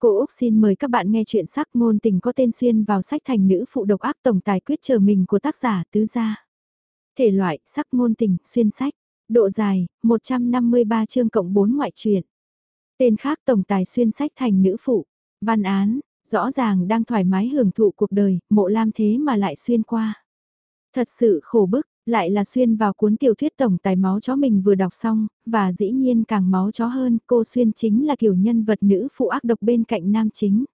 Cô Úc xin mời các bạn nghe chuyện sắc ngôn tình có tên xuyên vào sách thành nữ phụ độc ác tổng tài quyết chờ mình của tác giả tứ gia. Thể loại sắc ngôn tình xuyên sách, độ dài 153 chương cộng 4 ngoại truyện. Tên khác tổng tài xuyên sách thành nữ phụ, văn án, rõ ràng đang thoải mái hưởng thụ cuộc đời, mộ lam thế mà lại xuyên qua. Thật sự khổ bức, lại là xuyên vào cuốn tiểu thuyết tổng tài máu chó mình vừa đọc xong, và dĩ nhiên càng máu chó hơn, cô xuyên chính là kiểu nhân vật nữ phụ ác độc bên cạnh nam chính.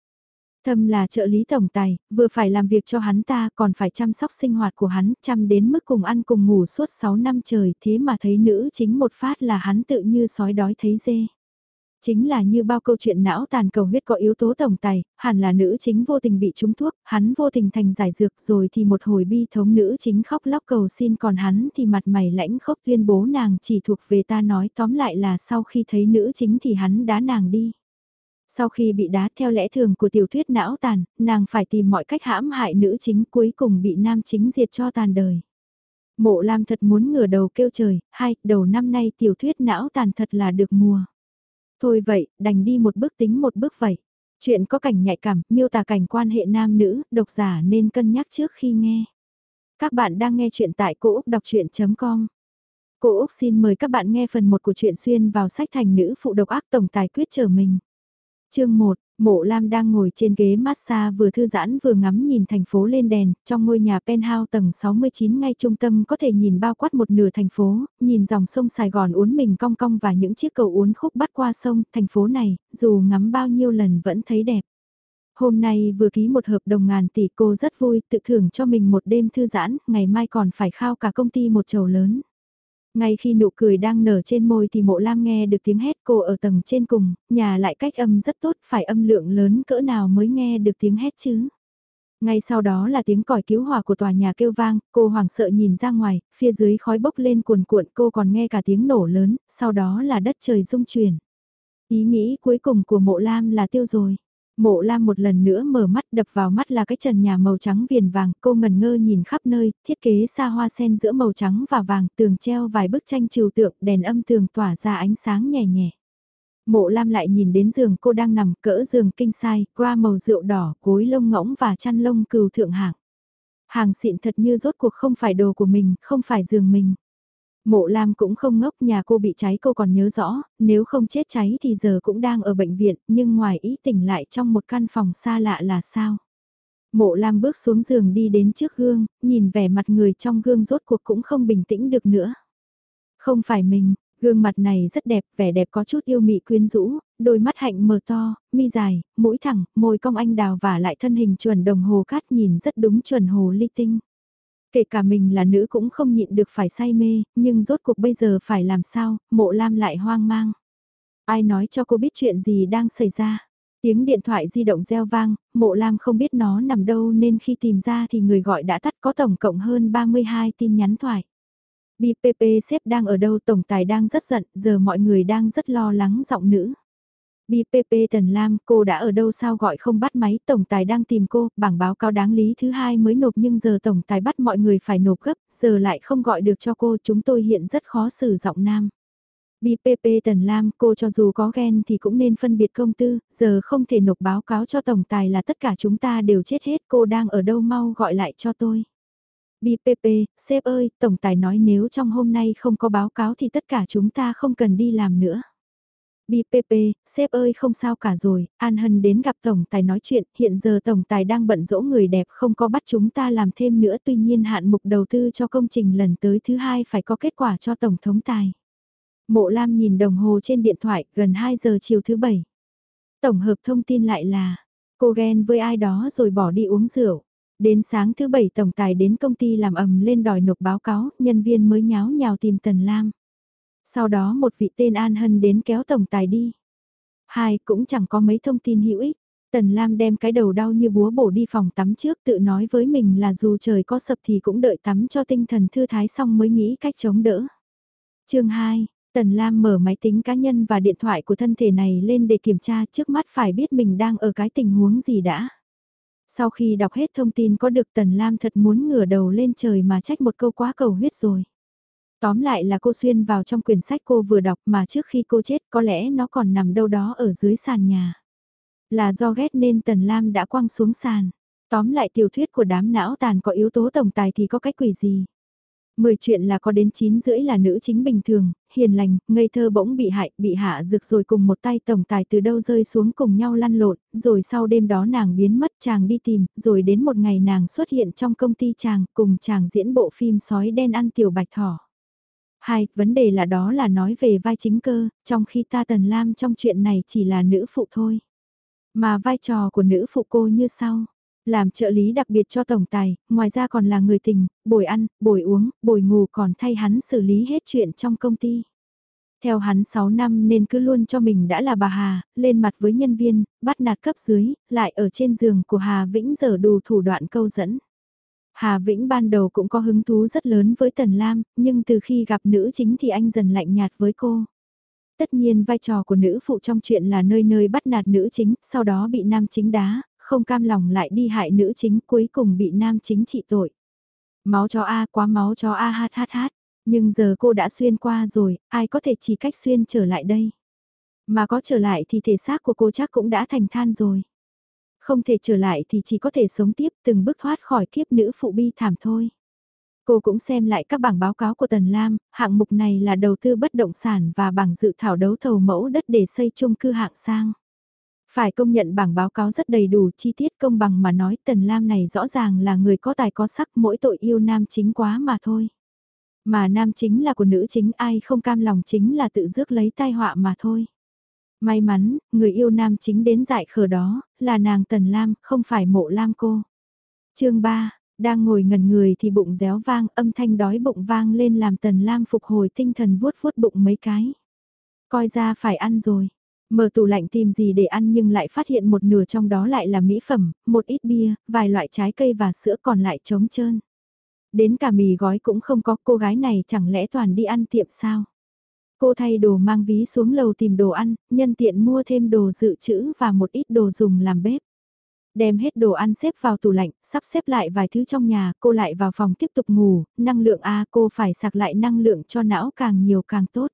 Thâm là trợ lý tổng tài, vừa phải làm việc cho hắn ta còn phải chăm sóc sinh hoạt của hắn, chăm đến mức cùng ăn cùng ngủ suốt 6 năm trời thế mà thấy nữ chính một phát là hắn tự như sói đói thấy dê. Chính là như bao câu chuyện não tàn cầu huyết có yếu tố tổng tài, hẳn là nữ chính vô tình bị trúng thuốc, hắn vô tình thành giải dược rồi thì một hồi bi thống nữ chính khóc lóc cầu xin còn hắn thì mặt mày lãnh khốc tuyên bố nàng chỉ thuộc về ta nói tóm lại là sau khi thấy nữ chính thì hắn đá nàng đi. Sau khi bị đá theo lẽ thường của tiểu thuyết não tàn, nàng phải tìm mọi cách hãm hại nữ chính cuối cùng bị nam chính diệt cho tàn đời. Mộ Lam thật muốn ngửa đầu kêu trời, hai, đầu năm nay tiểu thuyết não tàn thật là được mùa. Thôi vậy, đành đi một bước tính một bước vậy. Chuyện có cảnh nhạy cảm, miêu tả cảnh quan hệ nam nữ, độc giả nên cân nhắc trước khi nghe. Các bạn đang nghe chuyện tại Cô Úc Đọc Chuyện.com Cô Úc xin mời các bạn nghe phần 1 của truyện xuyên vào sách thành nữ phụ độc ác tổng tài quyết trở mình chương 1, Mộ Lam đang ngồi trên ghế massage vừa thư giãn vừa ngắm nhìn thành phố lên đèn, trong ngôi nhà penthouse tầng 69 ngay trung tâm có thể nhìn bao quát một nửa thành phố, nhìn dòng sông Sài Gòn uốn mình cong cong và những chiếc cầu uốn khúc bắt qua sông, thành phố này, dù ngắm bao nhiêu lần vẫn thấy đẹp. Hôm nay vừa ký một hợp đồng ngàn tỷ cô rất vui, tự thưởng cho mình một đêm thư giãn, ngày mai còn phải khao cả công ty một chầu lớn. Ngay khi nụ cười đang nở trên môi thì mộ lam nghe được tiếng hét cô ở tầng trên cùng, nhà lại cách âm rất tốt, phải âm lượng lớn cỡ nào mới nghe được tiếng hét chứ. Ngay sau đó là tiếng còi cứu hỏa của tòa nhà kêu vang, cô hoảng sợ nhìn ra ngoài, phía dưới khói bốc lên cuồn cuộn cô còn nghe cả tiếng nổ lớn, sau đó là đất trời rung chuyển. Ý nghĩ cuối cùng của mộ lam là tiêu rồi. Mộ Lam một lần nữa mở mắt đập vào mắt là cái trần nhà màu trắng viền vàng, cô ngần ngơ nhìn khắp nơi, thiết kế xa hoa sen giữa màu trắng và vàng, tường treo vài bức tranh trừu tượng, đèn âm tường tỏa ra ánh sáng nhẹ nhẹ. Mộ Lam lại nhìn đến giường cô đang nằm cỡ giường kinh sai, qua màu rượu đỏ, gối lông ngỗng và chăn lông cừu thượng hạng. Hàng xịn thật như rốt cuộc không phải đồ của mình, không phải giường mình. Mộ Lam cũng không ngốc nhà cô bị cháy cô còn nhớ rõ, nếu không chết cháy thì giờ cũng đang ở bệnh viện, nhưng ngoài ý tỉnh lại trong một căn phòng xa lạ là sao? Mộ Lam bước xuống giường đi đến trước gương, nhìn vẻ mặt người trong gương rốt cuộc cũng không bình tĩnh được nữa. Không phải mình, gương mặt này rất đẹp, vẻ đẹp có chút yêu mị quyến rũ, đôi mắt hạnh mờ to, mi dài, mũi thẳng, môi cong anh đào và lại thân hình chuẩn đồng hồ cát nhìn rất đúng chuẩn hồ ly tinh. Kể cả mình là nữ cũng không nhịn được phải say mê, nhưng rốt cuộc bây giờ phải làm sao, mộ lam lại hoang mang. Ai nói cho cô biết chuyện gì đang xảy ra? Tiếng điện thoại di động reo vang, mộ lam không biết nó nằm đâu nên khi tìm ra thì người gọi đã tắt có tổng cộng hơn 32 tin nhắn thoại. BPP xếp đang ở đâu tổng tài đang rất giận, giờ mọi người đang rất lo lắng giọng nữ. BPP Tần Lam, cô đã ở đâu sao gọi không bắt máy, tổng tài đang tìm cô, bảng báo cáo đáng lý thứ hai mới nộp nhưng giờ tổng tài bắt mọi người phải nộp gấp, giờ lại không gọi được cho cô, chúng tôi hiện rất khó xử giọng nam. BPP Tần Lam, cô cho dù có ghen thì cũng nên phân biệt công tư, giờ không thể nộp báo cáo cho tổng tài là tất cả chúng ta đều chết hết, cô đang ở đâu mau gọi lại cho tôi. BPP, sếp ơi, tổng tài nói nếu trong hôm nay không có báo cáo thì tất cả chúng ta không cần đi làm nữa. BPP, sếp ơi không sao cả rồi, An Hân đến gặp Tổng Tài nói chuyện, hiện giờ Tổng Tài đang bận rỗ người đẹp không có bắt chúng ta làm thêm nữa tuy nhiên hạn mục đầu tư cho công trình lần tới thứ hai phải có kết quả cho Tổng Thống Tài. Mộ Lam nhìn đồng hồ trên điện thoại gần 2 giờ chiều thứ bảy. Tổng hợp thông tin lại là, cô ghen với ai đó rồi bỏ đi uống rượu. Đến sáng thứ bảy Tổng Tài đến công ty làm ầm lên đòi nộp báo cáo, nhân viên mới nháo nhào tìm Tần Lam. Sau đó một vị tên An Hân đến kéo tổng tài đi. Hai cũng chẳng có mấy thông tin hữu ích. Tần Lam đem cái đầu đau như búa bổ đi phòng tắm trước tự nói với mình là dù trời có sập thì cũng đợi tắm cho tinh thần thư thái xong mới nghĩ cách chống đỡ. chương 2, Tần Lam mở máy tính cá nhân và điện thoại của thân thể này lên để kiểm tra trước mắt phải biết mình đang ở cái tình huống gì đã. Sau khi đọc hết thông tin có được Tần Lam thật muốn ngửa đầu lên trời mà trách một câu quá cầu huyết rồi. Tóm lại là cô xuyên vào trong quyển sách cô vừa đọc mà trước khi cô chết có lẽ nó còn nằm đâu đó ở dưới sàn nhà. Là do ghét nên Tần Lam đã quăng xuống sàn. Tóm lại tiểu thuyết của đám não tàn có yếu tố tổng tài thì có cách quỷ gì. Mười chuyện là có đến chín rưỡi là nữ chính bình thường, hiền lành, ngây thơ bỗng bị hại, bị hạ dược rồi cùng một tay tổng tài từ đâu rơi xuống cùng nhau lăn lộn, rồi sau đêm đó nàng biến mất chàng đi tìm, rồi đến một ngày nàng xuất hiện trong công ty chàng cùng chàng diễn bộ phim sói đen ăn tiểu bạch thỏ. Hai, vấn đề là đó là nói về vai chính cơ, trong khi ta Tần Lam trong chuyện này chỉ là nữ phụ thôi. Mà vai trò của nữ phụ cô như sau. Làm trợ lý đặc biệt cho tổng tài, ngoài ra còn là người tình, bồi ăn, bồi uống, bồi ngủ còn thay hắn xử lý hết chuyện trong công ty. Theo hắn 6 năm nên cứ luôn cho mình đã là bà Hà, lên mặt với nhân viên, bắt nạt cấp dưới, lại ở trên giường của Hà Vĩnh giờ đủ thủ đoạn câu dẫn. Hà Vĩnh ban đầu cũng có hứng thú rất lớn với Tần Lam, nhưng từ khi gặp nữ chính thì anh dần lạnh nhạt với cô. Tất nhiên vai trò của nữ phụ trong chuyện là nơi nơi bắt nạt nữ chính, sau đó bị nam chính đá, không cam lòng lại đi hại nữ chính cuối cùng bị nam chính trị tội. Máu cho A quá máu cho A hát hát hát, nhưng giờ cô đã xuyên qua rồi, ai có thể chỉ cách xuyên trở lại đây. Mà có trở lại thì thể xác của cô chắc cũng đã thành than rồi. Không thể trở lại thì chỉ có thể sống tiếp từng bước thoát khỏi kiếp nữ phụ bi thảm thôi. Cô cũng xem lại các bảng báo cáo của Tần Lam, hạng mục này là đầu tư bất động sản và bảng dự thảo đấu thầu mẫu đất để xây chung cư hạng sang. Phải công nhận bảng báo cáo rất đầy đủ chi tiết công bằng mà nói Tần Lam này rõ ràng là người có tài có sắc mỗi tội yêu nam chính quá mà thôi. Mà nam chính là của nữ chính ai không cam lòng chính là tự rước lấy tai họa mà thôi. May mắn, người yêu nam chính đến dại khờ đó, là nàng Tần Lam, không phải mộ Lam cô. chương 3, đang ngồi ngần người thì bụng réo vang, âm thanh đói bụng vang lên làm Tần Lam phục hồi tinh thần vuốt vuốt bụng mấy cái. Coi ra phải ăn rồi. Mở tủ lạnh tìm gì để ăn nhưng lại phát hiện một nửa trong đó lại là mỹ phẩm, một ít bia, vài loại trái cây và sữa còn lại trống trơn. Đến cả mì gói cũng không có cô gái này chẳng lẽ toàn đi ăn tiệm sao? Cô thay đồ mang ví xuống lầu tìm đồ ăn, nhân tiện mua thêm đồ dự trữ và một ít đồ dùng làm bếp. Đem hết đồ ăn xếp vào tủ lạnh, sắp xếp lại vài thứ trong nhà, cô lại vào phòng tiếp tục ngủ, năng lượng A cô phải sạc lại năng lượng cho não càng nhiều càng tốt.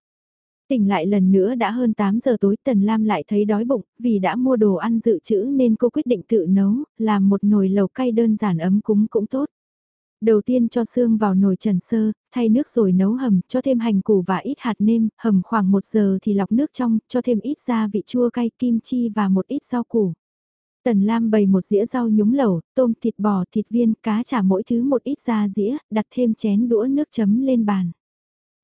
Tỉnh lại lần nữa đã hơn 8 giờ tối Tần Lam lại thấy đói bụng, vì đã mua đồ ăn dự trữ nên cô quyết định tự nấu, làm một nồi lẩu cay đơn giản ấm cúng cũng tốt. Đầu tiên cho xương vào nồi trần sơ, thay nước rồi nấu hầm, cho thêm hành củ và ít hạt nêm, hầm khoảng 1 giờ thì lọc nước trong, cho thêm ít gia vị chua cay kim chi và một ít rau củ. Tần Lam bày một dĩa rau nhúng lẩu, tôm thịt bò, thịt viên, cá chả mỗi thứ một ít ra dĩa, đặt thêm chén đũa nước chấm lên bàn.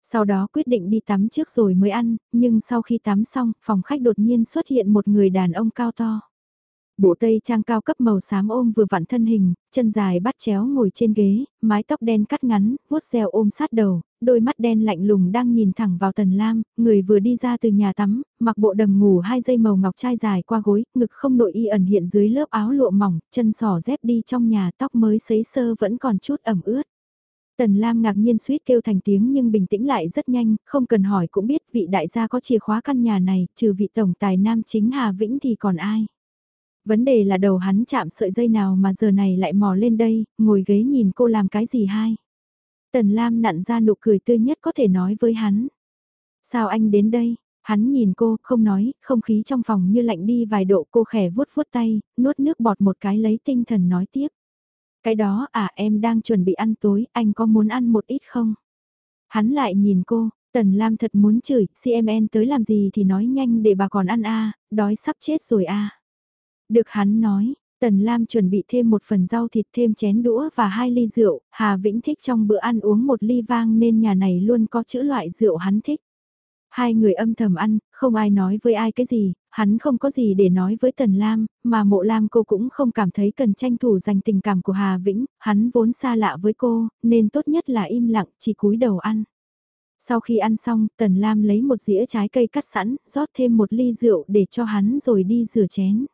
Sau đó quyết định đi tắm trước rồi mới ăn, nhưng sau khi tắm xong, phòng khách đột nhiên xuất hiện một người đàn ông cao to. Bộ tây trang cao cấp màu xám ôm vừa vặn thân hình, chân dài bắt chéo ngồi trên ghế, mái tóc đen cắt ngắn, vuốt reo ôm sát đầu, đôi mắt đen lạnh lùng đang nhìn thẳng vào tần lam, người vừa đi ra từ nhà tắm, mặc bộ đầm ngủ hai dây màu ngọc trai dài qua gối, ngực không nội y ẩn hiện dưới lớp áo lụa mỏng, chân sỏ dép đi trong nhà tóc mới sấy sơ vẫn còn chút ẩm ướt. Tần Lam ngạc nhiên suýt kêu thành tiếng nhưng bình tĩnh lại rất nhanh, không cần hỏi cũng biết vị đại gia có chìa khóa căn nhà này, trừ vị tổng tài nam chính Hà Vĩnh thì còn ai. Vấn đề là đầu hắn chạm sợi dây nào mà giờ này lại mò lên đây, ngồi ghế nhìn cô làm cái gì hay. Tần Lam nặn ra nụ cười tươi nhất có thể nói với hắn. Sao anh đến đây? Hắn nhìn cô, không nói, không khí trong phòng như lạnh đi vài độ cô khẽ vuốt vuốt tay, nuốt nước bọt một cái lấy tinh thần nói tiếp. Cái đó à em đang chuẩn bị ăn tối, anh có muốn ăn một ít không? Hắn lại nhìn cô, Tần Lam thật muốn chửi, CMN tới làm gì thì nói nhanh để bà còn ăn a đói sắp chết rồi a được hắn nói, Tần Lam chuẩn bị thêm một phần rau thịt thêm chén đũa và hai ly rượu, Hà Vĩnh thích trong bữa ăn uống một ly vang nên nhà này luôn có chữ loại rượu hắn thích. Hai người âm thầm ăn, không ai nói với ai cái gì, hắn không có gì để nói với Tần Lam, mà mộ Lam cô cũng không cảm thấy cần tranh thủ dành tình cảm của Hà Vĩnh, hắn vốn xa lạ với cô, nên tốt nhất là im lặng, chỉ cúi đầu ăn. Sau khi ăn xong, Tần Lam lấy một dĩa trái cây cắt sẵn, rót thêm một ly rượu để cho hắn rồi đi rửa chén.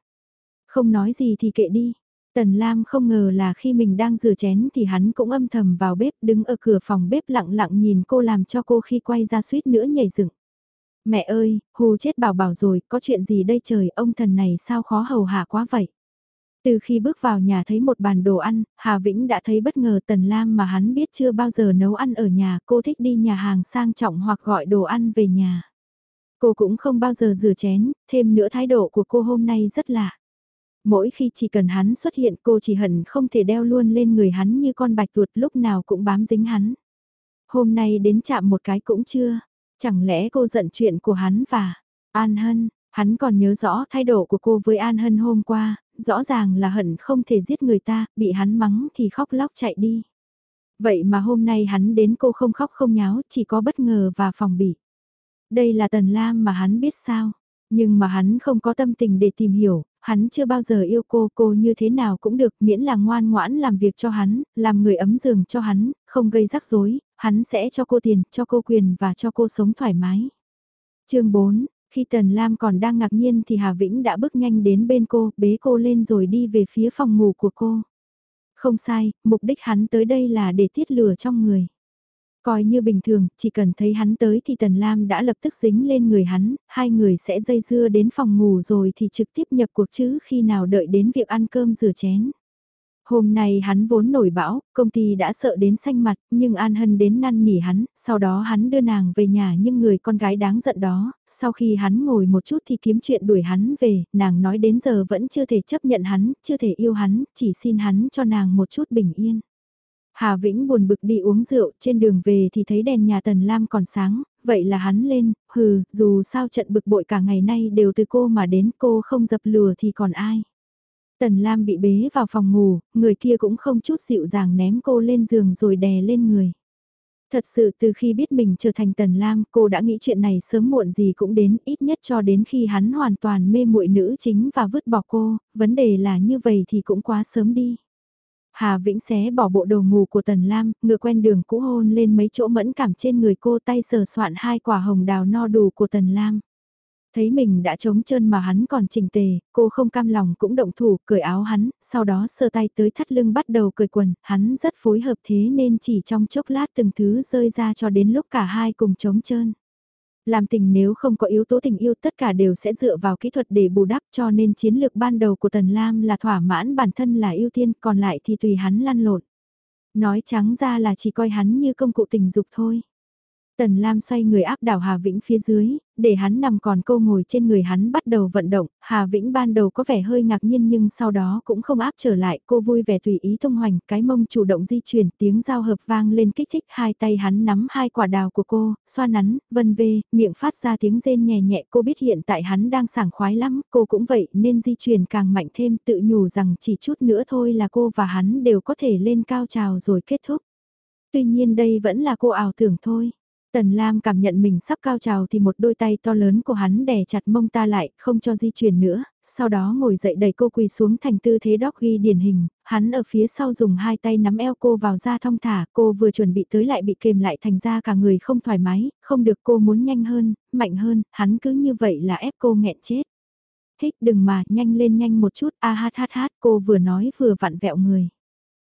Không nói gì thì kệ đi. Tần Lam không ngờ là khi mình đang rửa chén thì hắn cũng âm thầm vào bếp đứng ở cửa phòng bếp lặng lặng nhìn cô làm cho cô khi quay ra suýt nữa nhảy dựng. Mẹ ơi, hù chết bảo bảo rồi, có chuyện gì đây trời, ông thần này sao khó hầu hạ quá vậy? Từ khi bước vào nhà thấy một bàn đồ ăn, Hà Vĩnh đã thấy bất ngờ Tần Lam mà hắn biết chưa bao giờ nấu ăn ở nhà, cô thích đi nhà hàng sang trọng hoặc gọi đồ ăn về nhà. Cô cũng không bao giờ rửa chén, thêm nữa thái độ của cô hôm nay rất lạ. Mỗi khi chỉ cần hắn xuất hiện cô chỉ hận không thể đeo luôn lên người hắn như con bạch tuột lúc nào cũng bám dính hắn. Hôm nay đến chạm một cái cũng chưa, chẳng lẽ cô giận chuyện của hắn và An Hân, hắn còn nhớ rõ thái độ của cô với An Hân hôm qua, rõ ràng là hận không thể giết người ta, bị hắn mắng thì khóc lóc chạy đi. Vậy mà hôm nay hắn đến cô không khóc không nháo, chỉ có bất ngờ và phòng bị. Đây là Tần Lam mà hắn biết sao, nhưng mà hắn không có tâm tình để tìm hiểu, hắn chưa bao giờ yêu cô, cô như thế nào cũng được miễn là ngoan ngoãn làm việc cho hắn, làm người ấm giường cho hắn, không gây rắc rối, hắn sẽ cho cô tiền, cho cô quyền và cho cô sống thoải mái. chương 4, khi Tần Lam còn đang ngạc nhiên thì Hà Vĩnh đã bước nhanh đến bên cô, bế cô lên rồi đi về phía phòng ngủ của cô. Không sai, mục đích hắn tới đây là để tiết lửa trong người. Coi như bình thường, chỉ cần thấy hắn tới thì Tần Lam đã lập tức dính lên người hắn, hai người sẽ dây dưa đến phòng ngủ rồi thì trực tiếp nhập cuộc chứ khi nào đợi đến việc ăn cơm rửa chén. Hôm nay hắn vốn nổi bão, công ty đã sợ đến xanh mặt, nhưng An Hân đến năn nỉ hắn, sau đó hắn đưa nàng về nhà nhưng người con gái đáng giận đó, sau khi hắn ngồi một chút thì kiếm chuyện đuổi hắn về, nàng nói đến giờ vẫn chưa thể chấp nhận hắn, chưa thể yêu hắn, chỉ xin hắn cho nàng một chút bình yên. Hà Vĩnh buồn bực đi uống rượu, trên đường về thì thấy đèn nhà Tần Lam còn sáng, vậy là hắn lên, hừ, dù sao trận bực bội cả ngày nay đều từ cô mà đến cô không dập lừa thì còn ai. Tần Lam bị bế vào phòng ngủ, người kia cũng không chút dịu dàng ném cô lên giường rồi đè lên người. Thật sự từ khi biết mình trở thành Tần Lam, cô đã nghĩ chuyện này sớm muộn gì cũng đến, ít nhất cho đến khi hắn hoàn toàn mê muội nữ chính và vứt bỏ cô, vấn đề là như vậy thì cũng quá sớm đi. Hà Vĩnh xé bỏ bộ đồ ngủ của Tần Lam, ngựa quen đường cũ hôn lên mấy chỗ mẫn cảm trên người cô tay sờ soạn hai quả hồng đào no đủ của Tần Lam. Thấy mình đã trống chân mà hắn còn chỉnh tề, cô không cam lòng cũng động thủ, cởi áo hắn, sau đó sờ tay tới thắt lưng bắt đầu cởi quần, hắn rất phối hợp thế nên chỉ trong chốc lát từng thứ rơi ra cho đến lúc cả hai cùng trống trơn. Làm tình nếu không có yếu tố tình yêu tất cả đều sẽ dựa vào kỹ thuật để bù đắp, cho nên chiến lược ban đầu của Tần Lam là thỏa mãn bản thân là ưu tiên, còn lại thì tùy hắn lăn lộn. Nói trắng ra là chỉ coi hắn như công cụ tình dục thôi. Tần Lam xoay người áp đảo Hà Vĩnh phía dưới, để hắn nằm còn cô ngồi trên người hắn bắt đầu vận động, Hà Vĩnh ban đầu có vẻ hơi ngạc nhiên nhưng sau đó cũng không áp trở lại, cô vui vẻ tùy ý thông hoành, cái mông chủ động di chuyển, tiếng giao hợp vang lên kích thích, hai tay hắn nắm hai quả đào của cô, xoa nắn, vân vê, miệng phát ra tiếng rên nhẹ nhẹ, cô biết hiện tại hắn đang sảng khoái lắm, cô cũng vậy nên di chuyển càng mạnh thêm tự nhủ rằng chỉ chút nữa thôi là cô và hắn đều có thể lên cao trào rồi kết thúc. Tuy nhiên đây vẫn là cô ảo tưởng thôi. Tần Lam cảm nhận mình sắp cao trào thì một đôi tay to lớn của hắn đè chặt mông ta lại, không cho di chuyển nữa, sau đó ngồi dậy đẩy cô quỳ xuống thành tư thế đóc ghi điển hình, hắn ở phía sau dùng hai tay nắm eo cô vào ra thong thả, cô vừa chuẩn bị tới lại bị kềm lại thành ra cả người không thoải mái, không được cô muốn nhanh hơn, mạnh hơn, hắn cứ như vậy là ép cô nghẹn chết. Hích đừng mà, nhanh lên nhanh một chút, a hát hát hát, cô vừa nói vừa vặn vẹo người.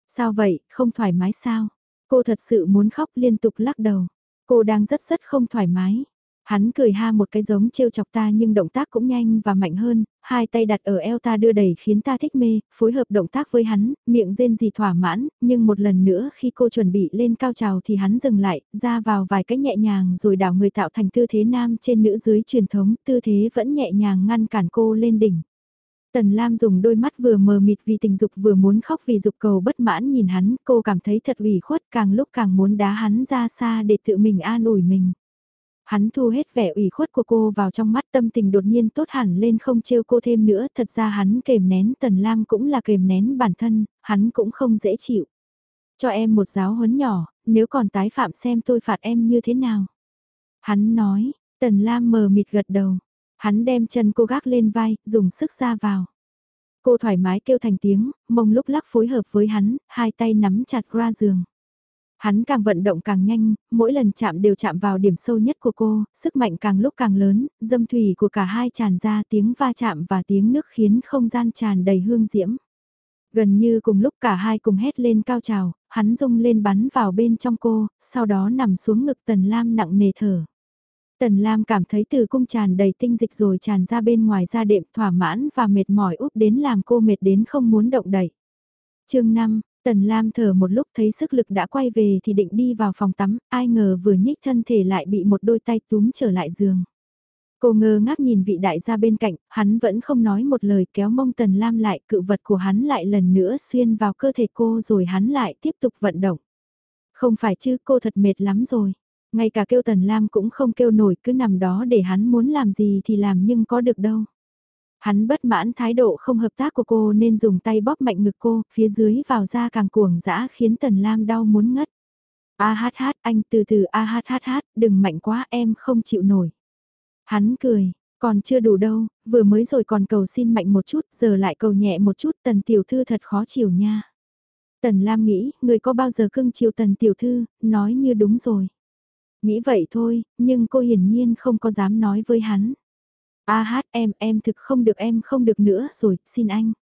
Sao vậy, không thoải mái sao? Cô thật sự muốn khóc liên tục lắc đầu. Cô đang rất rất không thoải mái. Hắn cười ha một cái giống trêu chọc ta nhưng động tác cũng nhanh và mạnh hơn, hai tay đặt ở eo ta đưa đẩy khiến ta thích mê, phối hợp động tác với hắn, miệng rên gì thỏa mãn, nhưng một lần nữa khi cô chuẩn bị lên cao trào thì hắn dừng lại, ra vào vài cách nhẹ nhàng rồi đảo người tạo thành tư thế nam trên nữ dưới truyền thống, tư thế vẫn nhẹ nhàng ngăn cản cô lên đỉnh. Tần Lam dùng đôi mắt vừa mờ mịt vì tình dục vừa muốn khóc vì dục cầu bất mãn nhìn hắn, cô cảm thấy thật ủy khuất càng lúc càng muốn đá hắn ra xa để tự mình an ủi mình. Hắn thu hết vẻ ủy khuất của cô vào trong mắt tâm tình đột nhiên tốt hẳn lên không trêu cô thêm nữa, thật ra hắn kềm nén Tần Lam cũng là kềm nén bản thân, hắn cũng không dễ chịu. Cho em một giáo huấn nhỏ, nếu còn tái phạm xem tôi phạt em như thế nào. Hắn nói, Tần Lam mờ mịt gật đầu, Hắn đem chân cô gác lên vai, dùng sức ra vào. Cô thoải mái kêu thành tiếng, mông lúc lắc phối hợp với hắn, hai tay nắm chặt ra giường. Hắn càng vận động càng nhanh, mỗi lần chạm đều chạm vào điểm sâu nhất của cô, sức mạnh càng lúc càng lớn, dâm thủy của cả hai tràn ra tiếng va chạm và tiếng nước khiến không gian tràn đầy hương diễm. Gần như cùng lúc cả hai cùng hét lên cao trào, hắn rung lên bắn vào bên trong cô, sau đó nằm xuống ngực tần lam nặng nề thở. Tần Lam cảm thấy từ cung tràn đầy tinh dịch rồi tràn ra bên ngoài ra đệm thỏa mãn và mệt mỏi úp đến làm cô mệt đến không muốn động đậy. chương 5, Tần Lam thở một lúc thấy sức lực đã quay về thì định đi vào phòng tắm, ai ngờ vừa nhích thân thể lại bị một đôi tay túm trở lại giường. Cô ngơ ngác nhìn vị đại gia bên cạnh, hắn vẫn không nói một lời kéo mông Tần Lam lại, cự vật của hắn lại lần nữa xuyên vào cơ thể cô rồi hắn lại tiếp tục vận động. Không phải chứ cô thật mệt lắm rồi. Ngay cả kêu Tần Lam cũng không kêu nổi cứ nằm đó để hắn muốn làm gì thì làm nhưng có được đâu. Hắn bất mãn thái độ không hợp tác của cô nên dùng tay bóp mạnh ngực cô, phía dưới vào da càng cuồng dã khiến Tần Lam đau muốn ngất. A hát hát, anh từ từ a hát hát hát, đừng mạnh quá em không chịu nổi. Hắn cười, còn chưa đủ đâu, vừa mới rồi còn cầu xin mạnh một chút, giờ lại cầu nhẹ một chút, tần tiểu thư thật khó chịu nha. Tần Lam nghĩ, người có bao giờ cưng chiều tần tiểu thư, nói như đúng rồi. Nghĩ vậy thôi, nhưng cô hiển nhiên không có dám nói với hắn. A hát em, em thực không được em không được nữa rồi, xin anh.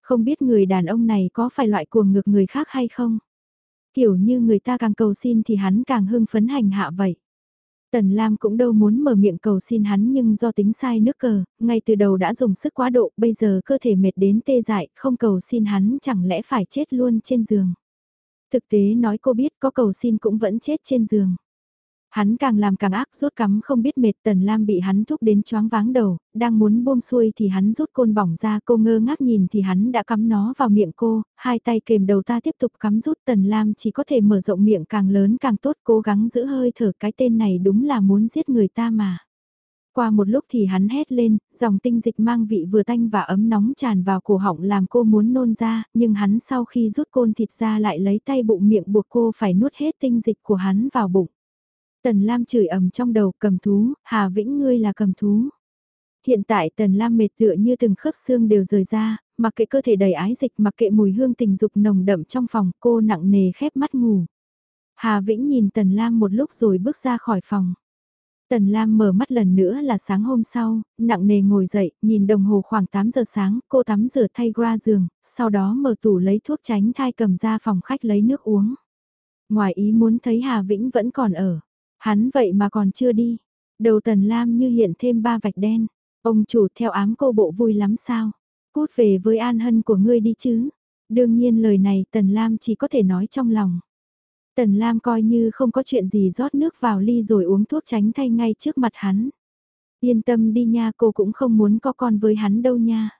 Không biết người đàn ông này có phải loại cuồng ngược người khác hay không? Kiểu như người ta càng cầu xin thì hắn càng hưng phấn hành hạ vậy. Tần Lam cũng đâu muốn mở miệng cầu xin hắn nhưng do tính sai nước cờ, ngay từ đầu đã dùng sức quá độ, bây giờ cơ thể mệt đến tê dại, không cầu xin hắn chẳng lẽ phải chết luôn trên giường. Thực tế nói cô biết có cầu xin cũng vẫn chết trên giường. Hắn càng làm càng ác rút cắm không biết mệt tần lam bị hắn thúc đến choáng váng đầu, đang muốn buông xuôi thì hắn rút côn bỏng ra cô ngơ ngác nhìn thì hắn đã cắm nó vào miệng cô, hai tay kềm đầu ta tiếp tục cắm rút tần lam chỉ có thể mở rộng miệng càng lớn càng tốt cố gắng giữ hơi thở cái tên này đúng là muốn giết người ta mà. Qua một lúc thì hắn hét lên, dòng tinh dịch mang vị vừa tanh và ấm nóng tràn vào cổ họng làm cô muốn nôn ra, nhưng hắn sau khi rút côn thịt ra lại lấy tay bụng miệng buộc cô phải nuốt hết tinh dịch của hắn vào bụng. Tần Lam chửi ầm trong đầu cầm thú, Hà Vĩnh ngươi là cầm thú. Hiện tại Tần Lam mệt tựa như từng khớp xương đều rời ra, mặc kệ cơ thể đầy ái dịch mặc kệ mùi hương tình dục nồng đậm trong phòng cô nặng nề khép mắt ngủ. Hà Vĩnh nhìn Tần Lam một lúc rồi bước ra khỏi phòng. Tần Lam mở mắt lần nữa là sáng hôm sau, nặng nề ngồi dậy, nhìn đồng hồ khoảng 8 giờ sáng, cô tắm rửa thay ra giường, sau đó mở tủ lấy thuốc tránh thai cầm ra phòng khách lấy nước uống. Ngoài ý muốn thấy Hà Vĩnh vẫn còn ở. Hắn vậy mà còn chưa đi. Đầu tần lam như hiện thêm ba vạch đen. Ông chủ theo ám cô bộ vui lắm sao? Cút về với an hân của ngươi đi chứ. Đương nhiên lời này tần lam chỉ có thể nói trong lòng. Tần lam coi như không có chuyện gì rót nước vào ly rồi uống thuốc tránh thay ngay trước mặt hắn. Yên tâm đi nha cô cũng không muốn có con với hắn đâu nha.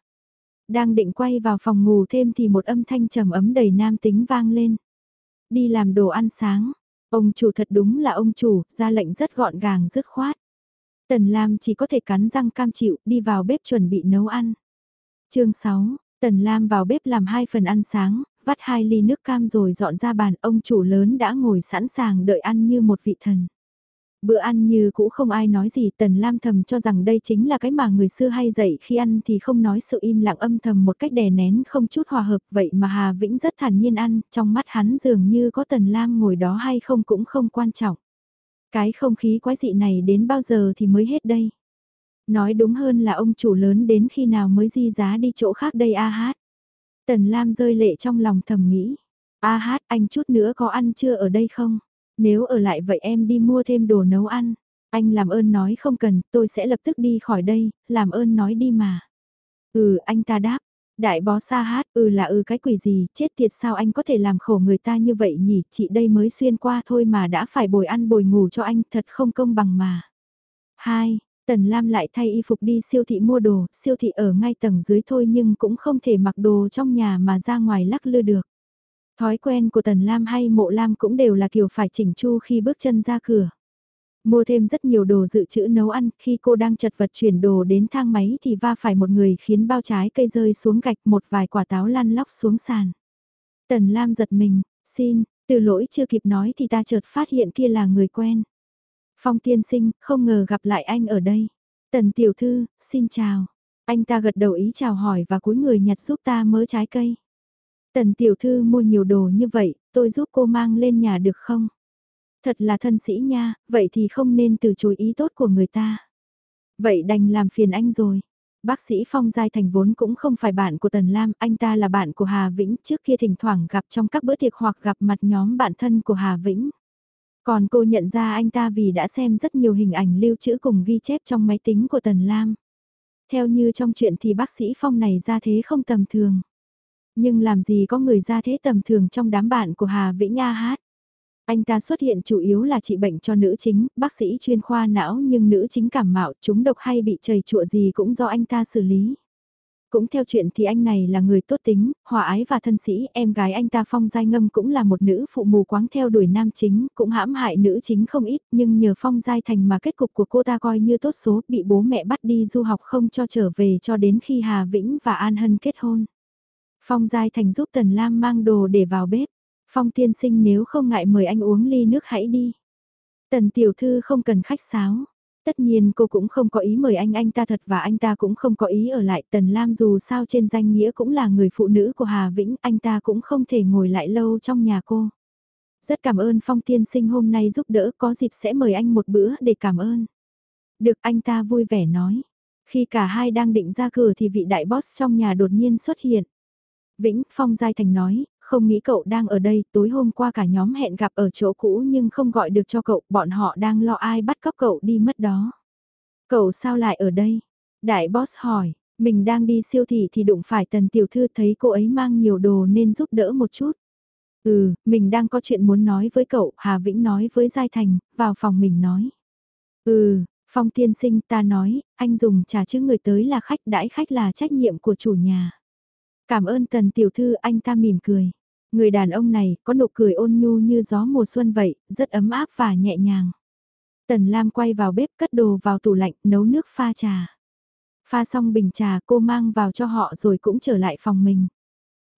Đang định quay vào phòng ngủ thêm thì một âm thanh trầm ấm đầy nam tính vang lên. Đi làm đồ ăn sáng, Ông chủ thật đúng là ông chủ, ra lệnh rất gọn gàng dứt khoát. Tần Lam chỉ có thể cắn răng cam chịu, đi vào bếp chuẩn bị nấu ăn. chương 6, Tần Lam vào bếp làm hai phần ăn sáng, vắt hai ly nước cam rồi dọn ra bàn, ông chủ lớn đã ngồi sẵn sàng đợi ăn như một vị thần. Bữa ăn như cũ không ai nói gì Tần Lam thầm cho rằng đây chính là cái mà người xưa hay dạy khi ăn thì không nói sự im lặng âm thầm một cách đè nén không chút hòa hợp vậy mà Hà Vĩnh rất thản nhiên ăn, trong mắt hắn dường như có Tần Lam ngồi đó hay không cũng không quan trọng. Cái không khí quái dị này đến bao giờ thì mới hết đây. Nói đúng hơn là ông chủ lớn đến khi nào mới di giá đi chỗ khác đây a hát. Tần Lam rơi lệ trong lòng thầm nghĩ. A hát anh chút nữa có ăn chưa ở đây không? Nếu ở lại vậy em đi mua thêm đồ nấu ăn. Anh làm ơn nói không cần, tôi sẽ lập tức đi khỏi đây, làm ơn nói đi mà. Ừ, anh ta đáp. Đại bó xa hát, ừ là ừ cái quỷ gì, chết tiệt sao anh có thể làm khổ người ta như vậy nhỉ, chị đây mới xuyên qua thôi mà đã phải bồi ăn bồi ngủ cho anh, thật không công bằng mà. 2. Tần Lam lại thay y phục đi siêu thị mua đồ, siêu thị ở ngay tầng dưới thôi nhưng cũng không thể mặc đồ trong nhà mà ra ngoài lắc lư được. Thói quen của Tần Lam hay Mộ Lam cũng đều là kiểu phải chỉnh chu khi bước chân ra cửa. Mua thêm rất nhiều đồ dự trữ nấu ăn, khi cô đang chật vật chuyển đồ đến thang máy thì va phải một người khiến bao trái cây rơi xuống gạch một vài quả táo lăn lóc xuống sàn. Tần Lam giật mình, xin, từ lỗi chưa kịp nói thì ta chợt phát hiện kia là người quen. Phong tiên sinh, không ngờ gặp lại anh ở đây. Tần tiểu thư, xin chào. Anh ta gật đầu ý chào hỏi và cúi người nhặt giúp ta mớ trái cây. Tần tiểu thư mua nhiều đồ như vậy, tôi giúp cô mang lên nhà được không? Thật là thân sĩ nha, vậy thì không nên từ chối ý tốt của người ta. Vậy đành làm phiền anh rồi. Bác sĩ Phong Giai Thành vốn cũng không phải bạn của Tần Lam, anh ta là bạn của Hà Vĩnh trước kia thỉnh thoảng gặp trong các bữa tiệc hoặc gặp mặt nhóm bạn thân của Hà Vĩnh. Còn cô nhận ra anh ta vì đã xem rất nhiều hình ảnh lưu trữ cùng ghi chép trong máy tính của Tần Lam. Theo như trong chuyện thì bác sĩ Phong này ra thế không tầm thường. Nhưng làm gì có người ra thế tầm thường trong đám bạn của Hà Vĩnh A Hát. Anh ta xuất hiện chủ yếu là trị bệnh cho nữ chính, bác sĩ chuyên khoa não nhưng nữ chính cảm mạo, chúng độc hay bị chảy chụa gì cũng do anh ta xử lý. Cũng theo chuyện thì anh này là người tốt tính, hòa ái và thân sĩ, em gái anh ta Phong Giai Ngâm cũng là một nữ phụ mù quáng theo đuổi nam chính, cũng hãm hại nữ chính không ít, nhưng nhờ Phong Giai Thành mà kết cục của cô ta coi như tốt số, bị bố mẹ bắt đi du học không cho trở về cho đến khi Hà Vĩnh và An Hân kết hôn. Phong Giai Thành giúp Tần Lam mang đồ để vào bếp. Phong tiên sinh nếu không ngại mời anh uống ly nước hãy đi. Tần tiểu thư không cần khách sáo. Tất nhiên cô cũng không có ý mời anh anh ta thật và anh ta cũng không có ý ở lại Tần Lam dù sao trên danh nghĩa cũng là người phụ nữ của Hà Vĩnh, anh ta cũng không thể ngồi lại lâu trong nhà cô. Rất cảm ơn Phong tiên sinh hôm nay giúp đỡ có dịp sẽ mời anh một bữa để cảm ơn. Được anh ta vui vẻ nói. Khi cả hai đang định ra cửa thì vị đại boss trong nhà đột nhiên xuất hiện. Vĩnh, Phong Giai Thành nói, không nghĩ cậu đang ở đây, tối hôm qua cả nhóm hẹn gặp ở chỗ cũ nhưng không gọi được cho cậu, bọn họ đang lo ai bắt cóc cậu đi mất đó. Cậu sao lại ở đây? Đại boss hỏi, mình đang đi siêu thị thì đụng phải tần tiểu thư thấy cô ấy mang nhiều đồ nên giúp đỡ một chút. Ừ, mình đang có chuyện muốn nói với cậu, Hà Vĩnh nói với Giai Thành, vào phòng mình nói. Ừ, Phong tiên sinh ta nói, anh dùng trà chứ người tới là khách đãi khách là trách nhiệm của chủ nhà. Cảm ơn tần tiểu thư anh ta mỉm cười. Người đàn ông này có nụ cười ôn nhu như gió mùa xuân vậy, rất ấm áp và nhẹ nhàng. Tần Lam quay vào bếp cất đồ vào tủ lạnh nấu nước pha trà. Pha xong bình trà cô mang vào cho họ rồi cũng trở lại phòng mình.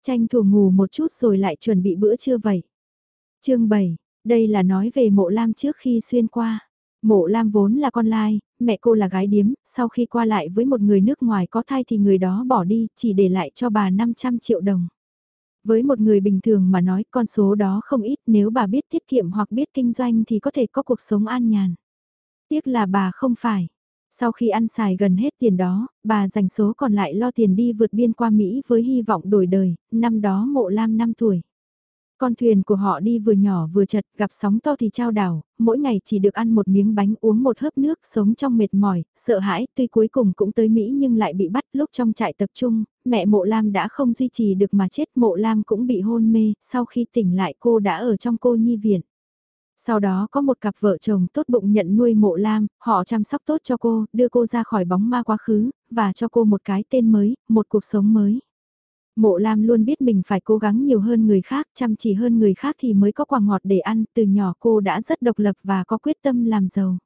Tranh thủ ngủ một chút rồi lại chuẩn bị bữa trưa vậy. chương 7, đây là nói về mộ Lam trước khi xuyên qua. Mộ Lam vốn là con lai, mẹ cô là gái điếm, sau khi qua lại với một người nước ngoài có thai thì người đó bỏ đi, chỉ để lại cho bà 500 triệu đồng. Với một người bình thường mà nói con số đó không ít nếu bà biết tiết kiệm hoặc biết kinh doanh thì có thể có cuộc sống an nhàn. Tiếc là bà không phải. Sau khi ăn xài gần hết tiền đó, bà dành số còn lại lo tiền đi vượt biên qua Mỹ với hy vọng đổi đời, năm đó mộ lam 5 tuổi. Con thuyền của họ đi vừa nhỏ vừa chật, gặp sóng to thì trao đảo, mỗi ngày chỉ được ăn một miếng bánh uống một hớp nước, sống trong mệt mỏi, sợ hãi, tuy cuối cùng cũng tới Mỹ nhưng lại bị bắt lúc trong trại tập trung, mẹ mộ Lam đã không duy trì được mà chết, mộ Lam cũng bị hôn mê, sau khi tỉnh lại cô đã ở trong cô nhi viện. Sau đó có một cặp vợ chồng tốt bụng nhận nuôi mộ Lam, họ chăm sóc tốt cho cô, đưa cô ra khỏi bóng ma quá khứ, và cho cô một cái tên mới, một cuộc sống mới. Mộ Lam luôn biết mình phải cố gắng nhiều hơn người khác, chăm chỉ hơn người khác thì mới có quả ngọt để ăn, từ nhỏ cô đã rất độc lập và có quyết tâm làm giàu.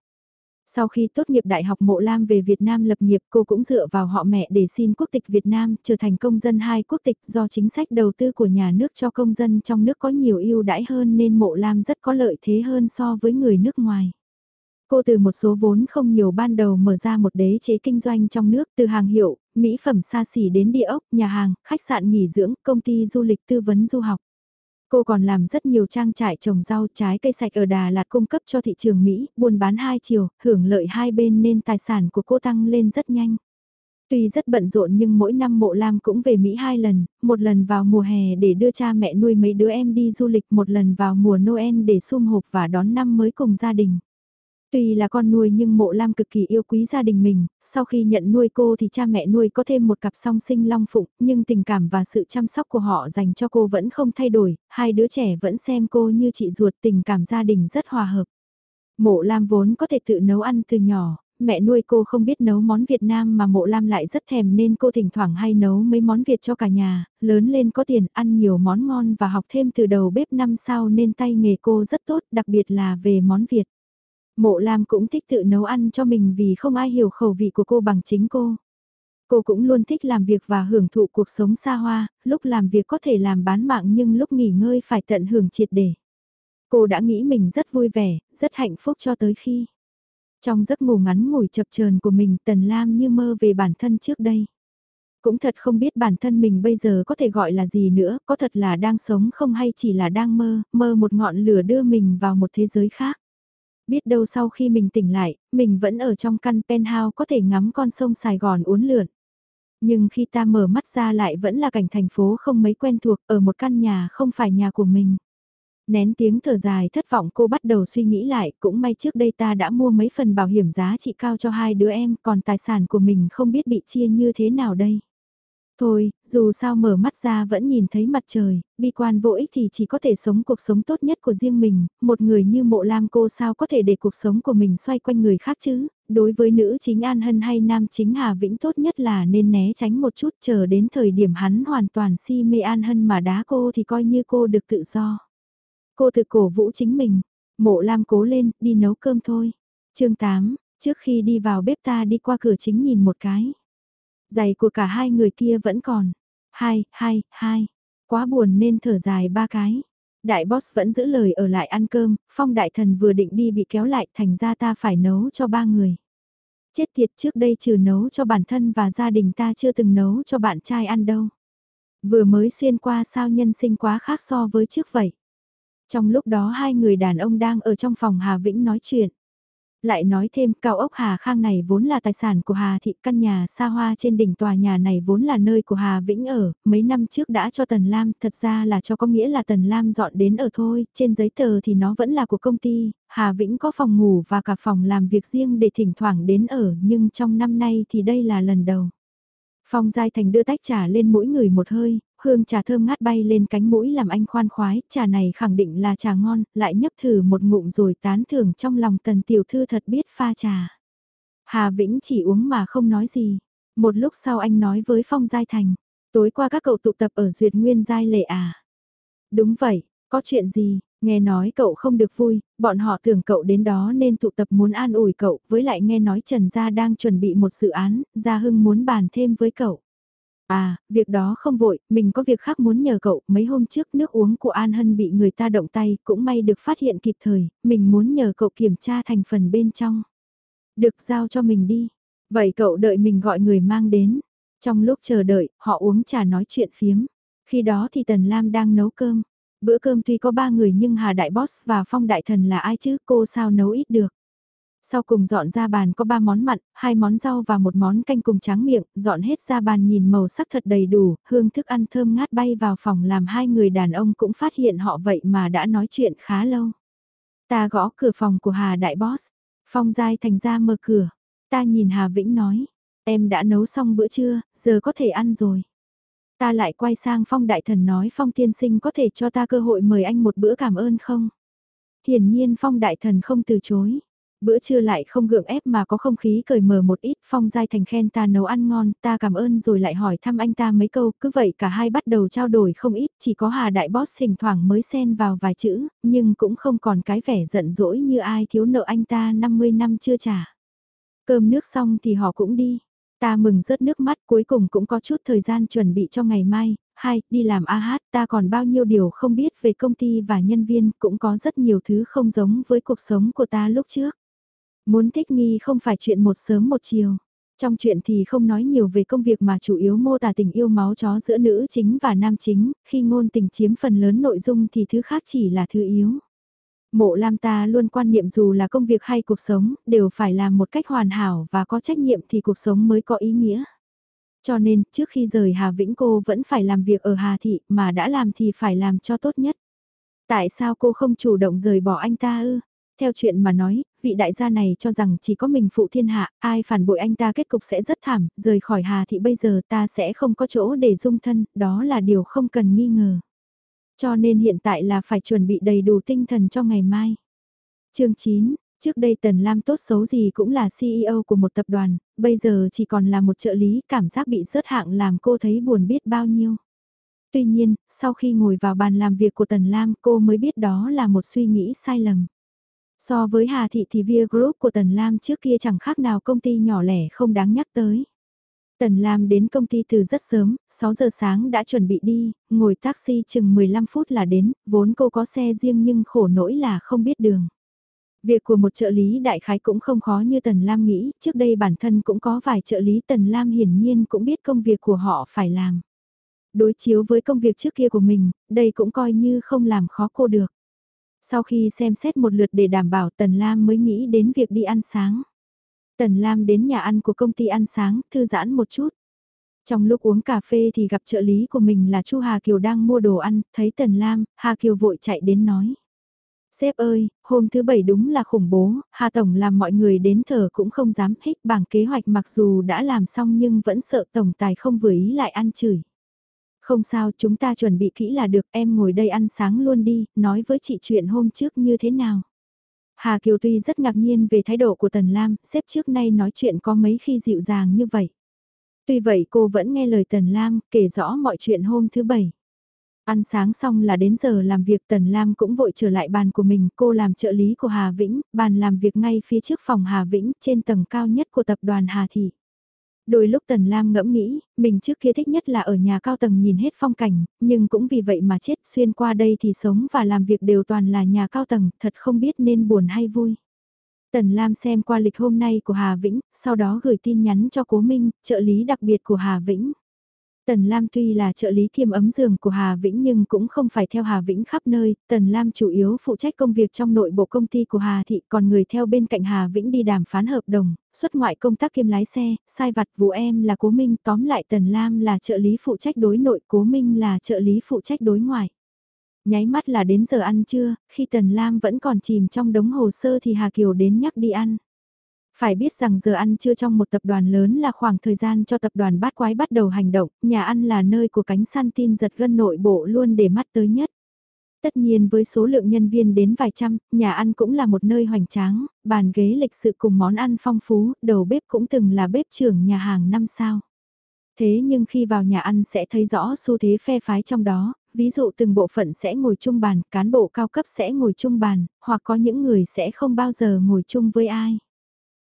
Sau khi tốt nghiệp Đại học Mộ Lam về Việt Nam lập nghiệp cô cũng dựa vào họ mẹ để xin quốc tịch Việt Nam trở thành công dân hai quốc tịch do chính sách đầu tư của nhà nước cho công dân trong nước có nhiều ưu đãi hơn nên Mộ Lam rất có lợi thế hơn so với người nước ngoài. Cô từ một số vốn không nhiều ban đầu mở ra một đế chế kinh doanh trong nước từ hàng hiệu, mỹ phẩm xa xỉ đến địa ốc, nhà hàng, khách sạn nghỉ dưỡng, công ty du lịch tư vấn du học. Cô còn làm rất nhiều trang trại trồng rau trái cây sạch ở Đà Lạt cung cấp cho thị trường Mỹ, buôn bán hai chiều, hưởng lợi hai bên nên tài sản của cô tăng lên rất nhanh. Tuy rất bận rộn nhưng mỗi năm mộ Lam cũng về Mỹ hai lần, một lần vào mùa hè để đưa cha mẹ nuôi mấy đứa em đi du lịch, một lần vào mùa Noel để sum họp và đón năm mới cùng gia đình. Tuy là con nuôi nhưng mộ lam cực kỳ yêu quý gia đình mình, sau khi nhận nuôi cô thì cha mẹ nuôi có thêm một cặp song sinh long phụng, nhưng tình cảm và sự chăm sóc của họ dành cho cô vẫn không thay đổi, hai đứa trẻ vẫn xem cô như chị ruột tình cảm gia đình rất hòa hợp. Mộ lam vốn có thể tự nấu ăn từ nhỏ, mẹ nuôi cô không biết nấu món Việt Nam mà mộ lam lại rất thèm nên cô thỉnh thoảng hay nấu mấy món Việt cho cả nhà, lớn lên có tiền ăn nhiều món ngon và học thêm từ đầu bếp năm sau nên tay nghề cô rất tốt đặc biệt là về món Việt. Mộ Lam cũng thích tự nấu ăn cho mình vì không ai hiểu khẩu vị của cô bằng chính cô. Cô cũng luôn thích làm việc và hưởng thụ cuộc sống xa hoa, lúc làm việc có thể làm bán mạng nhưng lúc nghỉ ngơi phải tận hưởng triệt để. Cô đã nghĩ mình rất vui vẻ, rất hạnh phúc cho tới khi. Trong giấc ngủ ngắn ngủi chập chờn của mình Tần Lam như mơ về bản thân trước đây. Cũng thật không biết bản thân mình bây giờ có thể gọi là gì nữa, có thật là đang sống không hay chỉ là đang mơ, mơ một ngọn lửa đưa mình vào một thế giới khác biết đâu sau khi mình tỉnh lại, mình vẫn ở trong căn penthouse có thể ngắm con sông Sài Gòn uốn lượn. Nhưng khi ta mở mắt ra lại vẫn là cảnh thành phố không mấy quen thuộc ở một căn nhà không phải nhà của mình. Nén tiếng thở dài thất vọng cô bắt đầu suy nghĩ lại, cũng may trước đây ta đã mua mấy phần bảo hiểm giá trị cao cho hai đứa em, còn tài sản của mình không biết bị chia như thế nào đây. Thôi, dù sao mở mắt ra vẫn nhìn thấy mặt trời, bi quan vô ích thì chỉ có thể sống cuộc sống tốt nhất của riêng mình, một người như mộ lam cô sao có thể để cuộc sống của mình xoay quanh người khác chứ, đối với nữ chính An Hân hay nam chính Hà Vĩnh tốt nhất là nên né tránh một chút chờ đến thời điểm hắn hoàn toàn si mê An Hân mà đá cô thì coi như cô được tự do. Cô tự cổ vũ chính mình, mộ lam cố lên, đi nấu cơm thôi. chương 8, trước khi đi vào bếp ta đi qua cửa chính nhìn một cái. Giày của cả hai người kia vẫn còn. Hai, hai, hai. Quá buồn nên thở dài ba cái. Đại boss vẫn giữ lời ở lại ăn cơm, phong đại thần vừa định đi bị kéo lại thành ra ta phải nấu cho ba người. Chết tiệt trước đây trừ nấu cho bản thân và gia đình ta chưa từng nấu cho bạn trai ăn đâu. Vừa mới xuyên qua sao nhân sinh quá khác so với trước vậy. Trong lúc đó hai người đàn ông đang ở trong phòng Hà Vĩnh nói chuyện. Lại nói thêm, cao ốc Hà Khang này vốn là tài sản của Hà Thị, căn nhà xa hoa trên đỉnh tòa nhà này vốn là nơi của Hà Vĩnh ở, mấy năm trước đã cho Tần Lam, thật ra là cho có nghĩa là Tần Lam dọn đến ở thôi, trên giấy tờ thì nó vẫn là của công ty, Hà Vĩnh có phòng ngủ và cả phòng làm việc riêng để thỉnh thoảng đến ở, nhưng trong năm nay thì đây là lần đầu. Phong Giai Thành đưa tách trà lên mỗi người một hơi, hương trà thơm ngát bay lên cánh mũi làm anh khoan khoái, trà này khẳng định là trà ngon, lại nhấp thử một ngụm rồi tán thưởng trong lòng tần tiểu thư thật biết pha trà. Hà Vĩnh chỉ uống mà không nói gì. Một lúc sau anh nói với Phong Giai Thành, tối qua các cậu tụ tập ở Duyệt Nguyên Giai Lệ à? Đúng vậy, có chuyện gì, nghe nói cậu không được vui, bọn họ tưởng cậu đến đó nên tụ tập muốn an ủi cậu, với lại nghe nói Trần Gia đang chuẩn bị một dự án, Gia Hưng muốn bàn thêm với cậu. À, việc đó không vội, mình có việc khác muốn nhờ cậu, mấy hôm trước nước uống của An Hân bị người ta động tay, cũng may được phát hiện kịp thời, mình muốn nhờ cậu kiểm tra thành phần bên trong. Được giao cho mình đi. Vậy cậu đợi mình gọi người mang đến. Trong lúc chờ đợi, họ uống trà nói chuyện phiếm. Khi đó thì Tần Lam đang nấu cơm. Bữa cơm tuy có ba người nhưng Hà Đại Boss và Phong Đại Thần là ai chứ cô sao nấu ít được. Sau cùng dọn ra bàn có ba món mặn, hai món rau và một món canh cùng tráng miệng, dọn hết ra bàn nhìn màu sắc thật đầy đủ, hương thức ăn thơm ngát bay vào phòng làm hai người đàn ông cũng phát hiện họ vậy mà đã nói chuyện khá lâu. Ta gõ cửa phòng của Hà Đại Boss, Phong Giai thành ra mở cửa, ta nhìn Hà Vĩnh nói, em đã nấu xong bữa trưa, giờ có thể ăn rồi. Ta lại quay sang Phong Đại Thần nói Phong Tiên Sinh có thể cho ta cơ hội mời anh một bữa cảm ơn không? Hiển nhiên Phong Đại Thần không từ chối. Bữa trưa lại không gượng ép mà có không khí cởi mở một ít, Phong Giai Thành khen ta nấu ăn ngon, ta cảm ơn rồi lại hỏi thăm anh ta mấy câu, cứ vậy cả hai bắt đầu trao đổi không ít, chỉ có Hà Đại Boss thỉnh thoảng mới xen vào vài chữ, nhưng cũng không còn cái vẻ giận dỗi như ai thiếu nợ anh ta 50 năm chưa trả. Cơm nước xong thì họ cũng đi. Ta mừng rớt nước mắt cuối cùng cũng có chút thời gian chuẩn bị cho ngày mai, hai, đi làm a hát ta còn bao nhiêu điều không biết về công ty và nhân viên, cũng có rất nhiều thứ không giống với cuộc sống của ta lúc trước. Muốn thích nghi không phải chuyện một sớm một chiều. Trong chuyện thì không nói nhiều về công việc mà chủ yếu mô tả tình yêu máu chó giữa nữ chính và nam chính, khi ngôn tình chiếm phần lớn nội dung thì thứ khác chỉ là thứ yếu. Mộ Lam ta luôn quan niệm dù là công việc hay cuộc sống, đều phải làm một cách hoàn hảo và có trách nhiệm thì cuộc sống mới có ý nghĩa. Cho nên, trước khi rời Hà Vĩnh cô vẫn phải làm việc ở Hà Thị, mà đã làm thì phải làm cho tốt nhất. Tại sao cô không chủ động rời bỏ anh ta ư? Theo chuyện mà nói, vị đại gia này cho rằng chỉ có mình phụ thiên hạ, ai phản bội anh ta kết cục sẽ rất thảm, rời khỏi Hà Thị bây giờ ta sẽ không có chỗ để dung thân, đó là điều không cần nghi ngờ. Cho nên hiện tại là phải chuẩn bị đầy đủ tinh thần cho ngày mai. chương 9, Trước đây Tần Lam tốt xấu gì cũng là CEO của một tập đoàn, bây giờ chỉ còn là một trợ lý, cảm giác bị rớt hạng làm cô thấy buồn biết bao nhiêu. Tuy nhiên, sau khi ngồi vào bàn làm việc của Tần Lam cô mới biết đó là một suy nghĩ sai lầm. So với Hà Thị thì Via Group của Tần Lam trước kia chẳng khác nào công ty nhỏ lẻ không đáng nhắc tới. Tần Lam đến công ty từ rất sớm, 6 giờ sáng đã chuẩn bị đi, ngồi taxi chừng 15 phút là đến, vốn cô có xe riêng nhưng khổ nỗi là không biết đường. Việc của một trợ lý đại khái cũng không khó như Tần Lam nghĩ, trước đây bản thân cũng có vài trợ lý Tần Lam hiển nhiên cũng biết công việc của họ phải làm. Đối chiếu với công việc trước kia của mình, đây cũng coi như không làm khó cô được. Sau khi xem xét một lượt để đảm bảo Tần Lam mới nghĩ đến việc đi ăn sáng. Tần Lam đến nhà ăn của công ty ăn sáng, thư giãn một chút. Trong lúc uống cà phê thì gặp trợ lý của mình là Chu Hà Kiều đang mua đồ ăn, thấy Tần Lam, Hà Kiều vội chạy đến nói. Sếp ơi, hôm thứ bảy đúng là khủng bố, Hà Tổng làm mọi người đến thở cũng không dám hít. bảng kế hoạch mặc dù đã làm xong nhưng vẫn sợ Tổng Tài không vừa ý lại ăn chửi. Không sao, chúng ta chuẩn bị kỹ là được, em ngồi đây ăn sáng luôn đi, nói với chị chuyện hôm trước như thế nào. Hà Kiều tuy rất ngạc nhiên về thái độ của Tần Lam, xếp trước nay nói chuyện có mấy khi dịu dàng như vậy. Tuy vậy cô vẫn nghe lời Tần Lam, kể rõ mọi chuyện hôm thứ bảy. Ăn sáng xong là đến giờ làm việc Tần Lam cũng vội trở lại bàn của mình, cô làm trợ lý của Hà Vĩnh, bàn làm việc ngay phía trước phòng Hà Vĩnh, trên tầng cao nhất của tập đoàn Hà Thị. Đôi lúc Tần Lam ngẫm nghĩ, mình trước kia thích nhất là ở nhà cao tầng nhìn hết phong cảnh, nhưng cũng vì vậy mà chết xuyên qua đây thì sống và làm việc đều toàn là nhà cao tầng, thật không biết nên buồn hay vui. Tần Lam xem qua lịch hôm nay của Hà Vĩnh, sau đó gửi tin nhắn cho Cố Minh, trợ lý đặc biệt của Hà Vĩnh. Tần Lam tuy là trợ lý kiêm ấm giường của Hà Vĩnh nhưng cũng không phải theo Hà Vĩnh khắp nơi, Tần Lam chủ yếu phụ trách công việc trong nội bộ công ty của Hà Thị còn người theo bên cạnh Hà Vĩnh đi đàm phán hợp đồng, xuất ngoại công tác kiêm lái xe, sai vặt vụ em là Cố Minh tóm lại Tần Lam là trợ lý phụ trách đối nội, Cố Minh là trợ lý phụ trách đối ngoại. Nháy mắt là đến giờ ăn trưa, khi Tần Lam vẫn còn chìm trong đống hồ sơ thì Hà Kiều đến nhắc đi ăn. Phải biết rằng giờ ăn trưa trong một tập đoàn lớn là khoảng thời gian cho tập đoàn bát quái bắt đầu hành động, nhà ăn là nơi của cánh săn tin giật gân nội bộ luôn để mắt tới nhất. Tất nhiên với số lượng nhân viên đến vài trăm, nhà ăn cũng là một nơi hoành tráng, bàn ghế lịch sự cùng món ăn phong phú, đầu bếp cũng từng là bếp trưởng nhà hàng năm sao. Thế nhưng khi vào nhà ăn sẽ thấy rõ xu thế phe phái trong đó, ví dụ từng bộ phận sẽ ngồi chung bàn, cán bộ cao cấp sẽ ngồi chung bàn, hoặc có những người sẽ không bao giờ ngồi chung với ai.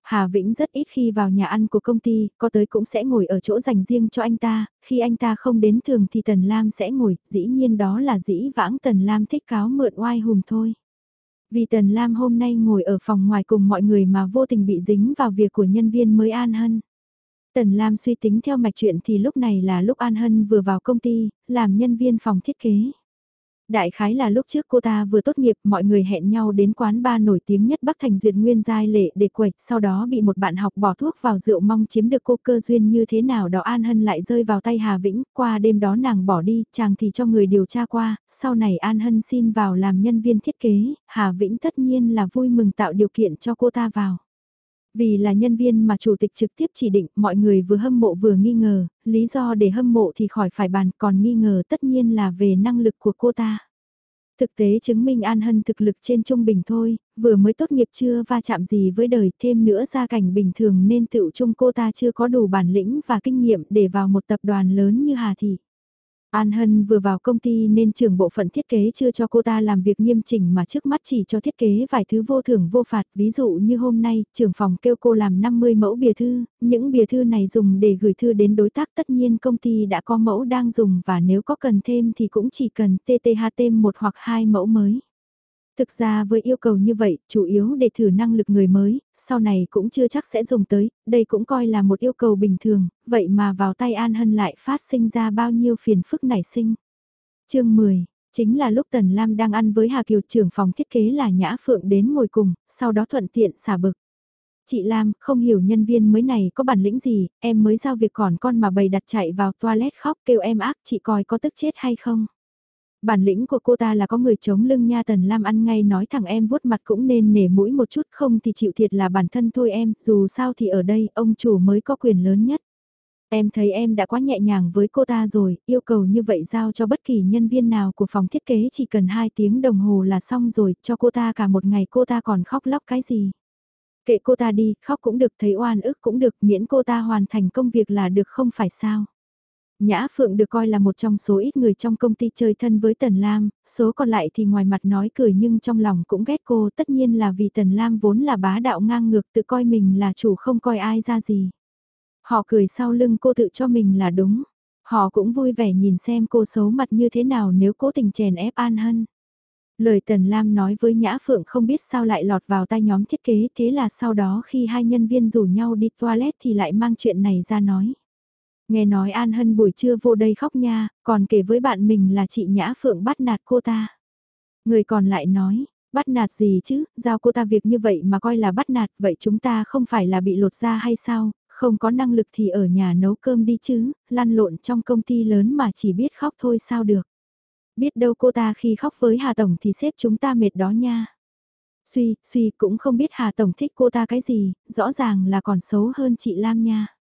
Hà Vĩnh rất ít khi vào nhà ăn của công ty, có tới cũng sẽ ngồi ở chỗ dành riêng cho anh ta, khi anh ta không đến thường thì Tần Lam sẽ ngồi, dĩ nhiên đó là dĩ vãng Tần Lam thích cáo mượn oai hùng thôi. Vì Tần Lam hôm nay ngồi ở phòng ngoài cùng mọi người mà vô tình bị dính vào việc của nhân viên mới An Hân. Tần Lam suy tính theo mạch chuyện thì lúc này là lúc An Hân vừa vào công ty, làm nhân viên phòng thiết kế. Đại khái là lúc trước cô ta vừa tốt nghiệp mọi người hẹn nhau đến quán ba nổi tiếng nhất Bắc Thành Duyệt Nguyên Giai Lệ để quẩy, sau đó bị một bạn học bỏ thuốc vào rượu mong chiếm được cô cơ duyên như thế nào đó An Hân lại rơi vào tay Hà Vĩnh, qua đêm đó nàng bỏ đi, chàng thì cho người điều tra qua, sau này An Hân xin vào làm nhân viên thiết kế, Hà Vĩnh tất nhiên là vui mừng tạo điều kiện cho cô ta vào. Vì là nhân viên mà chủ tịch trực tiếp chỉ định, mọi người vừa hâm mộ vừa nghi ngờ, lý do để hâm mộ thì khỏi phải bàn, còn nghi ngờ tất nhiên là về năng lực của cô ta. Thực tế chứng minh An Hân thực lực trên trung bình thôi, vừa mới tốt nghiệp chưa va chạm gì với đời, thêm nữa gia cảnh bình thường nên tự trung cô ta chưa có đủ bản lĩnh và kinh nghiệm để vào một tập đoàn lớn như Hà Thị. An Hân vừa vào công ty nên trưởng bộ phận thiết kế chưa cho cô ta làm việc nghiêm chỉnh mà trước mắt chỉ cho thiết kế vài thứ vô thưởng vô phạt. Ví dụ như hôm nay, trưởng phòng kêu cô làm 50 mẫu bìa thư, những bìa thư này dùng để gửi thư đến đối tác tất nhiên công ty đã có mẫu đang dùng và nếu có cần thêm thì cũng chỉ cần TTH thêm một hoặc hai mẫu mới. Thực ra với yêu cầu như vậy, chủ yếu để thử năng lực người mới, sau này cũng chưa chắc sẽ dùng tới, đây cũng coi là một yêu cầu bình thường, vậy mà vào tay An Hân lại phát sinh ra bao nhiêu phiền phức nảy sinh. chương 10 Chính là lúc Tần Lam đang ăn với Hà Kiều trưởng phòng thiết kế là Nhã Phượng đến ngồi cùng, sau đó thuận tiện xả bực. Chị Lam, không hiểu nhân viên mới này có bản lĩnh gì, em mới giao việc còn con mà bày đặt chạy vào toilet khóc kêu em ác chị coi có tức chết hay không. Bản lĩnh của cô ta là có người chống lưng nha Tần Lam ăn ngay nói thẳng em vuốt mặt cũng nên nể mũi một chút không thì chịu thiệt là bản thân thôi em, dù sao thì ở đây ông chủ mới có quyền lớn nhất. Em thấy em đã quá nhẹ nhàng với cô ta rồi, yêu cầu như vậy giao cho bất kỳ nhân viên nào của phòng thiết kế chỉ cần 2 tiếng đồng hồ là xong rồi, cho cô ta cả một ngày cô ta còn khóc lóc cái gì. Kệ cô ta đi, khóc cũng được, thấy oan ức cũng được, miễn cô ta hoàn thành công việc là được không phải sao. Nhã Phượng được coi là một trong số ít người trong công ty chơi thân với Tần Lam, số còn lại thì ngoài mặt nói cười nhưng trong lòng cũng ghét cô tất nhiên là vì Tần Lam vốn là bá đạo ngang ngược tự coi mình là chủ không coi ai ra gì. Họ cười sau lưng cô tự cho mình là đúng. Họ cũng vui vẻ nhìn xem cô xấu mặt như thế nào nếu cố tình chèn ép An Hân. Lời Tần Lam nói với Nhã Phượng không biết sao lại lọt vào tay nhóm thiết kế thế là sau đó khi hai nhân viên rủ nhau đi toilet thì lại mang chuyện này ra nói. Nghe nói An Hân buổi trưa vô đây khóc nha, còn kể với bạn mình là chị Nhã Phượng bắt nạt cô ta. Người còn lại nói, bắt nạt gì chứ, giao cô ta việc như vậy mà coi là bắt nạt, vậy chúng ta không phải là bị lột ra hay sao, không có năng lực thì ở nhà nấu cơm đi chứ, lăn lộn trong công ty lớn mà chỉ biết khóc thôi sao được. Biết đâu cô ta khi khóc với Hà Tổng thì xếp chúng ta mệt đó nha. Suy, suy cũng không biết Hà Tổng thích cô ta cái gì, rõ ràng là còn xấu hơn chị Lam nha.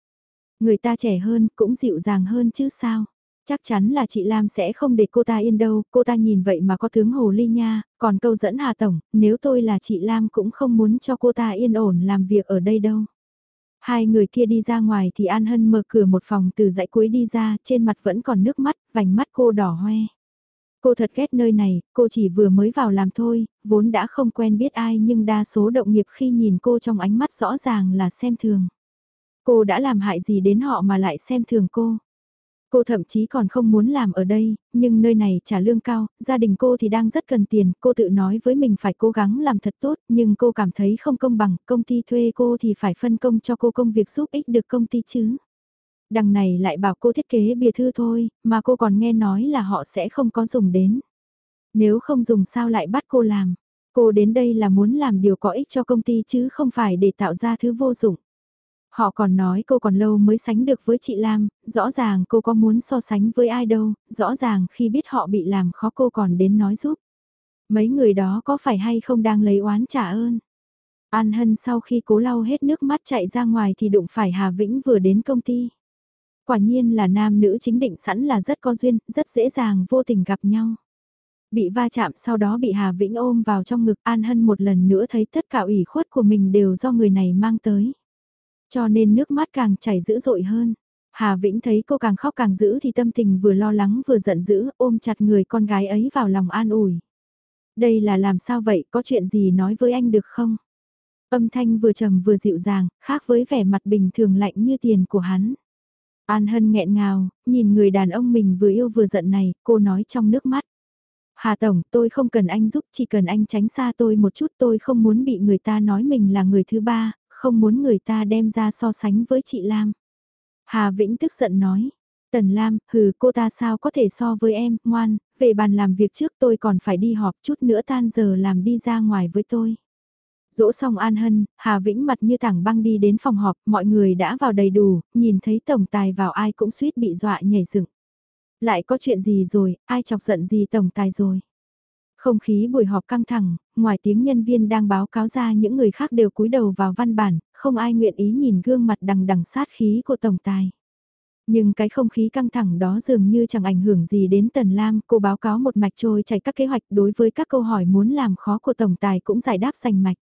Người ta trẻ hơn, cũng dịu dàng hơn chứ sao. Chắc chắn là chị Lam sẽ không để cô ta yên đâu, cô ta nhìn vậy mà có tướng hồ ly nha, còn câu dẫn Hà Tổng, nếu tôi là chị Lam cũng không muốn cho cô ta yên ổn làm việc ở đây đâu. Hai người kia đi ra ngoài thì An Hân mở cửa một phòng từ dãy cuối đi ra, trên mặt vẫn còn nước mắt, vành mắt cô đỏ hoe. Cô thật ghét nơi này, cô chỉ vừa mới vào làm thôi, vốn đã không quen biết ai nhưng đa số động nghiệp khi nhìn cô trong ánh mắt rõ ràng là xem thường. Cô đã làm hại gì đến họ mà lại xem thường cô. Cô thậm chí còn không muốn làm ở đây, nhưng nơi này trả lương cao, gia đình cô thì đang rất cần tiền, cô tự nói với mình phải cố gắng làm thật tốt, nhưng cô cảm thấy không công bằng, công ty thuê cô thì phải phân công cho cô công việc giúp ích được công ty chứ. Đằng này lại bảo cô thiết kế bìa thư thôi, mà cô còn nghe nói là họ sẽ không có dùng đến. Nếu không dùng sao lại bắt cô làm. Cô đến đây là muốn làm điều có ích cho công ty chứ không phải để tạo ra thứ vô dụng. Họ còn nói cô còn lâu mới sánh được với chị Lam, rõ ràng cô có muốn so sánh với ai đâu, rõ ràng khi biết họ bị làm khó cô còn đến nói giúp. Mấy người đó có phải hay không đang lấy oán trả ơn? An Hân sau khi cố lau hết nước mắt chạy ra ngoài thì đụng phải Hà Vĩnh vừa đến công ty. Quả nhiên là nam nữ chính định sẵn là rất có duyên, rất dễ dàng vô tình gặp nhau. Bị va chạm sau đó bị Hà Vĩnh ôm vào trong ngực An Hân một lần nữa thấy tất cả ủy khuất của mình đều do người này mang tới. Cho nên nước mắt càng chảy dữ dội hơn. Hà Vĩnh thấy cô càng khóc càng dữ thì tâm tình vừa lo lắng vừa giận dữ ôm chặt người con gái ấy vào lòng an ủi. Đây là làm sao vậy, có chuyện gì nói với anh được không? Âm thanh vừa trầm vừa dịu dàng, khác với vẻ mặt bình thường lạnh như tiền của hắn. An Hân nghẹn ngào, nhìn người đàn ông mình vừa yêu vừa giận này, cô nói trong nước mắt. Hà Tổng, tôi không cần anh giúp, chỉ cần anh tránh xa tôi một chút tôi không muốn bị người ta nói mình là người thứ ba, không muốn người ta đem ra so sánh với chị Lam. Hà Vĩnh tức giận nói, Tần Lam, hừ cô ta sao có thể so với em, ngoan, về bàn làm việc trước tôi còn phải đi họp chút nữa tan giờ làm đi ra ngoài với tôi. Dỗ xong An Hân, Hà Vĩnh mặt như tảng băng đi đến phòng họp, mọi người đã vào đầy đủ, nhìn thấy tổng tài vào ai cũng suýt bị dọa nhảy dựng. Lại có chuyện gì rồi, ai chọc giận gì tổng tài rồi. Không khí buổi họp căng thẳng, ngoài tiếng nhân viên đang báo cáo ra những người khác đều cúi đầu vào văn bản, không ai nguyện ý nhìn gương mặt đằng đằng sát khí của tổng tài. Nhưng cái không khí căng thẳng đó dường như chẳng ảnh hưởng gì đến Tần Lam, cô báo cáo một mạch trôi chảy các kế hoạch đối với các câu hỏi muốn làm khó của tổng tài cũng giải đáp sành mạch.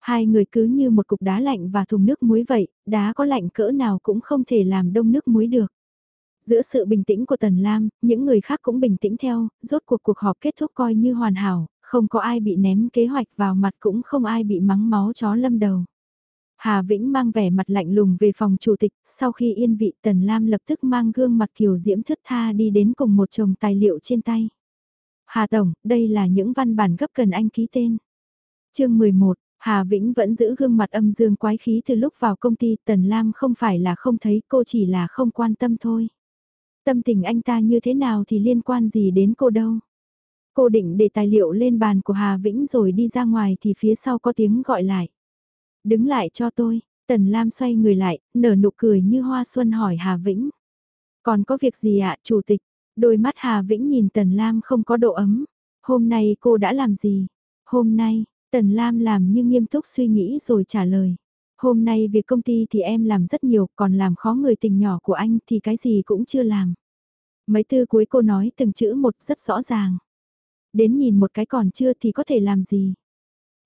Hai người cứ như một cục đá lạnh và thùng nước muối vậy, đá có lạnh cỡ nào cũng không thể làm đông nước muối được. Giữa sự bình tĩnh của Tần Lam, những người khác cũng bình tĩnh theo, rốt cuộc cuộc họp kết thúc coi như hoàn hảo, không có ai bị ném kế hoạch vào mặt cũng không ai bị mắng máu chó lâm đầu. Hà Vĩnh mang vẻ mặt lạnh lùng về phòng chủ tịch, sau khi yên vị Tần Lam lập tức mang gương mặt kiều diễm thức tha đi đến cùng một chồng tài liệu trên tay. Hà Tổng, đây là những văn bản gấp cần anh ký tên. chương 11, Hà Vĩnh vẫn giữ gương mặt âm dương quái khí từ lúc vào công ty Tần Lam không phải là không thấy cô chỉ là không quan tâm thôi. Tâm tình anh ta như thế nào thì liên quan gì đến cô đâu. Cô định để tài liệu lên bàn của Hà Vĩnh rồi đi ra ngoài thì phía sau có tiếng gọi lại. Đứng lại cho tôi, Tần Lam xoay người lại, nở nụ cười như hoa xuân hỏi Hà Vĩnh. Còn có việc gì ạ, chủ tịch? Đôi mắt Hà Vĩnh nhìn Tần Lam không có độ ấm. Hôm nay cô đã làm gì? Hôm nay, Tần Lam làm như nghiêm túc suy nghĩ rồi trả lời. Hôm nay việc công ty thì em làm rất nhiều, còn làm khó người tình nhỏ của anh thì cái gì cũng chưa làm. Mấy tư cuối cô nói từng chữ một rất rõ ràng. Đến nhìn một cái còn chưa thì có thể làm gì.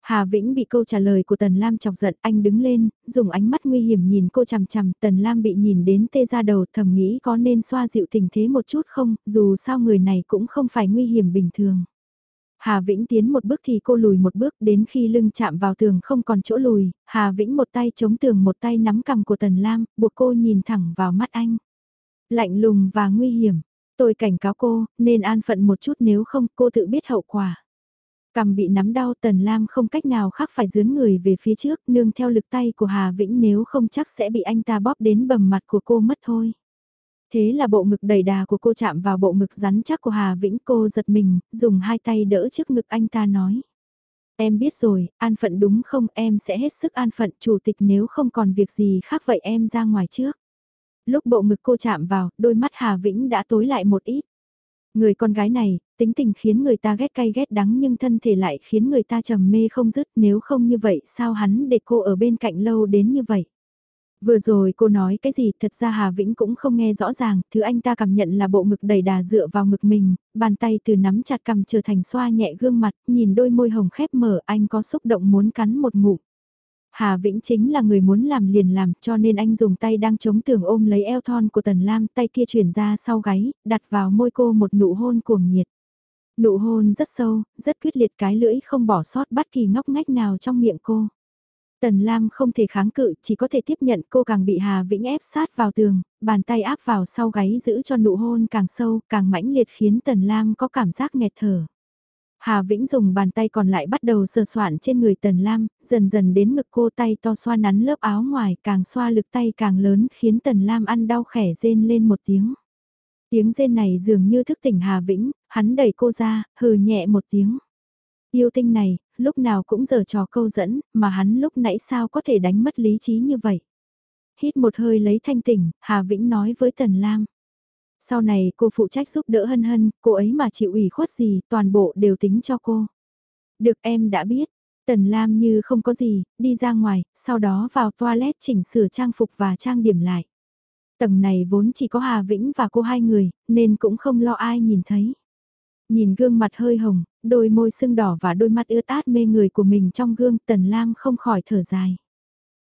Hà Vĩnh bị câu trả lời của Tần Lam chọc giận, anh đứng lên, dùng ánh mắt nguy hiểm nhìn cô chằm chằm, Tần Lam bị nhìn đến tê ra đầu thầm nghĩ có nên xoa dịu tình thế một chút không, dù sao người này cũng không phải nguy hiểm bình thường. Hà Vĩnh tiến một bước thì cô lùi một bước đến khi lưng chạm vào tường không còn chỗ lùi, Hà Vĩnh một tay chống tường một tay nắm cầm của Tần Lam, buộc cô nhìn thẳng vào mắt anh. Lạnh lùng và nguy hiểm, tôi cảnh cáo cô, nên an phận một chút nếu không cô tự biết hậu quả. Cầm bị nắm đau Tần Lam không cách nào khác phải dướn người về phía trước nương theo lực tay của Hà Vĩnh nếu không chắc sẽ bị anh ta bóp đến bầm mặt của cô mất thôi. Thế là bộ ngực đầy đà của cô chạm vào bộ ngực rắn chắc của Hà Vĩnh cô giật mình, dùng hai tay đỡ trước ngực anh ta nói. Em biết rồi, an phận đúng không em sẽ hết sức an phận chủ tịch nếu không còn việc gì khác vậy em ra ngoài trước. Lúc bộ ngực cô chạm vào, đôi mắt Hà Vĩnh đã tối lại một ít. Người con gái này, tính tình khiến người ta ghét cay ghét đắng nhưng thân thể lại khiến người ta trầm mê không dứt nếu không như vậy sao hắn để cô ở bên cạnh lâu đến như vậy. Vừa rồi cô nói cái gì thật ra Hà Vĩnh cũng không nghe rõ ràng, thứ anh ta cảm nhận là bộ ngực đầy đà dựa vào ngực mình, bàn tay từ nắm chặt cầm trở thành xoa nhẹ gương mặt, nhìn đôi môi hồng khép mở anh có xúc động muốn cắn một ngụm. Hà Vĩnh chính là người muốn làm liền làm cho nên anh dùng tay đang chống tường ôm lấy eo thon của Tần Lam tay kia chuyển ra sau gáy, đặt vào môi cô một nụ hôn cuồng nhiệt. Nụ hôn rất sâu, rất quyết liệt cái lưỡi không bỏ sót bất kỳ ngóc ngách nào trong miệng cô. Tần Lam không thể kháng cự, chỉ có thể tiếp nhận cô càng bị Hà Vĩnh ép sát vào tường, bàn tay áp vào sau gáy giữ cho nụ hôn càng sâu, càng mãnh liệt khiến Tần Lam có cảm giác nghẹt thở. Hà Vĩnh dùng bàn tay còn lại bắt đầu sờ soạn trên người Tần Lam, dần dần đến ngực cô tay to xoa nắn lớp áo ngoài, càng xoa lực tay càng lớn khiến Tần Lam ăn đau khẻ rên lên một tiếng. Tiếng rên này dường như thức tỉnh Hà Vĩnh, hắn đẩy cô ra, hừ nhẹ một tiếng. Yêu tinh này, lúc nào cũng giờ trò câu dẫn, mà hắn lúc nãy sao có thể đánh mất lý trí như vậy. Hít một hơi lấy thanh tỉnh, Hà Vĩnh nói với Tần Lam. Sau này cô phụ trách giúp đỡ hân hân, cô ấy mà chịu ủy khuất gì, toàn bộ đều tính cho cô. Được em đã biết, Tần Lam như không có gì, đi ra ngoài, sau đó vào toilet chỉnh sửa trang phục và trang điểm lại. Tầng này vốn chỉ có Hà Vĩnh và cô hai người, nên cũng không lo ai nhìn thấy. Nhìn gương mặt hơi hồng, đôi môi sưng đỏ và đôi mắt ướt át mê người của mình trong gương Tần Lam không khỏi thở dài.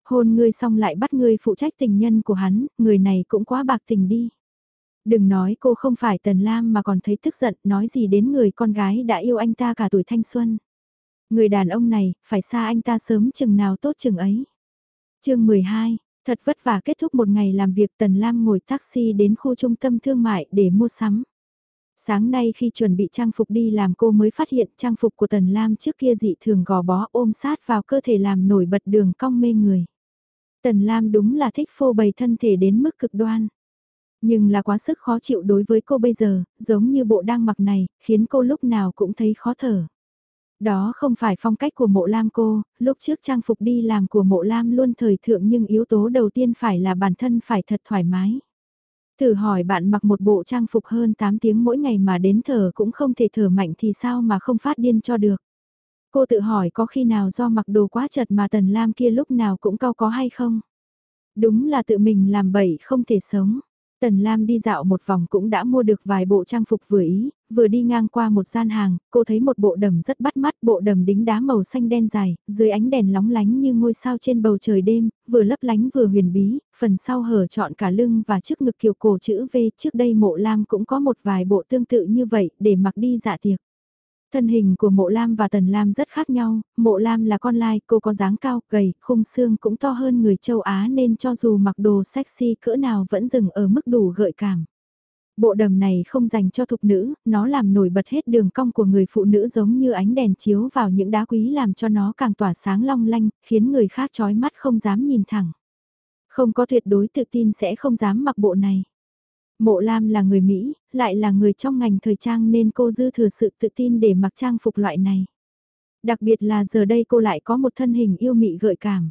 Hôn ngươi xong lại bắt ngươi phụ trách tình nhân của hắn, người này cũng quá bạc tình đi. Đừng nói cô không phải Tần Lam mà còn thấy tức giận nói gì đến người con gái đã yêu anh ta cả tuổi thanh xuân. Người đàn ông này, phải xa anh ta sớm chừng nào tốt chừng ấy. chương 12, thật vất vả kết thúc một ngày làm việc Tần Lam ngồi taxi đến khu trung tâm thương mại để mua sắm. Sáng nay khi chuẩn bị trang phục đi làm cô mới phát hiện trang phục của Tần Lam trước kia dị thường gò bó ôm sát vào cơ thể làm nổi bật đường cong mê người. Tần Lam đúng là thích phô bày thân thể đến mức cực đoan. Nhưng là quá sức khó chịu đối với cô bây giờ, giống như bộ đang mặc này, khiến cô lúc nào cũng thấy khó thở. Đó không phải phong cách của mộ lam cô, lúc trước trang phục đi làm của mộ lam luôn thời thượng nhưng yếu tố đầu tiên phải là bản thân phải thật thoải mái. Thử hỏi bạn mặc một bộ trang phục hơn 8 tiếng mỗi ngày mà đến thở cũng không thể thở mạnh thì sao mà không phát điên cho được. Cô tự hỏi có khi nào do mặc đồ quá chật mà Tần Lam kia lúc nào cũng cao có hay không? Đúng là tự mình làm bậy không thể sống. Tần Lam đi dạo một vòng cũng đã mua được vài bộ trang phục vừa ý, vừa đi ngang qua một gian hàng, cô thấy một bộ đầm rất bắt mắt, bộ đầm đính đá màu xanh đen dài, dưới ánh đèn lóng lánh như ngôi sao trên bầu trời đêm, vừa lấp lánh vừa huyền bí, phần sau hở trọn cả lưng và trước ngực kiều cổ chữ V, trước đây mộ Lam cũng có một vài bộ tương tự như vậy, để mặc đi dạ tiệc. Thân hình của mộ lam và tần lam rất khác nhau, mộ lam là con lai, cô có dáng cao, gầy, khung xương cũng to hơn người châu Á nên cho dù mặc đồ sexy cỡ nào vẫn dừng ở mức đủ gợi cảm. Bộ đầm này không dành cho thục nữ, nó làm nổi bật hết đường cong của người phụ nữ giống như ánh đèn chiếu vào những đá quý làm cho nó càng tỏa sáng long lanh, khiến người khác chói mắt không dám nhìn thẳng. Không có tuyệt đối tự tin sẽ không dám mặc bộ này. Mộ Lam là người Mỹ, lại là người trong ngành thời trang nên cô dư thừa sự tự tin để mặc trang phục loại này. Đặc biệt là giờ đây cô lại có một thân hình yêu mị gợi cảm.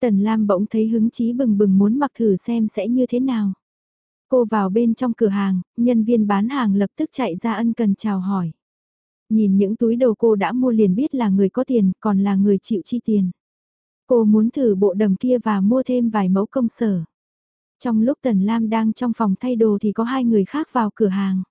Tần Lam bỗng thấy hứng chí bừng bừng muốn mặc thử xem sẽ như thế nào. Cô vào bên trong cửa hàng, nhân viên bán hàng lập tức chạy ra ân cần chào hỏi. Nhìn những túi đồ cô đã mua liền biết là người có tiền, còn là người chịu chi tiền. Cô muốn thử bộ đầm kia và mua thêm vài mẫu công sở. Trong lúc Tần Lam đang trong phòng thay đồ thì có hai người khác vào cửa hàng.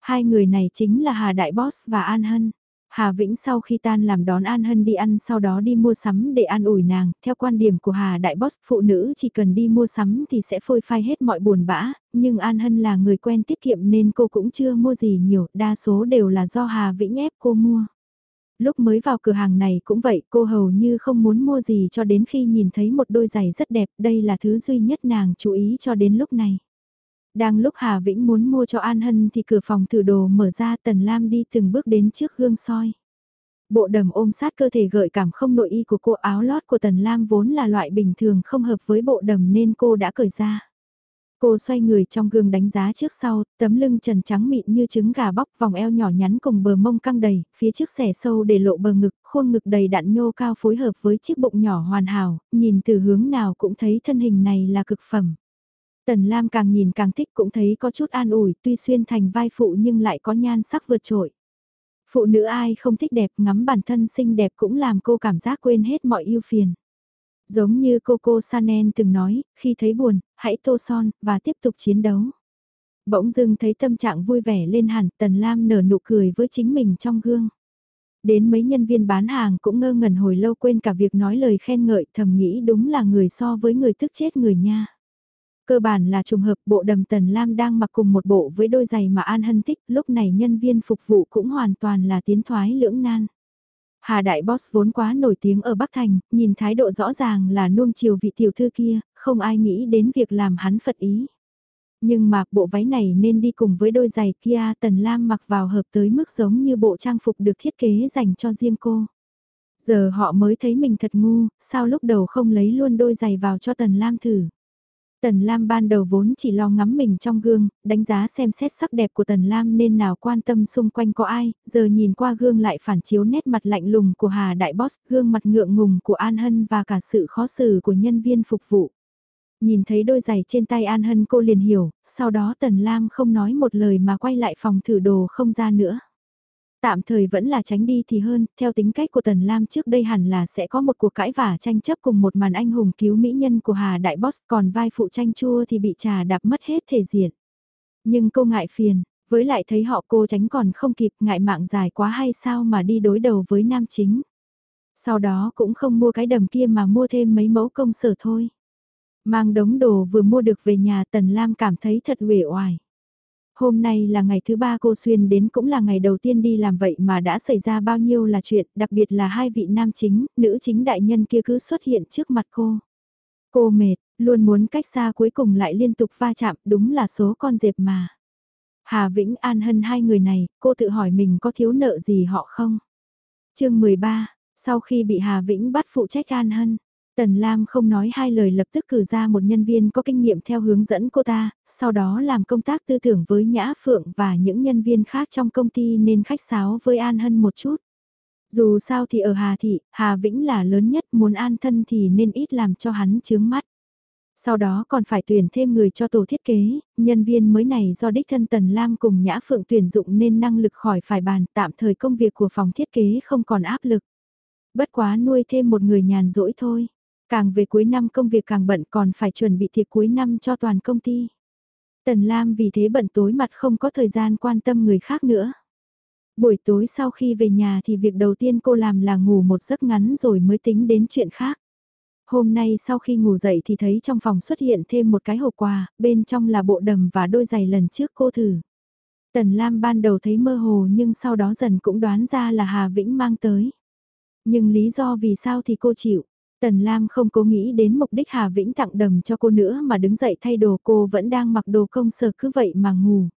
Hai người này chính là Hà Đại Boss và An Hân. Hà Vĩnh sau khi tan làm đón An Hân đi ăn sau đó đi mua sắm để an ủi nàng, theo quan điểm của Hà Đại Boss phụ nữ chỉ cần đi mua sắm thì sẽ phôi phai hết mọi buồn bã, nhưng An Hân là người quen tiết kiệm nên cô cũng chưa mua gì nhiều, đa số đều là do Hà Vĩnh ép cô mua. Lúc mới vào cửa hàng này cũng vậy, cô hầu như không muốn mua gì cho đến khi nhìn thấy một đôi giày rất đẹp, đây là thứ duy nhất nàng chú ý cho đến lúc này. Đang lúc Hà Vĩnh muốn mua cho An Hân thì cửa phòng thử đồ mở ra Tần Lam đi từng bước đến trước gương soi. Bộ đầm ôm sát cơ thể gợi cảm không nội y của cô áo lót của Tần Lam vốn là loại bình thường không hợp với bộ đầm nên cô đã cởi ra. Cô xoay người trong gương đánh giá trước sau, tấm lưng trần trắng mịn như trứng gà bóc vòng eo nhỏ nhắn cùng bờ mông căng đầy, phía trước xẻ sâu để lộ bờ ngực, khuôn ngực đầy đặn nhô cao phối hợp với chiếc bụng nhỏ hoàn hảo, nhìn từ hướng nào cũng thấy thân hình này là cực phẩm. Tần Lam càng nhìn càng thích cũng thấy có chút an ủi tuy xuyên thành vai phụ nhưng lại có nhan sắc vượt trội. Phụ nữ ai không thích đẹp ngắm bản thân xinh đẹp cũng làm cô cảm giác quên hết mọi ưu phiền. Giống như Coco Sanen từng nói, khi thấy buồn, hãy tô son, và tiếp tục chiến đấu. Bỗng dưng thấy tâm trạng vui vẻ lên hẳn, Tần Lam nở nụ cười với chính mình trong gương. Đến mấy nhân viên bán hàng cũng ngơ ngẩn hồi lâu quên cả việc nói lời khen ngợi thầm nghĩ đúng là người so với người tức chết người nha. Cơ bản là trùng hợp bộ đầm Tần Lam đang mặc cùng một bộ với đôi giày mà An Hân thích, lúc này nhân viên phục vụ cũng hoàn toàn là tiến thoái lưỡng nan. Hà Đại Boss vốn quá nổi tiếng ở Bắc Thành, nhìn thái độ rõ ràng là nuông chiều vị tiểu thư kia, không ai nghĩ đến việc làm hắn phật ý. Nhưng mà bộ váy này nên đi cùng với đôi giày kia Tần Lam mặc vào hợp tới mức giống như bộ trang phục được thiết kế dành cho riêng cô. Giờ họ mới thấy mình thật ngu, sao lúc đầu không lấy luôn đôi giày vào cho Tần Lam thử. Tần Lam ban đầu vốn chỉ lo ngắm mình trong gương, đánh giá xem xét sắc đẹp của Tần Lam nên nào quan tâm xung quanh có ai, giờ nhìn qua gương lại phản chiếu nét mặt lạnh lùng của Hà Đại Boss, gương mặt ngượng ngùng của An Hân và cả sự khó xử của nhân viên phục vụ. Nhìn thấy đôi giày trên tay An Hân cô liền hiểu, sau đó Tần Lam không nói một lời mà quay lại phòng thử đồ không ra nữa. Tạm thời vẫn là tránh đi thì hơn, theo tính cách của Tần Lam trước đây hẳn là sẽ có một cuộc cãi vả tranh chấp cùng một màn anh hùng cứu mỹ nhân của Hà Đại Boss còn vai phụ tranh chua thì bị trà đạp mất hết thể diện. Nhưng cô ngại phiền, với lại thấy họ cô tránh còn không kịp ngại mạng dài quá hay sao mà đi đối đầu với nam chính. Sau đó cũng không mua cái đầm kia mà mua thêm mấy mẫu công sở thôi. Mang đống đồ vừa mua được về nhà Tần Lam cảm thấy thật uể oải. Hôm nay là ngày thứ ba cô Xuyên đến cũng là ngày đầu tiên đi làm vậy mà đã xảy ra bao nhiêu là chuyện, đặc biệt là hai vị nam chính, nữ chính đại nhân kia cứ xuất hiện trước mặt cô. Cô mệt, luôn muốn cách xa cuối cùng lại liên tục va chạm, đúng là số con dẹp mà. Hà Vĩnh An Hân hai người này, cô tự hỏi mình có thiếu nợ gì họ không? chương 13, sau khi bị Hà Vĩnh bắt phụ trách An Hân, Tần Lam không nói hai lời lập tức cử ra một nhân viên có kinh nghiệm theo hướng dẫn cô ta, sau đó làm công tác tư tưởng với Nhã Phượng và những nhân viên khác trong công ty nên khách sáo với An Hân một chút. Dù sao thì ở Hà Thị, Hà Vĩnh là lớn nhất muốn an thân thì nên ít làm cho hắn chướng mắt. Sau đó còn phải tuyển thêm người cho tổ thiết kế, nhân viên mới này do đích thân Tần Lam cùng Nhã Phượng tuyển dụng nên năng lực khỏi phải bàn tạm thời công việc của phòng thiết kế không còn áp lực. Bất quá nuôi thêm một người nhàn rỗi thôi. Càng về cuối năm công việc càng bận còn phải chuẩn bị thiệt cuối năm cho toàn công ty. Tần Lam vì thế bận tối mặt không có thời gian quan tâm người khác nữa. Buổi tối sau khi về nhà thì việc đầu tiên cô làm là ngủ một giấc ngắn rồi mới tính đến chuyện khác. Hôm nay sau khi ngủ dậy thì thấy trong phòng xuất hiện thêm một cái hộp quà, bên trong là bộ đầm và đôi giày lần trước cô thử. Tần Lam ban đầu thấy mơ hồ nhưng sau đó dần cũng đoán ra là Hà Vĩnh mang tới. Nhưng lý do vì sao thì cô chịu. Tần Lam không cố nghĩ đến mục đích Hà Vĩnh tặng đầm cho cô nữa mà đứng dậy thay đồ cô vẫn đang mặc đồ công sở cứ vậy mà ngủ.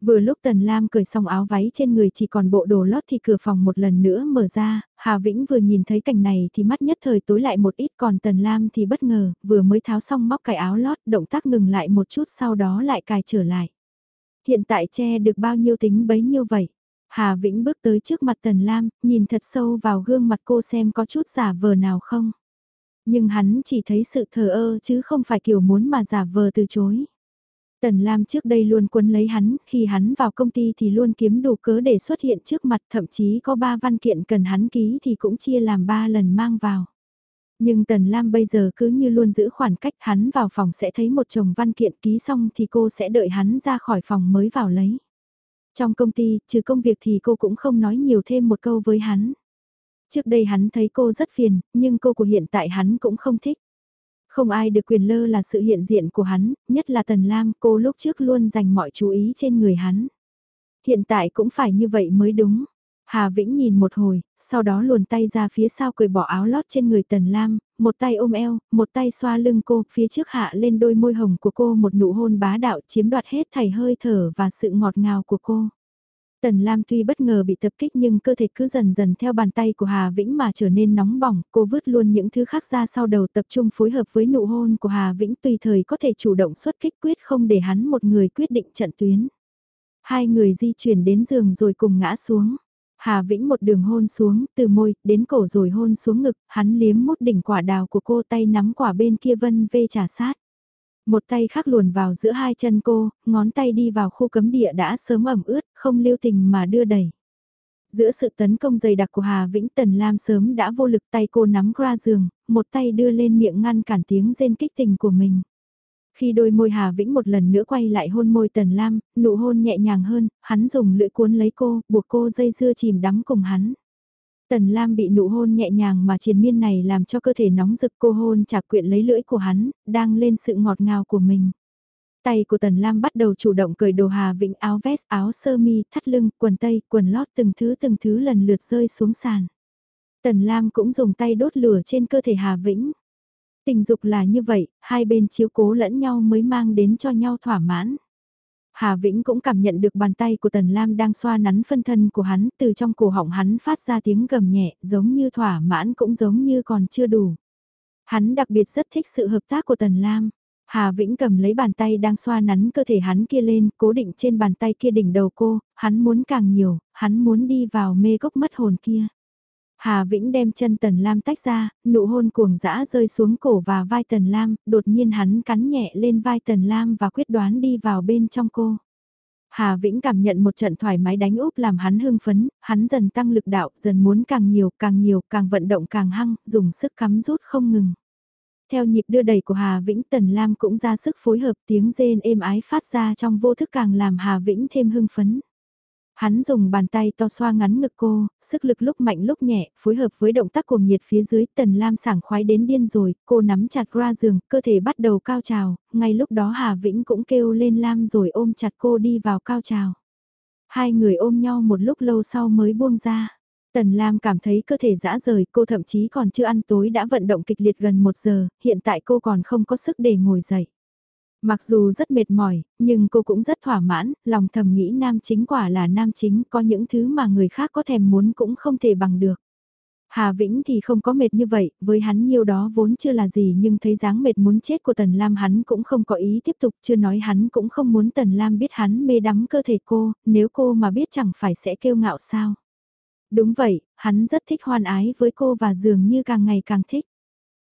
Vừa lúc Tần Lam cởi xong áo váy trên người chỉ còn bộ đồ lót thì cửa phòng một lần nữa mở ra, Hà Vĩnh vừa nhìn thấy cảnh này thì mắt nhất thời tối lại một ít còn Tần Lam thì bất ngờ, vừa mới tháo xong móc cài áo lót, động tác ngừng lại một chút sau đó lại cài trở lại. Hiện tại che được bao nhiêu tính bấy nhiêu vậy? Hà Vĩnh bước tới trước mặt Tần Lam, nhìn thật sâu vào gương mặt cô xem có chút giả vờ nào không. Nhưng hắn chỉ thấy sự thờ ơ chứ không phải kiểu muốn mà giả vờ từ chối. Tần Lam trước đây luôn quấn lấy hắn, khi hắn vào công ty thì luôn kiếm đủ cớ để xuất hiện trước mặt, thậm chí có ba văn kiện cần hắn ký thì cũng chia làm ba lần mang vào. Nhưng Tần Lam bây giờ cứ như luôn giữ khoảng cách hắn vào phòng sẽ thấy một chồng văn kiện ký xong thì cô sẽ đợi hắn ra khỏi phòng mới vào lấy. Trong công ty, trừ công việc thì cô cũng không nói nhiều thêm một câu với hắn. Trước đây hắn thấy cô rất phiền, nhưng cô của hiện tại hắn cũng không thích. Không ai được quyền lơ là sự hiện diện của hắn, nhất là Tần Lam, cô lúc trước luôn dành mọi chú ý trên người hắn. Hiện tại cũng phải như vậy mới đúng. Hà Vĩnh nhìn một hồi, sau đó luồn tay ra phía sau cười bỏ áo lót trên người Tần Lam, một tay ôm eo, một tay xoa lưng cô, phía trước hạ lên đôi môi hồng của cô một nụ hôn bá đạo chiếm đoạt hết thảy hơi thở và sự ngọt ngào của cô. Tần Lam tuy bất ngờ bị tập kích nhưng cơ thể cứ dần dần theo bàn tay của Hà Vĩnh mà trở nên nóng bỏng, cô vứt luôn những thứ khác ra sau đầu tập trung phối hợp với nụ hôn của Hà Vĩnh tùy thời có thể chủ động xuất kích quyết không để hắn một người quyết định trận tuyến. Hai người di chuyển đến giường rồi cùng ngã xuống. Hà Vĩnh một đường hôn xuống, từ môi, đến cổ rồi hôn xuống ngực, hắn liếm mút đỉnh quả đào của cô tay nắm quả bên kia vân vê trả sát. Một tay khác luồn vào giữa hai chân cô, ngón tay đi vào khu cấm địa đã sớm ẩm ướt, không lưu tình mà đưa đẩy. Giữa sự tấn công dày đặc của Hà Vĩnh Tần Lam sớm đã vô lực tay cô nắm ra giường, một tay đưa lên miệng ngăn cản tiếng rên kích tình của mình. Khi đôi môi Hà Vĩnh một lần nữa quay lại hôn môi Tần Lam, nụ hôn nhẹ nhàng hơn, hắn dùng lưỡi cuốn lấy cô, buộc cô dây dưa chìm đắm cùng hắn. Tần Lam bị nụ hôn nhẹ nhàng mà triền miên này làm cho cơ thể nóng rực cô hôn chạc quyện lấy lưỡi của hắn, đang lên sự ngọt ngào của mình. Tay của Tần Lam bắt đầu chủ động cởi đồ Hà Vĩnh áo vest, áo sơ mi, thắt lưng, quần tây, quần lót từng thứ từng thứ lần lượt rơi xuống sàn. Tần Lam cũng dùng tay đốt lửa trên cơ thể Hà Vĩnh. Tình dục là như vậy, hai bên chiếu cố lẫn nhau mới mang đến cho nhau thỏa mãn. Hà Vĩnh cũng cảm nhận được bàn tay của Tần Lam đang xoa nắn phân thân của hắn, từ trong cổ họng hắn phát ra tiếng gầm nhẹ, giống như thỏa mãn cũng giống như còn chưa đủ. Hắn đặc biệt rất thích sự hợp tác của Tần Lam. Hà Vĩnh cầm lấy bàn tay đang xoa nắn cơ thể hắn kia lên, cố định trên bàn tay kia đỉnh đầu cô, hắn muốn càng nhiều, hắn muốn đi vào mê gốc mất hồn kia. Hà Vĩnh đem chân Tần Lam tách ra, nụ hôn cuồng dã rơi xuống cổ và vai Tần Lam, đột nhiên hắn cắn nhẹ lên vai Tần Lam và quyết đoán đi vào bên trong cô. Hà Vĩnh cảm nhận một trận thoải mái đánh úp làm hắn hưng phấn, hắn dần tăng lực đạo, dần muốn càng nhiều, càng nhiều, càng vận động càng hăng, dùng sức cắm rút không ngừng. Theo nhịp đưa đẩy của Hà Vĩnh Tần Lam cũng ra sức phối hợp tiếng rên êm ái phát ra trong vô thức càng làm Hà Vĩnh thêm hưng phấn. Hắn dùng bàn tay to xoa ngắn ngực cô, sức lực lúc mạnh lúc nhẹ, phối hợp với động tác cuồng nhiệt phía dưới, Tần Lam sảng khoái đến điên rồi, cô nắm chặt ra giường, cơ thể bắt đầu cao trào, ngay lúc đó Hà Vĩnh cũng kêu lên Lam rồi ôm chặt cô đi vào cao trào. Hai người ôm nhau một lúc lâu sau mới buông ra. Tần Lam cảm thấy cơ thể dã rời, cô thậm chí còn chưa ăn tối đã vận động kịch liệt gần một giờ, hiện tại cô còn không có sức để ngồi dậy. Mặc dù rất mệt mỏi, nhưng cô cũng rất thỏa mãn, lòng thầm nghĩ nam chính quả là nam chính, có những thứ mà người khác có thèm muốn cũng không thể bằng được. Hà Vĩnh thì không có mệt như vậy, với hắn nhiều đó vốn chưa là gì nhưng thấy dáng mệt muốn chết của Tần Lam hắn cũng không có ý tiếp tục, chưa nói hắn cũng không muốn Tần Lam biết hắn mê đắm cơ thể cô, nếu cô mà biết chẳng phải sẽ kêu ngạo sao. Đúng vậy, hắn rất thích hoan ái với cô và dường như càng ngày càng thích.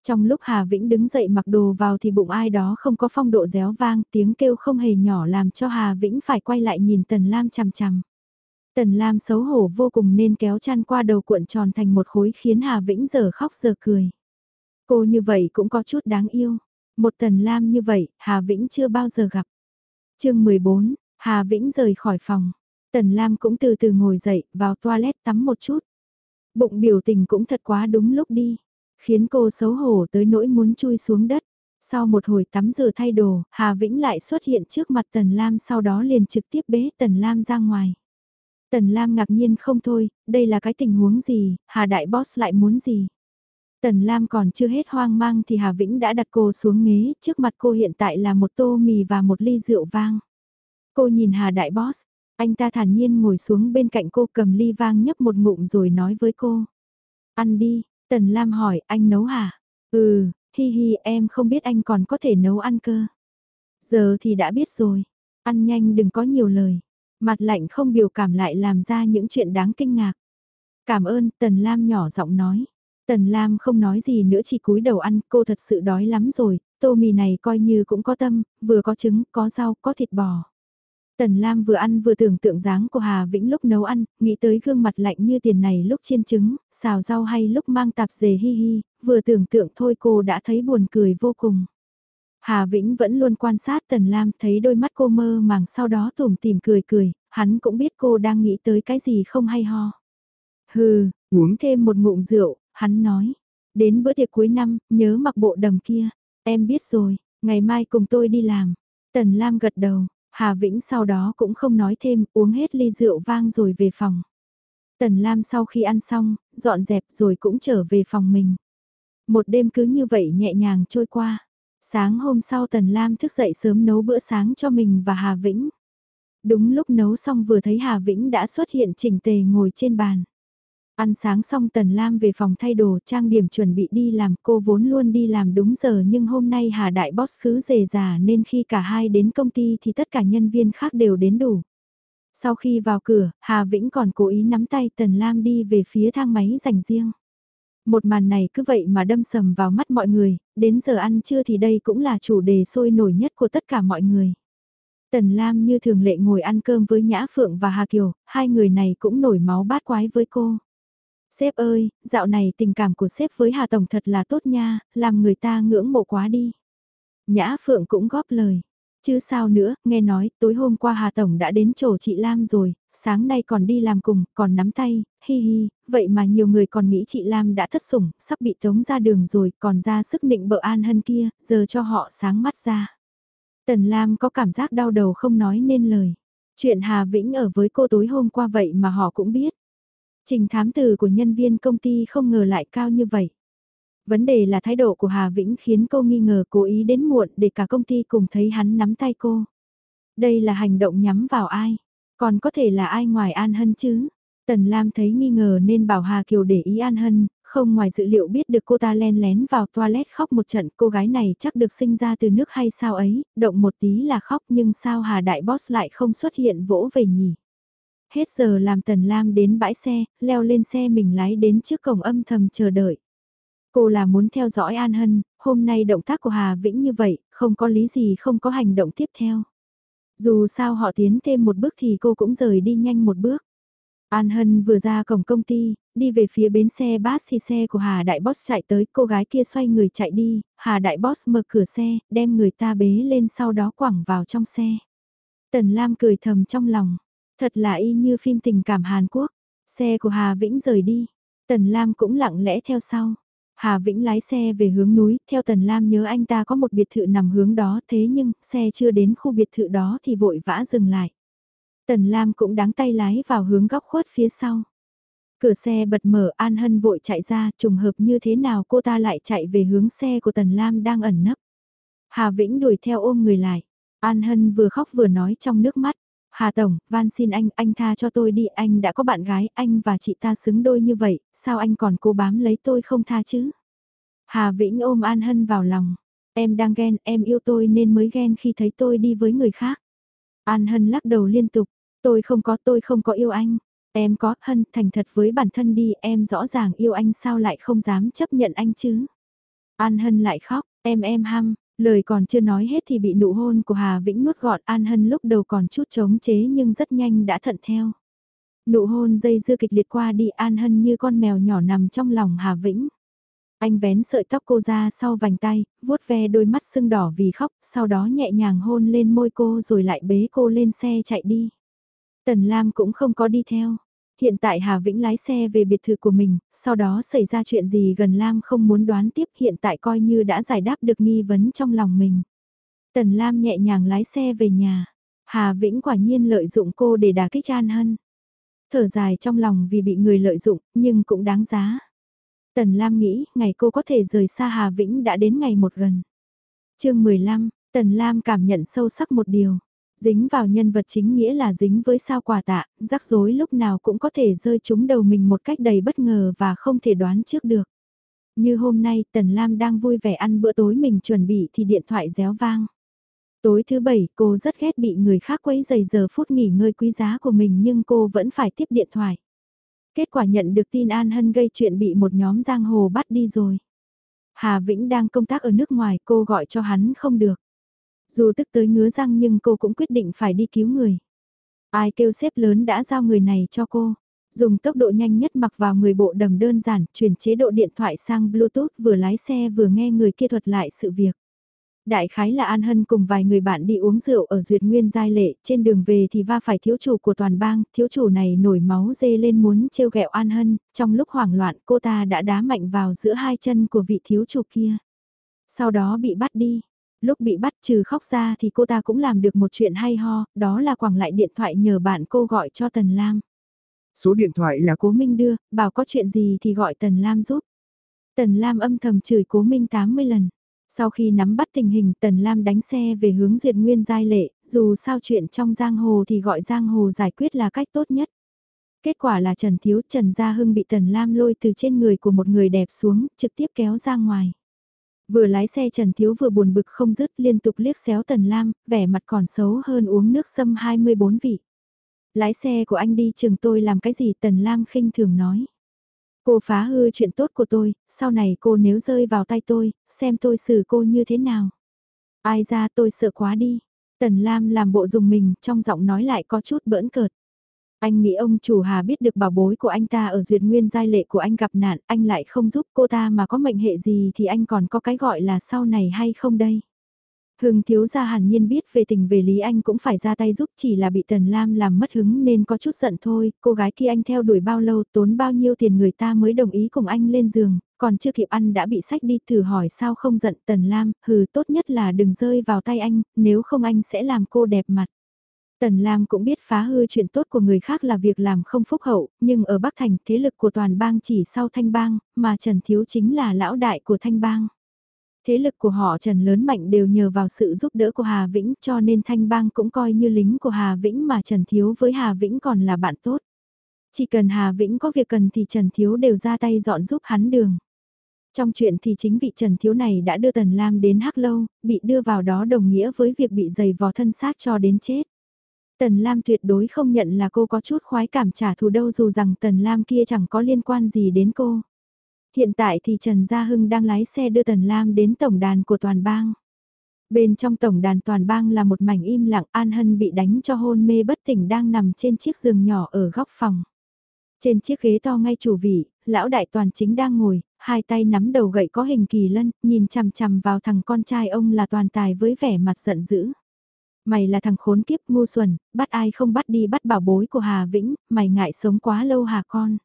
Trong lúc Hà Vĩnh đứng dậy mặc đồ vào thì bụng ai đó không có phong độ réo vang, tiếng kêu không hề nhỏ làm cho Hà Vĩnh phải quay lại nhìn Tần Lam chằm chằm. Tần Lam xấu hổ vô cùng nên kéo chăn qua đầu cuộn tròn thành một khối khiến Hà Vĩnh giờ khóc giờ cười. Cô như vậy cũng có chút đáng yêu. Một Tần Lam như vậy, Hà Vĩnh chưa bao giờ gặp. chương 14, Hà Vĩnh rời khỏi phòng. Tần Lam cũng từ từ ngồi dậy, vào toilet tắm một chút. Bụng biểu tình cũng thật quá đúng lúc đi khiến cô xấu hổ tới nỗi muốn chui xuống đất. Sau một hồi tắm rửa thay đồ, Hà Vĩnh lại xuất hiện trước mặt Tần Lam sau đó liền trực tiếp bế Tần Lam ra ngoài. Tần Lam ngạc nhiên không thôi, đây là cái tình huống gì, Hà Đại Boss lại muốn gì? Tần Lam còn chưa hết hoang mang thì Hà Vĩnh đã đặt cô xuống ghế, trước mặt cô hiện tại là một tô mì và một ly rượu vang. Cô nhìn Hà Đại Boss, anh ta thản nhiên ngồi xuống bên cạnh cô cầm ly vang nhấp một ngụm rồi nói với cô. Ăn đi, Tần Lam hỏi, anh nấu hả? Ừ, hi hi em không biết anh còn có thể nấu ăn cơ. Giờ thì đã biết rồi. Ăn nhanh đừng có nhiều lời. Mặt lạnh không biểu cảm lại làm ra những chuyện đáng kinh ngạc. Cảm ơn, Tần Lam nhỏ giọng nói. Tần Lam không nói gì nữa chỉ cúi đầu ăn, cô thật sự đói lắm rồi, tô mì này coi như cũng có tâm, vừa có trứng, có rau, có thịt bò. Tần Lam vừa ăn vừa tưởng tượng dáng của Hà Vĩnh lúc nấu ăn, nghĩ tới gương mặt lạnh như tiền này lúc chiên trứng, xào rau hay lúc mang tạp dề hi hi, vừa tưởng tượng thôi cô đã thấy buồn cười vô cùng. Hà Vĩnh vẫn luôn quan sát Tần Lam thấy đôi mắt cô mơ màng sau đó tủm tìm cười cười, hắn cũng biết cô đang nghĩ tới cái gì không hay ho. Hừ, uống thêm một ngụm rượu, hắn nói. Đến bữa tiệc cuối năm, nhớ mặc bộ đầm kia. Em biết rồi, ngày mai cùng tôi đi làm. Tần Lam gật đầu, Hà Vĩnh sau đó cũng không nói thêm, uống hết ly rượu vang rồi về phòng. Tần Lam sau khi ăn xong, dọn dẹp rồi cũng trở về phòng mình. Một đêm cứ như vậy nhẹ nhàng trôi qua. Sáng hôm sau Tần Lam thức dậy sớm nấu bữa sáng cho mình và Hà Vĩnh. Đúng lúc nấu xong vừa thấy Hà Vĩnh đã xuất hiện chỉnh tề ngồi trên bàn. Ăn sáng xong Tần Lam về phòng thay đồ trang điểm chuẩn bị đi làm cô vốn luôn đi làm đúng giờ nhưng hôm nay Hà Đại Boss cứ rề già nên khi cả hai đến công ty thì tất cả nhân viên khác đều đến đủ. Sau khi vào cửa, Hà Vĩnh còn cố ý nắm tay Tần Lam đi về phía thang máy dành riêng. Một màn này cứ vậy mà đâm sầm vào mắt mọi người, đến giờ ăn trưa thì đây cũng là chủ đề sôi nổi nhất của tất cả mọi người. Tần Lam như thường lệ ngồi ăn cơm với Nhã Phượng và Hà Kiều, hai người này cũng nổi máu bát quái với cô. Sếp ơi, dạo này tình cảm của sếp với Hà Tổng thật là tốt nha, làm người ta ngưỡng mộ quá đi. Nhã Phượng cũng góp lời. Chứ sao nữa, nghe nói, tối hôm qua Hà Tổng đã đến chỗ chị Lam rồi, sáng nay còn đi làm cùng, còn nắm tay, hi hi, vậy mà nhiều người còn nghĩ chị Lam đã thất sủng, sắp bị tống ra đường rồi, còn ra sức nịnh bợ an hân kia, giờ cho họ sáng mắt ra. Tần Lam có cảm giác đau đầu không nói nên lời. Chuyện Hà Vĩnh ở với cô tối hôm qua vậy mà họ cũng biết. Trình thám từ của nhân viên công ty không ngờ lại cao như vậy. Vấn đề là thái độ của Hà Vĩnh khiến cô nghi ngờ cố ý đến muộn để cả công ty cùng thấy hắn nắm tay cô. Đây là hành động nhắm vào ai? Còn có thể là ai ngoài An Hân chứ? Tần Lam thấy nghi ngờ nên bảo Hà Kiều để ý An Hân, không ngoài dự liệu biết được cô ta len lén vào toilet khóc một trận cô gái này chắc được sinh ra từ nước hay sao ấy, động một tí là khóc nhưng sao Hà Đại Boss lại không xuất hiện vỗ về nhỉ? Hết giờ làm Tần Lam đến bãi xe, leo lên xe mình lái đến trước cổng âm thầm chờ đợi. Cô là muốn theo dõi An Hân, hôm nay động tác của Hà Vĩnh như vậy, không có lý gì không có hành động tiếp theo. Dù sao họ tiến thêm một bước thì cô cũng rời đi nhanh một bước. An Hân vừa ra cổng công ty, đi về phía bến xe bus thì xe của Hà Đại Boss chạy tới, cô gái kia xoay người chạy đi, Hà Đại Boss mở cửa xe, đem người ta bế lên sau đó quẳng vào trong xe. Tần Lam cười thầm trong lòng, thật là y như phim tình cảm Hàn Quốc. Xe của Hà Vĩnh rời đi, Tần Lam cũng lặng lẽ theo sau. Hà Vĩnh lái xe về hướng núi, theo Tần Lam nhớ anh ta có một biệt thự nằm hướng đó thế nhưng xe chưa đến khu biệt thự đó thì vội vã dừng lại. Tần Lam cũng đáng tay lái vào hướng góc khuất phía sau. Cửa xe bật mở An Hân vội chạy ra trùng hợp như thế nào cô ta lại chạy về hướng xe của Tần Lam đang ẩn nấp. Hà Vĩnh đuổi theo ôm người lại. An Hân vừa khóc vừa nói trong nước mắt. Hà Tổng, van xin anh, anh tha cho tôi đi, anh đã có bạn gái, anh và chị ta xứng đôi như vậy, sao anh còn cố bám lấy tôi không tha chứ? Hà Vĩnh ôm An Hân vào lòng, em đang ghen, em yêu tôi nên mới ghen khi thấy tôi đi với người khác. An Hân lắc đầu liên tục, tôi không có, tôi không có yêu anh. Em có, Hân, thành thật với bản thân đi, em rõ ràng yêu anh sao lại không dám chấp nhận anh chứ? An Hân lại khóc, em em ham, Lời còn chưa nói hết thì bị nụ hôn của Hà Vĩnh nuốt gọn An Hân lúc đầu còn chút chống chế nhưng rất nhanh đã thận theo. Nụ hôn dây dưa kịch liệt qua đi An Hân như con mèo nhỏ nằm trong lòng Hà Vĩnh. Anh vén sợi tóc cô ra sau vành tay, vuốt ve đôi mắt sưng đỏ vì khóc, sau đó nhẹ nhàng hôn lên môi cô rồi lại bế cô lên xe chạy đi. Tần Lam cũng không có đi theo. Hiện tại Hà Vĩnh lái xe về biệt thự của mình, sau đó xảy ra chuyện gì gần Lam không muốn đoán tiếp hiện tại coi như đã giải đáp được nghi vấn trong lòng mình. Tần Lam nhẹ nhàng lái xe về nhà. Hà Vĩnh quả nhiên lợi dụng cô để đả kích An Hân. Thở dài trong lòng vì bị người lợi dụng, nhưng cũng đáng giá. Tần Lam nghĩ, ngày cô có thể rời xa Hà Vĩnh đã đến ngày một gần. chương 15, Tần Lam cảm nhận sâu sắc một điều. Dính vào nhân vật chính nghĩa là dính với sao quả tạ, rắc rối lúc nào cũng có thể rơi trúng đầu mình một cách đầy bất ngờ và không thể đoán trước được. Như hôm nay Tần Lam đang vui vẻ ăn bữa tối mình chuẩn bị thì điện thoại réo vang. Tối thứ bảy cô rất ghét bị người khác quấy giày giờ phút nghỉ ngơi quý giá của mình nhưng cô vẫn phải tiếp điện thoại. Kết quả nhận được tin An Hân gây chuyện bị một nhóm giang hồ bắt đi rồi. Hà Vĩnh đang công tác ở nước ngoài cô gọi cho hắn không được. Dù tức tới ngứa răng nhưng cô cũng quyết định phải đi cứu người. Ai kêu xếp lớn đã giao người này cho cô. Dùng tốc độ nhanh nhất mặc vào người bộ đầm đơn giản, chuyển chế độ điện thoại sang Bluetooth vừa lái xe vừa nghe người kia thuật lại sự việc. Đại khái là An Hân cùng vài người bạn đi uống rượu ở Duyệt Nguyên Giai Lệ, trên đường về thì va phải thiếu chủ của toàn bang, thiếu chủ này nổi máu dê lên muốn trêu ghẹo An Hân, trong lúc hoảng loạn cô ta đã đá mạnh vào giữa hai chân của vị thiếu chủ kia. Sau đó bị bắt đi, lúc bị bắt trừ khóc ra thì cô ta cũng làm được một chuyện hay ho, đó là quẳng lại điện thoại nhờ bạn cô gọi cho Tần Lam. Số điện thoại là Cố Minh đưa, bảo có chuyện gì thì gọi Tần Lam giúp. Tần Lam âm thầm chửi Cố Minh 80 lần. Sau khi nắm bắt tình hình Tần Lam đánh xe về hướng duyệt nguyên giai lệ, dù sao chuyện trong giang hồ thì gọi giang hồ giải quyết là cách tốt nhất. Kết quả là Trần Thiếu Trần Gia Hưng bị Tần Lam lôi từ trên người của một người đẹp xuống, trực tiếp kéo ra ngoài. Vừa lái xe Trần Thiếu vừa buồn bực không dứt liên tục liếc xéo Tần Lam, vẻ mặt còn xấu hơn uống nước sâm 24 vị. Lái xe của anh đi chừng tôi làm cái gì Tần Lam khinh thường nói. Cô phá hư chuyện tốt của tôi, sau này cô nếu rơi vào tay tôi, xem tôi xử cô như thế nào. Ai ra tôi sợ quá đi. Tần Lam làm bộ dùng mình, trong giọng nói lại có chút bỡn cợt. Anh nghĩ ông chủ Hà biết được bảo bối của anh ta ở duyệt nguyên giai lệ của anh gặp nạn, anh lại không giúp cô ta mà có mệnh hệ gì thì anh còn có cái gọi là sau này hay không đây? Hưng thiếu gia hàn nhiên biết về tình về lý anh cũng phải ra tay giúp chỉ là bị Tần Lam làm mất hứng nên có chút giận thôi, cô gái kia anh theo đuổi bao lâu tốn bao nhiêu tiền người ta mới đồng ý cùng anh lên giường, còn chưa kịp ăn đã bị sách đi thử hỏi sao không giận Tần Lam, hừ tốt nhất là đừng rơi vào tay anh, nếu không anh sẽ làm cô đẹp mặt. Tần Lam cũng biết phá hư chuyện tốt của người khác là việc làm không phúc hậu, nhưng ở Bắc Thành thế lực của toàn bang chỉ sau Thanh Bang, mà Trần Thiếu chính là lão đại của Thanh Bang. Thế lực của họ Trần lớn mạnh đều nhờ vào sự giúp đỡ của Hà Vĩnh cho nên Thanh Bang cũng coi như lính của Hà Vĩnh mà Trần Thiếu với Hà Vĩnh còn là bạn tốt. Chỉ cần Hà Vĩnh có việc cần thì Trần Thiếu đều ra tay dọn giúp hắn đường. Trong chuyện thì chính vị Trần Thiếu này đã đưa Tần Lam đến Hắc Lâu, bị đưa vào đó đồng nghĩa với việc bị dày vò thân xác cho đến chết. Tần Lam tuyệt đối không nhận là cô có chút khoái cảm trả thù đâu dù rằng Tần Lam kia chẳng có liên quan gì đến cô. Hiện tại thì Trần Gia Hưng đang lái xe đưa Tần Lam đến tổng đàn của toàn bang. Bên trong tổng đàn toàn bang là một mảnh im lặng An Hân bị đánh cho hôn mê bất tỉnh đang nằm trên chiếc giường nhỏ ở góc phòng. Trên chiếc ghế to ngay chủ vị, lão đại toàn chính đang ngồi, hai tay nắm đầu gậy có hình kỳ lân, nhìn chằm chằm vào thằng con trai ông là toàn tài với vẻ mặt giận dữ. Mày là thằng khốn kiếp ngu xuẩn, bắt ai không bắt đi bắt bảo bối của Hà Vĩnh, mày ngại sống quá lâu hả con?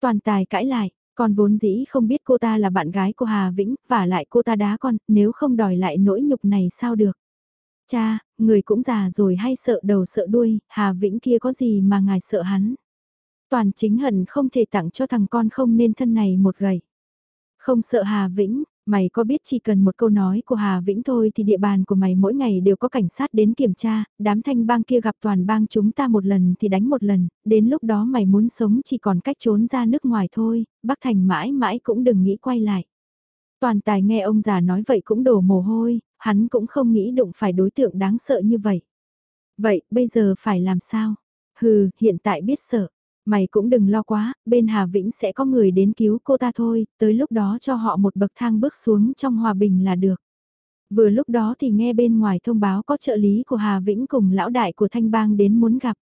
Toàn tài cãi lại, con vốn dĩ không biết cô ta là bạn gái của Hà Vĩnh, và lại cô ta đá con, nếu không đòi lại nỗi nhục này sao được? Cha, người cũng già rồi hay sợ đầu sợ đuôi, Hà Vĩnh kia có gì mà ngài sợ hắn? Toàn chính hận không thể tặng cho thằng con không nên thân này một gậy. Không sợ Hà Vĩnh, Mày có biết chỉ cần một câu nói của Hà Vĩnh thôi thì địa bàn của mày mỗi ngày đều có cảnh sát đến kiểm tra, đám thanh bang kia gặp toàn bang chúng ta một lần thì đánh một lần, đến lúc đó mày muốn sống chỉ còn cách trốn ra nước ngoài thôi, Bắc Thành mãi mãi cũng đừng nghĩ quay lại. Toàn tài nghe ông già nói vậy cũng đổ mồ hôi, hắn cũng không nghĩ đụng phải đối tượng đáng sợ như vậy. Vậy, bây giờ phải làm sao? Hừ, hiện tại biết sợ. Mày cũng đừng lo quá, bên Hà Vĩnh sẽ có người đến cứu cô ta thôi, tới lúc đó cho họ một bậc thang bước xuống trong hòa bình là được. Vừa lúc đó thì nghe bên ngoài thông báo có trợ lý của Hà Vĩnh cùng lão đại của Thanh Bang đến muốn gặp.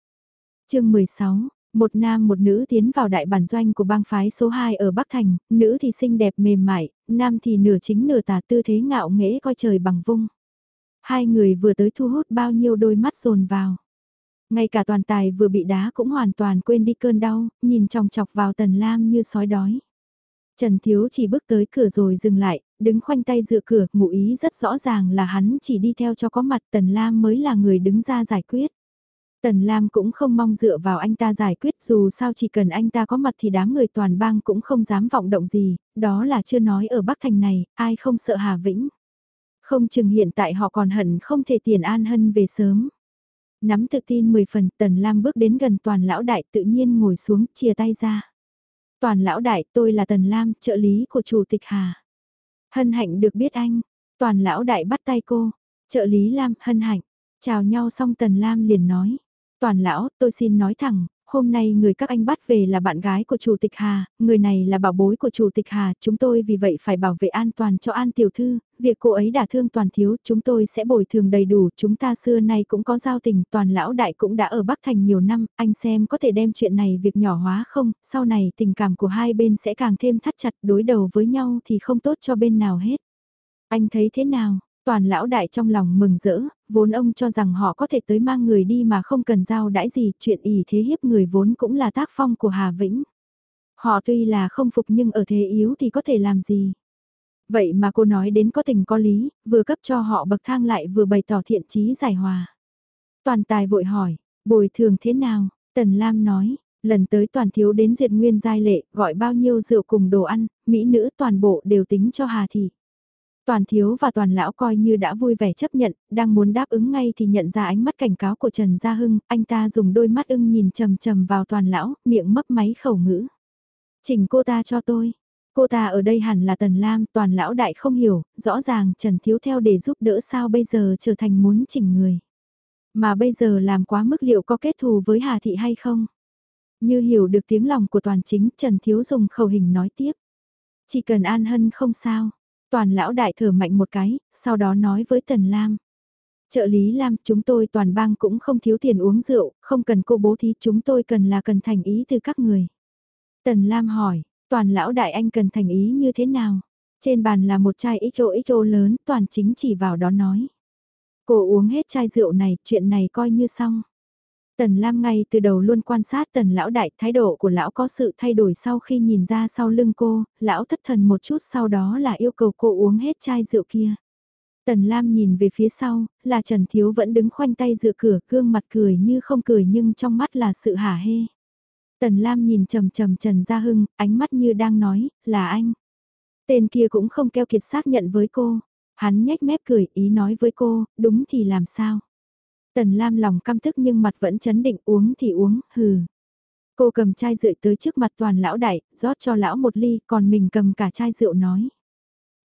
chương 16, một nam một nữ tiến vào đại bản doanh của bang phái số 2 ở Bắc Thành, nữ thì xinh đẹp mềm mại, nam thì nửa chính nửa tà tư thế ngạo nghễ coi trời bằng vung. Hai người vừa tới thu hút bao nhiêu đôi mắt dồn vào. Ngay cả toàn tài vừa bị đá cũng hoàn toàn quên đi cơn đau, nhìn chòng chọc vào tần lam như sói đói. Trần Thiếu chỉ bước tới cửa rồi dừng lại, đứng khoanh tay dựa cửa, ngụ ý rất rõ ràng là hắn chỉ đi theo cho có mặt Tần Lam mới là người đứng ra giải quyết. Tần Lam cũng không mong dựa vào anh ta giải quyết dù sao chỉ cần anh ta có mặt thì đám người toàn bang cũng không dám vọng động gì, đó là chưa nói ở Bắc Thành này, ai không sợ Hà Vĩnh. Không chừng hiện tại họ còn hận không thể tiền an hân về sớm. Nắm tự tin 10 phần, Tần Lam bước đến gần toàn lão đại tự nhiên ngồi xuống, chia tay ra. Toàn lão đại, tôi là Tần Lam, trợ lý của Chủ tịch Hà. Hân hạnh được biết anh. Toàn lão đại bắt tay cô. Trợ lý Lam, hân hạnh. Chào nhau xong Tần Lam liền nói. Toàn lão, tôi xin nói thẳng, hôm nay người các anh bắt về là bạn gái của Chủ tịch Hà, người này là bảo bối của Chủ tịch Hà, chúng tôi vì vậy phải bảo vệ an toàn cho An Tiểu Thư, việc cô ấy đả thương toàn thiếu, chúng tôi sẽ bồi thường đầy đủ, chúng ta xưa nay cũng có giao tình, toàn lão đại cũng đã ở Bắc Thành nhiều năm, anh xem có thể đem chuyện này việc nhỏ hóa không, sau này tình cảm của hai bên sẽ càng thêm thắt chặt đối đầu với nhau thì không tốt cho bên nào hết. Anh thấy thế nào? Toàn lão đại trong lòng mừng rỡ, vốn ông cho rằng họ có thể tới mang người đi mà không cần giao đãi gì, chuyện ỷ thế hiếp người vốn cũng là tác phong của Hà Vĩnh. Họ tuy là không phục nhưng ở thế yếu thì có thể làm gì. Vậy mà cô nói đến có tình có lý, vừa cấp cho họ bậc thang lại vừa bày tỏ thiện chí giải hòa. Toàn tài vội hỏi, bồi thường thế nào? Tần Lam nói, lần tới toàn thiếu đến duyệt nguyên giai lệ, gọi bao nhiêu rượu cùng đồ ăn, mỹ nữ toàn bộ đều tính cho Hà Thị. Toàn thiếu và toàn lão coi như đã vui vẻ chấp nhận, đang muốn đáp ứng ngay thì nhận ra ánh mắt cảnh cáo của Trần Gia Hưng, anh ta dùng đôi mắt ưng nhìn trầm trầm vào toàn lão, miệng mấp máy khẩu ngữ. Chỉnh cô ta cho tôi. Cô ta ở đây hẳn là Tần Lam, toàn lão đại không hiểu, rõ ràng Trần Thiếu theo để giúp đỡ sao bây giờ trở thành muốn chỉnh người. Mà bây giờ làm quá mức liệu có kết thù với Hà Thị hay không? Như hiểu được tiếng lòng của toàn chính, Trần Thiếu dùng khẩu hình nói tiếp. Chỉ cần an hân không sao. Toàn lão đại thở mạnh một cái, sau đó nói với Tần Lam. Trợ lý Lam, chúng tôi toàn bang cũng không thiếu tiền uống rượu, không cần cô bố thí, chúng tôi cần là cần thành ý từ các người. Tần Lam hỏi, toàn lão đại anh cần thành ý như thế nào? Trên bàn là một chai XO XO lớn, toàn chính chỉ vào đó nói. Cô uống hết chai rượu này, chuyện này coi như xong. Tần Lam ngay từ đầu luôn quan sát tần lão đại, thái độ của lão có sự thay đổi sau khi nhìn ra sau lưng cô, lão thất thần một chút sau đó là yêu cầu cô uống hết chai rượu kia. Tần Lam nhìn về phía sau, là Trần Thiếu vẫn đứng khoanh tay dựa cửa, gương mặt cười như không cười nhưng trong mắt là sự hả hê. Tần Lam nhìn trầm trầm Trần Gia Hưng, ánh mắt như đang nói, là anh. Tên kia cũng không keo kiệt xác nhận với cô. Hắn nhếch mép cười, ý nói với cô, đúng thì làm sao. Tần Lam lòng căm tức nhưng mặt vẫn chấn định uống thì uống, hừ. Cô cầm chai rượu tới trước mặt toàn lão đại, rót cho lão một ly, còn mình cầm cả chai rượu nói.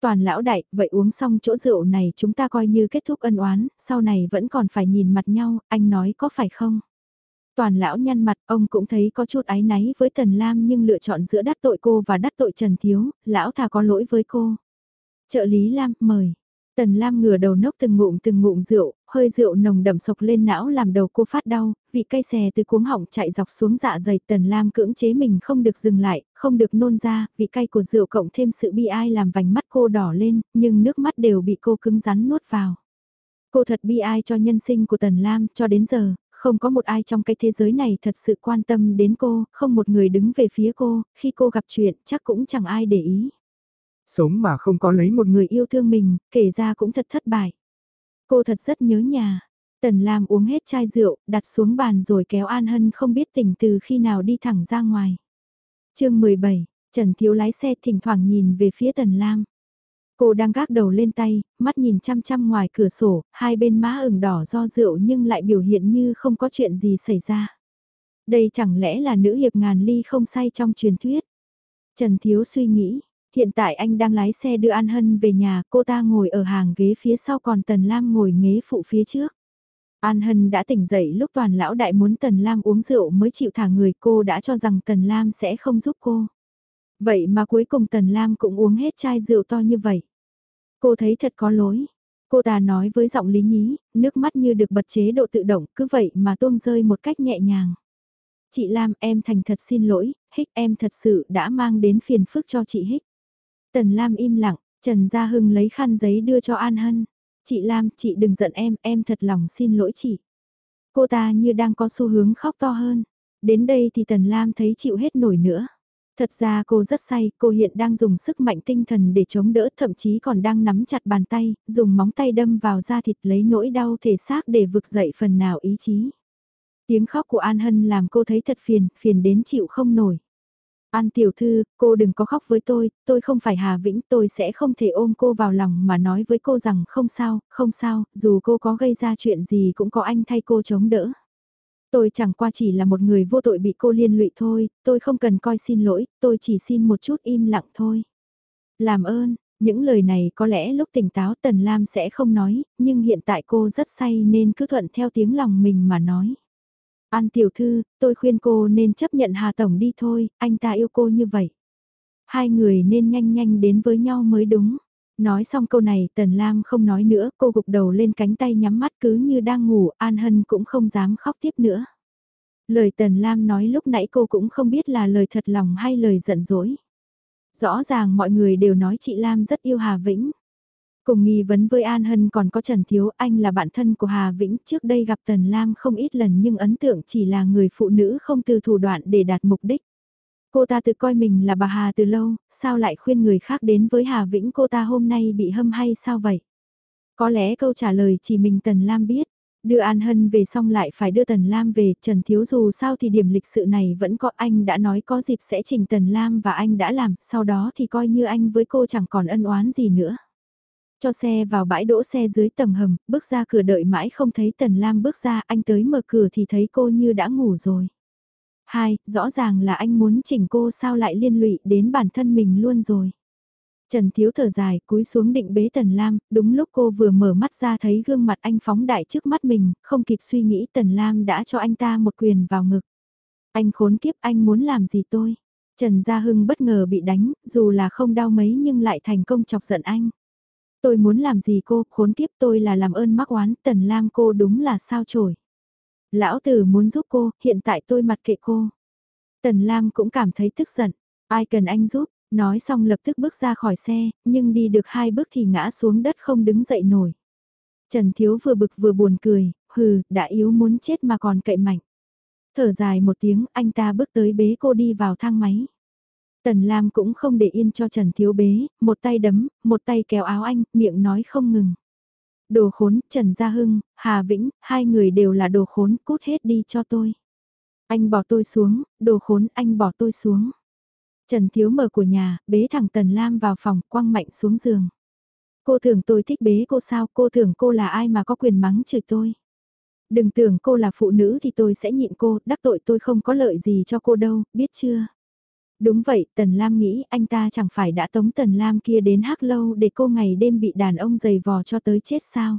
Toàn lão đại, vậy uống xong chỗ rượu này chúng ta coi như kết thúc ân oán, sau này vẫn còn phải nhìn mặt nhau, anh nói có phải không? Toàn lão nhăn mặt, ông cũng thấy có chút áy náy với Tần Lam nhưng lựa chọn giữa đắc tội cô và đắc tội Trần Thiếu, lão thà có lỗi với cô. Trợ lý Lam, mời. Tần Lam ngửa đầu nốc từng ngụm từng ngụm rượu, hơi rượu nồng đậm sộc lên não làm đầu cô phát đau, vị cay xè từ cuống họng chạy dọc xuống dạ dày Tần Lam cưỡng chế mình không được dừng lại, không được nôn ra, vị cay của rượu cộng thêm sự bi ai làm vành mắt cô đỏ lên, nhưng nước mắt đều bị cô cứng rắn nuốt vào. Cô thật bi ai cho nhân sinh của Tần Lam cho đến giờ, không có một ai trong cái thế giới này thật sự quan tâm đến cô, không một người đứng về phía cô, khi cô gặp chuyện chắc cũng chẳng ai để ý. Sống mà không có lấy một người yêu thương mình, kể ra cũng thật thất bại. Cô thật rất nhớ nhà. Tần Lam uống hết chai rượu, đặt xuống bàn rồi kéo An Hân không biết tỉnh từ khi nào đi thẳng ra ngoài. chương 17, Trần Thiếu lái xe thỉnh thoảng nhìn về phía Tần Lam. Cô đang gác đầu lên tay, mắt nhìn chăm chăm ngoài cửa sổ, hai bên má ửng đỏ do rượu nhưng lại biểu hiện như không có chuyện gì xảy ra. Đây chẳng lẽ là nữ hiệp ngàn ly không say trong truyền thuyết? Trần Thiếu suy nghĩ, hiện tại anh đang lái xe đưa An Hân về nhà, cô ta ngồi ở hàng ghế phía sau còn Tần Lam ngồi ghế phụ phía trước. An Hân đã tỉnh dậy lúc toàn lão đại muốn Tần Lam uống rượu mới chịu thả người cô đã cho rằng Tần Lam sẽ không giúp cô. Vậy mà cuối cùng Tần Lam cũng uống hết chai rượu to như vậy. Cô thấy thật có lỗi. Cô ta nói với giọng lý nhí, nước mắt như được bật chế độ tự động, cứ vậy mà tuôn rơi một cách nhẹ nhàng. Chị Lam em thành thật xin lỗi, hích em thật sự đã mang đến phiền phức cho chị hích. Tần Lam im lặng, Trần Gia Hưng lấy khăn giấy đưa cho An Hân. Chị Lam, chị đừng giận em, em thật lòng xin lỗi chị. Cô ta như đang có xu hướng khóc to hơn. Đến đây thì Tần Lam thấy chịu hết nổi nữa. Thật ra cô rất say, cô hiện đang dùng sức mạnh tinh thần để chống đỡ, thậm chí còn đang nắm chặt bàn tay, dùng móng tay đâm vào da thịt lấy nỗi đau thể xác để vực dậy phần nào ý chí. Tiếng khóc của An Hân làm cô thấy thật phiền, phiền đến chịu không nổi. An tiểu thư, cô đừng có khóc với tôi, tôi không phải Hà Vĩnh, tôi sẽ không thể ôm cô vào lòng mà nói với cô rằng không sao, không sao, dù cô có gây ra chuyện gì cũng có anh thay cô chống đỡ. Tôi chẳng qua chỉ là một người vô tội bị cô liên lụy thôi, tôi không cần coi xin lỗi, tôi chỉ xin một chút im lặng thôi. Làm ơn, những lời này có lẽ lúc tỉnh táo Tần Lam sẽ không nói, nhưng hiện tại cô rất say nên cứ thuận theo tiếng lòng mình mà nói. An tiểu thư, tôi khuyên cô nên chấp nhận Hà Tổng đi thôi, anh ta yêu cô như vậy. Hai người nên nhanh nhanh đến với nhau mới đúng. Nói xong câu này Tần Lam không nói nữa, cô gục đầu lên cánh tay nhắm mắt cứ như đang ngủ, An Hân cũng không dám khóc tiếp nữa. Lời Tần Lam nói lúc nãy cô cũng không biết là lời thật lòng hay lời giận dỗi. Rõ ràng mọi người đều nói chị Lam rất yêu Hà Vĩnh. Cùng nghi vấn với An Hân còn có Trần Thiếu, anh là bạn thân của Hà Vĩnh, trước đây gặp Tần Lam không ít lần nhưng ấn tượng chỉ là người phụ nữ không từ thủ đoạn để đạt mục đích. Cô ta tự coi mình là bà Hà từ lâu, sao lại khuyên người khác đến với Hà Vĩnh cô ta hôm nay bị hâm hay sao vậy? Có lẽ câu trả lời chỉ mình Tần Lam biết. Đưa An Hân về xong lại phải đưa Tần Lam về, Trần Thiếu dù sao thì điểm lịch sự này vẫn có anh đã nói có dịp sẽ trình Tần Lam và anh đã làm, sau đó thì coi như anh với cô chẳng còn ân oán gì nữa. Cho xe vào bãi đỗ xe dưới tầng hầm, bước ra cửa đợi mãi không thấy Tần Lam bước ra, anh tới mở cửa thì thấy cô như đã ngủ rồi. Hai, rõ ràng là anh muốn chỉnh cô sao lại liên lụy đến bản thân mình luôn rồi. Trần Thiếu thở dài, cúi xuống định bế Tần Lam, đúng lúc cô vừa mở mắt ra thấy gương mặt anh phóng đại trước mắt mình, không kịp suy nghĩ Tần Lam đã cho anh ta một quyền vào ngực. Anh khốn kiếp anh muốn làm gì tôi? Trần Gia Hưng bất ngờ bị đánh, dù là không đau mấy nhưng lại thành công chọc giận anh. Tôi muốn làm gì cô, khốn kiếp tôi là làm ơn mắc oán, Tần Lam cô đúng là sao trổi. Lão tử muốn giúp cô, hiện tại tôi mặt kệ cô. Tần Lam cũng cảm thấy tức giận, ai cần anh giúp, nói xong lập tức bước ra khỏi xe, nhưng đi được hai bước thì ngã xuống đất không đứng dậy nổi. Trần Thiếu vừa bực vừa buồn cười, hừ, đã yếu muốn chết mà còn cậy mạnh. Thở dài một tiếng, anh ta bước tới bế cô đi vào thang máy. Tần Lam cũng không để yên cho Trần Thiếu bế, một tay đấm, một tay kéo áo anh, miệng nói không ngừng. Đồ khốn, Trần Gia Hưng, Hà Vĩnh, hai người đều là đồ khốn, cút hết đi cho tôi. Anh bỏ tôi xuống, đồ khốn, anh bỏ tôi xuống. Trần Thiếu mở của nhà, bế thẳng Tần Lam vào phòng, quăng mạnh xuống giường. Cô tưởng tôi thích bế cô sao, cô tưởng cô là ai mà có quyền mắng chửi tôi. Đừng tưởng cô là phụ nữ thì tôi sẽ nhịn cô, đắc tội tôi không có lợi gì cho cô đâu, biết chưa? Đúng vậy, Tần Lam nghĩ anh ta chẳng phải đã tống Tần Lam kia đến hắc lâu để cô ngày đêm bị đàn ông giày vò cho tới chết sao?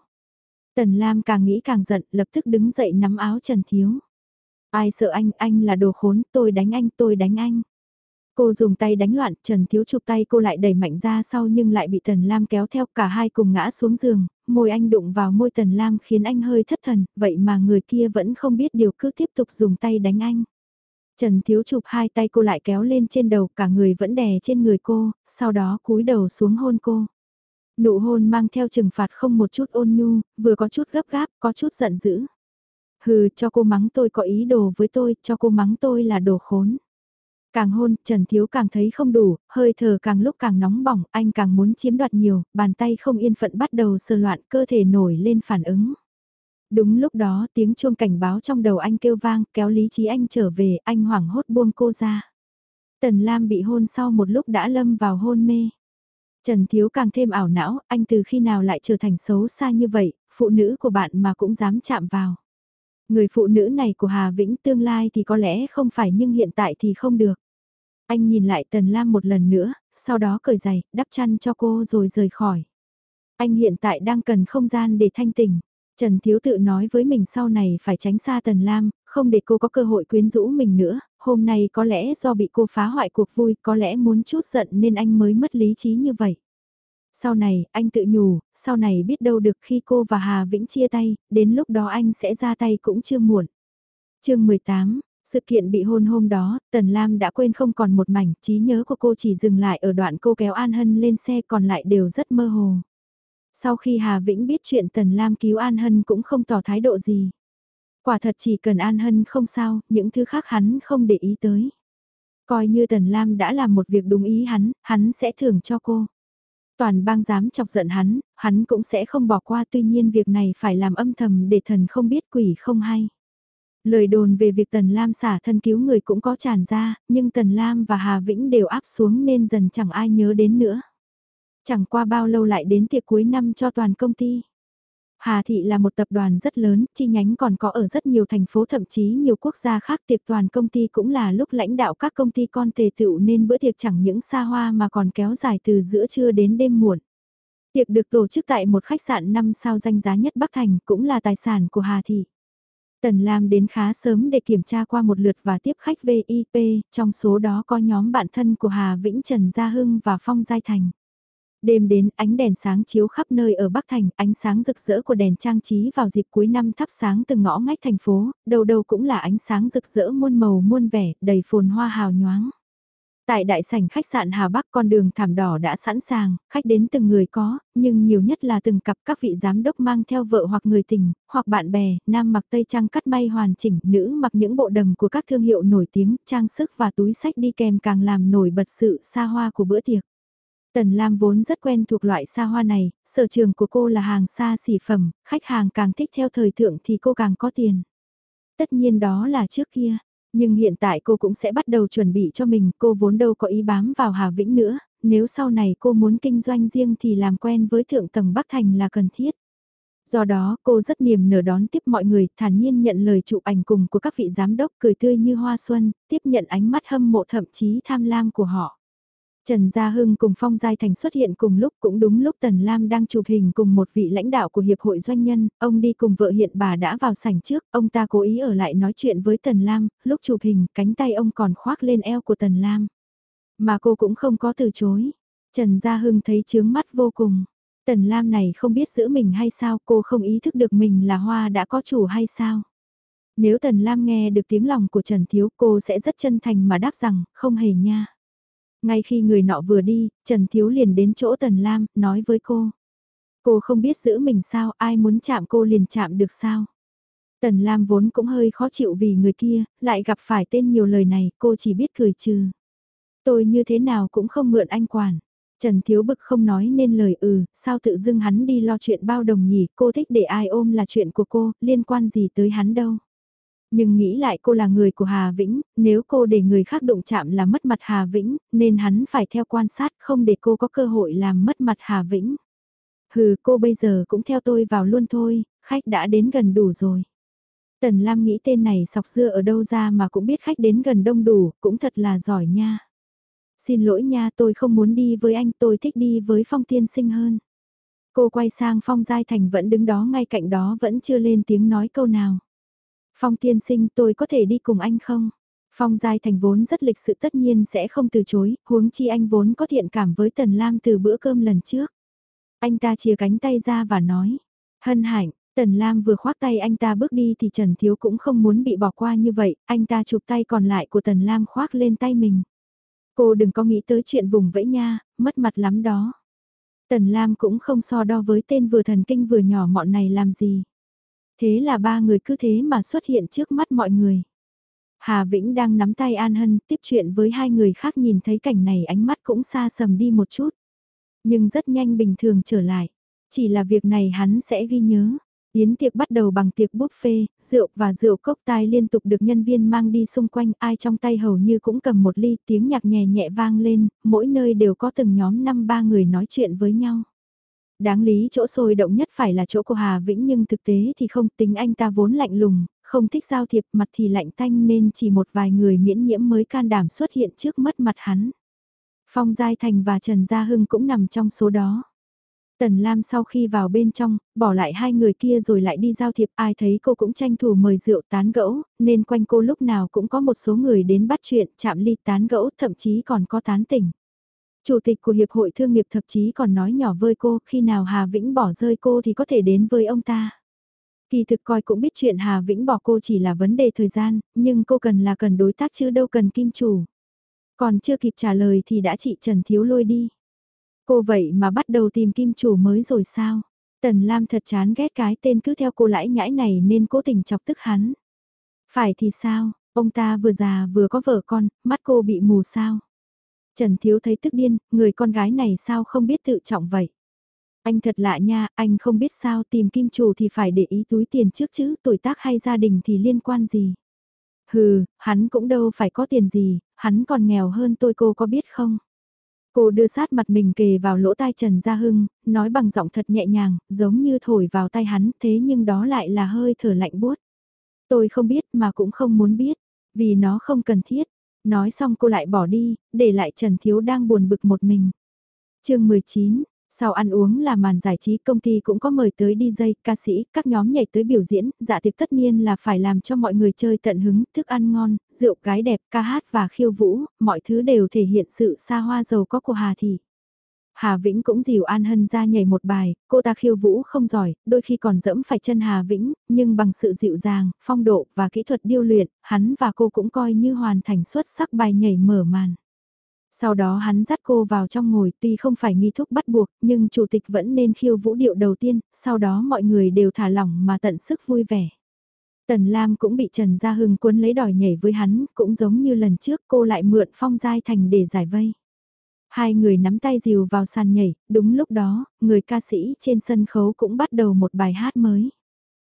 Tần Lam càng nghĩ càng giận, lập tức đứng dậy nắm áo Trần Thiếu. Ai sợ anh, anh là đồ khốn, tôi đánh anh, tôi đánh anh. Cô dùng tay đánh loạn, Trần Thiếu chụp tay cô lại đẩy mạnh ra sau nhưng lại bị Tần Lam kéo theo cả hai cùng ngã xuống giường, môi anh đụng vào môi Tần Lam khiến anh hơi thất thần, vậy mà người kia vẫn không biết điều cứ tiếp tục dùng tay đánh anh. Trần Thiếu chụp hai tay cô lại kéo lên trên đầu, cả người vẫn đè trên người cô, sau đó cúi đầu xuống hôn cô. Nụ hôn mang theo trừng phạt không một chút ôn nhu, vừa có chút gấp gáp, có chút giận dữ. Hừ, cho cô mắng tôi có ý đồ với tôi, cho cô mắng tôi là đồ khốn. Càng hôn, Trần Thiếu càng thấy không đủ, hơi thở càng lúc càng nóng bỏng, anh càng muốn chiếm đoạt nhiều, bàn tay không yên phận bắt đầu sờ loạn, cơ thể nổi lên phản ứng. Đúng lúc đó tiếng chuông cảnh báo trong đầu anh kêu vang, kéo lý trí anh trở về, anh hoảng hốt buông cô ra. Tần Lam bị hôn sau một lúc đã lâm vào hôn mê. Trần Thiếu càng thêm ảo não, anh từ khi nào lại trở thành xấu xa như vậy, phụ nữ của bạn mà cũng dám chạm vào. Người phụ nữ này của Hà Vĩnh tương lai thì có lẽ không phải nhưng hiện tại thì không được. Anh nhìn lại Tần Lam một lần nữa, sau đó cởi giày, đắp chăn cho cô rồi rời khỏi. Anh hiện tại đang cần không gian để thanh tỉnh. Trần Thiếu tự nói với mình sau này phải tránh xa Tần Lam, không để cô có cơ hội quyến rũ mình nữa, hôm nay có lẽ do bị cô phá hoại cuộc vui, có lẽ muốn chút giận nên anh mới mất lý trí như vậy. Sau này, anh tự nhủ, sau này biết đâu được khi cô và Hà Vĩnh chia tay, đến lúc đó anh sẽ ra tay cũng chưa muộn. chương 18, sự kiện bị hôn hôm đó, Tần Lam đã quên không còn một mảnh, trí nhớ của cô chỉ dừng lại ở đoạn cô kéo An Hân lên xe còn lại đều rất mơ hồ. Sau khi Hà Vĩnh biết chuyện Tần Lam cứu An Hân cũng không tỏ thái độ gì. Quả thật chỉ cần An Hân không sao, những thứ khác hắn không để ý tới. Coi như Tần Lam đã làm một việc đúng ý hắn, hắn sẽ thưởng cho cô. Toàn bang dám chọc giận hắn, hắn cũng sẽ không bỏ qua tuy nhiên việc này phải làm âm thầm để thần không biết quỷ không hay. Lời đồn về việc Tần Lam xả thân cứu người cũng có tràn ra, nhưng Tần Lam và Hà Vĩnh đều áp xuống nên dần chẳng ai nhớ đến nữa. Chẳng qua bao lâu lại đến tiệc cuối năm cho toàn công ty. Hà Thị là một tập đoàn rất lớn, chi nhánh còn có ở rất nhiều thành phố thậm chí nhiều quốc gia khác tiệc toàn công ty cũng là lúc lãnh đạo các công ty con tề tựu nên bữa tiệc chẳng những xa hoa mà còn kéo dài từ giữa trưa đến đêm muộn. Tiệc được tổ chức tại một khách sạn 5 sao danh giá nhất Bắc Thành cũng là tài sản của Hà Thị. Tần Lam đến khá sớm để kiểm tra qua một lượt và tiếp khách VIP, trong số đó có nhóm bạn thân của Hà Vĩnh Trần Gia Hưng và Phong Giai Thành. Đêm đến ánh đèn sáng chiếu khắp nơi ở Bắc Thành, ánh sáng rực rỡ của đèn trang trí vào dịp cuối năm thắp sáng từng ngõ ngách thành phố, đầu đầu cũng là ánh sáng rực rỡ muôn màu muôn vẻ, đầy phồn hoa hào nhoáng. Tại đại sảnh khách sạn Hà Bắc con đường thảm đỏ đã sẵn sàng, khách đến từng người có, nhưng nhiều nhất là từng cặp các vị giám đốc mang theo vợ hoặc người tình, hoặc bạn bè, nam mặc tây trang cắt may hoàn chỉnh, nữ mặc những bộ đầm của các thương hiệu nổi tiếng, trang sức và túi sách đi kèm càng làm nổi bật sự xa hoa của bữa tiệc. Tần Lam vốn rất quen thuộc loại xa hoa này, sở trường của cô là hàng xa xỉ phẩm, khách hàng càng thích theo thời thượng thì cô càng có tiền. Tất nhiên đó là trước kia, nhưng hiện tại cô cũng sẽ bắt đầu chuẩn bị cho mình, cô vốn đâu có ý bám vào Hà Vĩnh nữa, nếu sau này cô muốn kinh doanh riêng thì làm quen với thượng tầng Bắc Thành là cần thiết. Do đó, cô rất niềm nở đón tiếp mọi người, thản nhiên nhận lời chụp ảnh cùng của các vị giám đốc cười tươi như hoa xuân, tiếp nhận ánh mắt hâm mộ thậm chí tham lam của họ. Trần Gia Hưng cùng Phong Giai Thành xuất hiện cùng lúc cũng đúng lúc Tần Lam đang chụp hình cùng một vị lãnh đạo của Hiệp hội Doanh nhân, ông đi cùng vợ hiện bà đã vào sảnh trước, ông ta cố ý ở lại nói chuyện với Tần Lam, lúc chụp hình cánh tay ông còn khoác lên eo của Tần Lam. Mà cô cũng không có từ chối. Trần Gia Hưng thấy chướng mắt vô cùng. Tần Lam này không biết giữ mình hay sao cô không ý thức được mình là hoa đã có chủ hay sao. Nếu Tần Lam nghe được tiếng lòng của Trần Thiếu cô sẽ rất chân thành mà đáp rằng không hề nha. Ngay khi người nọ vừa đi, Trần Thiếu liền đến chỗ Tần Lam, nói với cô. Cô không biết giữ mình sao, ai muốn chạm cô liền chạm được sao. Tần Lam vốn cũng hơi khó chịu vì người kia, lại gặp phải tên nhiều lời này, cô chỉ biết cười trừ. Tôi như thế nào cũng không mượn anh quản. Trần Thiếu Bực không nói nên lời ừ, sao tự dưng hắn đi lo chuyện bao đồng nhỉ, cô thích để ai ôm là chuyện của cô, liên quan gì tới hắn đâu. Nhưng nghĩ lại cô là người của Hà Vĩnh, nếu cô để người khác đụng chạm là mất mặt Hà Vĩnh, nên hắn phải theo quan sát không để cô có cơ hội làm mất mặt Hà Vĩnh. Hừ cô bây giờ cũng theo tôi vào luôn thôi, khách đã đến gần đủ rồi. Tần Lam nghĩ tên này sọc xưa ở đâu ra mà cũng biết khách đến gần đông đủ, cũng thật là giỏi nha. Xin lỗi nha tôi không muốn đi với anh tôi thích đi với Phong Tiên Sinh hơn. Cô quay sang Phong Giai Thành vẫn đứng đó ngay cạnh đó vẫn chưa lên tiếng nói câu nào. Phong tiên sinh tôi có thể đi cùng anh không? Phong Giai Thành vốn rất lịch sự tất nhiên sẽ không từ chối, huống chi anh vốn có thiện cảm với Tần Lam từ bữa cơm lần trước. Anh ta chia cánh tay ra và nói, hân hạnh, Tần Lam vừa khoác tay anh ta bước đi thì Trần Thiếu cũng không muốn bị bỏ qua như vậy, anh ta chụp tay còn lại của Tần Lam khoác lên tay mình. Cô đừng có nghĩ tới chuyện vùng vẫy nha, mất mặt lắm đó. Tần Lam cũng không so đo với tên vừa thần kinh vừa nhỏ mọn này làm gì. Thế là ba người cứ thế mà xuất hiện trước mắt mọi người. Hà Vĩnh đang nắm tay An Hân tiếp chuyện với hai người khác nhìn thấy cảnh này ánh mắt cũng xa sầm đi một chút. Nhưng rất nhanh bình thường trở lại. Chỉ là việc này hắn sẽ ghi nhớ. Yến tiệc bắt đầu bằng tiệc buffet, rượu và rượu cốc tai liên tục được nhân viên mang đi xung quanh, ai trong tay hầu như cũng cầm một ly, tiếng nhạc nhẹ nhẹ vang lên, mỗi nơi đều có từng nhóm năm ba người nói chuyện với nhau. Đáng lý chỗ sôi động nhất phải là chỗ của Hà Vĩnh nhưng thực tế thì không tính anh ta vốn lạnh lùng, không thích giao thiệp mặt thì lạnh tanh nên chỉ một vài người miễn nhiễm mới can đảm xuất hiện trước mất mặt hắn. Phong Giai Thành và Trần Gia Hưng cũng nằm trong số đó. Tần Lam sau khi vào bên trong, bỏ lại hai người kia rồi lại đi giao thiệp ai thấy cô cũng tranh thủ mời rượu tán gẫu, nên quanh cô lúc nào cũng có một số người đến bắt chuyện chạm ly tán gẫu thậm chí còn có tán tỉnh. Chủ tịch của Hiệp hội Thương nghiệp thậm chí còn nói nhỏ với cô khi nào Hà Vĩnh bỏ rơi cô thì có thể đến với ông ta. Kỳ thực coi cũng biết chuyện Hà Vĩnh bỏ cô chỉ là vấn đề thời gian, nhưng cô cần là cần đối tác chứ đâu cần kim chủ. Còn chưa kịp trả lời thì đã chị Trần Thiếu lôi đi. Cô vậy mà bắt đầu tìm kim chủ mới rồi sao? Tần Lam thật chán ghét cái tên cứ theo cô lãi nhãi này nên cố tình chọc tức hắn. Phải thì sao, ông ta vừa già vừa có vợ con, mắt cô bị mù sao? Trần Thiếu thấy tức điên, người con gái này sao không biết tự trọng vậy? Anh thật lạ nha, anh không biết sao tìm kim chủ thì phải để ý túi tiền trước chứ, tuổi tác hay gia đình thì liên quan gì? Hừ, hắn cũng đâu phải có tiền gì, hắn còn nghèo hơn tôi cô có biết không? Cô đưa sát mặt mình kề vào lỗ tai Trần Gia Hưng, nói bằng giọng thật nhẹ nhàng, giống như thổi vào tai hắn, thế nhưng đó lại là hơi thở lạnh buốt. Tôi không biết mà cũng không muốn biết, vì nó không cần thiết. Nói xong cô lại bỏ đi, để lại Trần Thiếu đang buồn bực một mình. chương 19, sau ăn uống là màn giải trí công ty cũng có mời tới DJ, ca sĩ, các nhóm nhảy tới biểu diễn, dạ tiệc tất nhiên là phải làm cho mọi người chơi tận hứng, thức ăn ngon, rượu gái đẹp, ca hát và khiêu vũ, mọi thứ đều thể hiện sự xa hoa giàu có của Hà Thị. Hà Vĩnh cũng dìu An Hân ra nhảy một bài, cô ta khiêu vũ không giỏi, đôi khi còn dẫm phải chân Hà Vĩnh, nhưng bằng sự dịu dàng, phong độ và kỹ thuật điêu luyện, hắn và cô cũng coi như hoàn thành xuất sắc bài nhảy mở màn. Sau đó hắn dắt cô vào trong ngồi tuy không phải nghi thức bắt buộc nhưng chủ tịch vẫn nên khiêu vũ điệu đầu tiên, sau đó mọi người đều thả lỏng mà tận sức vui vẻ. Tần Lam cũng bị Trần Gia Hưng cuốn lấy đòi nhảy với hắn, cũng giống như lần trước cô lại mượn phong giai thành để giải vây. Hai người nắm tay dìu vào sàn nhảy, đúng lúc đó, người ca sĩ trên sân khấu cũng bắt đầu một bài hát mới.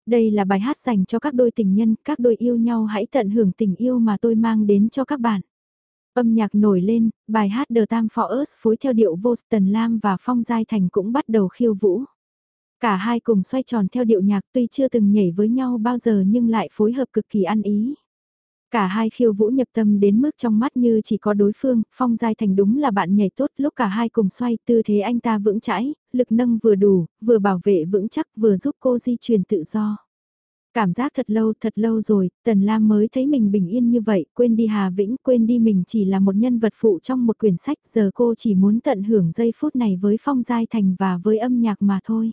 Đây là bài hát dành cho các đôi tình nhân, các đôi yêu nhau hãy tận hưởng tình yêu mà tôi mang đến cho các bạn. Âm nhạc nổi lên, bài hát The Time for Us phối theo điệu vô Tần Lam và Phong Giai Thành cũng bắt đầu khiêu vũ. Cả hai cùng xoay tròn theo điệu nhạc tuy chưa từng nhảy với nhau bao giờ nhưng lại phối hợp cực kỳ ăn ý. Cả hai khiêu vũ nhập tâm đến mức trong mắt như chỉ có đối phương, Phong Giai Thành đúng là bạn nhảy tốt lúc cả hai cùng xoay tư thế anh ta vững chãi, lực nâng vừa đủ, vừa bảo vệ vững chắc vừa giúp cô di chuyển tự do. Cảm giác thật lâu thật lâu rồi, Tần Lam mới thấy mình bình yên như vậy, quên đi Hà Vĩnh, quên đi mình chỉ là một nhân vật phụ trong một quyển sách, giờ cô chỉ muốn tận hưởng giây phút này với Phong Giai Thành và với âm nhạc mà thôi.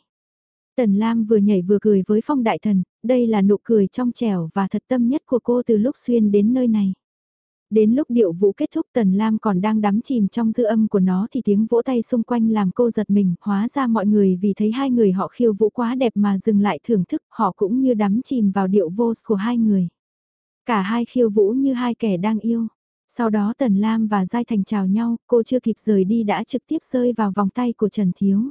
Tần Lam vừa nhảy vừa cười với Phong Đại Thần, đây là nụ cười trong trẻo và thật tâm nhất của cô từ lúc xuyên đến nơi này. Đến lúc điệu vũ kết thúc Tần Lam còn đang đắm chìm trong dư âm của nó thì tiếng vỗ tay xung quanh làm cô giật mình, hóa ra mọi người vì thấy hai người họ khiêu vũ quá đẹp mà dừng lại thưởng thức, họ cũng như đắm chìm vào điệu vô của hai người. Cả hai khiêu vũ như hai kẻ đang yêu. Sau đó Tần Lam và Giai Thành chào nhau, cô chưa kịp rời đi đã trực tiếp rơi vào vòng tay của Trần Thiếu.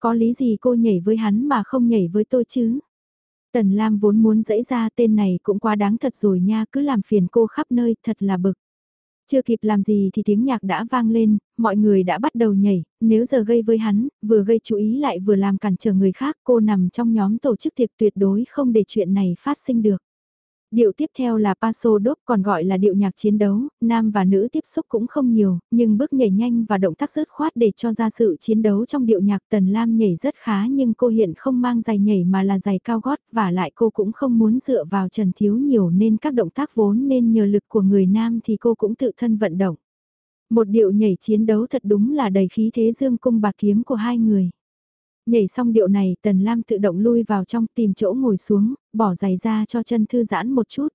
Có lý gì cô nhảy với hắn mà không nhảy với tôi chứ? Tần Lam vốn muốn dẫy ra tên này cũng quá đáng thật rồi nha, cứ làm phiền cô khắp nơi, thật là bực. Chưa kịp làm gì thì tiếng nhạc đã vang lên, mọi người đã bắt đầu nhảy, nếu giờ gây với hắn, vừa gây chú ý lại vừa làm cản trở người khác, cô nằm trong nhóm tổ chức tiệc tuyệt đối không để chuyện này phát sinh được. Điệu tiếp theo là Paso Đốp còn gọi là điệu nhạc chiến đấu, nam và nữ tiếp xúc cũng không nhiều, nhưng bước nhảy nhanh và động tác dứt khoát để cho ra sự chiến đấu trong điệu nhạc Tần Lam nhảy rất khá nhưng cô hiện không mang giày nhảy mà là giày cao gót và lại cô cũng không muốn dựa vào Trần Thiếu nhiều nên các động tác vốn nên nhờ lực của người nam thì cô cũng tự thân vận động. Một điệu nhảy chiến đấu thật đúng là đầy khí thế dương cung bạc kiếm của hai người. Nhảy xong điệu này Tần Lam tự động lui vào trong tìm chỗ ngồi xuống, bỏ giày ra cho chân thư giãn một chút.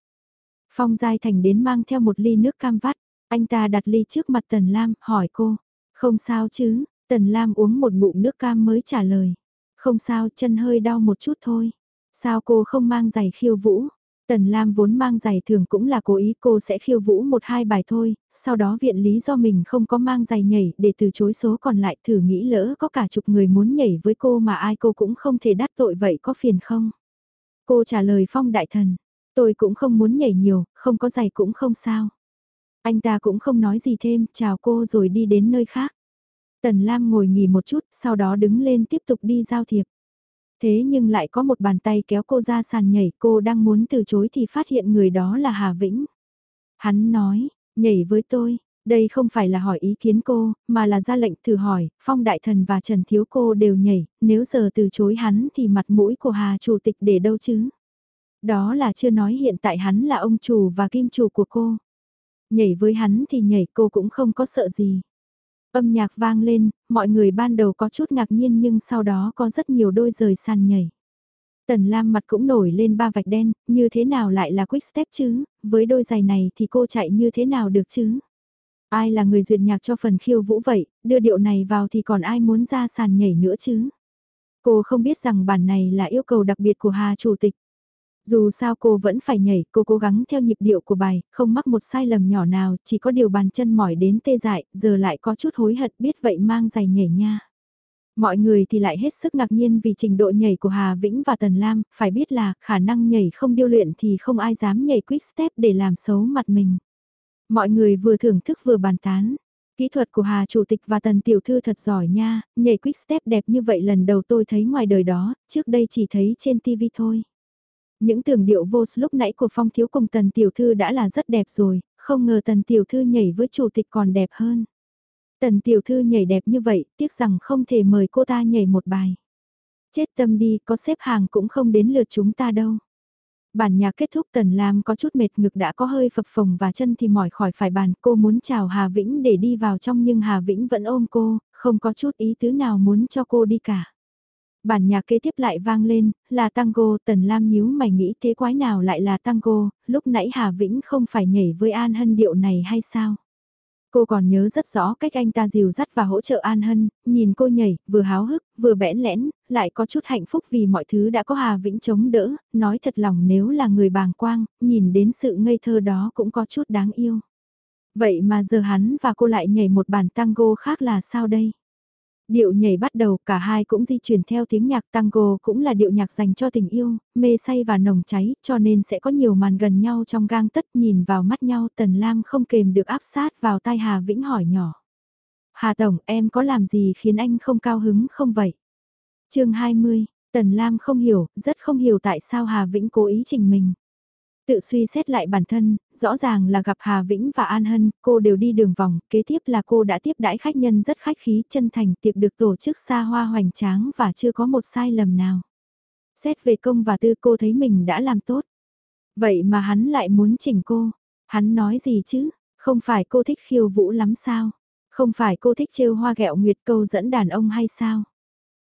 Phong Giai Thành đến mang theo một ly nước cam vắt, anh ta đặt ly trước mặt Tần Lam, hỏi cô, không sao chứ, Tần Lam uống một ngụm nước cam mới trả lời, không sao chân hơi đau một chút thôi, sao cô không mang giày khiêu vũ, Tần Lam vốn mang giày thường cũng là cố ý cô sẽ khiêu vũ một hai bài thôi, sau đó viện lý do mình không có mang giày nhảy để từ chối số còn lại thử nghĩ lỡ có cả chục người muốn nhảy với cô mà ai cô cũng không thể đắc tội vậy có phiền không? Cô trả lời phong đại thần, tôi cũng không muốn nhảy nhiều, không có giày cũng không sao. Anh ta cũng không nói gì thêm, chào cô rồi đi đến nơi khác. Tần Lam ngồi nghỉ một chút, sau đó đứng lên tiếp tục đi giao thiệp. Thế nhưng lại có một bàn tay kéo cô ra sàn nhảy, cô đang muốn từ chối thì phát hiện người đó là Hà Vĩnh. Hắn nói, nhảy với tôi, đây không phải là hỏi ý kiến cô, mà là ra lệnh thử hỏi, Phong Đại Thần và Trần Thiếu Cô đều nhảy, nếu giờ từ chối hắn thì mặt mũi của Hà Chủ tịch để đâu chứ? Đó là chưa nói hiện tại hắn là ông chủ và kim chủ của cô. Nhảy với hắn thì nhảy cô cũng không có sợ gì. Âm nhạc vang lên, mọi người ban đầu có chút ngạc nhiên nhưng sau đó có rất nhiều đôi rời sàn nhảy. Tần Lam mặt cũng nổi lên ba vạch đen, như thế nào lại là quick step chứ, với đôi giày này thì cô chạy như thế nào được chứ? Ai là người duyệt nhạc cho phần khiêu vũ vậy, đưa điệu này vào thì còn ai muốn ra sàn nhảy nữa chứ? Cô không biết rằng bản này là yêu cầu đặc biệt của Hà Chủ tịch. Dù sao cô vẫn phải nhảy, cô cố gắng theo nhịp điệu của bài, không mắc một sai lầm nhỏ nào, chỉ có điều bàn chân mỏi đến tê dại, giờ lại có chút hối hận biết vậy mang giày nhảy nha. Mọi người thì lại hết sức ngạc nhiên vì trình độ nhảy của Hà Vĩnh và Tần Lam, phải biết là khả năng nhảy không điêu luyện thì không ai dám nhảy quick step để làm xấu mặt mình. Mọi người vừa thưởng thức vừa bàn tán. Kỹ thuật của Hà Chủ tịch và Tần Tiểu Thư thật giỏi nha, nhảy quick step đẹp như vậy lần đầu tôi thấy ngoài đời đó, trước đây chỉ thấy trên TV thôi. Những tường điệu vô lúc nãy của Phong Thiếu cùng Tần Tiểu Thư đã là rất đẹp rồi, không ngờ Tần Tiểu Thư nhảy với Chủ tịch còn đẹp hơn. Tần Tiểu Thư nhảy đẹp như vậy, tiếc rằng không thể mời cô ta nhảy một bài. Chết tâm đi, có xếp hàng cũng không đến lượt chúng ta đâu. Bản nhạc kết thúc Tần Lam có chút mệt ngực đã có hơi phập phồng và chân thì mỏi khỏi phải bàn. Cô muốn chào Hà Vĩnh để đi vào trong nhưng Hà Vĩnh vẫn ôm cô, không có chút ý tứ nào muốn cho cô đi cả. Bản nhạc kế tiếp lại vang lên, là tango, Tần Lam nhíu mày nghĩ thế quái nào lại là tango, lúc nãy Hà Vĩnh không phải nhảy với An Hân điệu này hay sao? Cô còn nhớ rất rõ cách anh ta dìu dắt và hỗ trợ An Hân, nhìn cô nhảy, vừa háo hức, vừa bẽn lẽn, lại có chút hạnh phúc vì mọi thứ đã có Hà Vĩnh chống đỡ, nói thật lòng nếu là người bàng quang, nhìn đến sự ngây thơ đó cũng có chút đáng yêu. Vậy mà giờ hắn và cô lại nhảy một bản tango khác là sao đây? Điệu nhảy bắt đầu, cả hai cũng di chuyển theo tiếng nhạc tango cũng là điệu nhạc dành cho tình yêu, mê say và nồng cháy, cho nên sẽ có nhiều màn gần nhau trong gang tất nhìn vào mắt nhau Tần Lam không kềm được áp sát vào tai Hà Vĩnh hỏi nhỏ. Hà Tổng, em có làm gì khiến anh không cao hứng không vậy? chương 20, Tần Lam không hiểu, rất không hiểu tại sao Hà Vĩnh cố ý chỉnh mình. Tự suy xét lại bản thân, rõ ràng là gặp Hà Vĩnh và An Hân, cô đều đi đường vòng, kế tiếp là cô đã tiếp đãi khách nhân rất khách khí, chân thành, tiệc được tổ chức xa hoa hoành tráng và chưa có một sai lầm nào. Xét về công và tư cô thấy mình đã làm tốt. Vậy mà hắn lại muốn chỉnh cô. Hắn nói gì chứ? Không phải cô thích khiêu vũ lắm sao? Không phải cô thích trêu hoa gẹo nguyệt câu dẫn đàn ông hay sao?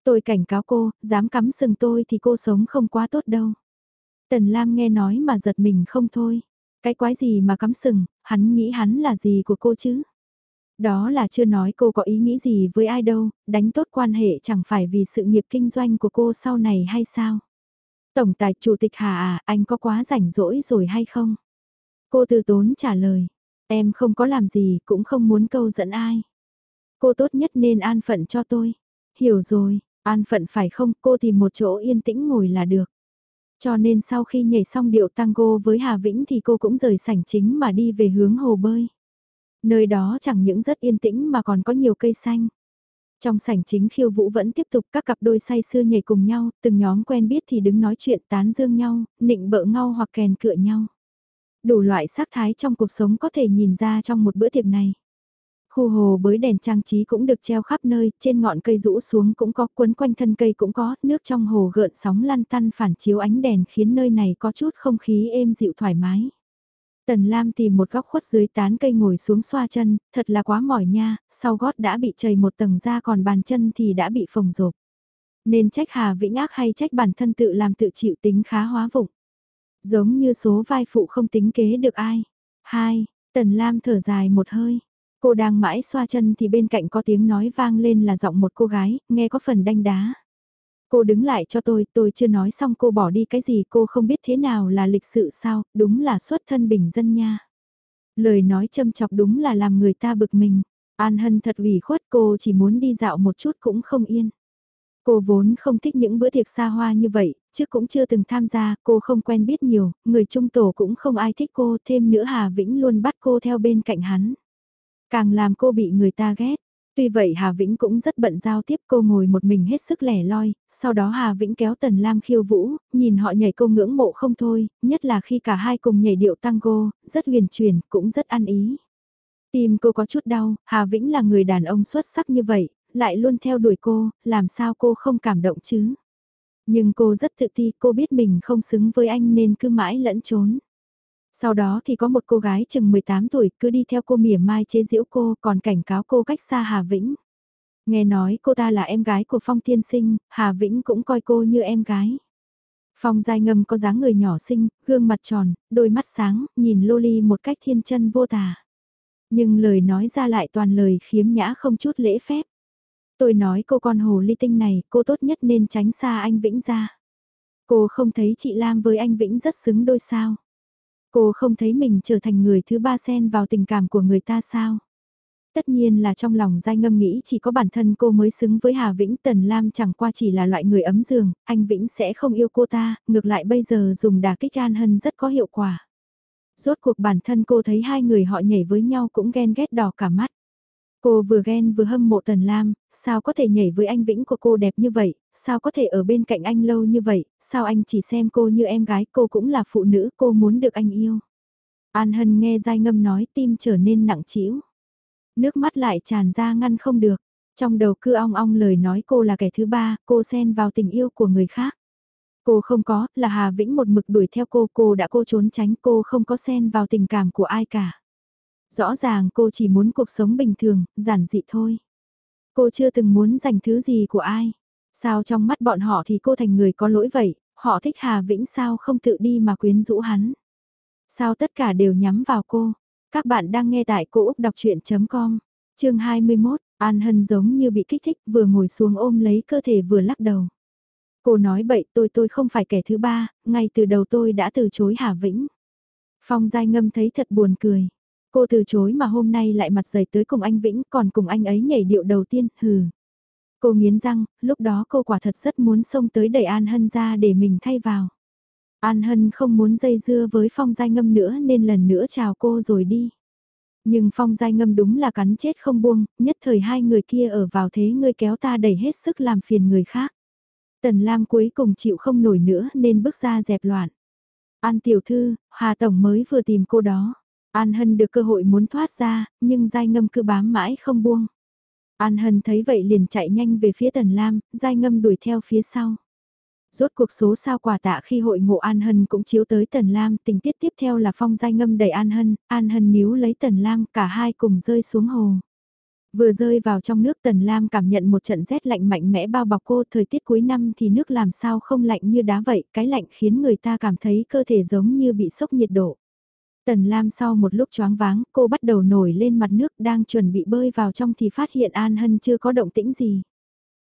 Tôi cảnh cáo cô, dám cắm sừng tôi thì cô sống không quá tốt đâu. Tần Lam nghe nói mà giật mình không thôi. Cái quái gì mà cắm sừng, hắn nghĩ hắn là gì của cô chứ? Đó là chưa nói cô có ý nghĩ gì với ai đâu, đánh tốt quan hệ chẳng phải vì sự nghiệp kinh doanh của cô sau này hay sao? Tổng tài chủ tịch Hà à, anh có quá rảnh rỗi rồi hay không? Cô từ tốn trả lời, em không có làm gì cũng không muốn câu dẫn ai. Cô tốt nhất nên an phận cho tôi. Hiểu rồi, an phận phải không cô tìm một chỗ yên tĩnh ngồi là được. Cho nên sau khi nhảy xong điệu tango với Hà Vĩnh thì cô cũng rời sảnh chính mà đi về hướng hồ bơi. Nơi đó chẳng những rất yên tĩnh mà còn có nhiều cây xanh. Trong sảnh chính khiêu vũ vẫn tiếp tục các cặp đôi say sưa nhảy cùng nhau, từng nhóm quen biết thì đứng nói chuyện tán dương nhau, nịnh bợ ngao hoặc kèn cựa nhau. Đủ loại sắc thái trong cuộc sống có thể nhìn ra trong một bữa tiệc này. Khu hồ bới đèn trang trí cũng được treo khắp nơi, trên ngọn cây rũ xuống cũng có, quấn quanh thân cây cũng có, nước trong hồ gợn sóng lăn tăn phản chiếu ánh đèn khiến nơi này có chút không khí êm dịu thoải mái. Tần Lam tìm một góc khuất dưới tán cây ngồi xuống xoa chân, thật là quá mỏi nha, sau gót đã bị chảy một tầng da còn bàn chân thì đã bị phồng rộp. Nên trách Hà Vĩnh Ác hay trách bản thân tự làm tự chịu tính khá hóa vụng. Giống như số vai phụ không tính kế được ai. Hai, Tần Lam thở dài một hơi. Cô đang mãi xoa chân thì bên cạnh có tiếng nói vang lên là giọng một cô gái, nghe có phần đanh đá. Cô đứng lại cho tôi, tôi chưa nói xong cô bỏ đi cái gì cô không biết thế nào là lịch sự sao, đúng là xuất thân bình dân nha. Lời nói châm chọc đúng là làm người ta bực mình. An Hân thật ủy khuất cô chỉ muốn đi dạo một chút cũng không yên. Cô vốn không thích những bữa tiệc xa hoa như vậy, chứ cũng chưa từng tham gia, cô không quen biết nhiều, người trung tổ cũng không ai thích cô, thêm nữa Hà Vĩnh luôn bắt cô theo bên cạnh hắn. Càng làm cô bị người ta ghét. Tuy vậy Hà Vĩnh cũng rất bận giao tiếp cô ngồi một mình hết sức lẻ loi, sau đó Hà Vĩnh kéo Tần Lam khiêu vũ, nhìn họ nhảy cô ngưỡng mộ không thôi, nhất là khi cả hai cùng nhảy điệu tango, rất huyền chuyển, cũng rất ăn ý. Tim cô có chút đau, Hà Vĩnh là người đàn ông xuất sắc như vậy, lại luôn theo đuổi cô, làm sao cô không cảm động chứ? Nhưng cô rất tự ti, cô biết mình không xứng với anh nên cứ mãi lẫn trốn. Sau đó thì có một cô gái chừng 18 tuổi cứ đi theo cô mỉa mai chế giễu cô còn cảnh cáo cô cách xa Hà Vĩnh. Nghe nói cô ta là em gái của Phong Thiên Sinh, Hà Vĩnh cũng coi cô như em gái. Phong Giai Ngâm có dáng người nhỏ xinh, gương mặt tròn, đôi mắt sáng, nhìn Loli một cách thiên chân vô tà. Nhưng lời nói ra lại toàn lời khiếm nhã không chút lễ phép. Tôi nói cô con hồ ly tinh này, cô tốt nhất nên tránh xa anh Vĩnh ra. Cô không thấy chị Lam với anh Vĩnh rất xứng đôi sao. Cô không thấy mình trở thành người thứ ba xen vào tình cảm của người ta sao? Tất nhiên là trong lòng dai ngâm nghĩ chỉ có bản thân cô mới xứng với Hà Vĩnh Tần Lam chẳng qua chỉ là loại người ấm giường, anh Vĩnh sẽ không yêu cô ta, ngược lại bây giờ dùng đà kích An Hân rất có hiệu quả. Rốt cuộc bản thân cô thấy hai người họ nhảy với nhau cũng ghen ghét đỏ cả mắt. Cô vừa ghen vừa hâm mộ Tần Lam, sao có thể nhảy với anh Vĩnh của cô đẹp như vậy, sao có thể ở bên cạnh anh lâu như vậy, sao anh chỉ xem cô như em gái, cô cũng là phụ nữ, cô muốn được anh yêu. An Hân nghe dai ngâm nói tim trở nên nặng trĩu. Nước mắt lại tràn ra ngăn không được, trong đầu cứ ong ong lời nói cô là kẻ thứ ba, cô xen vào tình yêu của người khác. Cô không có, là Hà Vĩnh một mực đuổi theo cô, cô đã cô trốn tránh cô không có xen vào tình cảm của ai cả. Rõ ràng cô chỉ muốn cuộc sống bình thường, giản dị thôi. Cô chưa từng muốn giành thứ gì của ai. Sao trong mắt bọn họ thì cô thành người có lỗi vậy, họ thích Hà Vĩnh sao không tự đi mà quyến rũ hắn. Sao tất cả đều nhắm vào cô. Các bạn đang nghe tại cô Úc Đọc Chuyện.com, chương 21, An Hân giống như bị kích thích vừa ngồi xuống ôm lấy cơ thể vừa lắc đầu. Cô nói bậy tôi tôi không phải kẻ thứ ba, ngay từ đầu tôi đã từ chối Hà Vĩnh. Phong Giai Ngâm thấy thật buồn cười. Cô từ chối mà hôm nay lại mặt dày tới cùng anh Vĩnh còn cùng anh ấy nhảy điệu đầu tiên, hừ. Cô nghiến răng, lúc đó cô quả thật rất muốn xông tới đẩy An Hân ra để mình thay vào. An Hân không muốn dây dưa với Phong Giai Ngâm nữa nên lần nữa chào cô rồi đi. Nhưng Phong Giai Ngâm đúng là cắn chết không buông, nhất thời hai người kia ở vào thế ngươi kéo ta đẩy hết sức làm phiền người khác. Tần Lam cuối cùng chịu không nổi nữa nên bước ra dẹp loạn. An tiểu thư, Hà Tổng mới vừa tìm cô đó. An Hân được cơ hội muốn thoát ra, nhưng Giai Ngâm cứ bám mãi không buông. An Hân thấy vậy liền chạy nhanh về phía Tần Lam, Giai Ngâm đuổi theo phía sau. Rốt cuộc số sao quả tạ khi hội ngộ An Hân cũng chiếu tới Tần Lam, tình tiết tiếp theo là phong Giai Ngâm đẩy An Hân, An Hân níu lấy Tần Lam, cả hai cùng rơi xuống hồ. Vừa rơi vào trong nước Tần Lam cảm nhận một trận rét lạnh mạnh mẽ bao bọc cô, thời tiết cuối năm thì nước làm sao không lạnh như đá vậy, cái lạnh khiến người ta cảm thấy cơ thể giống như bị sốc nhiệt độ. Tần Lam sau một lúc choáng váng, cô bắt đầu nổi lên mặt nước đang chuẩn bị bơi vào trong thì phát hiện An Hân chưa có động tĩnh gì.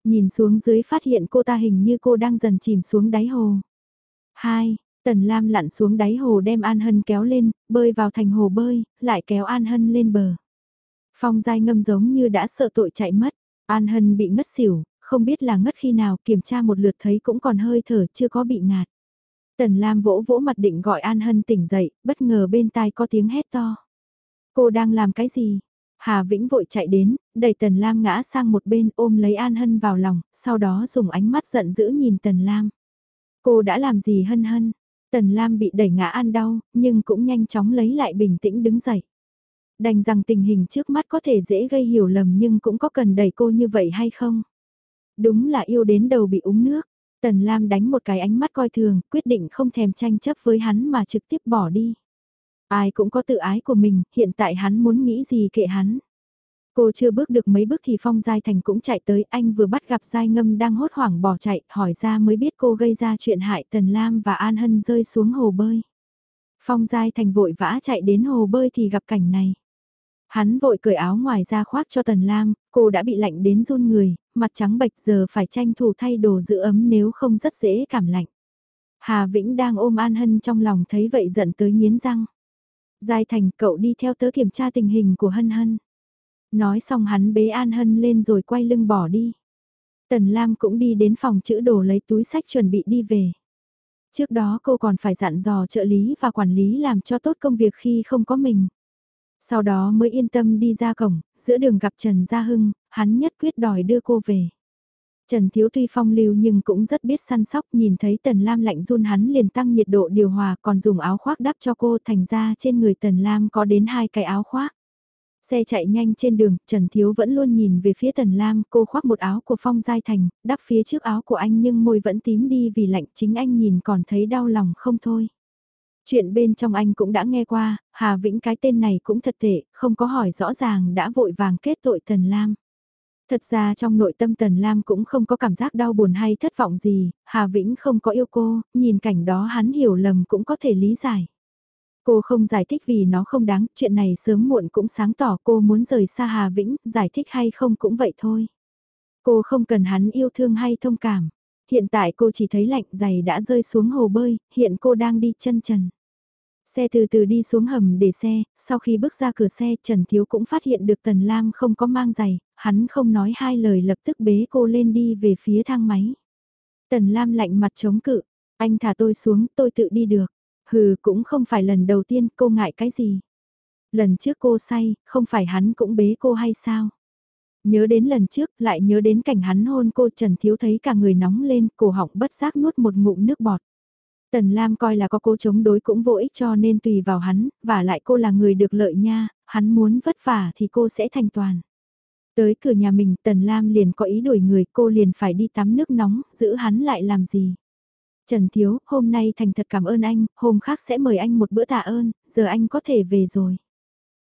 Nhìn xuống dưới phát hiện cô ta hình như cô đang dần chìm xuống đáy hồ. 2. Tần Lam lặn xuống đáy hồ đem An Hân kéo lên, bơi vào thành hồ bơi, lại kéo An Hân lên bờ. Phong dai ngâm giống như đã sợ tội chạy mất. An Hân bị ngất xỉu, không biết là ngất khi nào kiểm tra một lượt thấy cũng còn hơi thở chưa có bị ngạt. Tần Lam vỗ vỗ mặt định gọi An Hân tỉnh dậy, bất ngờ bên tai có tiếng hét to. Cô đang làm cái gì? Hà Vĩnh vội chạy đến, đẩy Tần Lam ngã sang một bên ôm lấy An Hân vào lòng, sau đó dùng ánh mắt giận dữ nhìn Tần Lam. Cô đã làm gì hân hân? Tần Lam bị đẩy ngã an đau, nhưng cũng nhanh chóng lấy lại bình tĩnh đứng dậy. Đành rằng tình hình trước mắt có thể dễ gây hiểu lầm nhưng cũng có cần đẩy cô như vậy hay không? Đúng là yêu đến đầu bị uống nước. Tần Lam đánh một cái ánh mắt coi thường, quyết định không thèm tranh chấp với hắn mà trực tiếp bỏ đi. Ai cũng có tự ái của mình, hiện tại hắn muốn nghĩ gì kệ hắn. Cô chưa bước được mấy bước thì Phong Giai Thành cũng chạy tới, anh vừa bắt gặp Giai Ngâm đang hốt hoảng bỏ chạy, hỏi ra mới biết cô gây ra chuyện hại Tần Lam và An Hân rơi xuống hồ bơi. Phong Giai Thành vội vã chạy đến hồ bơi thì gặp cảnh này. Hắn vội cởi áo ngoài ra khoác cho Tần Lam, cô đã bị lạnh đến run người, mặt trắng bệch giờ phải tranh thủ thay đồ giữ ấm nếu không rất dễ cảm lạnh. Hà Vĩnh đang ôm An Hân trong lòng thấy vậy giận tới nghiến răng. Giai Thành cậu đi theo tớ kiểm tra tình hình của Hân Hân. Nói xong hắn bế An Hân lên rồi quay lưng bỏ đi. Tần Lam cũng đi đến phòng chữ đồ lấy túi sách chuẩn bị đi về. Trước đó cô còn phải dặn dò trợ lý và quản lý làm cho tốt công việc khi không có mình. Sau đó mới yên tâm đi ra cổng, giữa đường gặp Trần Gia Hưng, hắn nhất quyết đòi đưa cô về. Trần Thiếu tuy phong lưu nhưng cũng rất biết săn sóc nhìn thấy Tần Lam lạnh run hắn liền tăng nhiệt độ điều hòa còn dùng áo khoác đắp cho cô thành ra trên người Tần Lam có đến hai cái áo khoác. Xe chạy nhanh trên đường, Trần Thiếu vẫn luôn nhìn về phía Tần Lam, cô khoác một áo của Phong Giai Thành, đắp phía trước áo của anh nhưng môi vẫn tím đi vì lạnh chính anh nhìn còn thấy đau lòng không thôi. Chuyện bên trong anh cũng đã nghe qua, Hà Vĩnh cái tên này cũng thật tệ, không có hỏi rõ ràng đã vội vàng kết tội Tần Lam. Thật ra trong nội tâm Tần Lam cũng không có cảm giác đau buồn hay thất vọng gì, Hà Vĩnh không có yêu cô, nhìn cảnh đó hắn hiểu lầm cũng có thể lý giải. Cô không giải thích vì nó không đáng, chuyện này sớm muộn cũng sáng tỏ cô muốn rời xa Hà Vĩnh, giải thích hay không cũng vậy thôi. Cô không cần hắn yêu thương hay thông cảm. Hiện tại cô chỉ thấy lạnh giày đã rơi xuống hồ bơi, hiện cô đang đi chân trần. Xe từ từ đi xuống hầm để xe, sau khi bước ra cửa xe Trần Thiếu cũng phát hiện được Tần Lam không có mang giày, hắn không nói hai lời lập tức bế cô lên đi về phía thang máy. Tần Lam lạnh mặt chống cự, anh thả tôi xuống, tôi tự đi được. Hừ cũng không phải lần đầu tiên cô ngại cái gì. Lần trước cô say, không phải hắn cũng bế cô hay sao? Nhớ đến lần trước, lại nhớ đến cảnh hắn hôn cô Trần Thiếu thấy cả người nóng lên, cổ họng bất giác nuốt một ngụm nước bọt. Tần Lam coi là có cô chống đối cũng vô ích cho nên tùy vào hắn, và lại cô là người được lợi nha, hắn muốn vất vả thì cô sẽ thành toàn. Tới cửa nhà mình Tần Lam liền có ý đuổi người cô liền phải đi tắm nước nóng, giữ hắn lại làm gì. Trần Thiếu, hôm nay thành thật cảm ơn anh, hôm khác sẽ mời anh một bữa tạ ơn, giờ anh có thể về rồi.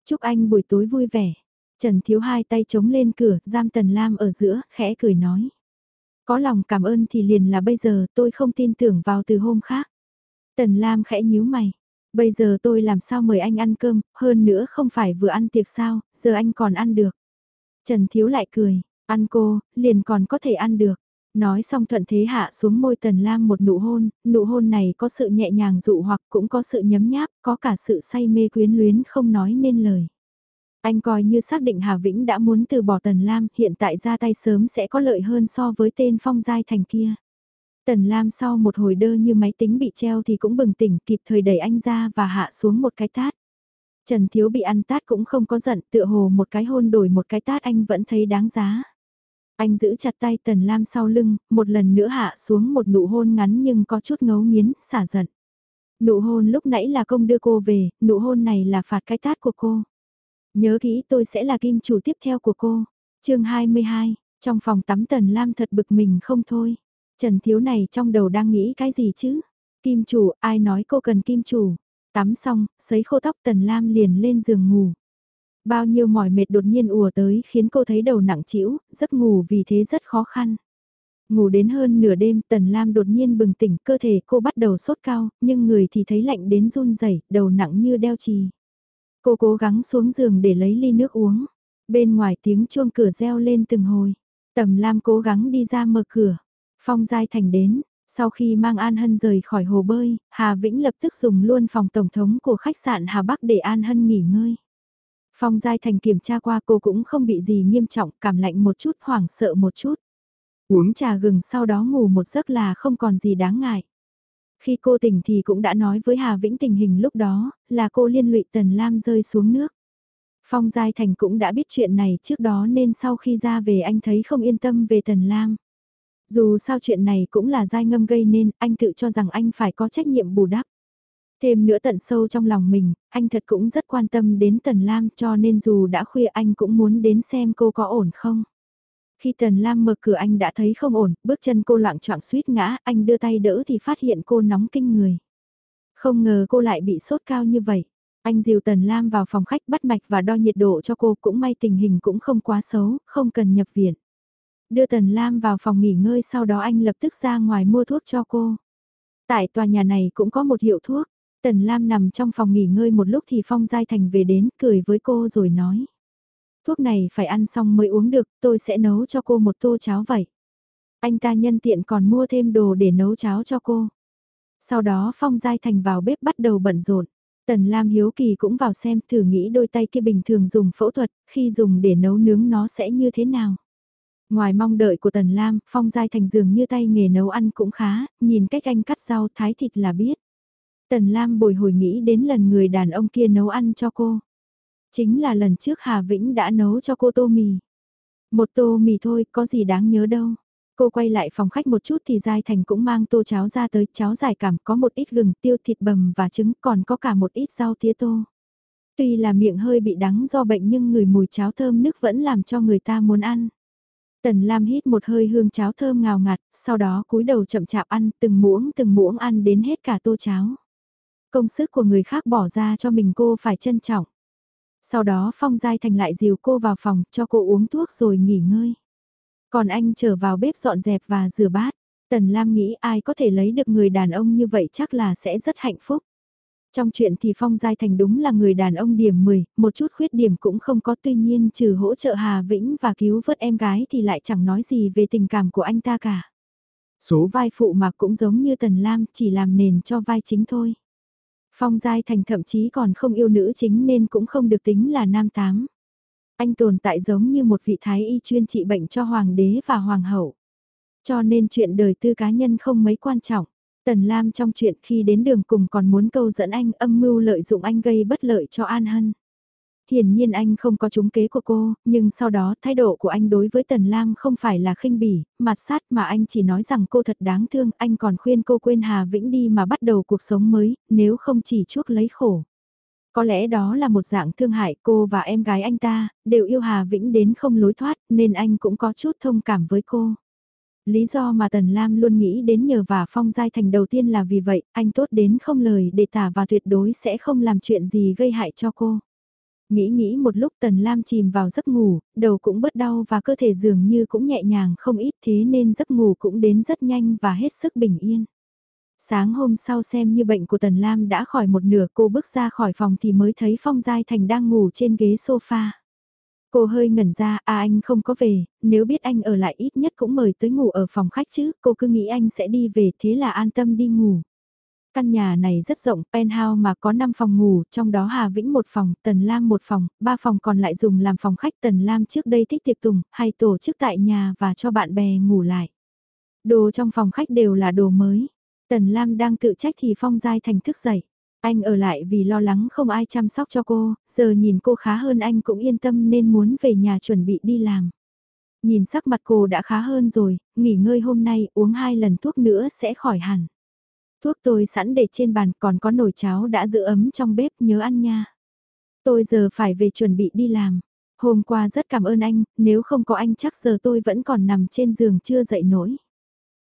Chúc anh buổi tối vui vẻ. Trần Thiếu hai tay chống lên cửa, giam Tần Lam ở giữa, khẽ cười nói. Có lòng cảm ơn thì liền là bây giờ tôi không tin tưởng vào từ hôm khác. Tần Lam khẽ nhíu mày. Bây giờ tôi làm sao mời anh ăn cơm, hơn nữa không phải vừa ăn tiệc sao, giờ anh còn ăn được. Trần Thiếu lại cười, ăn cô, liền còn có thể ăn được. Nói xong thuận thế hạ xuống môi Tần Lam một nụ hôn, nụ hôn này có sự nhẹ nhàng dụ hoặc cũng có sự nhấm nháp, có cả sự say mê quyến luyến không nói nên lời. Anh coi như xác định Hà Vĩnh đã muốn từ bỏ Tần Lam, hiện tại ra tay sớm sẽ có lợi hơn so với tên phong giai thành kia. Tần Lam sau một hồi đơ như máy tính bị treo thì cũng bừng tỉnh kịp thời đẩy anh ra và hạ xuống một cái tát. Trần Thiếu bị ăn tát cũng không có giận tựa hồ một cái hôn đổi một cái tát anh vẫn thấy đáng giá. Anh giữ chặt tay Tần Lam sau lưng, một lần nữa hạ xuống một nụ hôn ngắn nhưng có chút ngấu nghiến, xả giận. Nụ hôn lúc nãy là công đưa cô về, nụ hôn này là phạt cái tát của cô. Nhớ kỹ tôi sẽ là kim chủ tiếp theo của cô. chương 22, trong phòng tắm Tần Lam thật bực mình không thôi. Trần Thiếu này trong đầu đang nghĩ cái gì chứ? Kim chủ, ai nói cô cần kim chủ? Tắm xong, sấy khô tóc Tần Lam liền lên giường ngủ. Bao nhiêu mỏi mệt đột nhiên ùa tới khiến cô thấy đầu nặng trĩu, giấc ngủ vì thế rất khó khăn. Ngủ đến hơn nửa đêm Tần Lam đột nhiên bừng tỉnh cơ thể cô bắt đầu sốt cao, nhưng người thì thấy lạnh đến run rẩy đầu nặng như đeo chì. Cô cố gắng xuống giường để lấy ly nước uống. Bên ngoài tiếng chuông cửa reo lên từng hồi. Tầm Lam cố gắng đi ra mở cửa. Phong Giai Thành đến, sau khi mang An Hân rời khỏi hồ bơi, Hà Vĩnh lập tức dùng luôn phòng tổng thống của khách sạn Hà Bắc để An Hân nghỉ ngơi. Phong Giai Thành kiểm tra qua cô cũng không bị gì nghiêm trọng, cảm lạnh một chút, hoảng sợ một chút. Uống trà gừng sau đó ngủ một giấc là không còn gì đáng ngại. Khi cô tỉnh thì cũng đã nói với Hà Vĩnh tình hình lúc đó, là cô liên lụy Tần Lam rơi xuống nước. Phong Giai Thành cũng đã biết chuyện này trước đó nên sau khi ra về anh thấy không yên tâm về Tần Lam. Dù sao chuyện này cũng là Giai Ngâm gây nên, anh tự cho rằng anh phải có trách nhiệm bù đắp. Thêm nữa tận sâu trong lòng mình, anh thật cũng rất quan tâm đến Tần Lam cho nên dù đã khuya anh cũng muốn đến xem cô có ổn không. Khi Tần Lam mở cửa anh đã thấy không ổn, bước chân cô loạn choạng suýt ngã, anh đưa tay đỡ thì phát hiện cô nóng kinh người. Không ngờ cô lại bị sốt cao như vậy. Anh dìu Tần Lam vào phòng khách bắt mạch và đo nhiệt độ cho cô cũng may tình hình cũng không quá xấu, không cần nhập viện. Đưa Tần Lam vào phòng nghỉ ngơi sau đó anh lập tức ra ngoài mua thuốc cho cô. Tại tòa nhà này cũng có một hiệu thuốc. Tần Lam nằm trong phòng nghỉ ngơi một lúc thì Phong Giai Thành về đến cười với cô rồi nói. Thuốc này phải ăn xong mới uống được, tôi sẽ nấu cho cô một tô cháo vậy. Anh ta nhân tiện còn mua thêm đồ để nấu cháo cho cô. Sau đó Phong Giai Thành vào bếp bắt đầu bận rộn. Tần Lam Hiếu Kỳ cũng vào xem thử nghĩ đôi tay kia bình thường dùng phẫu thuật, khi dùng để nấu nướng nó sẽ như thế nào. Ngoài mong đợi của Tần Lam, Phong Giai Thành dường như tay nghề nấu ăn cũng khá, nhìn cách anh cắt rau thái thịt là biết. Tần Lam bồi hồi nghĩ đến lần người đàn ông kia nấu ăn cho cô. Chính là lần trước Hà Vĩnh đã nấu cho cô tô mì. Một tô mì thôi, có gì đáng nhớ đâu. Cô quay lại phòng khách một chút thì Giai Thành cũng mang tô cháo ra tới, cháo giải cảm có một ít gừng tiêu thịt bầm và trứng còn có cả một ít rau tía tô. Tuy là miệng hơi bị đắng do bệnh nhưng người mùi cháo thơm nước vẫn làm cho người ta muốn ăn. Tần Lam hít một hơi hương cháo thơm ngào ngạt, sau đó cúi đầu chậm chạp ăn từng muỗng từng muỗng ăn đến hết cả tô cháo. Công sức của người khác bỏ ra cho mình cô phải trân trọng. Sau đó Phong Giai Thành lại dìu cô vào phòng cho cô uống thuốc rồi nghỉ ngơi. Còn anh trở vào bếp dọn dẹp và rửa bát. Tần Lam nghĩ ai có thể lấy được người đàn ông như vậy chắc là sẽ rất hạnh phúc. Trong chuyện thì Phong Giai Thành đúng là người đàn ông điểm 10, một chút khuyết điểm cũng không có tuy nhiên trừ hỗ trợ Hà Vĩnh và cứu vớt em gái thì lại chẳng nói gì về tình cảm của anh ta cả. Số vai phụ mà cũng giống như Tần Lam chỉ làm nền cho vai chính thôi. Phong Giai Thành thậm chí còn không yêu nữ chính nên cũng không được tính là nam tám. Anh tồn tại giống như một vị thái y chuyên trị bệnh cho hoàng đế và hoàng hậu. Cho nên chuyện đời tư cá nhân không mấy quan trọng. Tần Lam trong chuyện khi đến đường cùng còn muốn câu dẫn anh âm mưu lợi dụng anh gây bất lợi cho An Hân hiển nhiên anh không có trúng kế của cô, nhưng sau đó thái độ của anh đối với Tần Lam không phải là khinh bỉ, mặt sát mà anh chỉ nói rằng cô thật đáng thương, anh còn khuyên cô quên Hà Vĩnh đi mà bắt đầu cuộc sống mới, nếu không chỉ chuốc lấy khổ. Có lẽ đó là một dạng thương hại cô và em gái anh ta, đều yêu Hà Vĩnh đến không lối thoát, nên anh cũng có chút thông cảm với cô. Lý do mà Tần Lam luôn nghĩ đến nhờ và Phong Giai Thành đầu tiên là vì vậy, anh tốt đến không lời để tả và tuyệt đối sẽ không làm chuyện gì gây hại cho cô. Nghĩ nghĩ một lúc Tần Lam chìm vào giấc ngủ, đầu cũng bớt đau và cơ thể dường như cũng nhẹ nhàng không ít thế nên giấc ngủ cũng đến rất nhanh và hết sức bình yên. Sáng hôm sau xem như bệnh của Tần Lam đã khỏi một nửa cô bước ra khỏi phòng thì mới thấy Phong Giai Thành đang ngủ trên ghế sofa. Cô hơi ngẩn ra, à anh không có về, nếu biết anh ở lại ít nhất cũng mời tới ngủ ở phòng khách chứ, cô cứ nghĩ anh sẽ đi về thế là an tâm đi ngủ. Căn nhà này rất rộng, penthouse mà có 5 phòng ngủ, trong đó Hà Vĩnh một phòng, Tần Lam một phòng, ba phòng còn lại dùng làm phòng khách Tần Lam trước đây thích tiệc tùng, hay tổ chức tại nhà và cho bạn bè ngủ lại. Đồ trong phòng khách đều là đồ mới. Tần Lam đang tự trách thì Phong Giai Thành thức dậy. Anh ở lại vì lo lắng không ai chăm sóc cho cô, giờ nhìn cô khá hơn anh cũng yên tâm nên muốn về nhà chuẩn bị đi làm. Nhìn sắc mặt cô đã khá hơn rồi, nghỉ ngơi hôm nay uống hai lần thuốc nữa sẽ khỏi hẳn. Thuốc tôi sẵn để trên bàn còn có nồi cháo đã giữ ấm trong bếp nhớ ăn nha. Tôi giờ phải về chuẩn bị đi làm. Hôm qua rất cảm ơn anh, nếu không có anh chắc giờ tôi vẫn còn nằm trên giường chưa dậy nổi.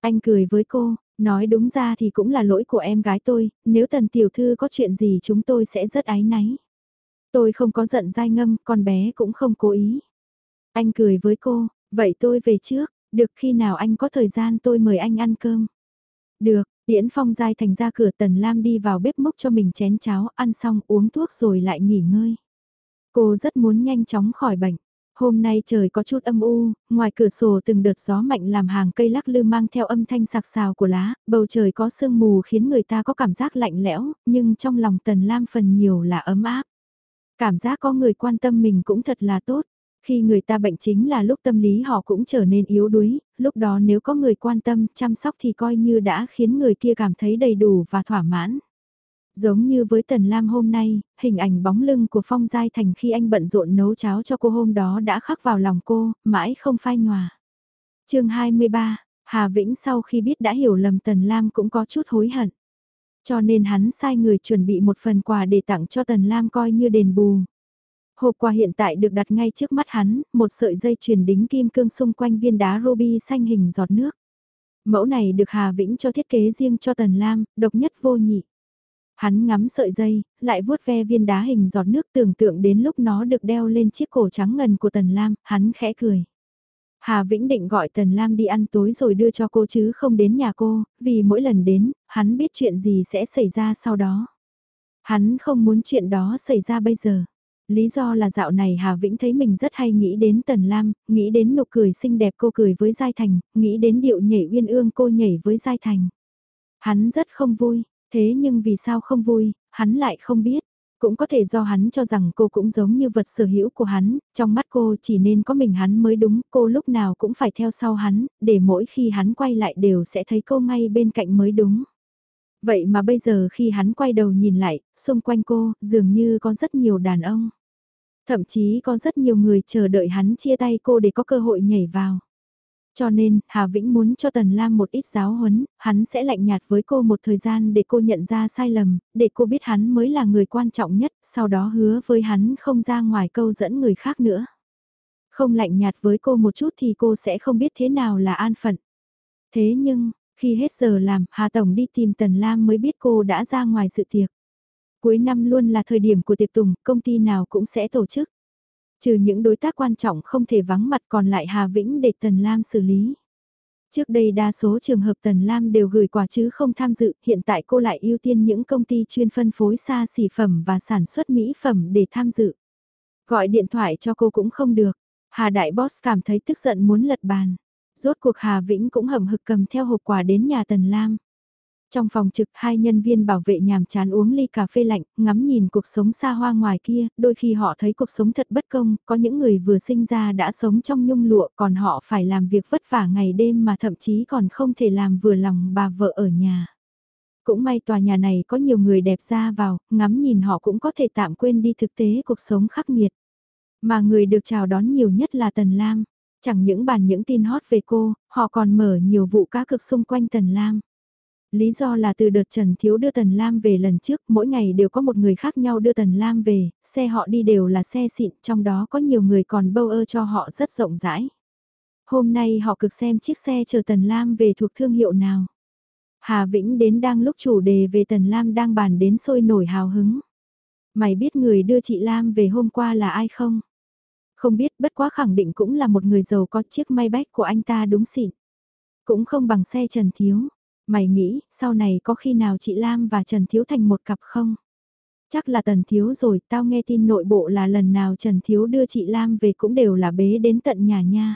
Anh cười với cô, nói đúng ra thì cũng là lỗi của em gái tôi, nếu tần tiểu thư có chuyện gì chúng tôi sẽ rất ái náy. Tôi không có giận dai ngâm, con bé cũng không cố ý. Anh cười với cô, vậy tôi về trước, được khi nào anh có thời gian tôi mời anh ăn cơm. Được, Điễn Phong dai thành ra cửa Tần Lam đi vào bếp múc cho mình chén cháo, ăn xong uống thuốc rồi lại nghỉ ngơi. Cô rất muốn nhanh chóng khỏi bệnh. Hôm nay trời có chút âm u, ngoài cửa sổ từng đợt gió mạnh làm hàng cây lắc lư mang theo âm thanh sạc sào của lá, bầu trời có sương mù khiến người ta có cảm giác lạnh lẽo, nhưng trong lòng Tần Lam phần nhiều là ấm áp. Cảm giác có người quan tâm mình cũng thật là tốt. Khi người ta bệnh chính là lúc tâm lý họ cũng trở nên yếu đuối, lúc đó nếu có người quan tâm, chăm sóc thì coi như đã khiến người kia cảm thấy đầy đủ và thỏa mãn. Giống như với Tần Lam hôm nay, hình ảnh bóng lưng của Phong Giai Thành khi anh bận rộn nấu cháo cho cô hôm đó đã khắc vào lòng cô, mãi không phai nhòa. chương 23, Hà Vĩnh sau khi biết đã hiểu lầm Tần Lam cũng có chút hối hận. Cho nên hắn sai người chuẩn bị một phần quà để tặng cho Tần Lam coi như đền bù. Hộp quà hiện tại được đặt ngay trước mắt hắn, một sợi dây chuyền đính kim cương xung quanh viên đá ruby xanh hình giọt nước. Mẫu này được Hà Vĩnh cho thiết kế riêng cho Tần Lam, độc nhất vô nhị. Hắn ngắm sợi dây, lại vuốt ve viên đá hình giọt nước tưởng tượng đến lúc nó được đeo lên chiếc cổ trắng ngần của Tần Lam, hắn khẽ cười. Hà Vĩnh định gọi Tần Lam đi ăn tối rồi đưa cho cô chứ không đến nhà cô, vì mỗi lần đến, hắn biết chuyện gì sẽ xảy ra sau đó. Hắn không muốn chuyện đó xảy ra bây giờ. Lý do là dạo này Hà Vĩnh thấy mình rất hay nghĩ đến Tần Lam, nghĩ đến nụ cười xinh đẹp cô cười với Giai Thành, nghĩ đến điệu nhảy uyên ương cô nhảy với Giai Thành. Hắn rất không vui, thế nhưng vì sao không vui, hắn lại không biết. Cũng có thể do hắn cho rằng cô cũng giống như vật sở hữu của hắn, trong mắt cô chỉ nên có mình hắn mới đúng, cô lúc nào cũng phải theo sau hắn, để mỗi khi hắn quay lại đều sẽ thấy cô ngay bên cạnh mới đúng. Vậy mà bây giờ khi hắn quay đầu nhìn lại, xung quanh cô, dường như có rất nhiều đàn ông. Thậm chí có rất nhiều người chờ đợi hắn chia tay cô để có cơ hội nhảy vào. Cho nên, Hà Vĩnh muốn cho Tần Lam một ít giáo huấn, hắn sẽ lạnh nhạt với cô một thời gian để cô nhận ra sai lầm, để cô biết hắn mới là người quan trọng nhất, sau đó hứa với hắn không ra ngoài câu dẫn người khác nữa. Không lạnh nhạt với cô một chút thì cô sẽ không biết thế nào là an phận. Thế nhưng, khi hết giờ làm, Hà Tổng đi tìm Tần Lam mới biết cô đã ra ngoài sự tiệc. Cuối năm luôn là thời điểm của tiệc tùng, công ty nào cũng sẽ tổ chức. Trừ những đối tác quan trọng không thể vắng mặt còn lại Hà Vĩnh để Tần Lam xử lý. Trước đây đa số trường hợp Tần Lam đều gửi quà chứ không tham dự, hiện tại cô lại ưu tiên những công ty chuyên phân phối xa xỉ phẩm và sản xuất mỹ phẩm để tham dự. Gọi điện thoại cho cô cũng không được. Hà Đại Boss cảm thấy tức giận muốn lật bàn. Rốt cuộc Hà Vĩnh cũng hầm hực cầm theo hộp quà đến nhà Tần Lam. Trong phòng trực hai nhân viên bảo vệ nhàm chán uống ly cà phê lạnh, ngắm nhìn cuộc sống xa hoa ngoài kia, đôi khi họ thấy cuộc sống thật bất công, có những người vừa sinh ra đã sống trong nhung lụa còn họ phải làm việc vất vả ngày đêm mà thậm chí còn không thể làm vừa lòng bà vợ ở nhà. Cũng may tòa nhà này có nhiều người đẹp ra vào, ngắm nhìn họ cũng có thể tạm quên đi thực tế cuộc sống khắc nghiệt. Mà người được chào đón nhiều nhất là Tần Lam. Chẳng những bàn những tin hot về cô, họ còn mở nhiều vụ cá cực xung quanh Tần Lam. Lý do là từ đợt Trần Thiếu đưa Tần Lam về lần trước, mỗi ngày đều có một người khác nhau đưa Tần Lam về, xe họ đi đều là xe xịn, trong đó có nhiều người còn bâu ơ cho họ rất rộng rãi. Hôm nay họ cực xem chiếc xe chờ Tần Lam về thuộc thương hiệu nào. Hà Vĩnh đến đang lúc chủ đề về Tần Lam đang bàn đến sôi nổi hào hứng. Mày biết người đưa chị Lam về hôm qua là ai không? Không biết bất quá khẳng định cũng là một người giàu có chiếc may bách của anh ta đúng xịn. Cũng không bằng xe Trần Thiếu. Mày nghĩ, sau này có khi nào chị Lam và Trần Thiếu thành một cặp không? Chắc là Tần Thiếu rồi, tao nghe tin nội bộ là lần nào Trần Thiếu đưa chị Lam về cũng đều là bế đến tận nhà nha.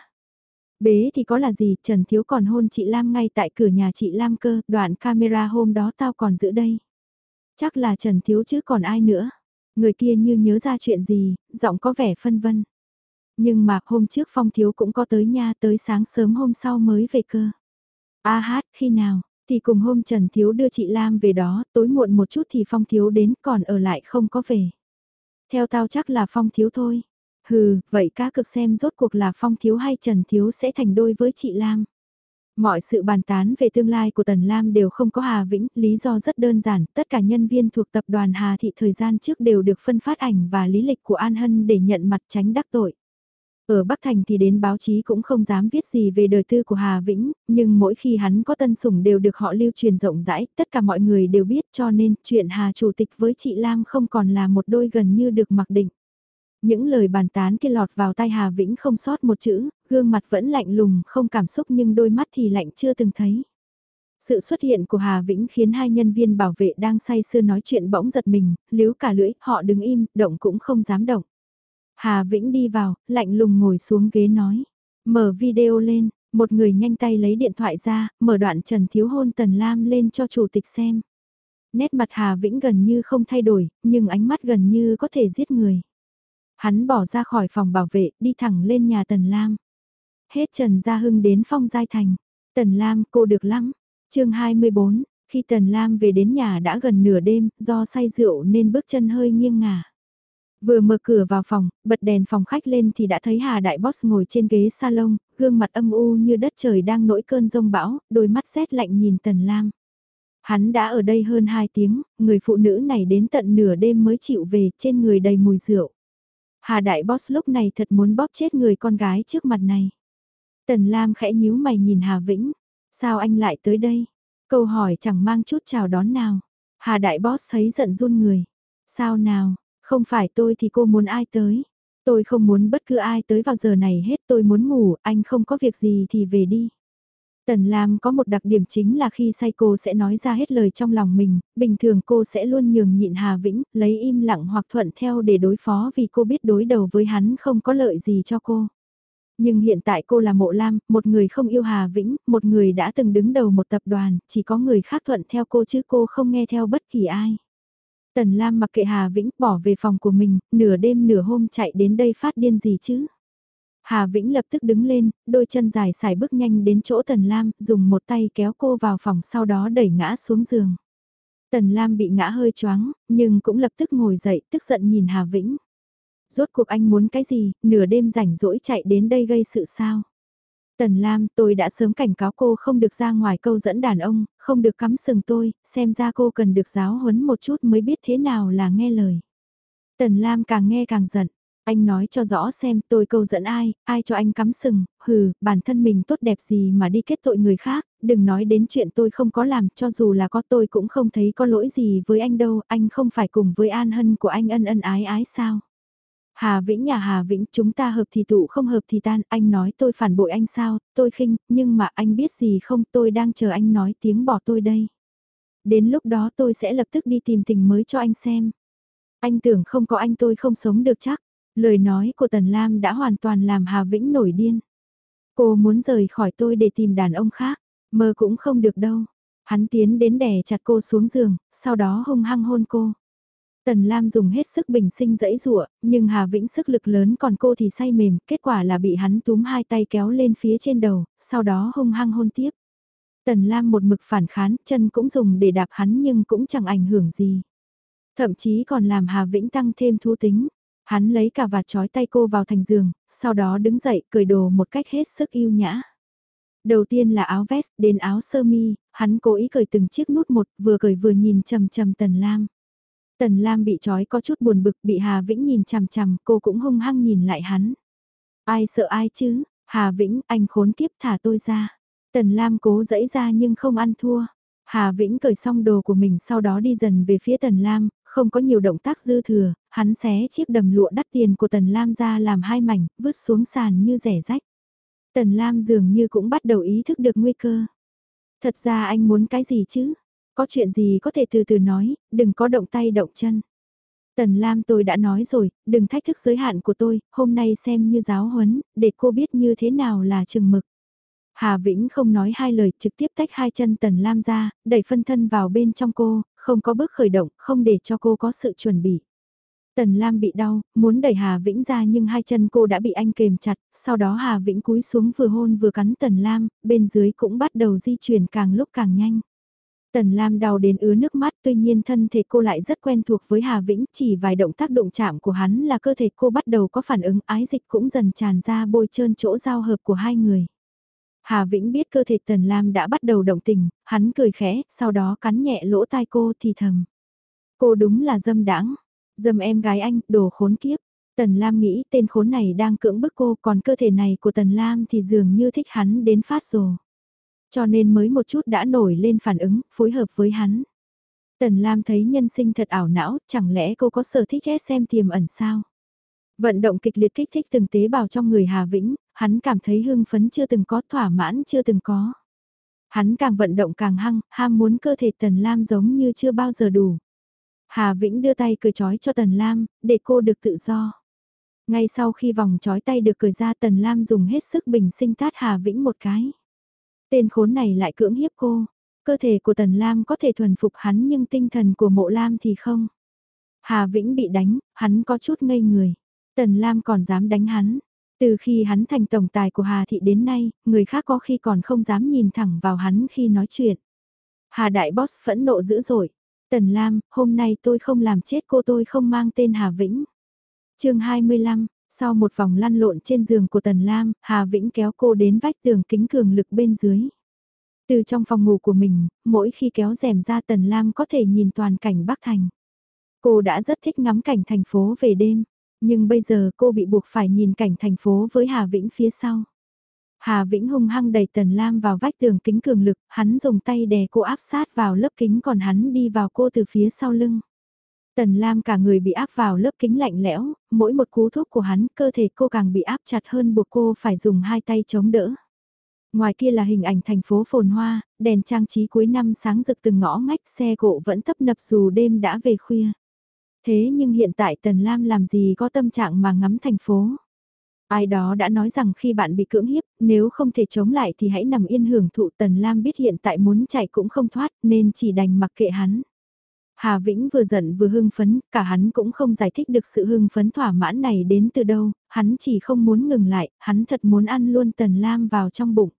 Bế thì có là gì, Trần Thiếu còn hôn chị Lam ngay tại cửa nhà chị Lam cơ, đoạn camera hôm đó tao còn giữ đây. Chắc là Trần Thiếu chứ còn ai nữa. Người kia như nhớ ra chuyện gì, giọng có vẻ phân vân. Nhưng mà hôm trước Phong Thiếu cũng có tới nha tới sáng sớm hôm sau mới về cơ. A hát, khi nào? Thì cùng hôm Trần Thiếu đưa chị Lam về đó, tối muộn một chút thì Phong Thiếu đến còn ở lại không có về. Theo tao chắc là Phong Thiếu thôi. Hừ, vậy cá cực xem rốt cuộc là Phong Thiếu hay Trần Thiếu sẽ thành đôi với chị Lam. Mọi sự bàn tán về tương lai của Tần Lam đều không có Hà Vĩnh, lý do rất đơn giản, tất cả nhân viên thuộc tập đoàn Hà Thị thời gian trước đều được phân phát ảnh và lý lịch của An Hân để nhận mặt tránh đắc tội. Ở Bắc Thành thì đến báo chí cũng không dám viết gì về đời tư của Hà Vĩnh, nhưng mỗi khi hắn có tân sủng đều được họ lưu truyền rộng rãi, tất cả mọi người đều biết cho nên chuyện Hà Chủ tịch với chị Lam không còn là một đôi gần như được mặc định. Những lời bàn tán kia lọt vào tai Hà Vĩnh không sót một chữ, gương mặt vẫn lạnh lùng, không cảm xúc nhưng đôi mắt thì lạnh chưa từng thấy. Sự xuất hiện của Hà Vĩnh khiến hai nhân viên bảo vệ đang say sưa nói chuyện bỗng giật mình, liếu cả lưỡi, họ đứng im, động cũng không dám động. Hà Vĩnh đi vào, lạnh lùng ngồi xuống ghế nói. Mở video lên, một người nhanh tay lấy điện thoại ra, mở đoạn Trần Thiếu Hôn Tần Lam lên cho chủ tịch xem. Nét mặt Hà Vĩnh gần như không thay đổi, nhưng ánh mắt gần như có thể giết người. Hắn bỏ ra khỏi phòng bảo vệ, đi thẳng lên nhà Tần Lam. Hết Trần Gia Hưng đến Phong Giai Thành. Tần Lam, cô được lắm. chương 24, khi Tần Lam về đến nhà đã gần nửa đêm, do say rượu nên bước chân hơi nghiêng ngả. Vừa mở cửa vào phòng, bật đèn phòng khách lên thì đã thấy Hà Đại Boss ngồi trên ghế salon, gương mặt âm u như đất trời đang nổi cơn rông bão, đôi mắt rét lạnh nhìn Tần Lam. Hắn đã ở đây hơn 2 tiếng, người phụ nữ này đến tận nửa đêm mới chịu về, trên người đầy mùi rượu. Hà Đại Boss lúc này thật muốn bóp chết người con gái trước mặt này. Tần Lam khẽ nhíu mày nhìn Hà Vĩnh. Sao anh lại tới đây? Câu hỏi chẳng mang chút chào đón nào. Hà Đại Boss thấy giận run người. Sao nào, không phải tôi thì cô muốn ai tới? Tôi không muốn bất cứ ai tới vào giờ này hết tôi muốn ngủ, anh không có việc gì thì về đi. Tần Lam có một đặc điểm chính là khi say cô sẽ nói ra hết lời trong lòng mình, bình thường cô sẽ luôn nhường nhịn Hà Vĩnh, lấy im lặng hoặc thuận theo để đối phó vì cô biết đối đầu với hắn không có lợi gì cho cô. Nhưng hiện tại cô là Mộ Lam, một người không yêu Hà Vĩnh, một người đã từng đứng đầu một tập đoàn, chỉ có người khác thuận theo cô chứ cô không nghe theo bất kỳ ai. Tần Lam mặc kệ Hà Vĩnh bỏ về phòng của mình, nửa đêm nửa hôm chạy đến đây phát điên gì chứ. Hà Vĩnh lập tức đứng lên, đôi chân dài xài bước nhanh đến chỗ Tần Lam, dùng một tay kéo cô vào phòng sau đó đẩy ngã xuống giường. Tần Lam bị ngã hơi choáng, nhưng cũng lập tức ngồi dậy, tức giận nhìn Hà Vĩnh. Rốt cuộc anh muốn cái gì, nửa đêm rảnh rỗi chạy đến đây gây sự sao? Tần Lam, tôi đã sớm cảnh cáo cô không được ra ngoài câu dẫn đàn ông, không được cắm sừng tôi, xem ra cô cần được giáo huấn một chút mới biết thế nào là nghe lời. Tần Lam càng nghe càng giận, anh nói cho rõ xem tôi câu dẫn ai, ai cho anh cắm sừng, hừ, bản thân mình tốt đẹp gì mà đi kết tội người khác, đừng nói đến chuyện tôi không có làm, cho dù là có tôi cũng không thấy có lỗi gì với anh đâu, anh không phải cùng với an hân của anh ân ân ái ái sao. Hà Vĩnh nhà Hà Vĩnh chúng ta hợp thì tụ không hợp thì tan, anh nói tôi phản bội anh sao, tôi khinh, nhưng mà anh biết gì không tôi đang chờ anh nói tiếng bỏ tôi đây. Đến lúc đó tôi sẽ lập tức đi tìm tình mới cho anh xem. Anh tưởng không có anh tôi không sống được chắc. Lời nói của Tần Lam đã hoàn toàn làm Hà Vĩnh nổi điên. Cô muốn rời khỏi tôi để tìm đàn ông khác, mơ cũng không được đâu. Hắn tiến đến đè chặt cô xuống giường, sau đó hung hăng hôn cô. Tần Lam dùng hết sức bình sinh dẫy dụa, nhưng Hà Vĩnh sức lực lớn còn cô thì say mềm, kết quả là bị hắn túm hai tay kéo lên phía trên đầu, sau đó hung hăng hôn tiếp. Tần Lam một mực phản kháng, chân cũng dùng để đạp hắn nhưng cũng chẳng ảnh hưởng gì. Thậm chí còn làm Hà Vĩnh tăng thêm thú tính. Hắn lấy cả vạt trói tay cô vào thành giường, sau đó đứng dậy cởi đồ một cách hết sức yêu nhã. Đầu tiên là áo vest, đến áo sơ mi, hắn cố ý cởi từng chiếc nút một, vừa cởi vừa nhìn trầm trầm Tần Lam. Tần Lam bị trói có chút buồn bực, bị Hà Vĩnh nhìn chằm chằm, cô cũng hung hăng nhìn lại hắn. Ai sợ ai chứ, Hà Vĩnh, anh khốn kiếp thả tôi ra. Tần Lam cố dẫy ra nhưng không ăn thua. Hà Vĩnh cởi xong đồ của mình sau đó đi dần về phía Tần Lam, không có nhiều động tác dư thừa, hắn xé chiếc đầm lụa đắt tiền của Tần Lam ra làm hai mảnh, vứt xuống sàn như rẻ rách. Tần Lam dường như cũng bắt đầu ý thức được nguy cơ. Thật ra anh muốn cái gì chứ? Có chuyện gì có thể từ từ nói, đừng có động tay động chân. Tần Lam tôi đã nói rồi, đừng thách thức giới hạn của tôi, hôm nay xem như giáo huấn, để cô biết như thế nào là chừng mực. Hà Vĩnh không nói hai lời trực tiếp tách hai chân Tần Lam ra, đẩy phân thân vào bên trong cô, không có bước khởi động, không để cho cô có sự chuẩn bị. Tần Lam bị đau, muốn đẩy Hà Vĩnh ra nhưng hai chân cô đã bị anh kềm chặt, sau đó Hà Vĩnh cúi xuống vừa hôn vừa cắn Tần Lam, bên dưới cũng bắt đầu di chuyển càng lúc càng nhanh. Tần Lam đau đến ứa nước mắt tuy nhiên thân thể cô lại rất quen thuộc với Hà Vĩnh chỉ vài động tác động chạm của hắn là cơ thể cô bắt đầu có phản ứng ái dịch cũng dần tràn ra bôi trơn chỗ giao hợp của hai người. Hà Vĩnh biết cơ thể Tần Lam đã bắt đầu động tình, hắn cười khẽ, sau đó cắn nhẹ lỗ tai cô thì thầm. Cô đúng là dâm đãng, dâm em gái anh, đồ khốn kiếp. Tần Lam nghĩ tên khốn này đang cưỡng bức cô còn cơ thể này của Tần Lam thì dường như thích hắn đến phát rồi. Cho nên mới một chút đã nổi lên phản ứng, phối hợp với hắn. Tần Lam thấy nhân sinh thật ảo não, chẳng lẽ cô có sở thích xem tiềm ẩn sao? Vận động kịch liệt kích thích từng tế bào trong người Hà Vĩnh, hắn cảm thấy hưng phấn chưa từng có thỏa mãn chưa từng có. Hắn càng vận động càng hăng, ham muốn cơ thể Tần Lam giống như chưa bao giờ đủ. Hà Vĩnh đưa tay cười chói cho Tần Lam, để cô được tự do. Ngay sau khi vòng chói tay được cười ra Tần Lam dùng hết sức bình sinh tát Hà Vĩnh một cái. Tên khốn này lại cưỡng hiếp cô. Cơ thể của Tần Lam có thể thuần phục hắn nhưng tinh thần của mộ Lam thì không. Hà Vĩnh bị đánh, hắn có chút ngây người. Tần Lam còn dám đánh hắn. Từ khi hắn thành tổng tài của Hà Thị đến nay, người khác có khi còn không dám nhìn thẳng vào hắn khi nói chuyện. Hà Đại Boss phẫn nộ dữ dội. Tần Lam, hôm nay tôi không làm chết cô tôi không mang tên Hà Vĩnh. chương 25, sau một vòng lăn lộn trên giường của Tần Lam, Hà Vĩnh kéo cô đến vách tường kính cường lực bên dưới. Từ trong phòng ngủ của mình, mỗi khi kéo rèm ra Tần Lam có thể nhìn toàn cảnh Bắc Thành. Cô đã rất thích ngắm cảnh thành phố về đêm, nhưng bây giờ cô bị buộc phải nhìn cảnh thành phố với Hà Vĩnh phía sau. Hà Vĩnh hung hăng đẩy Tần Lam vào vách tường kính cường lực, hắn dùng tay đè cô áp sát vào lớp kính còn hắn đi vào cô từ phía sau lưng. Tần Lam cả người bị áp vào lớp kính lạnh lẽo, mỗi một cú thúc của hắn cơ thể cô càng bị áp chặt hơn buộc cô phải dùng hai tay chống đỡ. Ngoài kia là hình ảnh thành phố phồn hoa, đèn trang trí cuối năm sáng rực từng ngõ ngách xe cộ vẫn tấp nập dù đêm đã về khuya. Thế nhưng hiện tại Tần Lam làm gì có tâm trạng mà ngắm thành phố. Ai đó đã nói rằng khi bạn bị cưỡng hiếp, nếu không thể chống lại thì hãy nằm yên hưởng thụ Tần Lam biết hiện tại muốn chạy cũng không thoát nên chỉ đành mặc kệ hắn. Hà Vĩnh vừa giận vừa hưng phấn, cả hắn cũng không giải thích được sự hưng phấn thỏa mãn này đến từ đâu, hắn chỉ không muốn ngừng lại, hắn thật muốn ăn luôn Tần Lam vào trong bụng.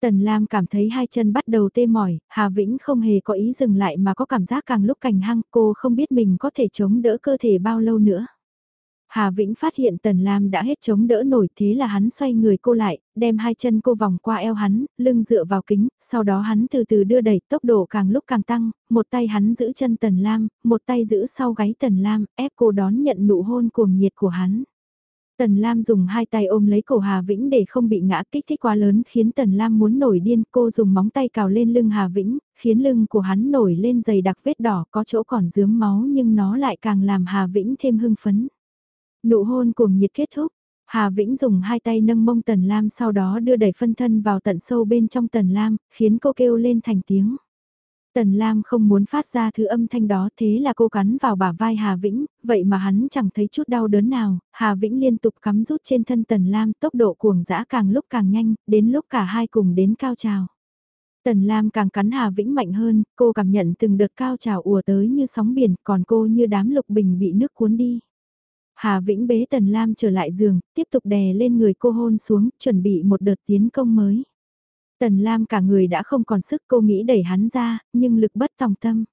Tần Lam cảm thấy hai chân bắt đầu tê mỏi, Hà Vĩnh không hề có ý dừng lại mà có cảm giác càng lúc càng hăng, cô không biết mình có thể chống đỡ cơ thể bao lâu nữa. Hà Vĩnh phát hiện Tần Lam đã hết chống đỡ nổi thế là hắn xoay người cô lại, đem hai chân cô vòng qua eo hắn, lưng dựa vào kính, sau đó hắn từ từ đưa đẩy tốc độ càng lúc càng tăng, một tay hắn giữ chân Tần Lam, một tay giữ sau gáy Tần Lam, ép cô đón nhận nụ hôn cuồng nhiệt của hắn. Tần Lam dùng hai tay ôm lấy cổ Hà Vĩnh để không bị ngã kích thích quá lớn khiến Tần Lam muốn nổi điên cô dùng móng tay cào lên lưng Hà Vĩnh, khiến lưng của hắn nổi lên dày đặc vết đỏ có chỗ còn dướm máu nhưng nó lại càng làm Hà Vĩnh thêm hưng phấn. Nụ hôn cuồng nhiệt kết thúc, Hà Vĩnh dùng hai tay nâng mông Tần Lam sau đó đưa đẩy phân thân vào tận sâu bên trong Tần Lam, khiến cô kêu lên thành tiếng. Tần Lam không muốn phát ra thứ âm thanh đó thế là cô cắn vào bả vai Hà Vĩnh, vậy mà hắn chẳng thấy chút đau đớn nào, Hà Vĩnh liên tục cắm rút trên thân Tần Lam tốc độ cuồng dã càng lúc càng nhanh, đến lúc cả hai cùng đến cao trào. Tần Lam càng cắn Hà Vĩnh mạnh hơn, cô cảm nhận từng đợt cao trào ùa tới như sóng biển, còn cô như đám lục bình bị nước cuốn đi. Hà Vĩnh bế Tần Lam trở lại giường, tiếp tục đè lên người cô hôn xuống, chuẩn bị một đợt tiến công mới. Tần Lam cả người đã không còn sức cô nghĩ đẩy hắn ra, nhưng lực bất tòng tâm.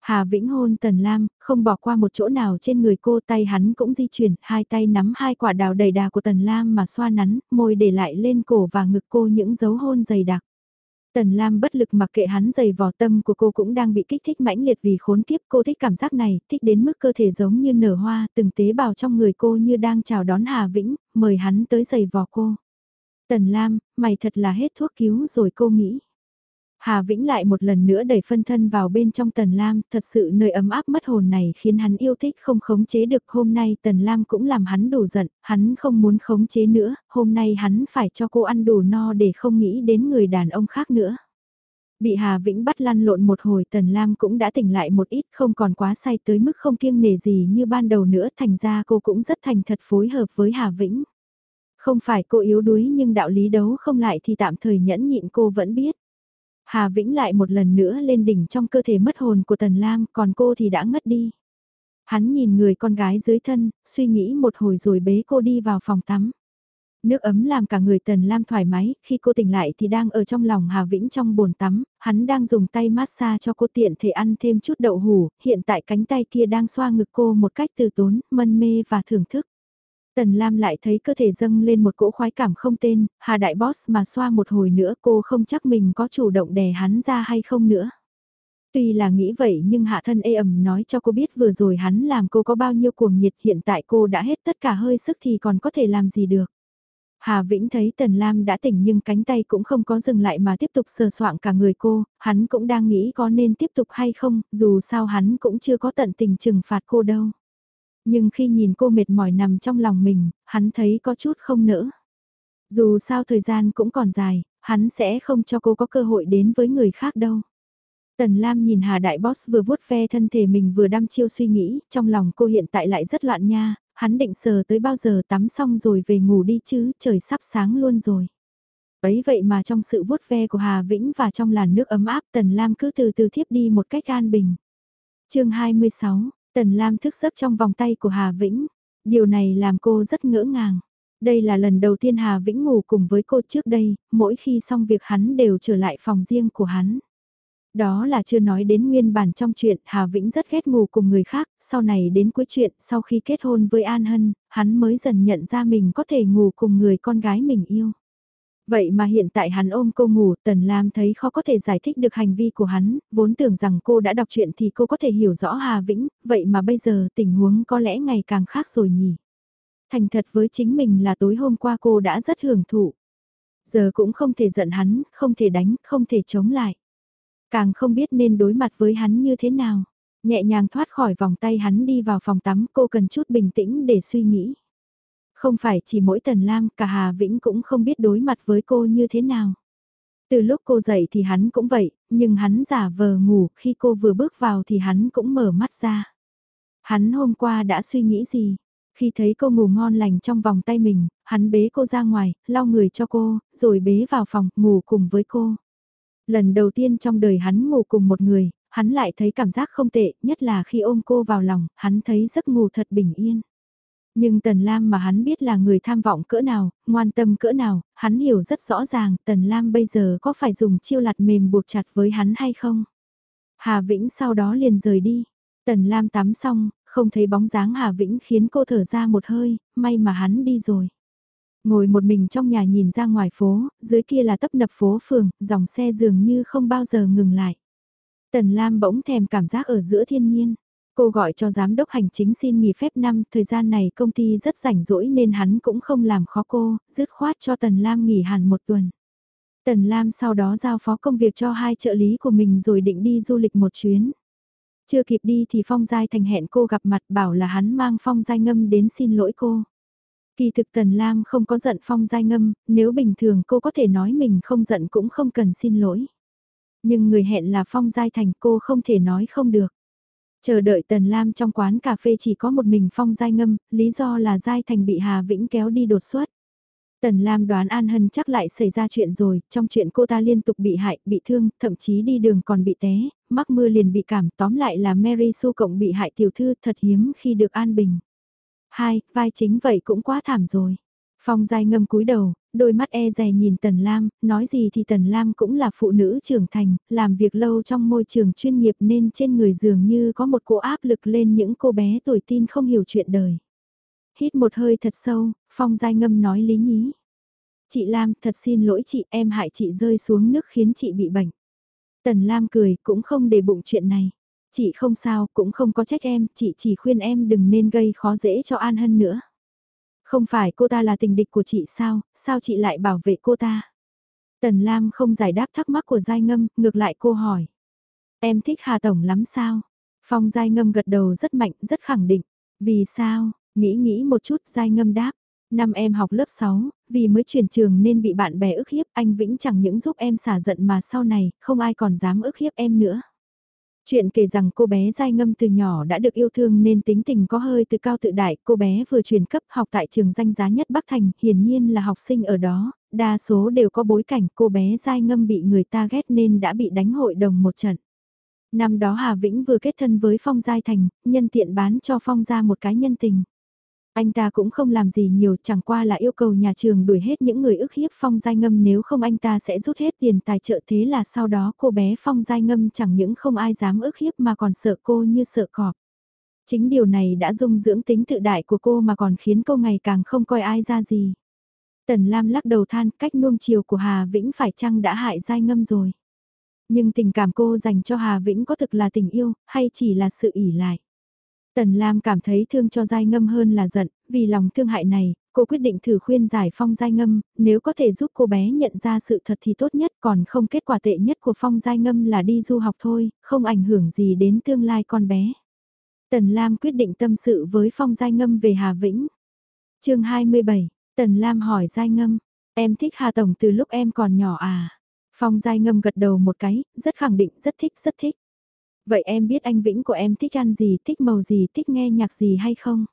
Hà Vĩnh hôn Tần Lam, không bỏ qua một chỗ nào trên người cô tay hắn cũng di chuyển, hai tay nắm hai quả đào đầy đà của Tần Lam mà xoa nắn, môi để lại lên cổ và ngực cô những dấu hôn dày đặc. Tần Lam bất lực mặc kệ hắn dày vỏ tâm của cô cũng đang bị kích thích mãnh liệt vì khốn kiếp cô thích cảm giác này, thích đến mức cơ thể giống như nở hoa, từng tế bào trong người cô như đang chào đón Hà Vĩnh, mời hắn tới giày vò cô. Tần Lam, mày thật là hết thuốc cứu rồi cô nghĩ. Hà Vĩnh lại một lần nữa đẩy phân thân vào bên trong Tần Lam, thật sự nơi ấm áp mất hồn này khiến hắn yêu thích không khống chế được. Hôm nay Tần Lam cũng làm hắn đủ giận, hắn không muốn khống chế nữa, hôm nay hắn phải cho cô ăn đủ no để không nghĩ đến người đàn ông khác nữa. Bị Hà Vĩnh bắt lăn lộn một hồi Tần Lam cũng đã tỉnh lại một ít không còn quá say tới mức không kiêng nề gì như ban đầu nữa thành ra cô cũng rất thành thật phối hợp với Hà Vĩnh. Không phải cô yếu đuối nhưng đạo lý đấu không lại thì tạm thời nhẫn nhịn cô vẫn biết. Hà Vĩnh lại một lần nữa lên đỉnh trong cơ thể mất hồn của Tần Lam, còn cô thì đã ngất đi. Hắn nhìn người con gái dưới thân, suy nghĩ một hồi rồi bế cô đi vào phòng tắm. Nước ấm làm cả người Tần Lam thoải mái, khi cô tỉnh lại thì đang ở trong lòng Hà Vĩnh trong bồn tắm, hắn đang dùng tay massage cho cô tiện thể ăn thêm chút đậu hủ, hiện tại cánh tay kia đang xoa ngực cô một cách từ tốn, mân mê và thưởng thức. Tần Lam lại thấy cơ thể dâng lên một cỗ khoái cảm không tên, Hà Đại Boss mà xoa một hồi nữa cô không chắc mình có chủ động đè hắn ra hay không nữa. Tuy là nghĩ vậy nhưng hạ thân ê ẩm nói cho cô biết vừa rồi hắn làm cô có bao nhiêu cuồng nhiệt hiện tại cô đã hết tất cả hơi sức thì còn có thể làm gì được. Hà Vĩnh thấy Tần Lam đã tỉnh nhưng cánh tay cũng không có dừng lại mà tiếp tục sờ soạng cả người cô, hắn cũng đang nghĩ có nên tiếp tục hay không, dù sao hắn cũng chưa có tận tình trừng phạt cô đâu. Nhưng khi nhìn cô mệt mỏi nằm trong lòng mình, hắn thấy có chút không nỡ. Dù sao thời gian cũng còn dài, hắn sẽ không cho cô có cơ hội đến với người khác đâu. Tần Lam nhìn Hà Đại Boss vừa vuốt ve thân thể mình vừa đăm chiêu suy nghĩ, trong lòng cô hiện tại lại rất loạn nha, hắn định sờ tới bao giờ tắm xong rồi về ngủ đi chứ, trời sắp sáng luôn rồi. Ấy vậy mà trong sự vuốt ve của Hà Vĩnh và trong làn nước ấm áp Tần Lam cứ từ từ thiếp đi một cách an bình. chương 26, Tần Lam thức giấc trong vòng tay của Hà Vĩnh. Điều này làm cô rất ngỡ ngàng. Đây là lần đầu tiên Hà Vĩnh ngủ cùng với cô trước đây, mỗi khi xong việc hắn đều trở lại phòng riêng của hắn. Đó là chưa nói đến nguyên bản trong chuyện Hà Vĩnh rất ghét ngủ cùng người khác, sau này đến cuối chuyện sau khi kết hôn với An Hân, hắn mới dần nhận ra mình có thể ngủ cùng người con gái mình yêu. Vậy mà hiện tại hắn ôm cô ngủ, Tần Lam thấy khó có thể giải thích được hành vi của hắn, vốn tưởng rằng cô đã đọc chuyện thì cô có thể hiểu rõ Hà Vĩnh, vậy mà bây giờ tình huống có lẽ ngày càng khác rồi nhỉ. Thành thật với chính mình là tối hôm qua cô đã rất hưởng thụ. Giờ cũng không thể giận hắn, không thể đánh, không thể chống lại. Càng không biết nên đối mặt với hắn như thế nào. Nhẹ nhàng thoát khỏi vòng tay hắn đi vào phòng tắm cô cần chút bình tĩnh để suy nghĩ. Không phải chỉ mỗi Tần Lam, cả Hà Vĩnh cũng không biết đối mặt với cô như thế nào. Từ lúc cô dậy thì hắn cũng vậy, nhưng hắn giả vờ ngủ, khi cô vừa bước vào thì hắn cũng mở mắt ra. Hắn hôm qua đã suy nghĩ gì? Khi thấy cô ngủ ngon lành trong vòng tay mình, hắn bế cô ra ngoài, lau người cho cô, rồi bế vào phòng, ngủ cùng với cô. Lần đầu tiên trong đời hắn ngủ cùng một người, hắn lại thấy cảm giác không tệ, nhất là khi ôm cô vào lòng, hắn thấy giấc ngủ thật bình yên. Nhưng Tần Lam mà hắn biết là người tham vọng cỡ nào, ngoan tâm cỡ nào, hắn hiểu rất rõ ràng Tần Lam bây giờ có phải dùng chiêu lặt mềm buộc chặt với hắn hay không. Hà Vĩnh sau đó liền rời đi. Tần Lam tắm xong, không thấy bóng dáng Hà Vĩnh khiến cô thở ra một hơi, may mà hắn đi rồi. Ngồi một mình trong nhà nhìn ra ngoài phố, dưới kia là tấp nập phố phường, dòng xe dường như không bao giờ ngừng lại. Tần Lam bỗng thèm cảm giác ở giữa thiên nhiên. Cô gọi cho giám đốc hành chính xin nghỉ phép năm, thời gian này công ty rất rảnh rỗi nên hắn cũng không làm khó cô, dứt khoát cho Tần Lam nghỉ hẳn một tuần. Tần Lam sau đó giao phó công việc cho hai trợ lý của mình rồi định đi du lịch một chuyến. Chưa kịp đi thì Phong Giai Thành hẹn cô gặp mặt bảo là hắn mang Phong Giai Ngâm đến xin lỗi cô. Kỳ thực Tần Lam không có giận Phong Giai Ngâm, nếu bình thường cô có thể nói mình không giận cũng không cần xin lỗi. Nhưng người hẹn là Phong Giai Thành cô không thể nói không được. Chờ đợi Tần Lam trong quán cà phê chỉ có một mình Phong Giai Ngâm, lý do là Giai Thành bị Hà Vĩnh kéo đi đột xuất. Tần Lam đoán An Hân chắc lại xảy ra chuyện rồi, trong chuyện cô ta liên tục bị hại, bị thương, thậm chí đi đường còn bị té, mắc mưa liền bị cảm, tóm lại là Mary Sue cộng bị hại tiểu thư thật hiếm khi được an bình. Hai, vai chính vậy cũng quá thảm rồi. Phong Dài ngâm cúi đầu, đôi mắt e dè nhìn Tần Lam, nói gì thì Tần Lam cũng là phụ nữ trưởng thành, làm việc lâu trong môi trường chuyên nghiệp nên trên người dường như có một cỗ áp lực lên những cô bé tuổi tin không hiểu chuyện đời. Hít một hơi thật sâu, Phong Dài ngâm nói lý nhí. Chị Lam, thật xin lỗi chị, em hại chị rơi xuống nước khiến chị bị bệnh. Tần Lam cười, cũng không để bụng chuyện này. Chị không sao, cũng không có trách em, chị chỉ khuyên em đừng nên gây khó dễ cho An Hân nữa. Không phải cô ta là tình địch của chị sao, sao chị lại bảo vệ cô ta? Tần Lam không giải đáp thắc mắc của Giai Ngâm, ngược lại cô hỏi. Em thích Hà Tổng lắm sao? Phong Giai Ngâm gật đầu rất mạnh, rất khẳng định. Vì sao? Nghĩ nghĩ một chút Giai Ngâm đáp. Năm em học lớp 6, vì mới chuyển trường nên bị bạn bè ức hiếp, anh Vĩnh chẳng những giúp em xả giận mà sau này, không ai còn dám ức hiếp em nữa. Chuyện kể rằng cô bé dai ngâm từ nhỏ đã được yêu thương nên tính tình có hơi từ cao tự đại, cô bé vừa chuyển cấp học tại trường danh giá nhất Bắc Thành, hiển nhiên là học sinh ở đó, đa số đều có bối cảnh cô bé dai ngâm bị người ta ghét nên đã bị đánh hội đồng một trận. Năm đó Hà Vĩnh vừa kết thân với Phong Giai Thành, nhân tiện bán cho Phong ra một cái nhân tình. Anh ta cũng không làm gì nhiều chẳng qua là yêu cầu nhà trường đuổi hết những người ức hiếp Phong Giai Ngâm nếu không anh ta sẽ rút hết tiền tài trợ thế là sau đó cô bé Phong Giai Ngâm chẳng những không ai dám ức hiếp mà còn sợ cô như sợ cọp. Chính điều này đã dung dưỡng tính tự đại của cô mà còn khiến cô ngày càng không coi ai ra gì. Tần Lam lắc đầu than cách nuông chiều của Hà Vĩnh phải chăng đã hại Giai ngâm rồi. Nhưng tình cảm cô dành cho Hà Vĩnh có thực là tình yêu, hay chỉ là sự ỉ lại. Tần Lam cảm thấy thương cho Giai Ngâm hơn là giận, vì lòng thương hại này, cô quyết định thử khuyên giải Phong Giai Ngâm, nếu có thể giúp cô bé nhận ra sự thật thì tốt nhất còn không kết quả tệ nhất của Phong Giai Ngâm là đi du học thôi, không ảnh hưởng gì đến tương lai con bé. Tần Lam quyết định tâm sự với Phong Giai Ngâm về Hà Vĩnh. chương 27, Tần Lam hỏi Giai Ngâm, em thích Hà Tổng từ lúc em còn nhỏ à? Phong Giai Ngâm gật đầu một cái, rất khẳng định, rất thích, rất thích. Vậy em biết anh Vĩnh của em thích ăn gì, thích màu gì, thích nghe nhạc gì hay không?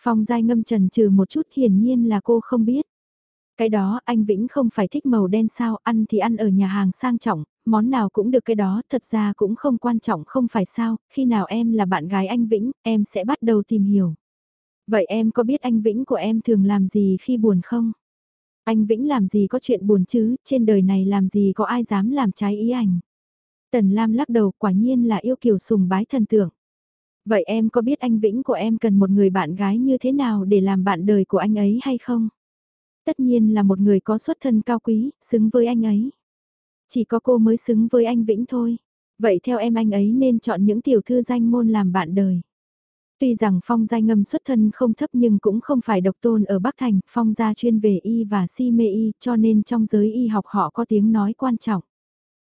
Phong Giai Ngâm trần trừ một chút hiển nhiên là cô không biết. Cái đó anh Vĩnh không phải thích màu đen sao, ăn thì ăn ở nhà hàng sang trọng, món nào cũng được cái đó, thật ra cũng không quan trọng không phải sao, khi nào em là bạn gái anh Vĩnh, em sẽ bắt đầu tìm hiểu. Vậy em có biết anh Vĩnh của em thường làm gì khi buồn không? Anh Vĩnh làm gì có chuyện buồn chứ, trên đời này làm gì có ai dám làm trái ý ảnh. Tần Lam lắc đầu quả nhiên là yêu kiều sùng bái thần tượng. Vậy em có biết anh Vĩnh của em cần một người bạn gái như thế nào để làm bạn đời của anh ấy hay không? Tất nhiên là một người có xuất thân cao quý, xứng với anh ấy. Chỉ có cô mới xứng với anh Vĩnh thôi. Vậy theo em anh ấy nên chọn những tiểu thư danh môn làm bạn đời. Tuy rằng Phong gia ngâm xuất thân không thấp nhưng cũng không phải độc tôn ở Bắc Thành, Phong gia chuyên về y và si mê y cho nên trong giới y học họ có tiếng nói quan trọng.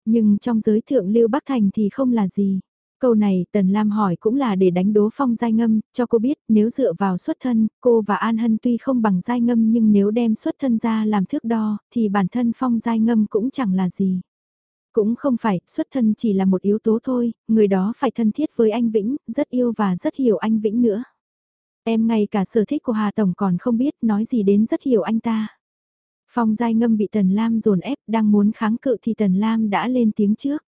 Nhưng trong giới thượng lưu Bắc Thành thì không là gì. Câu này Tần Lam hỏi cũng là để đánh đố Phong Giai Ngâm, cho cô biết nếu dựa vào xuất thân, cô và An Hân tuy không bằng Giai Ngâm nhưng nếu đem xuất thân ra làm thước đo, thì bản thân Phong Giai Ngâm cũng chẳng là gì. Cũng không phải, xuất thân chỉ là một yếu tố thôi, người đó phải thân thiết với anh Vĩnh, rất yêu và rất hiểu anh Vĩnh nữa. Em ngay cả sở thích của Hà Tổng còn không biết nói gì đến rất hiểu anh ta. Phong Giai Ngâm bị Tần Lam dồn ép đang muốn kháng cự thì Tần Lam đã lên tiếng trước.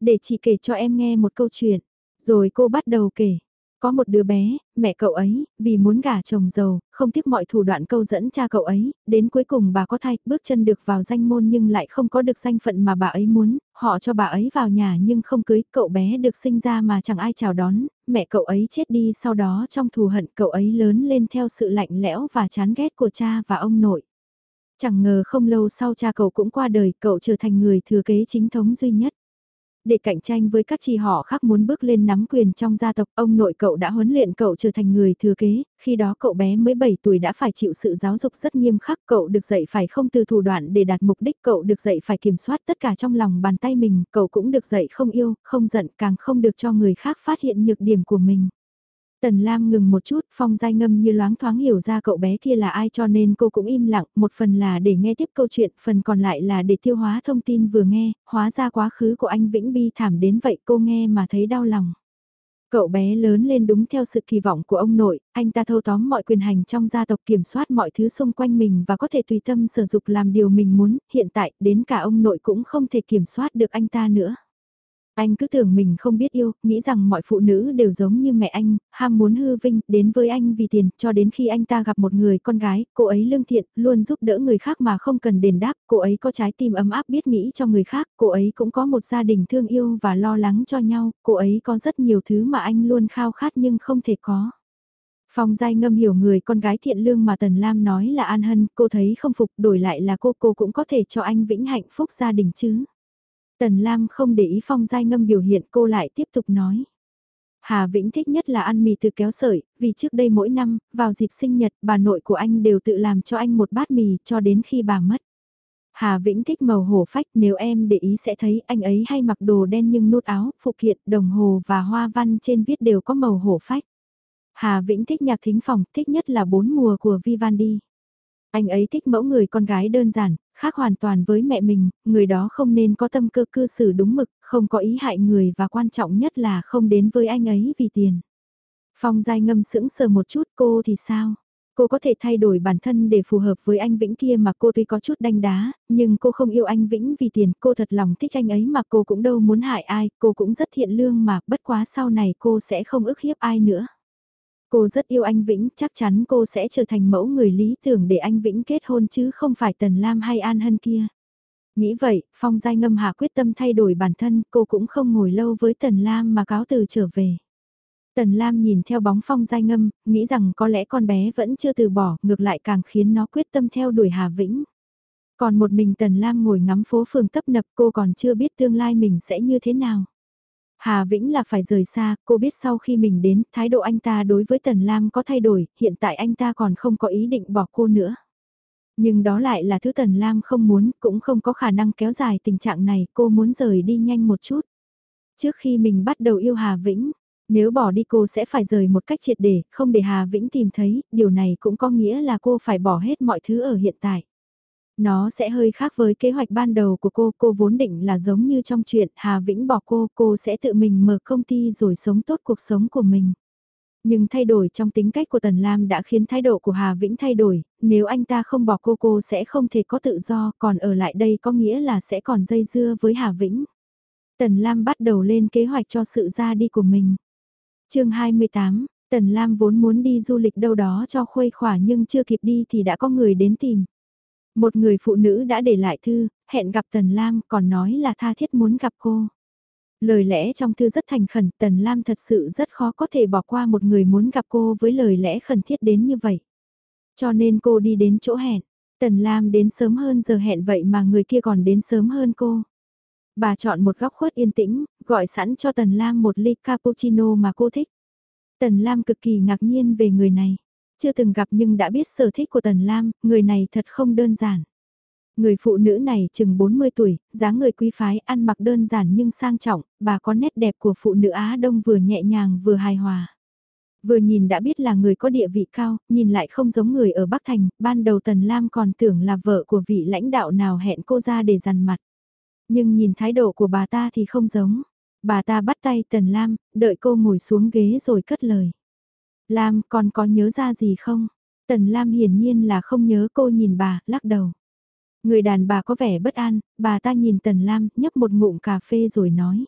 Để chị kể cho em nghe một câu chuyện. Rồi cô bắt đầu kể. Có một đứa bé, mẹ cậu ấy, vì muốn gả chồng giàu, không tiếc mọi thủ đoạn câu dẫn cha cậu ấy, đến cuối cùng bà có thai, bước chân được vào danh môn nhưng lại không có được danh phận mà bà ấy muốn, họ cho bà ấy vào nhà nhưng không cưới, cậu bé được sinh ra mà chẳng ai chào đón, mẹ cậu ấy chết đi sau đó trong thù hận cậu ấy lớn lên theo sự lạnh lẽo và chán ghét của cha và ông nội. Chẳng ngờ không lâu sau cha cậu cũng qua đời, cậu trở thành người thừa kế chính thống duy nhất. Để cạnh tranh với các chi họ khác muốn bước lên nắm quyền trong gia tộc, ông nội cậu đã huấn luyện cậu trở thành người thừa kế, khi đó cậu bé mới 7 tuổi đã phải chịu sự giáo dục rất nghiêm khắc, cậu được dạy phải không từ thủ đoạn để đạt mục đích, cậu được dạy phải kiểm soát tất cả trong lòng bàn tay mình, cậu cũng được dạy không yêu, không giận, càng không được cho người khác phát hiện nhược điểm của mình. Tần Lam ngừng một chút, phong giai ngâm như loáng thoáng hiểu ra cậu bé kia là ai cho nên cô cũng im lặng, một phần là để nghe tiếp câu chuyện, phần còn lại là để tiêu hóa thông tin vừa nghe, hóa ra quá khứ của anh Vĩnh Bi thảm đến vậy cô nghe mà thấy đau lòng. Cậu bé lớn lên đúng theo sự kỳ vọng của ông nội, anh ta thâu tóm mọi quyền hành trong gia tộc kiểm soát mọi thứ xung quanh mình và có thể tùy tâm sử dụng làm điều mình muốn, hiện tại đến cả ông nội cũng không thể kiểm soát được anh ta nữa. Anh cứ tưởng mình không biết yêu, nghĩ rằng mọi phụ nữ đều giống như mẹ anh, ham muốn hư vinh, đến với anh vì tiền, cho đến khi anh ta gặp một người con gái, cô ấy lương thiện, luôn giúp đỡ người khác mà không cần đền đáp, cô ấy có trái tim ấm áp biết nghĩ cho người khác, cô ấy cũng có một gia đình thương yêu và lo lắng cho nhau, cô ấy có rất nhiều thứ mà anh luôn khao khát nhưng không thể có. Phong Giai Ngâm hiểu người con gái thiện lương mà Tần Lam nói là An Hân, cô thấy không phục đổi lại là cô, cô cũng có thể cho anh vĩnh hạnh phúc gia đình chứ. Tần Lam không để ý phong giai ngâm biểu hiện cô lại tiếp tục nói. Hà Vĩnh thích nhất là ăn mì từ kéo sợi, vì trước đây mỗi năm, vào dịp sinh nhật, bà nội của anh đều tự làm cho anh một bát mì cho đến khi bà mất. Hà Vĩnh thích màu hổ phách nếu em để ý sẽ thấy anh ấy hay mặc đồ đen nhưng nút áo, phụ kiện, đồng hồ và hoa văn trên viết đều có màu hổ phách. Hà Vĩnh thích nhạc thính phòng, thích nhất là bốn mùa của Vivaldi. Anh ấy thích mẫu người con gái đơn giản, khác hoàn toàn với mẹ mình, người đó không nên có tâm cơ cư xử đúng mực, không có ý hại người và quan trọng nhất là không đến với anh ấy vì tiền. Phong Giai ngâm sững sờ một chút cô thì sao? Cô có thể thay đổi bản thân để phù hợp với anh Vĩnh kia mà cô tuy có chút đanh đá, nhưng cô không yêu anh Vĩnh vì tiền, cô thật lòng thích anh ấy mà cô cũng đâu muốn hại ai, cô cũng rất thiện lương mà, bất quá sau này cô sẽ không ức hiếp ai nữa. Cô rất yêu anh Vĩnh, chắc chắn cô sẽ trở thành mẫu người lý tưởng để anh Vĩnh kết hôn chứ không phải Tần Lam hay An Hân kia. Nghĩ vậy, Phong Giai Ngâm hà quyết tâm thay đổi bản thân, cô cũng không ngồi lâu với Tần Lam mà cáo từ trở về. Tần Lam nhìn theo bóng phong giai ngâm, nghĩ rằng có lẽ con bé vẫn chưa từ bỏ, ngược lại càng khiến nó quyết tâm theo đuổi Hà Vĩnh. Còn một mình Tần Lam ngồi ngắm phố phường tấp nập cô còn chưa biết tương lai mình sẽ như thế nào. Hà Vĩnh là phải rời xa, cô biết sau khi mình đến, thái độ anh ta đối với Tần Lam có thay đổi, hiện tại anh ta còn không có ý định bỏ cô nữa. Nhưng đó lại là thứ Tần Lam không muốn, cũng không có khả năng kéo dài tình trạng này, cô muốn rời đi nhanh một chút. Trước khi mình bắt đầu yêu Hà Vĩnh, nếu bỏ đi cô sẽ phải rời một cách triệt để, không để Hà Vĩnh tìm thấy, điều này cũng có nghĩa là cô phải bỏ hết mọi thứ ở hiện tại. Nó sẽ hơi khác với kế hoạch ban đầu của cô, cô vốn định là giống như trong chuyện Hà Vĩnh bỏ cô, cô sẽ tự mình mở công ty rồi sống tốt cuộc sống của mình. Nhưng thay đổi trong tính cách của Tần Lam đã khiến thái độ của Hà Vĩnh thay đổi, nếu anh ta không bỏ cô cô sẽ không thể có tự do, còn ở lại đây có nghĩa là sẽ còn dây dưa với Hà Vĩnh. Tần Lam bắt đầu lên kế hoạch cho sự ra đi của mình. chương 28, Tần Lam vốn muốn đi du lịch đâu đó cho khuây khỏa nhưng chưa kịp đi thì đã có người đến tìm. Một người phụ nữ đã để lại thư, hẹn gặp Tần Lam còn nói là tha thiết muốn gặp cô. Lời lẽ trong thư rất thành khẩn, Tần Lam thật sự rất khó có thể bỏ qua một người muốn gặp cô với lời lẽ khẩn thiết đến như vậy. Cho nên cô đi đến chỗ hẹn, Tần Lam đến sớm hơn giờ hẹn vậy mà người kia còn đến sớm hơn cô. Bà chọn một góc khuất yên tĩnh, gọi sẵn cho Tần Lam một ly cappuccino mà cô thích. Tần Lam cực kỳ ngạc nhiên về người này. Chưa từng gặp nhưng đã biết sở thích của Tần Lam, người này thật không đơn giản. Người phụ nữ này chừng 40 tuổi, dáng người quý phái, ăn mặc đơn giản nhưng sang trọng, bà có nét đẹp của phụ nữ Á Đông vừa nhẹ nhàng vừa hài hòa. Vừa nhìn đã biết là người có địa vị cao, nhìn lại không giống người ở Bắc Thành, ban đầu Tần Lam còn tưởng là vợ của vị lãnh đạo nào hẹn cô ra để dằn mặt. Nhưng nhìn thái độ của bà ta thì không giống. Bà ta bắt tay Tần Lam, đợi cô ngồi xuống ghế rồi cất lời. Lam, còn có nhớ ra gì không? Tần Lam hiển nhiên là không nhớ cô nhìn bà, lắc đầu. Người đàn bà có vẻ bất an, bà ta nhìn Tần Lam, nhấp một ngụm cà phê rồi nói.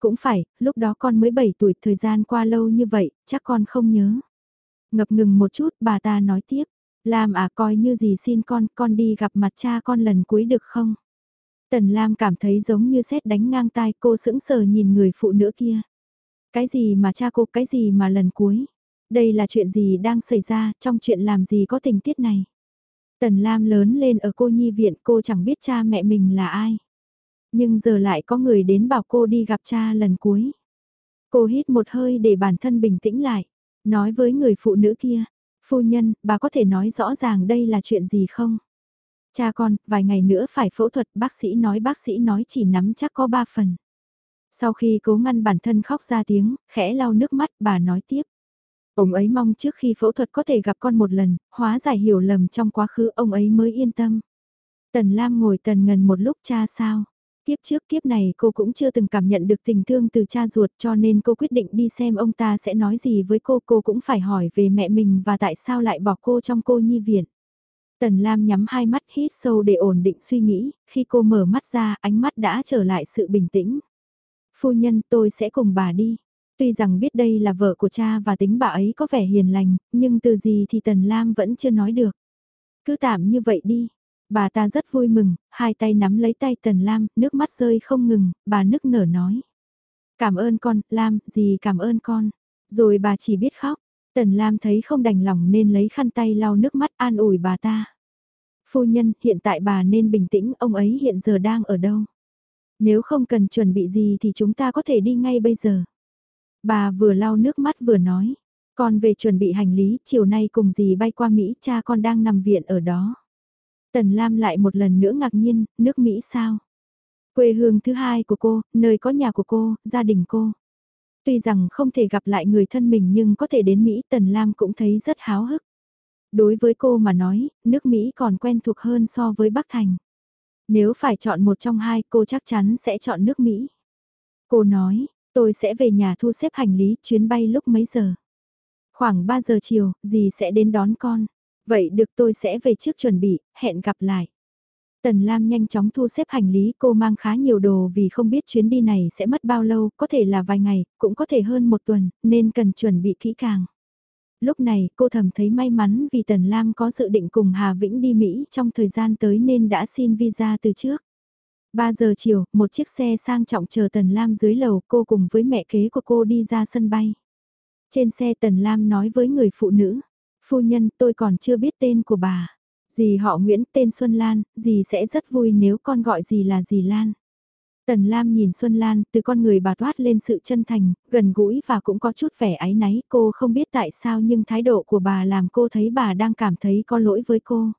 Cũng phải, lúc đó con mới 7 tuổi, thời gian qua lâu như vậy, chắc con không nhớ. Ngập ngừng một chút, bà ta nói tiếp. Lam à coi như gì xin con, con đi gặp mặt cha con lần cuối được không? Tần Lam cảm thấy giống như xét đánh ngang tai cô sững sờ nhìn người phụ nữ kia. Cái gì mà cha cô, cái gì mà lần cuối? Đây là chuyện gì đang xảy ra, trong chuyện làm gì có tình tiết này? Tần Lam lớn lên ở cô nhi viện cô chẳng biết cha mẹ mình là ai. Nhưng giờ lại có người đến bảo cô đi gặp cha lần cuối. Cô hít một hơi để bản thân bình tĩnh lại. Nói với người phụ nữ kia, phu nhân, bà có thể nói rõ ràng đây là chuyện gì không? Cha con, vài ngày nữa phải phẫu thuật, bác sĩ nói bác sĩ nói chỉ nắm chắc có ba phần. Sau khi cố ngăn bản thân khóc ra tiếng, khẽ lau nước mắt, bà nói tiếp. Ông ấy mong trước khi phẫu thuật có thể gặp con một lần, hóa giải hiểu lầm trong quá khứ ông ấy mới yên tâm. Tần Lam ngồi tần ngần một lúc cha sao. Kiếp trước kiếp này cô cũng chưa từng cảm nhận được tình thương từ cha ruột cho nên cô quyết định đi xem ông ta sẽ nói gì với cô. Cô cũng phải hỏi về mẹ mình và tại sao lại bỏ cô trong cô nhi viện. Tần Lam nhắm hai mắt hít sâu để ổn định suy nghĩ, khi cô mở mắt ra ánh mắt đã trở lại sự bình tĩnh. Phu nhân tôi sẽ cùng bà đi. Tuy rằng biết đây là vợ của cha và tính bà ấy có vẻ hiền lành, nhưng từ gì thì Tần Lam vẫn chưa nói được. Cứ tạm như vậy đi. Bà ta rất vui mừng, hai tay nắm lấy tay Tần Lam, nước mắt rơi không ngừng, bà nức nở nói. Cảm ơn con, Lam, gì cảm ơn con. Rồi bà chỉ biết khóc. Tần Lam thấy không đành lòng nên lấy khăn tay lau nước mắt an ủi bà ta. Phu nhân, hiện tại bà nên bình tĩnh, ông ấy hiện giờ đang ở đâu? Nếu không cần chuẩn bị gì thì chúng ta có thể đi ngay bây giờ. Bà vừa lau nước mắt vừa nói, con về chuẩn bị hành lý, chiều nay cùng dì bay qua Mỹ, cha con đang nằm viện ở đó. Tần Lam lại một lần nữa ngạc nhiên, nước Mỹ sao? Quê hương thứ hai của cô, nơi có nhà của cô, gia đình cô. Tuy rằng không thể gặp lại người thân mình nhưng có thể đến Mỹ Tần Lam cũng thấy rất háo hức. Đối với cô mà nói, nước Mỹ còn quen thuộc hơn so với Bắc Thành. Nếu phải chọn một trong hai cô chắc chắn sẽ chọn nước Mỹ. Cô nói, Tôi sẽ về nhà thu xếp hành lý, chuyến bay lúc mấy giờ? Khoảng 3 giờ chiều, dì sẽ đến đón con. Vậy được tôi sẽ về trước chuẩn bị, hẹn gặp lại. Tần Lam nhanh chóng thu xếp hành lý, cô mang khá nhiều đồ vì không biết chuyến đi này sẽ mất bao lâu, có thể là vài ngày, cũng có thể hơn một tuần, nên cần chuẩn bị kỹ càng. Lúc này, cô thầm thấy may mắn vì Tần Lam có dự định cùng Hà Vĩnh đi Mỹ trong thời gian tới nên đã xin visa từ trước. 3 giờ chiều, một chiếc xe sang trọng chờ Tần Lam dưới lầu cô cùng với mẹ kế của cô đi ra sân bay. Trên xe Tần Lam nói với người phụ nữ, phu nhân tôi còn chưa biết tên của bà. Dì họ Nguyễn tên Xuân Lan, dì sẽ rất vui nếu con gọi dì là dì Lan. Tần Lam nhìn Xuân Lan, từ con người bà toát lên sự chân thành, gần gũi và cũng có chút vẻ áy náy. Cô không biết tại sao nhưng thái độ của bà làm cô thấy bà đang cảm thấy có lỗi với cô.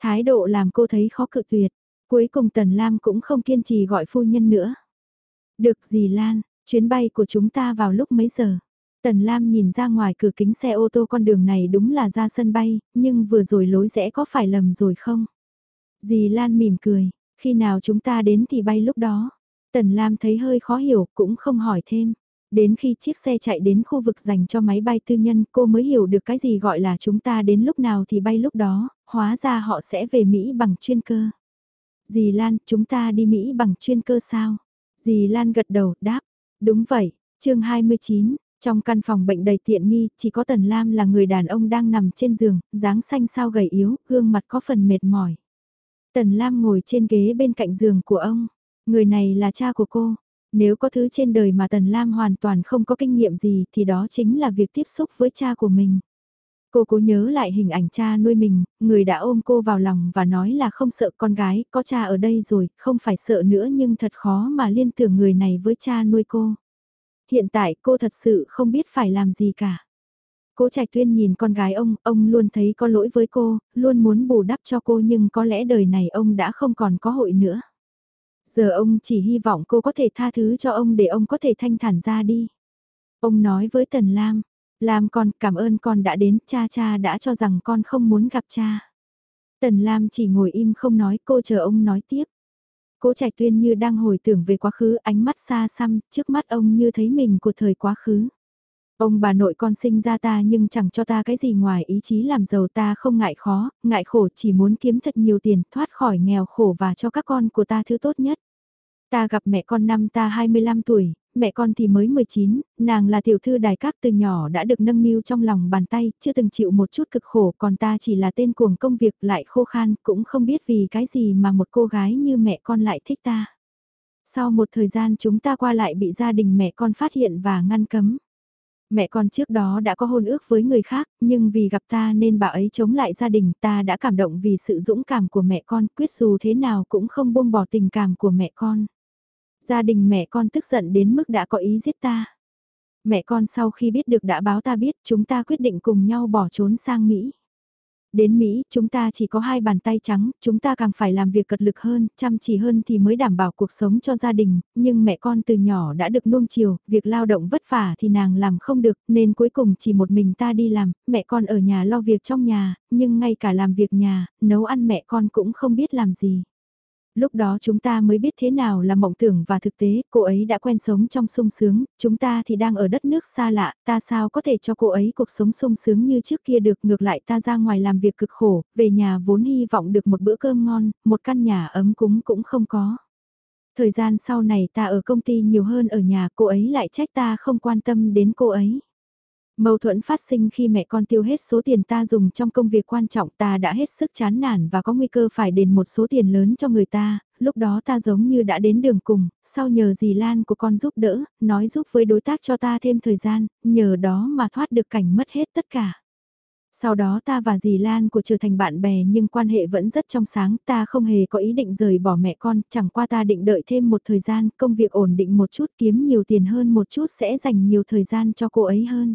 Thái độ làm cô thấy khó cự tuyệt. Cuối cùng Tần Lam cũng không kiên trì gọi phu nhân nữa. Được gì Lan, chuyến bay của chúng ta vào lúc mấy giờ? Tần Lam nhìn ra ngoài cửa kính xe ô tô con đường này đúng là ra sân bay, nhưng vừa rồi lối rẽ có phải lầm rồi không? Dì Lan mỉm cười, khi nào chúng ta đến thì bay lúc đó. Tần Lam thấy hơi khó hiểu, cũng không hỏi thêm. Đến khi chiếc xe chạy đến khu vực dành cho máy bay tư nhân cô mới hiểu được cái gì gọi là chúng ta đến lúc nào thì bay lúc đó, hóa ra họ sẽ về Mỹ bằng chuyên cơ. Dì Lan, chúng ta đi Mỹ bằng chuyên cơ sao? Dì Lan gật đầu, đáp. Đúng vậy, chương 29, trong căn phòng bệnh đầy tiện nghi, chỉ có Tần Lam là người đàn ông đang nằm trên giường, dáng xanh sao gầy yếu, gương mặt có phần mệt mỏi. Tần Lam ngồi trên ghế bên cạnh giường của ông. Người này là cha của cô. Nếu có thứ trên đời mà Tần Lam hoàn toàn không có kinh nghiệm gì thì đó chính là việc tiếp xúc với cha của mình. Cô cố nhớ lại hình ảnh cha nuôi mình, người đã ôm cô vào lòng và nói là không sợ con gái, có cha ở đây rồi, không phải sợ nữa nhưng thật khó mà liên tưởng người này với cha nuôi cô. Hiện tại cô thật sự không biết phải làm gì cả. Cố Trạch Tuyên nhìn con gái ông, ông luôn thấy có lỗi với cô, luôn muốn bù đắp cho cô nhưng có lẽ đời này ông đã không còn có hội nữa. Giờ ông chỉ hy vọng cô có thể tha thứ cho ông để ông có thể thanh thản ra đi. Ông nói với Tần Lam, Lam con cảm ơn con đã đến, cha cha đã cho rằng con không muốn gặp cha. Tần Lam chỉ ngồi im không nói cô chờ ông nói tiếp. Cố Trạch Tuyên như đang hồi tưởng về quá khứ ánh mắt xa xăm, trước mắt ông như thấy mình của thời quá khứ. Ông bà nội con sinh ra ta nhưng chẳng cho ta cái gì ngoài ý chí làm giàu ta không ngại khó, ngại khổ chỉ muốn kiếm thật nhiều tiền thoát khỏi nghèo khổ và cho các con của ta thứ tốt nhất. Ta gặp mẹ con năm ta 25 tuổi, mẹ con thì mới 19, nàng là tiểu thư đài các từ nhỏ đã được nâng niu trong lòng bàn tay, chưa từng chịu một chút cực khổ còn ta chỉ là tên cuồng công việc lại khô khan, cũng không biết vì cái gì mà một cô gái như mẹ con lại thích ta. Sau một thời gian chúng ta qua lại bị gia đình mẹ con phát hiện và ngăn cấm. Mẹ con trước đó đã có hôn ước với người khác, nhưng vì gặp ta nên bà ấy chống lại gia đình ta đã cảm động vì sự dũng cảm của mẹ con, quyết dù thế nào cũng không buông bỏ tình cảm của mẹ con. Gia đình mẹ con tức giận đến mức đã có ý giết ta. Mẹ con sau khi biết được đã báo ta biết chúng ta quyết định cùng nhau bỏ trốn sang Mỹ. Đến Mỹ, chúng ta chỉ có hai bàn tay trắng, chúng ta càng phải làm việc cật lực hơn, chăm chỉ hơn thì mới đảm bảo cuộc sống cho gia đình, nhưng mẹ con từ nhỏ đã được nuông chiều, việc lao động vất vả thì nàng làm không được, nên cuối cùng chỉ một mình ta đi làm, mẹ con ở nhà lo việc trong nhà, nhưng ngay cả làm việc nhà, nấu ăn mẹ con cũng không biết làm gì lúc đó chúng ta mới biết thế nào là mộng tưởng và thực tế, cô ấy đã quen sống trong sung sướng, chúng ta thì đang ở đất nước xa lạ, ta sao có thể cho cô ấy cuộc sống sung sướng như trước kia được, ngược lại ta ra ngoài làm việc cực khổ, về nhà vốn hy vọng được một bữa cơm ngon, một căn nhà ấm cúng cũng không có. Thời gian sau này ta ở công ty nhiều hơn ở nhà, cô ấy lại trách ta không quan tâm đến cô ấy. Mâu thuẫn phát sinh khi mẹ con tiêu hết số tiền ta dùng trong công việc quan trọng ta đã hết sức chán nản và có nguy cơ phải đền một số tiền lớn cho người ta, lúc đó ta giống như đã đến đường cùng, sau nhờ dì Lan của con giúp đỡ, nói giúp với đối tác cho ta thêm thời gian, nhờ đó mà thoát được cảnh mất hết tất cả. Sau đó ta và dì Lan của trở thành bạn bè nhưng quan hệ vẫn rất trong sáng, ta không hề có ý định rời bỏ mẹ con, chẳng qua ta định đợi thêm một thời gian, công việc ổn định một chút kiếm nhiều tiền hơn một chút sẽ dành nhiều thời gian cho cô ấy hơn.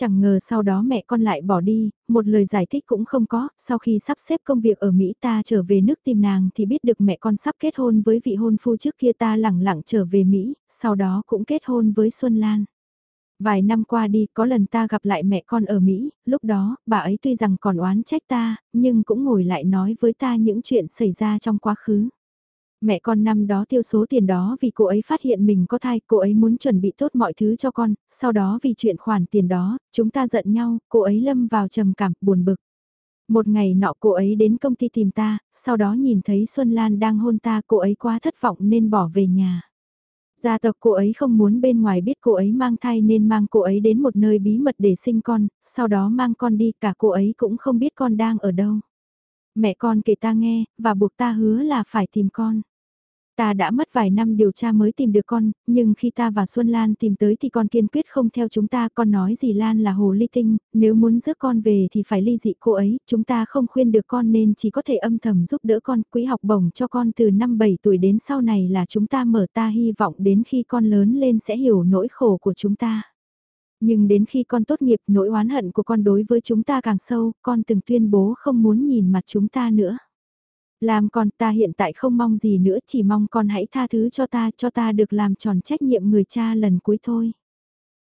Chẳng ngờ sau đó mẹ con lại bỏ đi, một lời giải thích cũng không có, sau khi sắp xếp công việc ở Mỹ ta trở về nước tìm nàng thì biết được mẹ con sắp kết hôn với vị hôn phu trước kia ta lẳng lặng trở về Mỹ, sau đó cũng kết hôn với Xuân Lan. Vài năm qua đi có lần ta gặp lại mẹ con ở Mỹ, lúc đó bà ấy tuy rằng còn oán trách ta, nhưng cũng ngồi lại nói với ta những chuyện xảy ra trong quá khứ. Mẹ con năm đó tiêu số tiền đó vì cô ấy phát hiện mình có thai, cô ấy muốn chuẩn bị tốt mọi thứ cho con, sau đó vì chuyện khoản tiền đó, chúng ta giận nhau, cô ấy lâm vào trầm cảm, buồn bực. Một ngày nọ cô ấy đến công ty tìm ta, sau đó nhìn thấy Xuân Lan đang hôn ta, cô ấy quá thất vọng nên bỏ về nhà. Gia tộc cô ấy không muốn bên ngoài biết cô ấy mang thai nên mang cô ấy đến một nơi bí mật để sinh con, sau đó mang con đi, cả cô ấy cũng không biết con đang ở đâu. Mẹ con kể ta nghe, và buộc ta hứa là phải tìm con. Ta đã mất vài năm điều tra mới tìm được con, nhưng khi ta và Xuân Lan tìm tới thì con kiên quyết không theo chúng ta. Con nói gì Lan là hồ ly tinh, nếu muốn rước con về thì phải ly dị cô ấy. Chúng ta không khuyên được con nên chỉ có thể âm thầm giúp đỡ con. Quỹ học bổng cho con từ năm 7 tuổi đến sau này là chúng ta mở ta hy vọng đến khi con lớn lên sẽ hiểu nỗi khổ của chúng ta. Nhưng đến khi con tốt nghiệp nỗi oán hận của con đối với chúng ta càng sâu, con từng tuyên bố không muốn nhìn mặt chúng ta nữa. Làm con ta hiện tại không mong gì nữa chỉ mong con hãy tha thứ cho ta cho ta được làm tròn trách nhiệm người cha lần cuối thôi.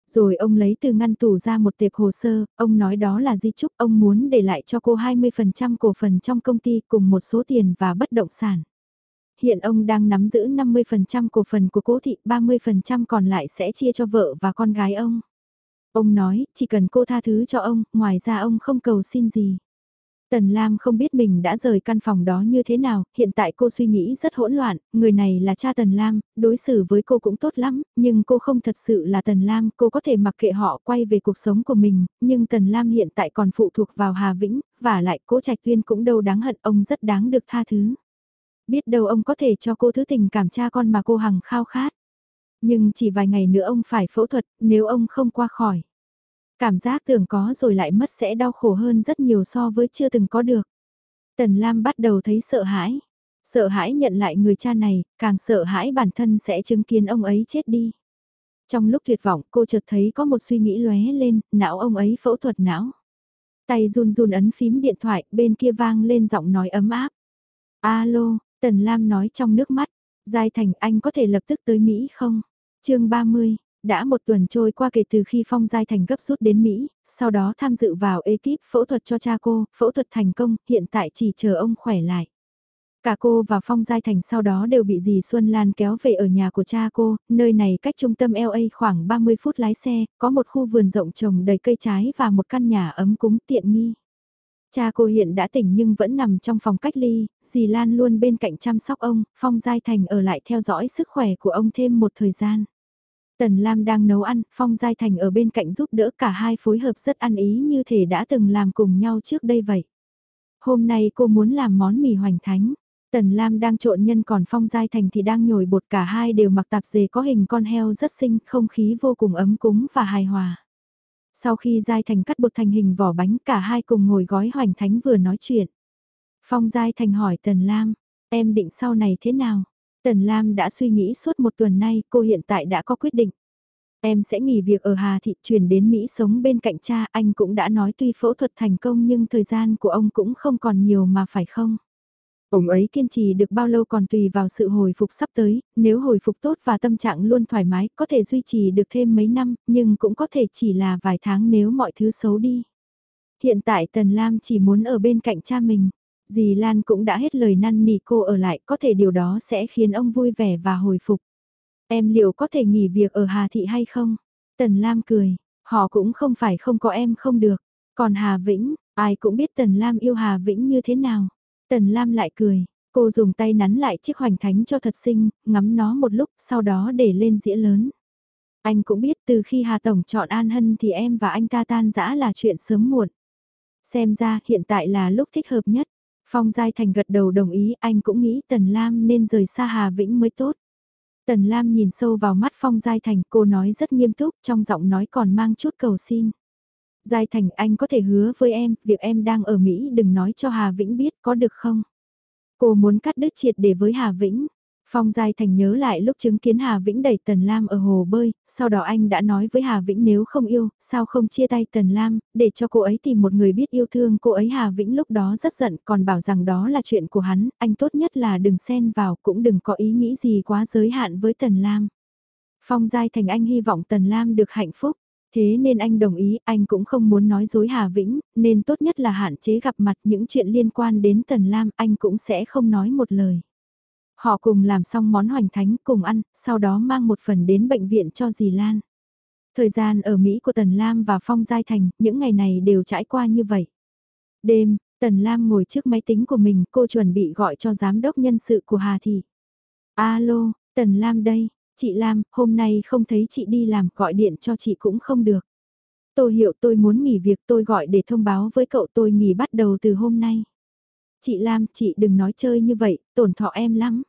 Rồi ông lấy từ ngăn tủ ra một tệp hồ sơ, ông nói đó là di chúc ông muốn để lại cho cô 20% cổ phần trong công ty cùng một số tiền và bất động sản. Hiện ông đang nắm giữ 50% cổ phần của cố thị, 30% còn lại sẽ chia cho vợ và con gái ông. Ông nói, chỉ cần cô tha thứ cho ông, ngoài ra ông không cầu xin gì. Tần Lam không biết mình đã rời căn phòng đó như thế nào, hiện tại cô suy nghĩ rất hỗn loạn, người này là cha Tần Lam, đối xử với cô cũng tốt lắm, nhưng cô không thật sự là Tần Lam, cô có thể mặc kệ họ quay về cuộc sống của mình, nhưng Tần Lam hiện tại còn phụ thuộc vào Hà Vĩnh, và lại cố Trạch Tuyên cũng đâu đáng hận, ông rất đáng được tha thứ. Biết đâu ông có thể cho cô thứ tình cảm cha con mà cô hằng khao khát. Nhưng chỉ vài ngày nữa ông phải phẫu thuật, nếu ông không qua khỏi Cảm giác tưởng có rồi lại mất sẽ đau khổ hơn rất nhiều so với chưa từng có được. Tần Lam bắt đầu thấy sợ hãi. Sợ hãi nhận lại người cha này, càng sợ hãi bản thân sẽ chứng kiến ông ấy chết đi. Trong lúc tuyệt vọng cô chợt thấy có một suy nghĩ lóe lên, não ông ấy phẫu thuật não. Tay run run ấn phím điện thoại, bên kia vang lên giọng nói ấm áp. Alo, Tần Lam nói trong nước mắt, Giai Thành anh có thể lập tức tới Mỹ không? chương 30, đã một tuần trôi qua kể từ khi Phong Giai Thành gấp rút đến Mỹ, sau đó tham dự vào ekip phẫu thuật cho cha cô, phẫu thuật thành công, hiện tại chỉ chờ ông khỏe lại. Cả cô và Phong Giai Thành sau đó đều bị dì Xuân Lan kéo về ở nhà của cha cô, nơi này cách trung tâm LA khoảng 30 phút lái xe, có một khu vườn rộng trồng đầy cây trái và một căn nhà ấm cúng tiện nghi. Cha cô hiện đã tỉnh nhưng vẫn nằm trong phòng cách ly, dì Lan luôn bên cạnh chăm sóc ông, Phong Giai Thành ở lại theo dõi sức khỏe của ông thêm một thời gian. Tần Lam đang nấu ăn, Phong Giai Thành ở bên cạnh giúp đỡ cả hai phối hợp rất ăn ý như thể đã từng làm cùng nhau trước đây vậy. Hôm nay cô muốn làm món mì hoành thánh. Tần Lam đang trộn nhân còn Phong Giai Thành thì đang nhồi bột cả hai đều mặc tạp dề có hình con heo rất xinh, không khí vô cùng ấm cúng và hài hòa. Sau khi Giai Thành cắt bột thành hình vỏ bánh cả hai cùng ngồi gói hoành thánh vừa nói chuyện. Phong Giai Thành hỏi Tần Lam, em định sau này thế nào? Tần Lam đã suy nghĩ suốt một tuần nay, cô hiện tại đã có quyết định. Em sẽ nghỉ việc ở Hà Thị chuyển đến Mỹ sống bên cạnh cha, anh cũng đã nói tuy phẫu thuật thành công nhưng thời gian của ông cũng không còn nhiều mà phải không? Ông ấy kiên trì được bao lâu còn tùy vào sự hồi phục sắp tới, nếu hồi phục tốt và tâm trạng luôn thoải mái, có thể duy trì được thêm mấy năm, nhưng cũng có thể chỉ là vài tháng nếu mọi thứ xấu đi. Hiện tại Tần Lam chỉ muốn ở bên cạnh cha mình. Dì Lan cũng đã hết lời năn nỉ cô ở lại, có thể điều đó sẽ khiến ông vui vẻ và hồi phục. Em liệu có thể nghỉ việc ở Hà Thị hay không? Tần Lam cười, họ cũng không phải không có em không được. Còn Hà Vĩnh, ai cũng biết Tần Lam yêu Hà Vĩnh như thế nào. Tần Lam lại cười, cô dùng tay nắn lại chiếc hoành thánh cho thật xinh, ngắm nó một lúc, sau đó để lên dĩa lớn. Anh cũng biết từ khi Hà Tổng chọn An Hân thì em và anh ta tan dã là chuyện sớm muộn. Xem ra hiện tại là lúc thích hợp nhất. Phong Giai Thành gật đầu đồng ý, anh cũng nghĩ Tần Lam nên rời xa Hà Vĩnh mới tốt. Tần Lam nhìn sâu vào mắt Phong Giai Thành, cô nói rất nghiêm túc, trong giọng nói còn mang chút cầu xin. Giai Thành anh có thể hứa với em, việc em đang ở Mỹ đừng nói cho Hà Vĩnh biết có được không? Cô muốn cắt đứt triệt để với Hà Vĩnh, Phong Giai Thành nhớ lại lúc chứng kiến Hà Vĩnh đẩy Tần Lam ở hồ bơi, sau đó anh đã nói với Hà Vĩnh nếu không yêu, sao không chia tay Tần Lam, để cho cô ấy tìm một người biết yêu thương cô ấy Hà Vĩnh lúc đó rất giận còn bảo rằng đó là chuyện của hắn, anh tốt nhất là đừng xen vào cũng đừng có ý nghĩ gì quá giới hạn với Tần Lam. Phong Giai Thành anh hy vọng Tần Lam được hạnh phúc. Thế nên anh đồng ý, anh cũng không muốn nói dối Hà Vĩnh, nên tốt nhất là hạn chế gặp mặt những chuyện liên quan đến Tần Lam, anh cũng sẽ không nói một lời. Họ cùng làm xong món hoành thánh cùng ăn, sau đó mang một phần đến bệnh viện cho dì Lan. Thời gian ở Mỹ của Tần Lam và Phong Giai Thành, những ngày này đều trải qua như vậy. Đêm, Tần Lam ngồi trước máy tính của mình, cô chuẩn bị gọi cho giám đốc nhân sự của Hà Thị. Alo, Tần Lam đây, chị Lam, hôm nay không thấy chị đi làm, gọi điện cho chị cũng không được. Tôi hiểu tôi muốn nghỉ việc tôi gọi để thông báo với cậu tôi nghỉ bắt đầu từ hôm nay. Chị Lam, chị đừng nói chơi như vậy, tổn thọ em lắm.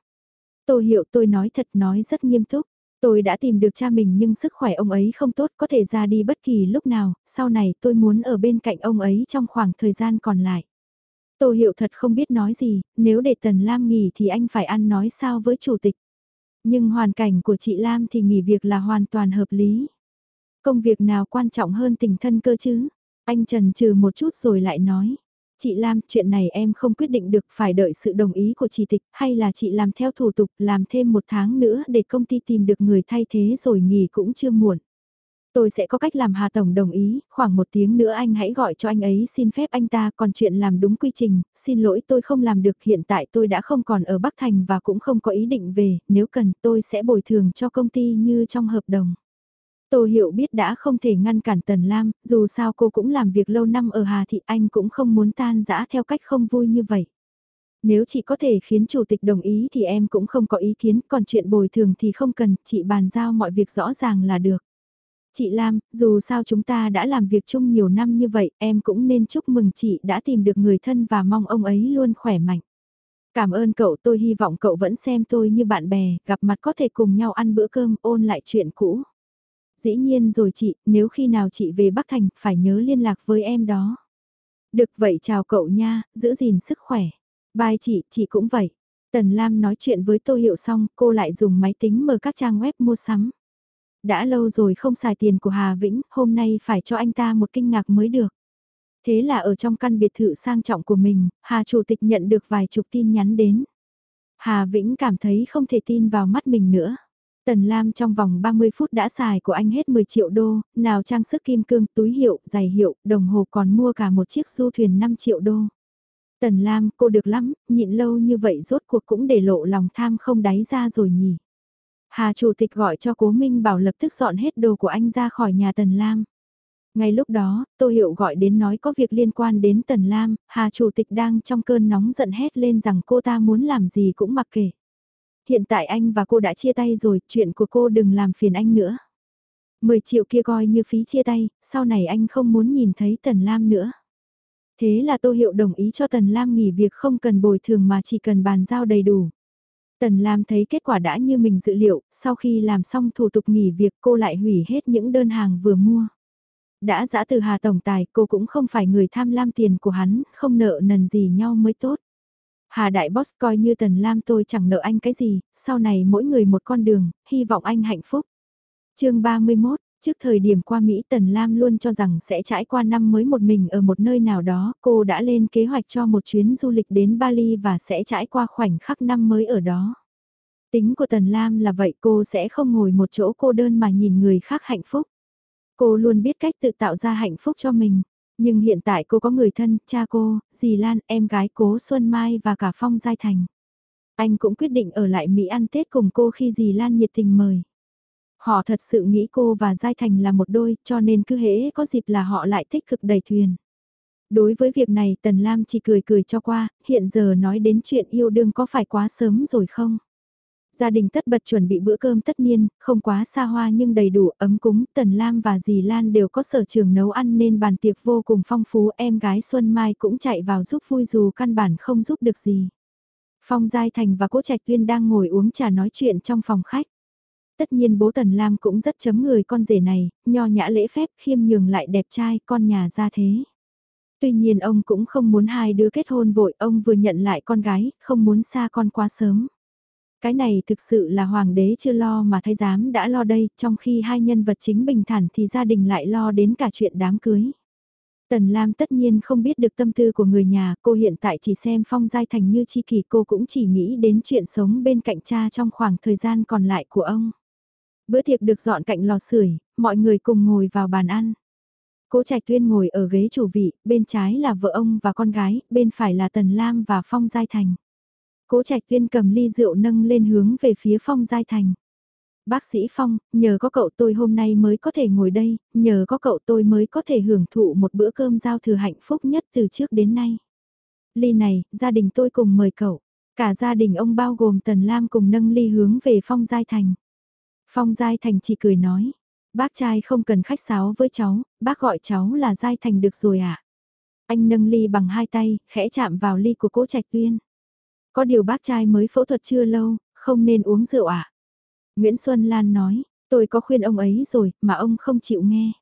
Tô Hiệu tôi nói thật nói rất nghiêm túc. Tôi đã tìm được cha mình nhưng sức khỏe ông ấy không tốt có thể ra đi bất kỳ lúc nào, sau này tôi muốn ở bên cạnh ông ấy trong khoảng thời gian còn lại. Tô Hiệu thật không biết nói gì, nếu để Tần Lam nghỉ thì anh phải ăn nói sao với chủ tịch. Nhưng hoàn cảnh của chị Lam thì nghỉ việc là hoàn toàn hợp lý. Công việc nào quan trọng hơn tình thân cơ chứ? Anh trần trừ một chút rồi lại nói. Chị Lam, chuyện này em không quyết định được phải đợi sự đồng ý của chị tịch hay là chị làm theo thủ tục làm thêm một tháng nữa để công ty tìm được người thay thế rồi nghỉ cũng chưa muộn. Tôi sẽ có cách làm Hà Tổng đồng ý, khoảng một tiếng nữa anh hãy gọi cho anh ấy xin phép anh ta còn chuyện làm đúng quy trình, xin lỗi tôi không làm được hiện tại tôi đã không còn ở Bắc Thành và cũng không có ý định về, nếu cần tôi sẽ bồi thường cho công ty như trong hợp đồng. Tô Hiệu biết đã không thể ngăn cản Tần Lam, dù sao cô cũng làm việc lâu năm ở Hà Thị anh cũng không muốn tan dã theo cách không vui như vậy. Nếu chị có thể khiến chủ tịch đồng ý thì em cũng không có ý kiến, còn chuyện bồi thường thì không cần, chị bàn giao mọi việc rõ ràng là được. Chị Lam, dù sao chúng ta đã làm việc chung nhiều năm như vậy, em cũng nên chúc mừng chị đã tìm được người thân và mong ông ấy luôn khỏe mạnh. Cảm ơn cậu tôi hy vọng cậu vẫn xem tôi như bạn bè, gặp mặt có thể cùng nhau ăn bữa cơm ôn lại chuyện cũ. Dĩ nhiên rồi chị, nếu khi nào chị về Bắc Thành, phải nhớ liên lạc với em đó. Được vậy chào cậu nha, giữ gìn sức khỏe. Bye chị, chị cũng vậy. Tần Lam nói chuyện với Tô Hiệu xong, cô lại dùng máy tính mở các trang web mua sắm. Đã lâu rồi không xài tiền của Hà Vĩnh, hôm nay phải cho anh ta một kinh ngạc mới được. Thế là ở trong căn biệt thự sang trọng của mình, Hà Chủ tịch nhận được vài chục tin nhắn đến. Hà Vĩnh cảm thấy không thể tin vào mắt mình nữa. Tần Lam trong vòng 30 phút đã xài của anh hết 10 triệu đô, nào trang sức kim cương, túi hiệu, giày hiệu, đồng hồ còn mua cả một chiếc du thuyền 5 triệu đô. Tần Lam, cô được lắm, nhịn lâu như vậy rốt cuộc cũng để lộ lòng tham không đáy ra rồi nhỉ. Hà Chủ tịch gọi cho Cố Minh bảo lập tức dọn hết đồ của anh ra khỏi nhà Tần Lam. Ngay lúc đó, Tô Hiệu gọi đến nói có việc liên quan đến Tần Lam, Hà Chủ tịch đang trong cơn nóng giận hét lên rằng cô ta muốn làm gì cũng mặc kệ. Hiện tại anh và cô đã chia tay rồi, chuyện của cô đừng làm phiền anh nữa. 10 triệu kia coi như phí chia tay, sau này anh không muốn nhìn thấy Tần Lam nữa. Thế là Tô Hiệu đồng ý cho Tần Lam nghỉ việc không cần bồi thường mà chỉ cần bàn giao đầy đủ. Tần Lam thấy kết quả đã như mình dự liệu, sau khi làm xong thủ tục nghỉ việc cô lại hủy hết những đơn hàng vừa mua. Đã giã từ Hà Tổng Tài cô cũng không phải người tham lam tiền của hắn, không nợ nần gì nhau mới tốt. Hà Đại Boss coi như Tần Lam tôi chẳng nợ anh cái gì, sau này mỗi người một con đường, hy vọng anh hạnh phúc. chương 31, trước thời điểm qua Mỹ Tần Lam luôn cho rằng sẽ trải qua năm mới một mình ở một nơi nào đó, cô đã lên kế hoạch cho một chuyến du lịch đến Bali và sẽ trải qua khoảnh khắc năm mới ở đó. Tính của Tần Lam là vậy cô sẽ không ngồi một chỗ cô đơn mà nhìn người khác hạnh phúc. Cô luôn biết cách tự tạo ra hạnh phúc cho mình. Nhưng hiện tại cô có người thân, cha cô, dì Lan, em gái cố Xuân Mai và cả Phong Giai Thành. Anh cũng quyết định ở lại Mỹ ăn Tết cùng cô khi dì Lan nhiệt tình mời. Họ thật sự nghĩ cô và Giai Thành là một đôi, cho nên cứ hễ có dịp là họ lại tích cực đẩy thuyền. Đối với việc này Tần Lam chỉ cười cười cho qua, hiện giờ nói đến chuyện yêu đương có phải quá sớm rồi không? Gia đình tất bật chuẩn bị bữa cơm tất niên, không quá xa hoa nhưng đầy đủ ấm cúng, Tần Lam và dì Lan đều có sở trường nấu ăn nên bàn tiệc vô cùng phong phú, em gái Xuân Mai cũng chạy vào giúp vui dù căn bản không giúp được gì. Phong Giai Thành và Cố Trạch Tuyên đang ngồi uống trà nói chuyện trong phòng khách. Tất nhiên bố Tần Lam cũng rất chấm người con rể này, nho nhã lễ phép khiêm nhường lại đẹp trai con nhà ra thế. Tuy nhiên ông cũng không muốn hai đứa kết hôn vội, ông vừa nhận lại con gái, không muốn xa con quá sớm. Cái này thực sự là hoàng đế chưa lo mà thái giám đã lo đây, trong khi hai nhân vật chính bình thản thì gia đình lại lo đến cả chuyện đám cưới. Tần Lam tất nhiên không biết được tâm tư của người nhà, cô hiện tại chỉ xem phong giai thành như chi kỳ cô cũng chỉ nghĩ đến chuyện sống bên cạnh cha trong khoảng thời gian còn lại của ông. Bữa tiệc được dọn cạnh lò sưởi, mọi người cùng ngồi vào bàn ăn. Cố Trạch Tuyên ngồi ở ghế chủ vị, bên trái là vợ ông và con gái, bên phải là Tần Lam và Phong Giai Thành. Cố Trạch Tuyên cầm ly rượu nâng lên hướng về phía Phong Giai Thành. Bác sĩ Phong, nhờ có cậu tôi hôm nay mới có thể ngồi đây, nhờ có cậu tôi mới có thể hưởng thụ một bữa cơm giao thừa hạnh phúc nhất từ trước đến nay. Ly này, gia đình tôi cùng mời cậu. Cả gia đình ông bao gồm Tần Lam cùng nâng ly hướng về Phong Giai Thành. Phong Giai Thành chỉ cười nói, bác trai không cần khách sáo với cháu, bác gọi cháu là Giai Thành được rồi ạ. À? Anh nâng ly bằng hai tay, khẽ chạm vào ly của cố Trạch Tuyên. Có điều bác trai mới phẫu thuật chưa lâu, không nên uống rượu ạ. Nguyễn Xuân Lan nói, tôi có khuyên ông ấy rồi, mà ông không chịu nghe.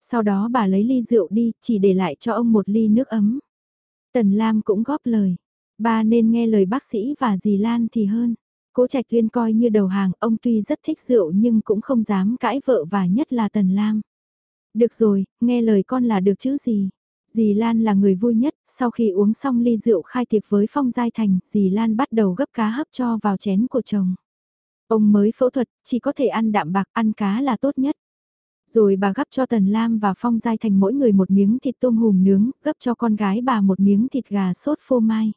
Sau đó bà lấy ly rượu đi, chỉ để lại cho ông một ly nước ấm. Tần Lam cũng góp lời, ba nên nghe lời bác sĩ và dì Lan thì hơn. Cố Trạch Tuyên coi như đầu hàng, ông tuy rất thích rượu nhưng cũng không dám cãi vợ và nhất là Tần Lam. Được rồi, nghe lời con là được chứ gì. Dì Lan là người vui nhất, sau khi uống xong ly rượu khai tiệc với Phong Giai Thành, dì Lan bắt đầu gấp cá hấp cho vào chén của chồng. Ông mới phẫu thuật, chỉ có thể ăn đạm bạc, ăn cá là tốt nhất. Rồi bà gấp cho Tần Lam và Phong Giai Thành mỗi người một miếng thịt tôm hùm nướng, gấp cho con gái bà một miếng thịt gà sốt phô mai.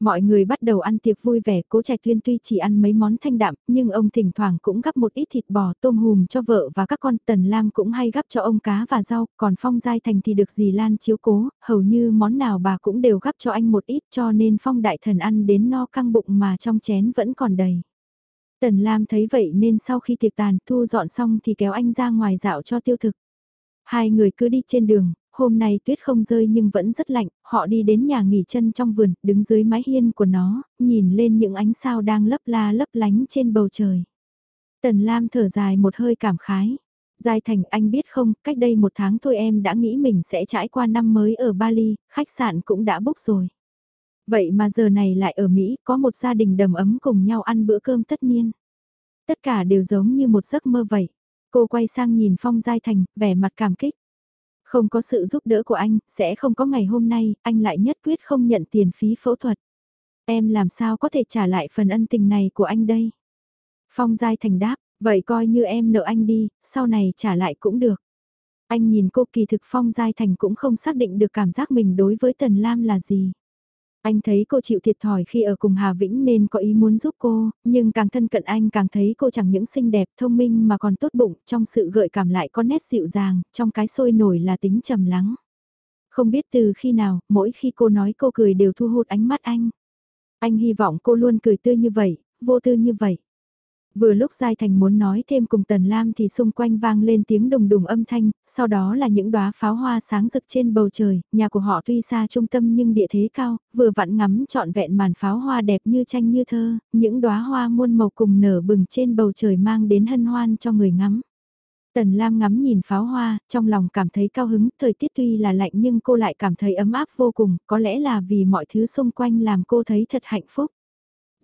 Mọi người bắt đầu ăn tiệc vui vẻ, cố trạch tuyên tuy chỉ ăn mấy món thanh đạm, nhưng ông thỉnh thoảng cũng gắp một ít thịt bò tôm hùm cho vợ và các con, Tần Lam cũng hay gắp cho ông cá và rau, còn Phong Giai Thành thì được dì Lan chiếu cố, hầu như món nào bà cũng đều gắp cho anh một ít cho nên Phong Đại Thần ăn đến no căng bụng mà trong chén vẫn còn đầy. Tần Lam thấy vậy nên sau khi tiệc tàn thu dọn xong thì kéo anh ra ngoài dạo cho tiêu thực. Hai người cứ đi trên đường, hôm nay tuyết không rơi nhưng vẫn rất lạnh, họ đi đến nhà nghỉ chân trong vườn, đứng dưới mái hiên của nó, nhìn lên những ánh sao đang lấp la lấp lánh trên bầu trời. Tần Lam thở dài một hơi cảm khái. Giai Thành anh biết không, cách đây một tháng thôi em đã nghĩ mình sẽ trải qua năm mới ở Bali, khách sạn cũng đã book rồi. Vậy mà giờ này lại ở Mỹ, có một gia đình đầm ấm cùng nhau ăn bữa cơm tất niên. Tất cả đều giống như một giấc mơ vậy. Cô quay sang nhìn Phong Giai Thành, vẻ mặt cảm kích. Không có sự giúp đỡ của anh, sẽ không có ngày hôm nay, anh lại nhất quyết không nhận tiền phí phẫu thuật. Em làm sao có thể trả lại phần ân tình này của anh đây? Phong Giai Thành đáp, vậy coi như em nợ anh đi, sau này trả lại cũng được. Anh nhìn cô kỳ thực Phong Giai Thành cũng không xác định được cảm giác mình đối với Tần Lam là gì. Anh thấy cô chịu thiệt thòi khi ở cùng Hà Vĩnh nên có ý muốn giúp cô, nhưng càng thân cận anh càng thấy cô chẳng những xinh đẹp, thông minh mà còn tốt bụng, trong sự gợi cảm lại có nét dịu dàng, trong cái sôi nổi là tính trầm lắng. Không biết từ khi nào, mỗi khi cô nói cô cười đều thu hút ánh mắt anh. Anh hy vọng cô luôn cười tươi như vậy, vô tư như vậy. Vừa lúc Giai Thành muốn nói thêm cùng Tần Lam thì xung quanh vang lên tiếng đùng đùng âm thanh, sau đó là những đóa pháo hoa sáng rực trên bầu trời, nhà của họ tuy xa trung tâm nhưng địa thế cao, vừa vặn ngắm trọn vẹn màn pháo hoa đẹp như tranh như thơ, những đóa hoa muôn màu cùng nở bừng trên bầu trời mang đến hân hoan cho người ngắm. Tần Lam ngắm nhìn pháo hoa, trong lòng cảm thấy cao hứng, thời tiết tuy là lạnh nhưng cô lại cảm thấy ấm áp vô cùng, có lẽ là vì mọi thứ xung quanh làm cô thấy thật hạnh phúc.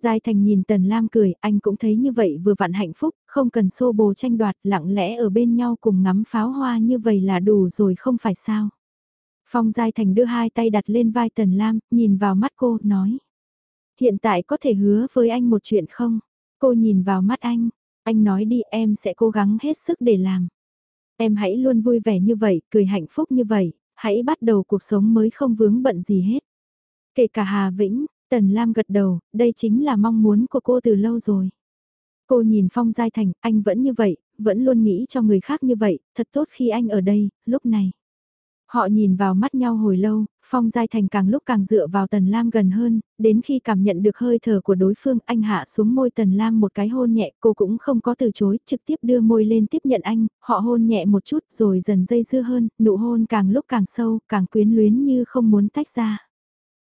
Giai Thành nhìn Tần Lam cười, anh cũng thấy như vậy vừa vặn hạnh phúc, không cần xô bồ tranh đoạt, lặng lẽ ở bên nhau cùng ngắm pháo hoa như vậy là đủ rồi không phải sao. Phong Giai Thành đưa hai tay đặt lên vai Tần Lam, nhìn vào mắt cô, nói. Hiện tại có thể hứa với anh một chuyện không? Cô nhìn vào mắt anh, anh nói đi em sẽ cố gắng hết sức để làm. Em hãy luôn vui vẻ như vậy, cười hạnh phúc như vậy, hãy bắt đầu cuộc sống mới không vướng bận gì hết. Kể cả Hà Vĩnh, Tần Lam gật đầu, đây chính là mong muốn của cô từ lâu rồi. Cô nhìn Phong Giai Thành, anh vẫn như vậy, vẫn luôn nghĩ cho người khác như vậy, thật tốt khi anh ở đây, lúc này. Họ nhìn vào mắt nhau hồi lâu, Phong Giai Thành càng lúc càng dựa vào Tần Lam gần hơn, đến khi cảm nhận được hơi thở của đối phương anh hạ xuống môi Tần Lam một cái hôn nhẹ, cô cũng không có từ chối, trực tiếp đưa môi lên tiếp nhận anh, họ hôn nhẹ một chút rồi dần dây dưa hơn, nụ hôn càng lúc càng sâu, càng quyến luyến như không muốn tách ra.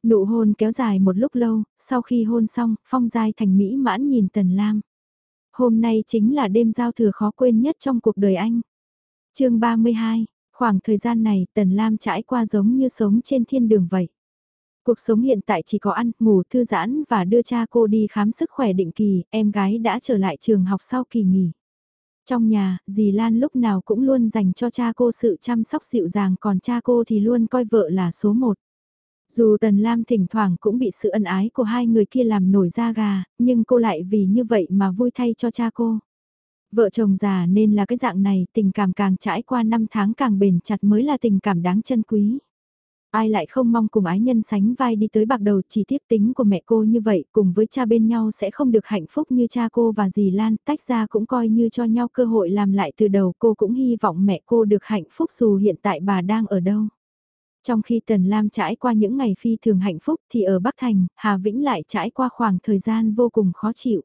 Nụ hôn kéo dài một lúc lâu, sau khi hôn xong, Phong Giai Thành mỹ mãn nhìn Tần Lam. Hôm nay chính là đêm giao thừa khó quên nhất trong cuộc đời anh. chương 32, khoảng thời gian này Tần Lam trải qua giống như sống trên thiên đường vậy. Cuộc sống hiện tại chỉ có ăn, ngủ, thư giãn và đưa cha cô đi khám sức khỏe định kỳ, em gái đã trở lại trường học sau kỳ nghỉ. Trong nhà, dì Lan lúc nào cũng luôn dành cho cha cô sự chăm sóc dịu dàng còn cha cô thì luôn coi vợ là số một. Dù Tần Lam thỉnh thoảng cũng bị sự ân ái của hai người kia làm nổi da gà, nhưng cô lại vì như vậy mà vui thay cho cha cô. Vợ chồng già nên là cái dạng này, tình cảm càng trải qua năm tháng càng bền chặt mới là tình cảm đáng trân quý. Ai lại không mong cùng ái nhân sánh vai đi tới bạc đầu chỉ tiếc tính của mẹ cô như vậy cùng với cha bên nhau sẽ không được hạnh phúc như cha cô và dì Lan tách ra cũng coi như cho nhau cơ hội làm lại từ đầu cô cũng hy vọng mẹ cô được hạnh phúc dù hiện tại bà đang ở đâu. Trong khi Tần Lam trải qua những ngày phi thường hạnh phúc thì ở Bắc Thành, Hà Vĩnh lại trải qua khoảng thời gian vô cùng khó chịu.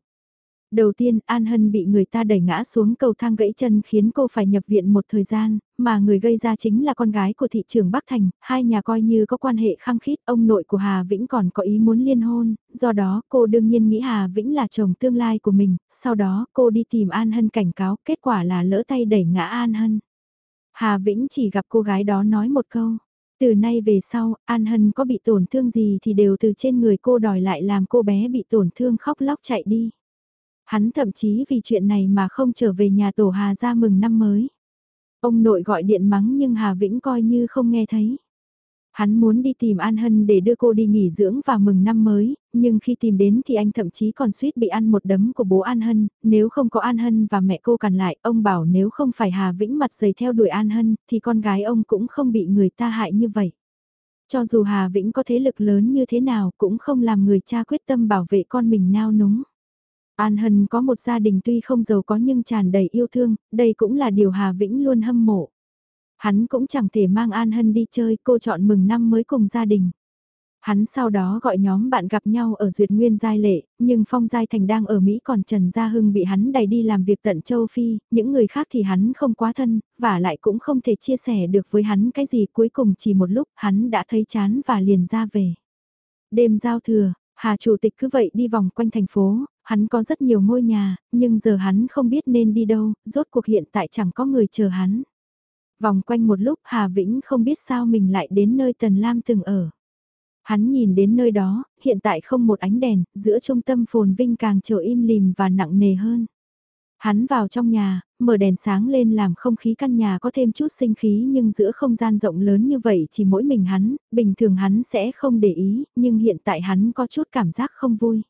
Đầu tiên, An Hân bị người ta đẩy ngã xuống cầu thang gãy chân khiến cô phải nhập viện một thời gian, mà người gây ra chính là con gái của thị trưởng Bắc Thành, hai nhà coi như có quan hệ khăng khít, ông nội của Hà Vĩnh còn có ý muốn liên hôn, do đó cô đương nhiên nghĩ Hà Vĩnh là chồng tương lai của mình, sau đó cô đi tìm An Hân cảnh cáo, kết quả là lỡ tay đẩy ngã An Hân. Hà Vĩnh chỉ gặp cô gái đó nói một câu, từ nay về sau, An Hân có bị tổn thương gì thì đều từ trên người cô đòi lại làm cô bé bị tổn thương khóc lóc chạy đi. Hắn thậm chí vì chuyện này mà không trở về nhà tổ Hà ra mừng năm mới. Ông nội gọi điện mắng nhưng Hà Vĩnh coi như không nghe thấy. Hắn muốn đi tìm An Hân để đưa cô đi nghỉ dưỡng và mừng năm mới, nhưng khi tìm đến thì anh thậm chí còn suýt bị ăn một đấm của bố An Hân, nếu không có An Hân và mẹ cô cản lại, ông bảo nếu không phải Hà Vĩnh mặt dày theo đuổi An Hân, thì con gái ông cũng không bị người ta hại như vậy. Cho dù Hà Vĩnh có thế lực lớn như thế nào cũng không làm người cha quyết tâm bảo vệ con mình nao núng. An Hân có một gia đình tuy không giàu có nhưng tràn đầy yêu thương, đây cũng là điều Hà Vĩnh luôn hâm mộ. Hắn cũng chẳng thể mang An Hân đi chơi, cô chọn mừng năm mới cùng gia đình. Hắn sau đó gọi nhóm bạn gặp nhau ở Duyệt Nguyên Giai Lệ, nhưng Phong Giai Thành đang ở Mỹ còn Trần Gia Hưng bị hắn đẩy đi làm việc tận châu Phi, những người khác thì hắn không quá thân, và lại cũng không thể chia sẻ được với hắn cái gì cuối cùng chỉ một lúc hắn đã thấy chán và liền ra về. Đêm giao thừa, Hà Chủ tịch cứ vậy đi vòng quanh thành phố, hắn có rất nhiều ngôi nhà, nhưng giờ hắn không biết nên đi đâu, rốt cuộc hiện tại chẳng có người chờ hắn. Vòng quanh một lúc Hà Vĩnh không biết sao mình lại đến nơi Tần Lam từng ở. Hắn nhìn đến nơi đó, hiện tại không một ánh đèn, giữa trung tâm phồn vinh càng trở im lìm và nặng nề hơn. Hắn vào trong nhà, mở đèn sáng lên làm không khí căn nhà có thêm chút sinh khí nhưng giữa không gian rộng lớn như vậy chỉ mỗi mình hắn, bình thường hắn sẽ không để ý, nhưng hiện tại hắn có chút cảm giác không vui.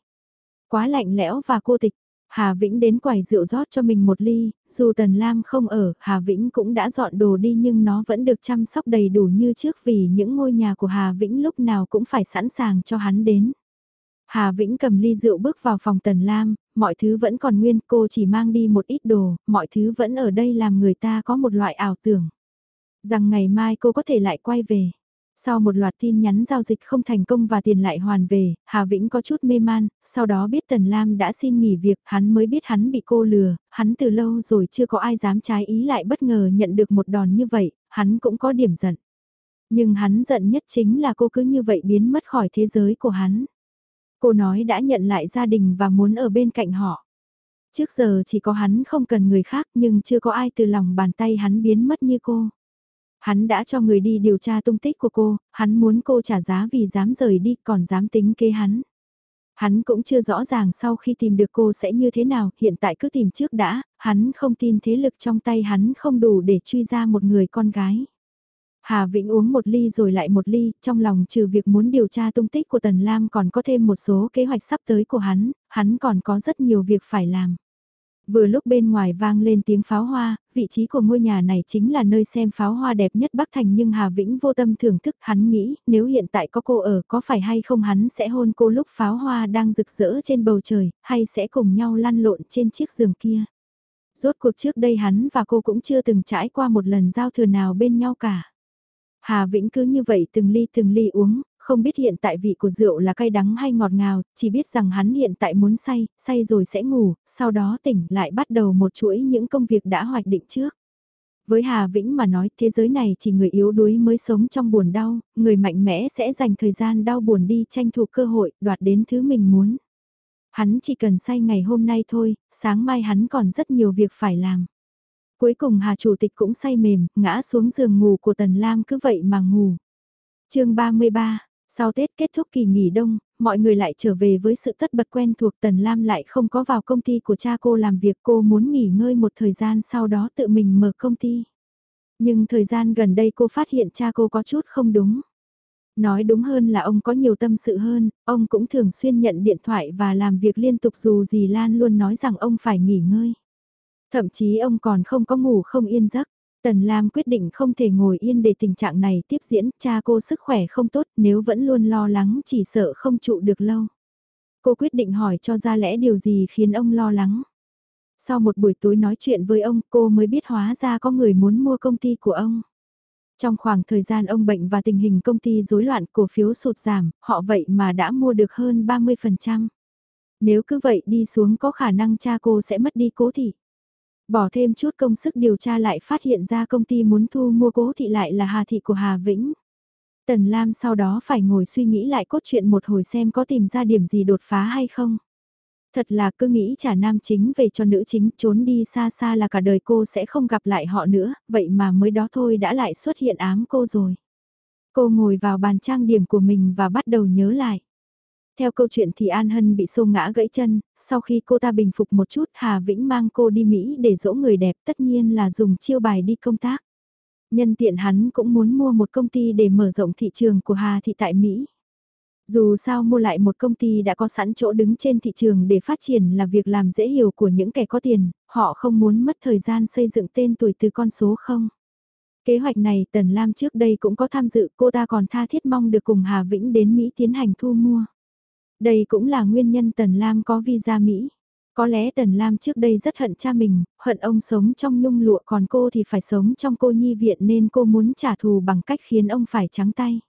Quá lạnh lẽo và cô tịch, Hà Vĩnh đến quầy rượu rót cho mình một ly, dù Tần Lam không ở, Hà Vĩnh cũng đã dọn đồ đi nhưng nó vẫn được chăm sóc đầy đủ như trước vì những ngôi nhà của Hà Vĩnh lúc nào cũng phải sẵn sàng cho hắn đến. Hà Vĩnh cầm ly rượu bước vào phòng Tần Lam, mọi thứ vẫn còn nguyên, cô chỉ mang đi một ít đồ, mọi thứ vẫn ở đây làm người ta có một loại ảo tưởng. Rằng ngày mai cô có thể lại quay về. Sau một loạt tin nhắn giao dịch không thành công và tiền lại hoàn về, Hà Vĩnh có chút mê man, sau đó biết Tần Lam đã xin nghỉ việc, hắn mới biết hắn bị cô lừa, hắn từ lâu rồi chưa có ai dám trái ý lại bất ngờ nhận được một đòn như vậy, hắn cũng có điểm giận. Nhưng hắn giận nhất chính là cô cứ như vậy biến mất khỏi thế giới của hắn. Cô nói đã nhận lại gia đình và muốn ở bên cạnh họ. Trước giờ chỉ có hắn không cần người khác nhưng chưa có ai từ lòng bàn tay hắn biến mất như cô. Hắn đã cho người đi điều tra tung tích của cô, hắn muốn cô trả giá vì dám rời đi còn dám tính kế hắn. Hắn cũng chưa rõ ràng sau khi tìm được cô sẽ như thế nào, hiện tại cứ tìm trước đã, hắn không tin thế lực trong tay hắn không đủ để truy ra một người con gái. Hà Vĩnh uống một ly rồi lại một ly, trong lòng trừ việc muốn điều tra tung tích của Tần Lam còn có thêm một số kế hoạch sắp tới của hắn, hắn còn có rất nhiều việc phải làm. Vừa lúc bên ngoài vang lên tiếng pháo hoa, vị trí của ngôi nhà này chính là nơi xem pháo hoa đẹp nhất Bắc Thành nhưng Hà Vĩnh vô tâm thưởng thức hắn nghĩ nếu hiện tại có cô ở có phải hay không hắn sẽ hôn cô lúc pháo hoa đang rực rỡ trên bầu trời hay sẽ cùng nhau lăn lộn trên chiếc giường kia. Rốt cuộc trước đây hắn và cô cũng chưa từng trải qua một lần giao thừa nào bên nhau cả. Hà Vĩnh cứ như vậy từng ly từng ly uống, không biết hiện tại vị của rượu là cay đắng hay ngọt ngào, chỉ biết rằng hắn hiện tại muốn say, say rồi sẽ ngủ, sau đó tỉnh lại bắt đầu một chuỗi những công việc đã hoạch định trước. Với Hà Vĩnh mà nói thế giới này chỉ người yếu đuối mới sống trong buồn đau, người mạnh mẽ sẽ dành thời gian đau buồn đi tranh thủ cơ hội, đoạt đến thứ mình muốn. Hắn chỉ cần say ngày hôm nay thôi, sáng mai hắn còn rất nhiều việc phải làm. Cuối cùng Hà Chủ tịch cũng say mềm, ngã xuống giường ngủ của Tần Lam cứ vậy mà ngủ. chương 33, sau Tết kết thúc kỳ nghỉ đông, mọi người lại trở về với sự tất bật quen thuộc Tần Lam lại không có vào công ty của cha cô làm việc cô muốn nghỉ ngơi một thời gian sau đó tự mình mở công ty. Nhưng thời gian gần đây cô phát hiện cha cô có chút không đúng. Nói đúng hơn là ông có nhiều tâm sự hơn, ông cũng thường xuyên nhận điện thoại và làm việc liên tục dù gì Lan luôn nói rằng ông phải nghỉ ngơi. Thậm chí ông còn không có ngủ không yên giấc. Tần Lam quyết định không thể ngồi yên để tình trạng này tiếp diễn, cha cô sức khỏe không tốt nếu vẫn luôn lo lắng chỉ sợ không trụ được lâu. Cô quyết định hỏi cho ra lẽ điều gì khiến ông lo lắng. Sau một buổi tối nói chuyện với ông cô mới biết hóa ra có người muốn mua công ty của ông. Trong khoảng thời gian ông bệnh và tình hình công ty rối loạn cổ phiếu sụt giảm, họ vậy mà đã mua được hơn 30%. Nếu cứ vậy đi xuống có khả năng cha cô sẽ mất đi cố thị. Bỏ thêm chút công sức điều tra lại phát hiện ra công ty muốn thu mua cố thị lại là Hà Thị của Hà Vĩnh. Tần Lam sau đó phải ngồi suy nghĩ lại cốt truyện một hồi xem có tìm ra điểm gì đột phá hay không. Thật là cứ nghĩ trả nam chính về cho nữ chính trốn đi xa xa là cả đời cô sẽ không gặp lại họ nữa, vậy mà mới đó thôi đã lại xuất hiện ám cô rồi. Cô ngồi vào bàn trang điểm của mình và bắt đầu nhớ lại. Theo câu chuyện thì An Hân bị xô ngã gãy chân, sau khi cô ta bình phục một chút Hà Vĩnh mang cô đi Mỹ để dỗ người đẹp tất nhiên là dùng chiêu bài đi công tác. Nhân tiện hắn cũng muốn mua một công ty để mở rộng thị trường của Hà Thị tại Mỹ. Dù sao mua lại một công ty đã có sẵn chỗ đứng trên thị trường để phát triển là việc làm dễ hiểu của những kẻ có tiền, họ không muốn mất thời gian xây dựng tên tuổi từ con số không. Kế hoạch này Tần Lam trước đây cũng có tham dự, cô ta còn tha thiết mong được cùng Hà Vĩnh đến Mỹ tiến hành thu mua. Đây cũng là nguyên nhân Tần Lam có visa Mỹ. Có lẽ Tần Lam trước đây rất hận cha mình, hận ông sống trong nhung lụa còn cô thì phải sống trong cô nhi viện nên cô muốn trả thù bằng cách khiến ông phải trắng tay.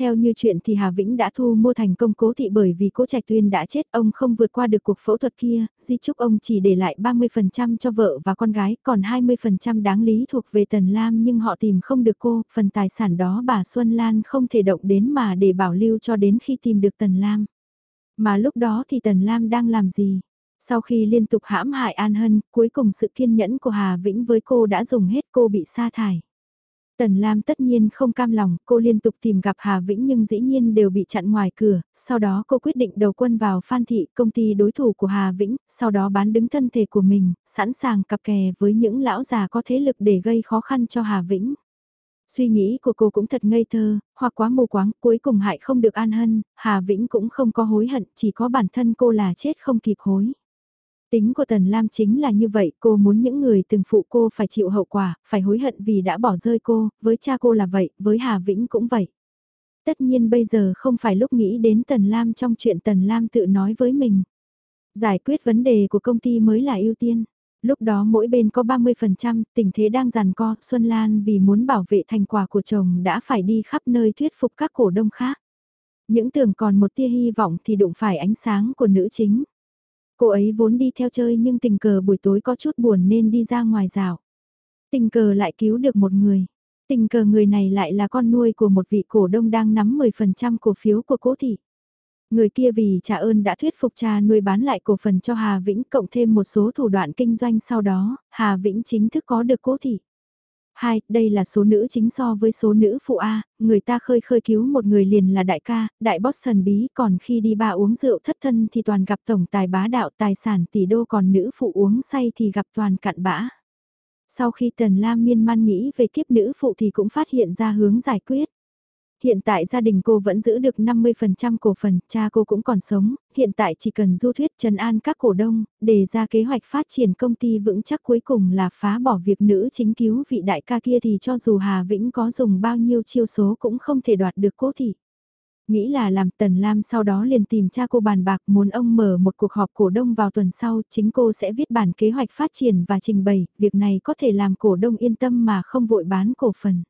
Theo như chuyện thì Hà Vĩnh đã thu mua thành công cố thị bởi vì cố Trạch Tuyên đã chết ông không vượt qua được cuộc phẫu thuật kia, di chúc ông chỉ để lại 30% cho vợ và con gái còn 20% đáng lý thuộc về Tần Lam nhưng họ tìm không được cô, phần tài sản đó bà Xuân Lan không thể động đến mà để bảo lưu cho đến khi tìm được Tần Lam. Mà lúc đó thì Tần Lam đang làm gì? Sau khi liên tục hãm hại An Hân, cuối cùng sự kiên nhẫn của Hà Vĩnh với cô đã dùng hết cô bị sa thải. Tần Lam tất nhiên không cam lòng, cô liên tục tìm gặp Hà Vĩnh nhưng dĩ nhiên đều bị chặn ngoài cửa, sau đó cô quyết định đầu quân vào Phan Thị, công ty đối thủ của Hà Vĩnh, sau đó bán đứng thân thể của mình, sẵn sàng cặp kè với những lão già có thế lực để gây khó khăn cho Hà Vĩnh. Suy nghĩ của cô cũng thật ngây thơ, hoặc quá mù quáng, cuối cùng hại không được an hân, Hà Vĩnh cũng không có hối hận, chỉ có bản thân cô là chết không kịp hối. Tính của Tần Lam chính là như vậy, cô muốn những người từng phụ cô phải chịu hậu quả, phải hối hận vì đã bỏ rơi cô, với cha cô là vậy, với Hà Vĩnh cũng vậy. Tất nhiên bây giờ không phải lúc nghĩ đến Tần Lam trong chuyện Tần Lam tự nói với mình. Giải quyết vấn đề của công ty mới là ưu tiên. Lúc đó mỗi bên có 30%, tình thế đang giàn co, Xuân Lan vì muốn bảo vệ thành quả của chồng đã phải đi khắp nơi thuyết phục các cổ đông khác. Những tưởng còn một tia hy vọng thì đụng phải ánh sáng của nữ chính. Cô ấy vốn đi theo chơi nhưng tình cờ buổi tối có chút buồn nên đi ra ngoài rào. Tình cờ lại cứu được một người. Tình cờ người này lại là con nuôi của một vị cổ đông đang nắm 10% cổ phiếu của cố thị. Người kia vì trả ơn đã thuyết phục cha nuôi bán lại cổ phần cho Hà Vĩnh cộng thêm một số thủ đoạn kinh doanh sau đó, Hà Vĩnh chính thức có được cố thị. Hai, đây là số nữ chính so với số nữ phụ A, người ta khơi khơi cứu một người liền là đại ca, đại boss thần bí, còn khi đi ba uống rượu thất thân thì toàn gặp tổng tài bá đạo tài sản tỷ đô còn nữ phụ uống say thì gặp toàn cặn bã. Sau khi Tần Lam miên man nghĩ về kiếp nữ phụ thì cũng phát hiện ra hướng giải quyết. Hiện tại gia đình cô vẫn giữ được 50% cổ phần, cha cô cũng còn sống, hiện tại chỉ cần du thuyết trần an các cổ đông, đề ra kế hoạch phát triển công ty vững chắc cuối cùng là phá bỏ việc nữ chính cứu vị đại ca kia thì cho dù Hà Vĩnh có dùng bao nhiêu chiêu số cũng không thể đoạt được cố thị. Nghĩ là làm Tần Lam sau đó liền tìm cha cô bàn bạc muốn ông mở một cuộc họp cổ đông vào tuần sau, chính cô sẽ viết bản kế hoạch phát triển và trình bày, việc này có thể làm cổ đông yên tâm mà không vội bán cổ phần.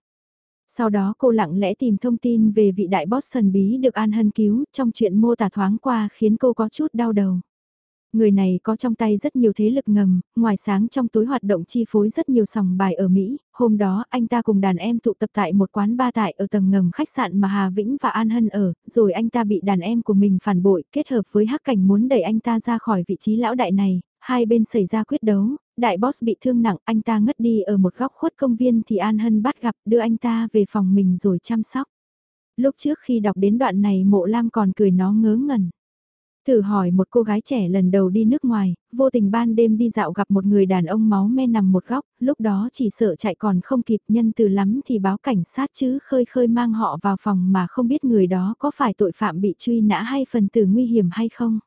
Sau đó cô lặng lẽ tìm thông tin về vị đại boss thần bí được An Hân cứu, trong chuyện mô tả thoáng qua khiến cô có chút đau đầu. Người này có trong tay rất nhiều thế lực ngầm, ngoài sáng trong tối hoạt động chi phối rất nhiều sòng bài ở Mỹ, hôm đó anh ta cùng đàn em tụ tập tại một quán ba tại ở tầng ngầm khách sạn mà Hà Vĩnh và An Hân ở, rồi anh ta bị đàn em của mình phản bội, kết hợp với hắc cảnh muốn đẩy anh ta ra khỏi vị trí lão đại này, hai bên xảy ra quyết đấu, đại boss bị thương nặng, anh ta ngất đi ở một góc khuất công viên thì An Hân bắt gặp đưa anh ta về phòng mình rồi chăm sóc. Lúc trước khi đọc đến đoạn này mộ lam còn cười nó ngớ ngẩn. Thử hỏi một cô gái trẻ lần đầu đi nước ngoài, vô tình ban đêm đi dạo gặp một người đàn ông máu me nằm một góc, lúc đó chỉ sợ chạy còn không kịp nhân từ lắm thì báo cảnh sát chứ khơi khơi mang họ vào phòng mà không biết người đó có phải tội phạm bị truy nã hay phần tử nguy hiểm hay không.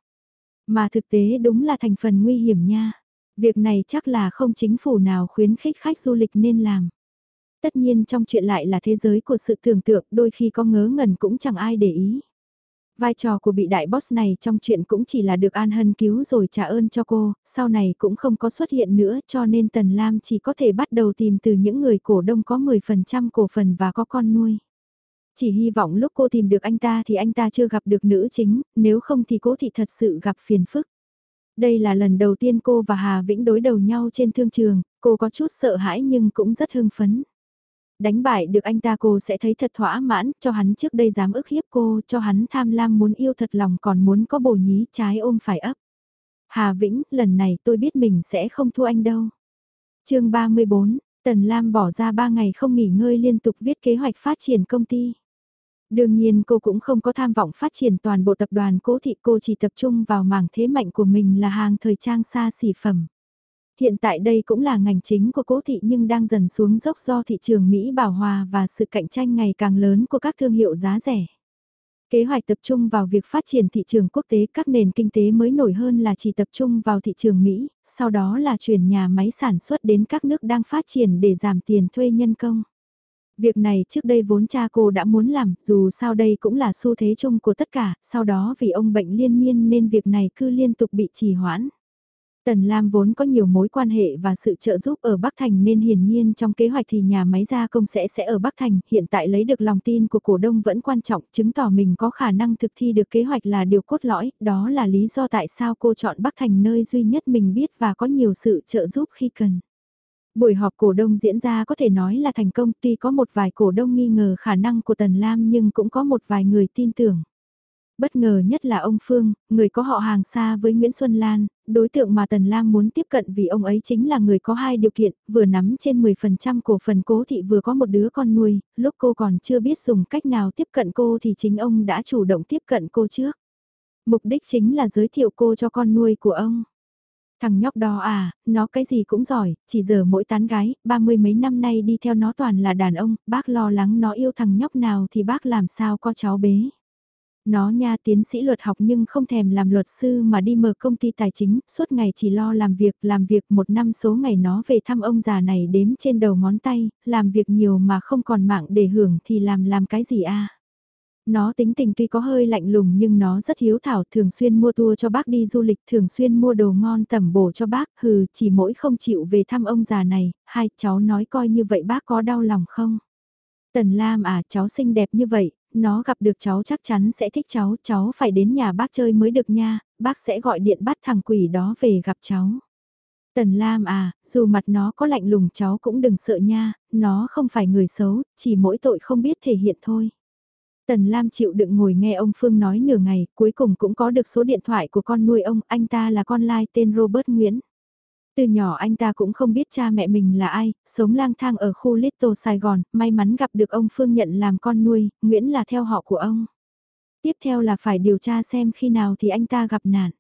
Mà thực tế đúng là thành phần nguy hiểm nha. Việc này chắc là không chính phủ nào khuyến khích khách du lịch nên làm. Tất nhiên trong chuyện lại là thế giới của sự tưởng tượng đôi khi có ngớ ngẩn cũng chẳng ai để ý. Vai trò của bị đại boss này trong chuyện cũng chỉ là được An Hân cứu rồi trả ơn cho cô, sau này cũng không có xuất hiện nữa cho nên Tần Lam chỉ có thể bắt đầu tìm từ những người cổ đông có 10% cổ phần và có con nuôi. Chỉ hy vọng lúc cô tìm được anh ta thì anh ta chưa gặp được nữ chính, nếu không thì cố thị thật sự gặp phiền phức. Đây là lần đầu tiên cô và Hà Vĩnh đối đầu nhau trên thương trường, cô có chút sợ hãi nhưng cũng rất hưng phấn. Đánh bại được anh ta cô sẽ thấy thật thỏa mãn, cho hắn trước đây dám ức hiếp cô, cho hắn tham lam muốn yêu thật lòng còn muốn có bổ nhí trái ôm phải ấp. Hà Vĩnh, lần này tôi biết mình sẽ không thua anh đâu. chương 34, Tần Lam bỏ ra 3 ngày không nghỉ ngơi liên tục viết kế hoạch phát triển công ty. Đương nhiên cô cũng không có tham vọng phát triển toàn bộ tập đoàn cố thị cô chỉ tập trung vào mảng thế mạnh của mình là hàng thời trang xa xỉ phẩm. Hiện tại đây cũng là ngành chính của cố thị nhưng đang dần xuống dốc do thị trường Mỹ bảo hòa và sự cạnh tranh ngày càng lớn của các thương hiệu giá rẻ. Kế hoạch tập trung vào việc phát triển thị trường quốc tế các nền kinh tế mới nổi hơn là chỉ tập trung vào thị trường Mỹ, sau đó là chuyển nhà máy sản xuất đến các nước đang phát triển để giảm tiền thuê nhân công. Việc này trước đây vốn cha cô đã muốn làm, dù sao đây cũng là xu thế chung của tất cả, sau đó vì ông bệnh liên miên nên việc này cứ liên tục bị trì hoãn. Tần Lam vốn có nhiều mối quan hệ và sự trợ giúp ở Bắc Thành nên hiển nhiên trong kế hoạch thì nhà máy gia công sẽ sẽ ở Bắc Thành, hiện tại lấy được lòng tin của cổ đông vẫn quan trọng, chứng tỏ mình có khả năng thực thi được kế hoạch là điều cốt lõi, đó là lý do tại sao cô chọn Bắc Thành nơi duy nhất mình biết và có nhiều sự trợ giúp khi cần. Buổi họp cổ đông diễn ra có thể nói là thành công tuy có một vài cổ đông nghi ngờ khả năng của Tần Lam nhưng cũng có một vài người tin tưởng. Bất ngờ nhất là ông Phương, người có họ hàng xa với Nguyễn Xuân Lan, đối tượng mà Tần Lam muốn tiếp cận vì ông ấy chính là người có hai điều kiện, vừa nắm trên 10% cổ phần cố thị vừa có một đứa con nuôi, lúc cô còn chưa biết dùng cách nào tiếp cận cô thì chính ông đã chủ động tiếp cận cô trước. Mục đích chính là giới thiệu cô cho con nuôi của ông. Thằng nhóc đó à, nó cái gì cũng giỏi, chỉ giờ mỗi tán gái, ba mươi mấy năm nay đi theo nó toàn là đàn ông, bác lo lắng nó yêu thằng nhóc nào thì bác làm sao có cháu bế. Nó nha tiến sĩ luật học nhưng không thèm làm luật sư mà đi mở công ty tài chính, suốt ngày chỉ lo làm việc, làm việc một năm số ngày nó về thăm ông già này đếm trên đầu ngón tay, làm việc nhiều mà không còn mạng để hưởng thì làm làm cái gì a nó tính tình tuy có hơi lạnh lùng nhưng nó rất hiếu thảo thường xuyên mua tour cho bác đi du lịch thường xuyên mua đồ ngon tẩm bổ cho bác hừ chỉ mỗi không chịu về thăm ông già này, hai cháu nói coi như vậy bác có đau lòng không? Tần Lam à cháu xinh đẹp như vậy, nó gặp được cháu chắc chắn sẽ thích cháu, cháu phải đến nhà bác chơi mới được nha, bác sẽ gọi điện bắt thằng quỷ đó về gặp cháu. Tần Lam à, dù mặt nó có lạnh lùng cháu cũng đừng sợ nha, nó không phải người xấu, chỉ mỗi tội không biết thể hiện thôi. Tần Lam chịu đựng ngồi nghe ông Phương nói nửa ngày, cuối cùng cũng có được số điện thoại của con nuôi ông, anh ta là con lai tên Robert Nguyễn. Từ nhỏ anh ta cũng không biết cha mẹ mình là ai, sống lang thang ở khu Little Sài Gòn, may mắn gặp được ông Phương nhận làm con nuôi, Nguyễn là theo họ của ông. Tiếp theo là phải điều tra xem khi nào thì anh ta gặp nạn.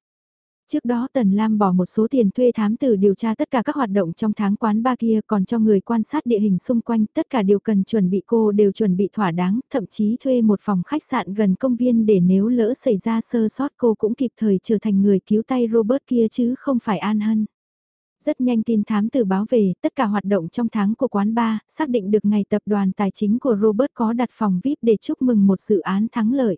Trước đó Tần Lam bỏ một số tiền thuê thám tử điều tra tất cả các hoạt động trong tháng quán ba kia còn cho người quan sát địa hình xung quanh tất cả điều cần chuẩn bị cô đều chuẩn bị thỏa đáng, thậm chí thuê một phòng khách sạn gần công viên để nếu lỡ xảy ra sơ sót cô cũng kịp thời trở thành người cứu tay Robert kia chứ không phải An Hân. Rất nhanh tin thám tử báo về, tất cả hoạt động trong tháng của quán ba xác định được ngày tập đoàn tài chính của Robert có đặt phòng VIP để chúc mừng một dự án thắng lợi.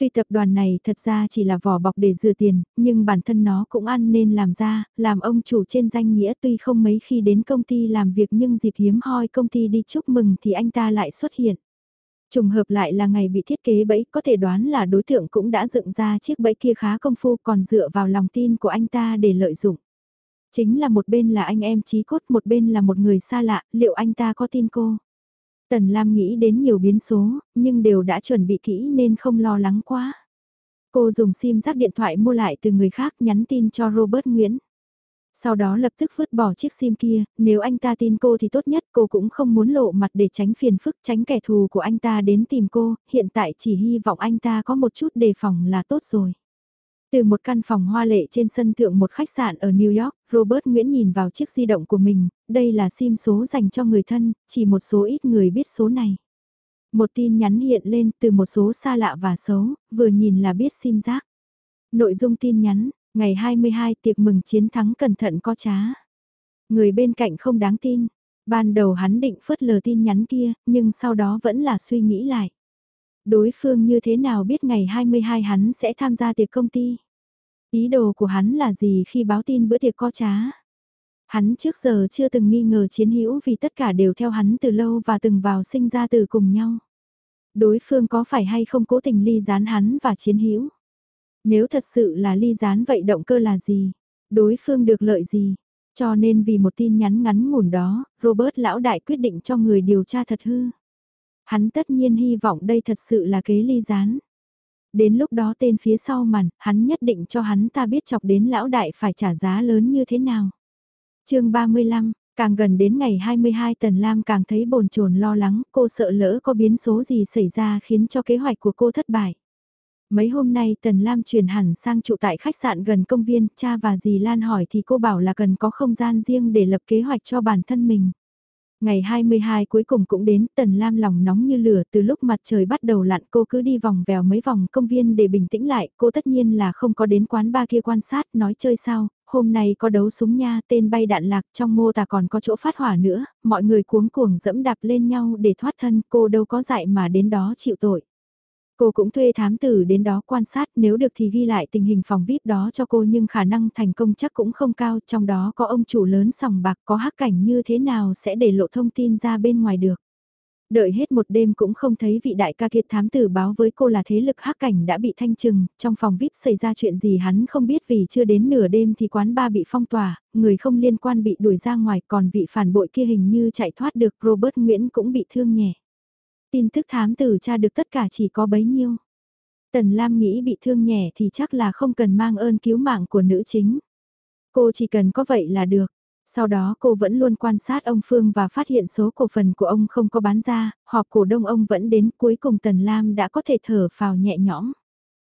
Tuy tập đoàn này thật ra chỉ là vỏ bọc để dừa tiền, nhưng bản thân nó cũng ăn nên làm ra, làm ông chủ trên danh nghĩa tuy không mấy khi đến công ty làm việc nhưng dịp hiếm hoi công ty đi chúc mừng thì anh ta lại xuất hiện. Trùng hợp lại là ngày bị thiết kế bẫy, có thể đoán là đối tượng cũng đã dựng ra chiếc bẫy kia khá công phu còn dựa vào lòng tin của anh ta để lợi dụng. Chính là một bên là anh em trí cốt, một bên là một người xa lạ, liệu anh ta có tin cô? Tần Lam nghĩ đến nhiều biến số, nhưng đều đã chuẩn bị kỹ nên không lo lắng quá. Cô dùng sim rác điện thoại mua lại từ người khác nhắn tin cho Robert Nguyễn. Sau đó lập tức vứt bỏ chiếc sim kia, nếu anh ta tin cô thì tốt nhất cô cũng không muốn lộ mặt để tránh phiền phức tránh kẻ thù của anh ta đến tìm cô, hiện tại chỉ hy vọng anh ta có một chút đề phòng là tốt rồi. Từ một căn phòng hoa lệ trên sân thượng một khách sạn ở New York, Robert Nguyễn nhìn vào chiếc di động của mình, đây là sim số dành cho người thân, chỉ một số ít người biết số này. Một tin nhắn hiện lên từ một số xa lạ và xấu, vừa nhìn là biết sim giác. Nội dung tin nhắn, ngày 22 tiệc mừng chiến thắng cẩn thận có trá. Người bên cạnh không đáng tin, ban đầu hắn định phớt lờ tin nhắn kia, nhưng sau đó vẫn là suy nghĩ lại. Đối phương như thế nào biết ngày 22 hắn sẽ tham gia tiệc công ty? Ý đồ của hắn là gì khi báo tin bữa tiệc có trá? Hắn trước giờ chưa từng nghi ngờ chiến hữu vì tất cả đều theo hắn từ lâu và từng vào sinh ra từ cùng nhau. Đối phương có phải hay không cố tình ly gián hắn và chiến hữu? Nếu thật sự là ly gián vậy động cơ là gì? Đối phương được lợi gì? Cho nên vì một tin nhắn ngắn ngủn đó, Robert lão đại quyết định cho người điều tra thật hư. Hắn tất nhiên hy vọng đây thật sự là kế ly gián. Đến lúc đó tên phía sau màn, hắn nhất định cho hắn ta biết chọc đến lão đại phải trả giá lớn như thế nào. chương 35, càng gần đến ngày 22 Tần Lam càng thấy bồn chồn lo lắng, cô sợ lỡ có biến số gì xảy ra khiến cho kế hoạch của cô thất bại. Mấy hôm nay Tần Lam chuyển hẳn sang trụ tại khách sạn gần công viên, cha và dì Lan hỏi thì cô bảo là cần có không gian riêng để lập kế hoạch cho bản thân mình. Ngày 22 cuối cùng cũng đến, Tần Lam lòng nóng như lửa từ lúc mặt trời bắt đầu lặn cô cứ đi vòng vèo mấy vòng công viên để bình tĩnh lại, cô tất nhiên là không có đến quán ba kia quan sát, nói chơi sao, hôm nay có đấu súng nha, tên bay đạn lạc trong mô tả còn có chỗ phát hỏa nữa, mọi người cuống cuồng dẫm đạp lên nhau để thoát thân, cô đâu có dại mà đến đó chịu tội. Cô cũng thuê thám tử đến đó quan sát nếu được thì ghi lại tình hình phòng VIP đó cho cô nhưng khả năng thành công chắc cũng không cao trong đó có ông chủ lớn sòng bạc có hắc cảnh như thế nào sẽ để lộ thông tin ra bên ngoài được. Đợi hết một đêm cũng không thấy vị đại ca kiệt thám tử báo với cô là thế lực hắc cảnh đã bị thanh trừng, trong phòng VIP xảy ra chuyện gì hắn không biết vì chưa đến nửa đêm thì quán ba bị phong tỏa, người không liên quan bị đuổi ra ngoài còn vị phản bội kia hình như chạy thoát được Robert Nguyễn cũng bị thương nhẹ. Tin tức thám tử tra được tất cả chỉ có bấy nhiêu. Tần Lam nghĩ bị thương nhẹ thì chắc là không cần mang ơn cứu mạng của nữ chính. Cô chỉ cần có vậy là được. Sau đó cô vẫn luôn quan sát ông Phương và phát hiện số cổ phần của ông không có bán ra, họp cổ đông ông vẫn đến cuối cùng Tần Lam đã có thể thở phào nhẹ nhõm.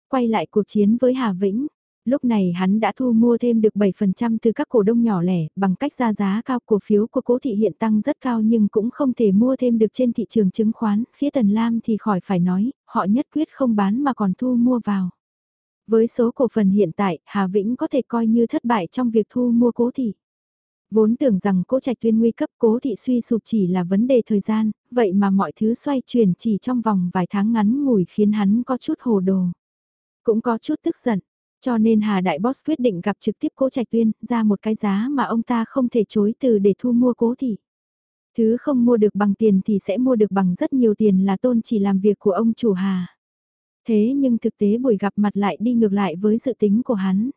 Quay lại cuộc chiến với Hà Vĩnh, Lúc này hắn đã thu mua thêm được 7% từ các cổ đông nhỏ lẻ, bằng cách ra giá cao cổ phiếu của cố thị hiện tăng rất cao nhưng cũng không thể mua thêm được trên thị trường chứng khoán, phía Tần Lam thì khỏi phải nói, họ nhất quyết không bán mà còn thu mua vào. Với số cổ phần hiện tại, Hà Vĩnh có thể coi như thất bại trong việc thu mua cố thị. Vốn tưởng rằng cố trạch tuyên nguy cấp cố thị suy sụp chỉ là vấn đề thời gian, vậy mà mọi thứ xoay chuyển chỉ trong vòng vài tháng ngắn ngủi khiến hắn có chút hồ đồ. Cũng có chút tức giận, cho nên Hà Đại Boss quyết định gặp trực tiếp Cố Trạch Tuyên, ra một cái giá mà ông ta không thể chối từ để thu mua cố thị. Thứ không mua được bằng tiền thì sẽ mua được bằng rất nhiều tiền là tôn chỉ làm việc của ông chủ Hà. Thế nhưng thực tế buổi gặp mặt lại đi ngược lại với dự tính của hắn.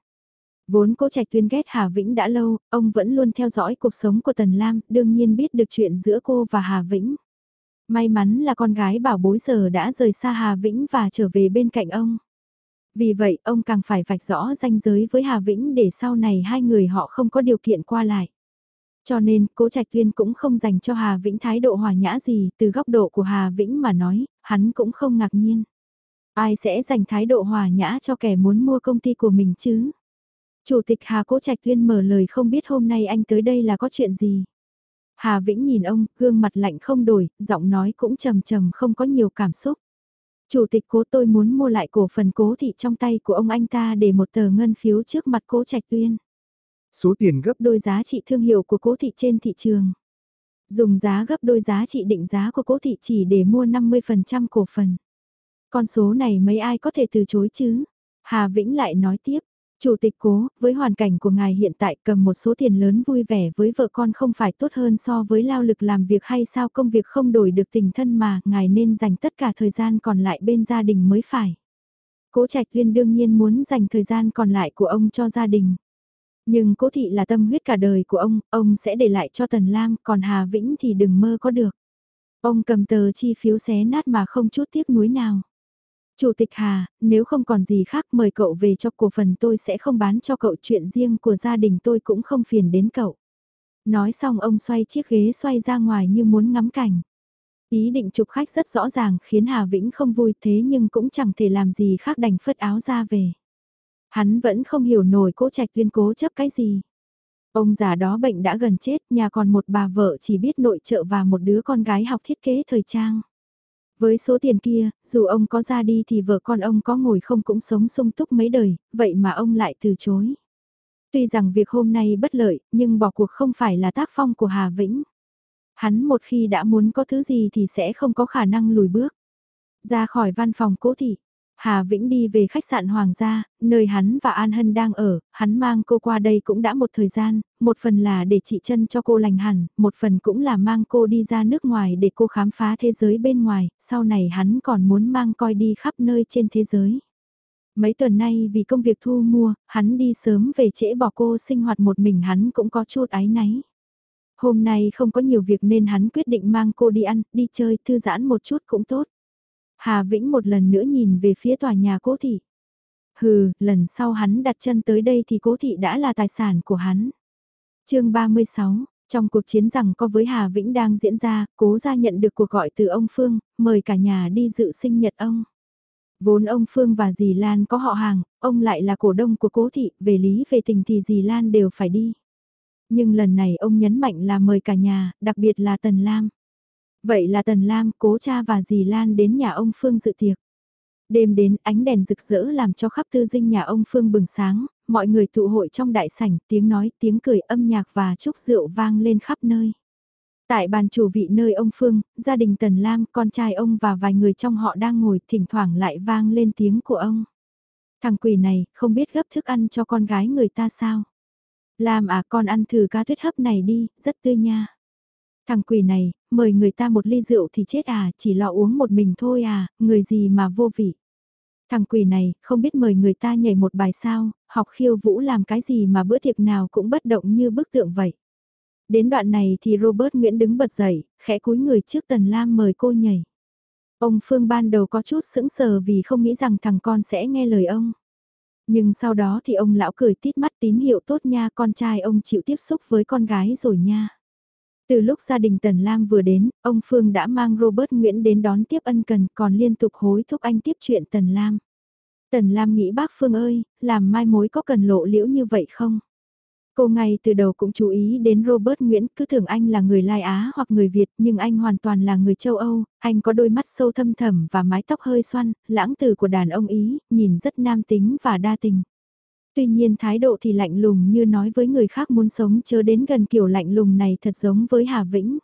Vốn cố trạch tuyên ghét Hà Vĩnh đã lâu, ông vẫn luôn theo dõi cuộc sống của Tần Lam, đương nhiên biết được chuyện giữa cô và Hà Vĩnh. May mắn là con gái bảo bối giờ đã rời xa Hà Vĩnh và trở về bên cạnh ông. Vì vậy, ông càng phải vạch rõ ranh giới với Hà Vĩnh để sau này hai người họ không có điều kiện qua lại. Cho nên, Cố Trạch Tuyên cũng không dành cho Hà Vĩnh thái độ hòa nhã gì, từ góc độ của Hà Vĩnh mà nói, hắn cũng không ngạc nhiên. Ai sẽ dành thái độ hòa nhã cho kẻ muốn mua công ty của mình chứ? Chủ tịch Hà Cố Trạch Tuyên mở lời không biết hôm nay anh tới đây là có chuyện gì. Hà Vĩnh nhìn ông, gương mặt lạnh không đổi, giọng nói cũng trầm trầm không có nhiều cảm xúc. Chủ tịch cố tôi muốn mua lại cổ phần cố thị trong tay của ông anh ta để một tờ ngân phiếu trước mặt cố trạch tuyên. Số tiền gấp đôi giá trị thương hiệu của cố thị trên thị trường. Dùng giá gấp đôi giá trị định giá của cố thị chỉ để mua 50% cổ phần. Con số này mấy ai có thể từ chối chứ? Hà Vĩnh lại nói tiếp, Chủ tịch cố, với hoàn cảnh của ngài hiện tại cầm một số tiền lớn vui vẻ với vợ con không phải tốt hơn so với lao lực làm việc hay sao công việc không đổi được tình thân mà ngài nên dành tất cả thời gian còn lại bên gia đình mới phải. Cố Trạch Tuyên đương nhiên muốn dành thời gian còn lại của ông cho gia đình. Nhưng cố thị là tâm huyết cả đời của ông, ông sẽ để lại cho Tần Lam, còn Hà Vĩnh thì đừng mơ có được. Ông cầm tờ chi phiếu xé nát mà không chút tiếc nuối nào. Chủ tịch Hà, nếu không còn gì khác mời cậu về cho cổ phần tôi sẽ không bán cho cậu chuyện riêng của gia đình tôi cũng không phiền đến cậu. Nói xong ông xoay chiếc ghế xoay ra ngoài như muốn ngắm cảnh. Ý định chụp khách rất rõ ràng khiến Hà Vĩnh không vui thế nhưng cũng chẳng thể làm gì khác đành phất áo ra về. Hắn vẫn không hiểu nổi cố trạch tuyên cố chấp cái gì. Ông già đó bệnh đã gần chết, nhà còn một bà vợ chỉ biết nội trợ và một đứa con gái học thiết kế thời trang. Với số tiền kia, dù ông có ra đi thì vợ con ông có ngồi không cũng sống sung túc mấy đời, vậy mà ông lại từ chối. Tuy rằng việc hôm nay bất lợi, nhưng bỏ cuộc không phải là tác phong của Hà Vĩnh. Hắn một khi đã muốn có thứ gì thì sẽ không có khả năng lùi bước. Ra khỏi văn phòng cố thị, Hà Vĩnh đi về khách sạn Hoàng gia, nơi hắn và An Hân đang ở, hắn mang cô qua đây cũng đã một thời gian, một phần là để trị chân cho cô lành hẳn, một phần cũng là mang cô đi ra nước ngoài để cô khám phá thế giới bên ngoài, sau này hắn còn muốn mang coi đi khắp nơi trên thế giới. Mấy tuần nay vì công việc thu mua, hắn đi sớm về trễ bỏ cô sinh hoạt một mình hắn cũng có chút ái náy. Hôm nay không có nhiều việc nên hắn quyết định mang cô đi ăn, đi chơi, thư giãn một chút cũng tốt. Hà Vĩnh một lần nữa nhìn về phía tòa nhà cố thị. Hừ, lần sau hắn đặt chân tới đây thì cố thị đã là tài sản của hắn. chương 36, trong cuộc chiến rằng có với Hà Vĩnh đang diễn ra, cố ra nhận được cuộc gọi từ ông Phương, mời cả nhà đi dự sinh nhật ông. Vốn ông Phương và dì Lan có họ hàng, ông lại là cổ đông của cố thị, về lý về tình thì dì Lan đều phải đi. Nhưng lần này ông nhấn mạnh là mời cả nhà, đặc biệt là Tần Lam. Vậy là Tần Lam, cố cha và dì Lan đến nhà ông Phương dự tiệc. Đêm đến ánh đèn rực rỡ làm cho khắp tư dinh nhà ông Phương bừng sáng, mọi người tụ hội trong đại sảnh, tiếng nói, tiếng cười âm nhạc và chúc rượu vang lên khắp nơi. Tại bàn chủ vị nơi ông Phương, gia đình Tần Lam, con trai ông và vài người trong họ đang ngồi thỉnh thoảng lại vang lên tiếng của ông. Thằng quỷ này, không biết gấp thức ăn cho con gái người ta sao? Lam à con ăn thử cá tuyết hấp này đi, rất tươi nha. Thằng quỷ này, mời người ta một ly rượu thì chết à, chỉ lo uống một mình thôi à, người gì mà vô vị. Thằng quỷ này, không biết mời người ta nhảy một bài sao, học khiêu vũ làm cái gì mà bữa tiệc nào cũng bất động như bức tượng vậy. Đến đoạn này thì Robert Nguyễn đứng bật dậy, khẽ cúi người trước Tần Lam mời cô nhảy. Ông Phương ban đầu có chút sững sờ vì không nghĩ rằng thằng con sẽ nghe lời ông. Nhưng sau đó thì ông lão cười tít mắt tín hiệu tốt nha con trai ông chịu tiếp xúc với con gái rồi nha. Từ lúc gia đình Tần Lam vừa đến, ông Phương đã mang Robert Nguyễn đến đón tiếp ân cần còn liên tục hối thúc anh tiếp chuyện Tần Lam. Tần Lam nghĩ bác Phương ơi, làm mai mối có cần lộ liễu như vậy không? Cô ngay từ đầu cũng chú ý đến Robert Nguyễn, cứ tưởng anh là người Lai Á hoặc người Việt nhưng anh hoàn toàn là người châu Âu, anh có đôi mắt sâu thâm thẳm và mái tóc hơi xoăn, lãng từ của đàn ông Ý, nhìn rất nam tính và đa tình. Tuy nhiên thái độ thì lạnh lùng như nói với người khác muốn sống chớ đến gần kiểu lạnh lùng này thật giống với Hà Vĩnh.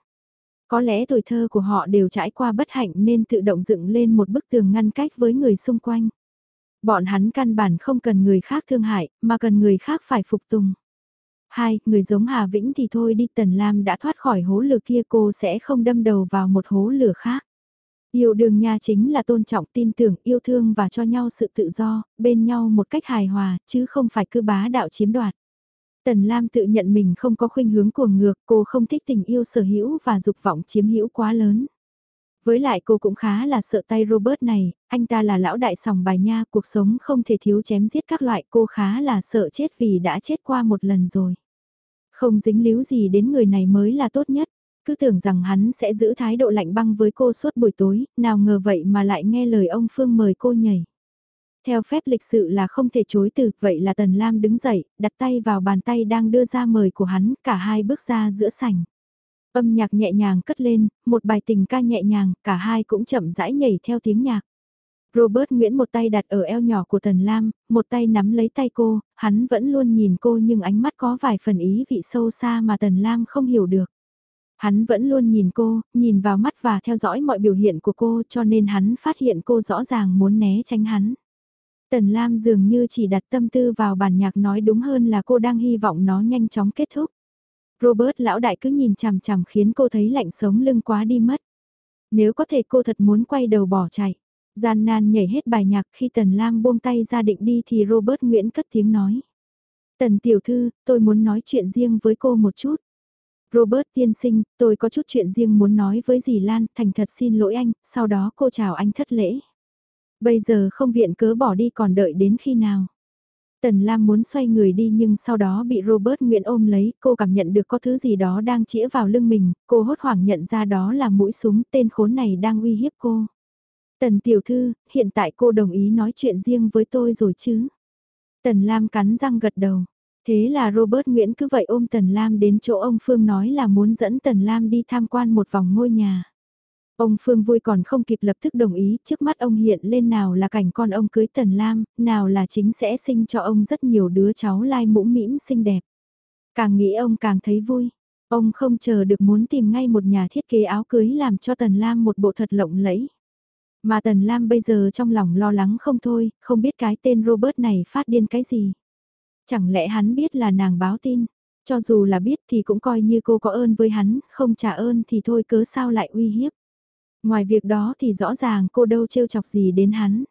Có lẽ tuổi thơ của họ đều trải qua bất hạnh nên tự động dựng lên một bức tường ngăn cách với người xung quanh. Bọn hắn căn bản không cần người khác thương hại, mà cần người khác phải phục tùng. Hai, người giống Hà Vĩnh thì thôi đi Tần Lam đã thoát khỏi hố lửa kia cô sẽ không đâm đầu vào một hố lửa khác. Yêu đương nha chính là tôn trọng tin tưởng yêu thương và cho nhau sự tự do, bên nhau một cách hài hòa, chứ không phải cứ bá đạo chiếm đoạt. Tần Lam tự nhận mình không có khuynh hướng cuồng ngược, cô không thích tình yêu sở hữu và dục vọng chiếm hữu quá lớn. Với lại cô cũng khá là sợ tay Robert này, anh ta là lão đại sòng bài nha, cuộc sống không thể thiếu chém giết các loại cô khá là sợ chết vì đã chết qua một lần rồi. Không dính líu gì đến người này mới là tốt nhất, cứ tưởng rằng hắn sẽ giữ thái độ lạnh băng với cô suốt buổi tối, nào ngờ vậy mà lại nghe lời ông Phương mời cô nhảy. Theo phép lịch sự là không thể chối từ, vậy là Tần Lam đứng dậy, đặt tay vào bàn tay đang đưa ra mời của hắn, cả hai bước ra giữa sảnh. Âm nhạc nhẹ nhàng cất lên, một bài tình ca nhẹ nhàng, cả hai cũng chậm rãi nhảy theo tiếng nhạc. Robert Nguyễn một tay đặt ở eo nhỏ của Tần Lam, một tay nắm lấy tay cô, hắn vẫn luôn nhìn cô nhưng ánh mắt có vài phần ý vị sâu xa mà Tần Lam không hiểu được. Hắn vẫn luôn nhìn cô, nhìn vào mắt và theo dõi mọi biểu hiện của cô cho nên hắn phát hiện cô rõ ràng muốn né tránh hắn. Tần Lam dường như chỉ đặt tâm tư vào bản nhạc nói đúng hơn là cô đang hy vọng nó nhanh chóng kết thúc. Robert lão đại cứ nhìn chằm chằm khiến cô thấy lạnh sống lưng quá đi mất. Nếu có thể cô thật muốn quay đầu bỏ chạy. Gian nan nhảy hết bài nhạc khi Tần Lam buông tay ra định đi thì Robert Nguyễn cất tiếng nói. Tần tiểu thư, tôi muốn nói chuyện riêng với cô một chút. Robert tiên sinh, tôi có chút chuyện riêng muốn nói với dì Lan, thành thật xin lỗi anh, sau đó cô chào anh thất lễ. Bây giờ không viện cớ bỏ đi còn đợi đến khi nào. Tần Lam muốn xoay người đi nhưng sau đó bị Robert Nguyễn ôm lấy, cô cảm nhận được có thứ gì đó đang chĩa vào lưng mình, cô hốt hoảng nhận ra đó là mũi súng, tên khốn này đang uy hiếp cô. Tần tiểu thư, hiện tại cô đồng ý nói chuyện riêng với tôi rồi chứ? Tần Lam cắn răng gật đầu. Thế là Robert Nguyễn cứ vậy ôm Tần Lam đến chỗ ông Phương nói là muốn dẫn Tần Lam đi tham quan một vòng ngôi nhà. Ông Phương vui còn không kịp lập tức đồng ý, trước mắt ông hiện lên nào là cảnh con ông cưới Tần Lam, nào là chính sẽ sinh cho ông rất nhiều đứa cháu lai mũm mĩm xinh đẹp. Càng nghĩ ông càng thấy vui, ông không chờ được muốn tìm ngay một nhà thiết kế áo cưới làm cho Tần Lam một bộ thật lộng lẫy. Mà Tần Lam bây giờ trong lòng lo lắng không thôi, không biết cái tên Robert này phát điên cái gì. Chẳng lẽ hắn biết là nàng báo tin, cho dù là biết thì cũng coi như cô có ơn với hắn, không trả ơn thì thôi cớ sao lại uy hiếp. Ngoài việc đó thì rõ ràng cô đâu trêu chọc gì đến hắn.